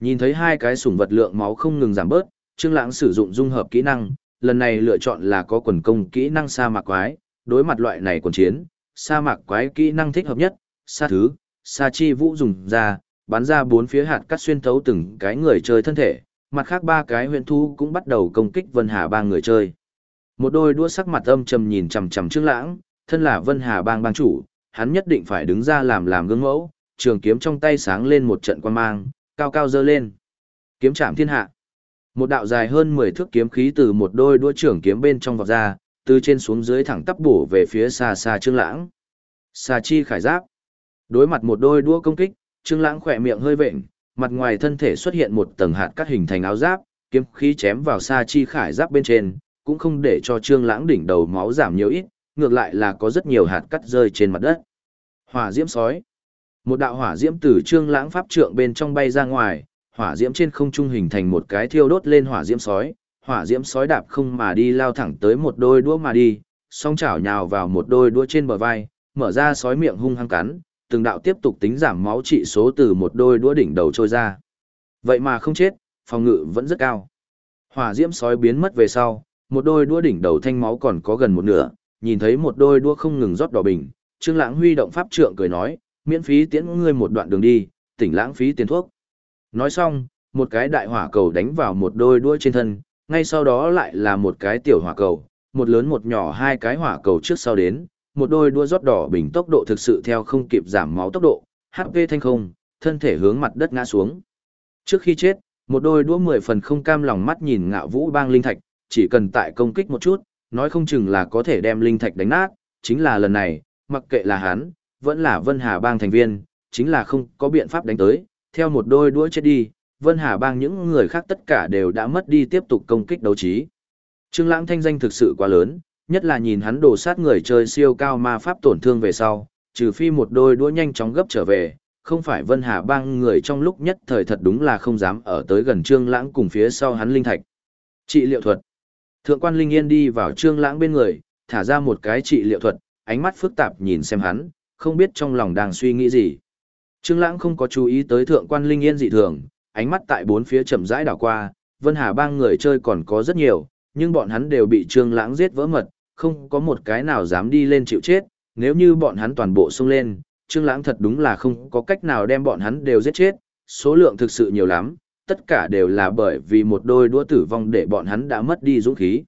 Nhìn thấy hai cái sủng vật lượng máu không ngừng giảm bớt, Trương Lãng sử dụng dung hợp kỹ năng, lần này lựa chọn là có quần công kỹ năng sa mạc quái, đối mặt loại này quần chiến, sa mạc quái kỹ năng thích hợp nhất, sa thứ, sa chi vũ dùng ra, bắn ra bốn phía hạt cắt xuyên thấu từng cái người chơi thân thể, mặt khác ba cái huyền thu cũng bắt đầu công kích Vân Hà ba người chơi. Một đôi đua sắc mặt âm trầm nhìn chằm chằm Trương Lãng, thân là Vân Hà bang bang chủ, hắn nhất định phải đứng ra làm làm gương mẫu, trường kiếm trong tay sáng lên một trận quan mang, cao cao dơ lên. Kiếm chạm thiên hạ. Một đạo dài hơn 10 thước kiếm khí từ một đôi đũa trưởng kiếm bên trong vọt ra, từ trên xuống dưới thẳng tắp bổ về phía xa xa Trương Lãng. Xà chi khải giáp. Đối mặt một đôi đũa công kích, Trương Lãng khẽ miệng hơi vện, mặt ngoài thân thể xuất hiện một tầng hạt cắt hình thành áo giáp, kiếm khí chém vào xa chi khải giáp bên trên, cũng không để cho Trương Lãng đỉnh đầu máu giảm nhiều ít, ngược lại là có rất nhiều hạt cắt rơi trên mặt đất. Hỏa diễm sói. Một đạo hỏa diễm từ Trương Lãng pháp trượng bên trong bay ra ngoài, hỏa diễm trên không trung hình thành một cái thiêu đốt lên hỏa diễm sói, hỏa diễm sói đạp không mà đi lao thẳng tới một đôi đũa mà đi, song chảo nhào vào một đôi đũa trên bờ vai, mở ra sói miệng hung hăng cắn, từng đạo tiếp tục tính giảm máu trị số từ một đôi đũa đỉnh đầu trôi ra. Vậy mà không chết, phòng ngự vẫn rất cao. Hỏa diễm sói biến mất về sau, một đôi đũa đỉnh đầu thanh máu còn có gần một nửa, nhìn thấy một đôi đũa không ngừng rót đỏ bình, Trương Lãng huy động pháp trượng cười nói, miễn phí tiễn ngươi một đoạn đường đi, tỉnh lãng phí tiền thuốc. Nói xong, một cái đại hỏa cầu đánh vào một đôi đuôi trên thân, ngay sau đó lại là một cái tiểu hỏa cầu, một lớn một nhỏ hai cái hỏa cầu trước sau đến, một đôi đua rót đỏ bình tốc độ thực sự theo không kịp giảm máu tốc độ, HP thanh không, thân thể hướng mặt đất ngã xuống. Trước khi chết, một đôi đũa mười phần không cam lòng mắt nhìn ngạo vũ bang linh thạch, chỉ cần tại công kích một chút, nói không chừng là có thể đem linh thạch đánh nát, chính là lần này, mặc kệ là hắn, vẫn là Vân Hà bang thành viên, chính là không có biện pháp đánh tới, theo một đôi đũa chết đi, Vân Hà bang những người khác tất cả đều đã mất đi tiếp tục công kích đấu trí. Trương Lãng thanh danh thực sự quá lớn, nhất là nhìn hắn đổ sát người chơi siêu cao ma pháp tổn thương về sau, trừ phi một đôi đũa nhanh chóng gấp trở về, không phải Vân Hà bang người trong lúc nhất thời thật đúng là không dám ở tới gần Trương Lãng cùng phía sau hắn linh thạch. Trị liệu thuật. Thượng quan Linh Yên đi vào Trương Lãng bên người, thả ra một cái trị liệu thuật, ánh mắt phức tạp nhìn xem hắn, không biết trong lòng đang suy nghĩ gì. Trương Lãng không có chú ý tới thượng quan Linh Yên dị thường, ánh mắt tại bốn phía chậm rãi đảo qua, Vân Hà bang người chơi còn có rất nhiều, nhưng bọn hắn đều bị Trương Lãng giết vỡ mật, không có một cái nào dám đi lên chịu chết, nếu như bọn hắn toàn bộ xông lên, Trương Lãng thật đúng là không có cách nào đem bọn hắn đều giết chết, số lượng thực sự nhiều lắm, tất cả đều là bởi vì một đôi đũa tử vong để bọn hắn đã mất đi dũng khí.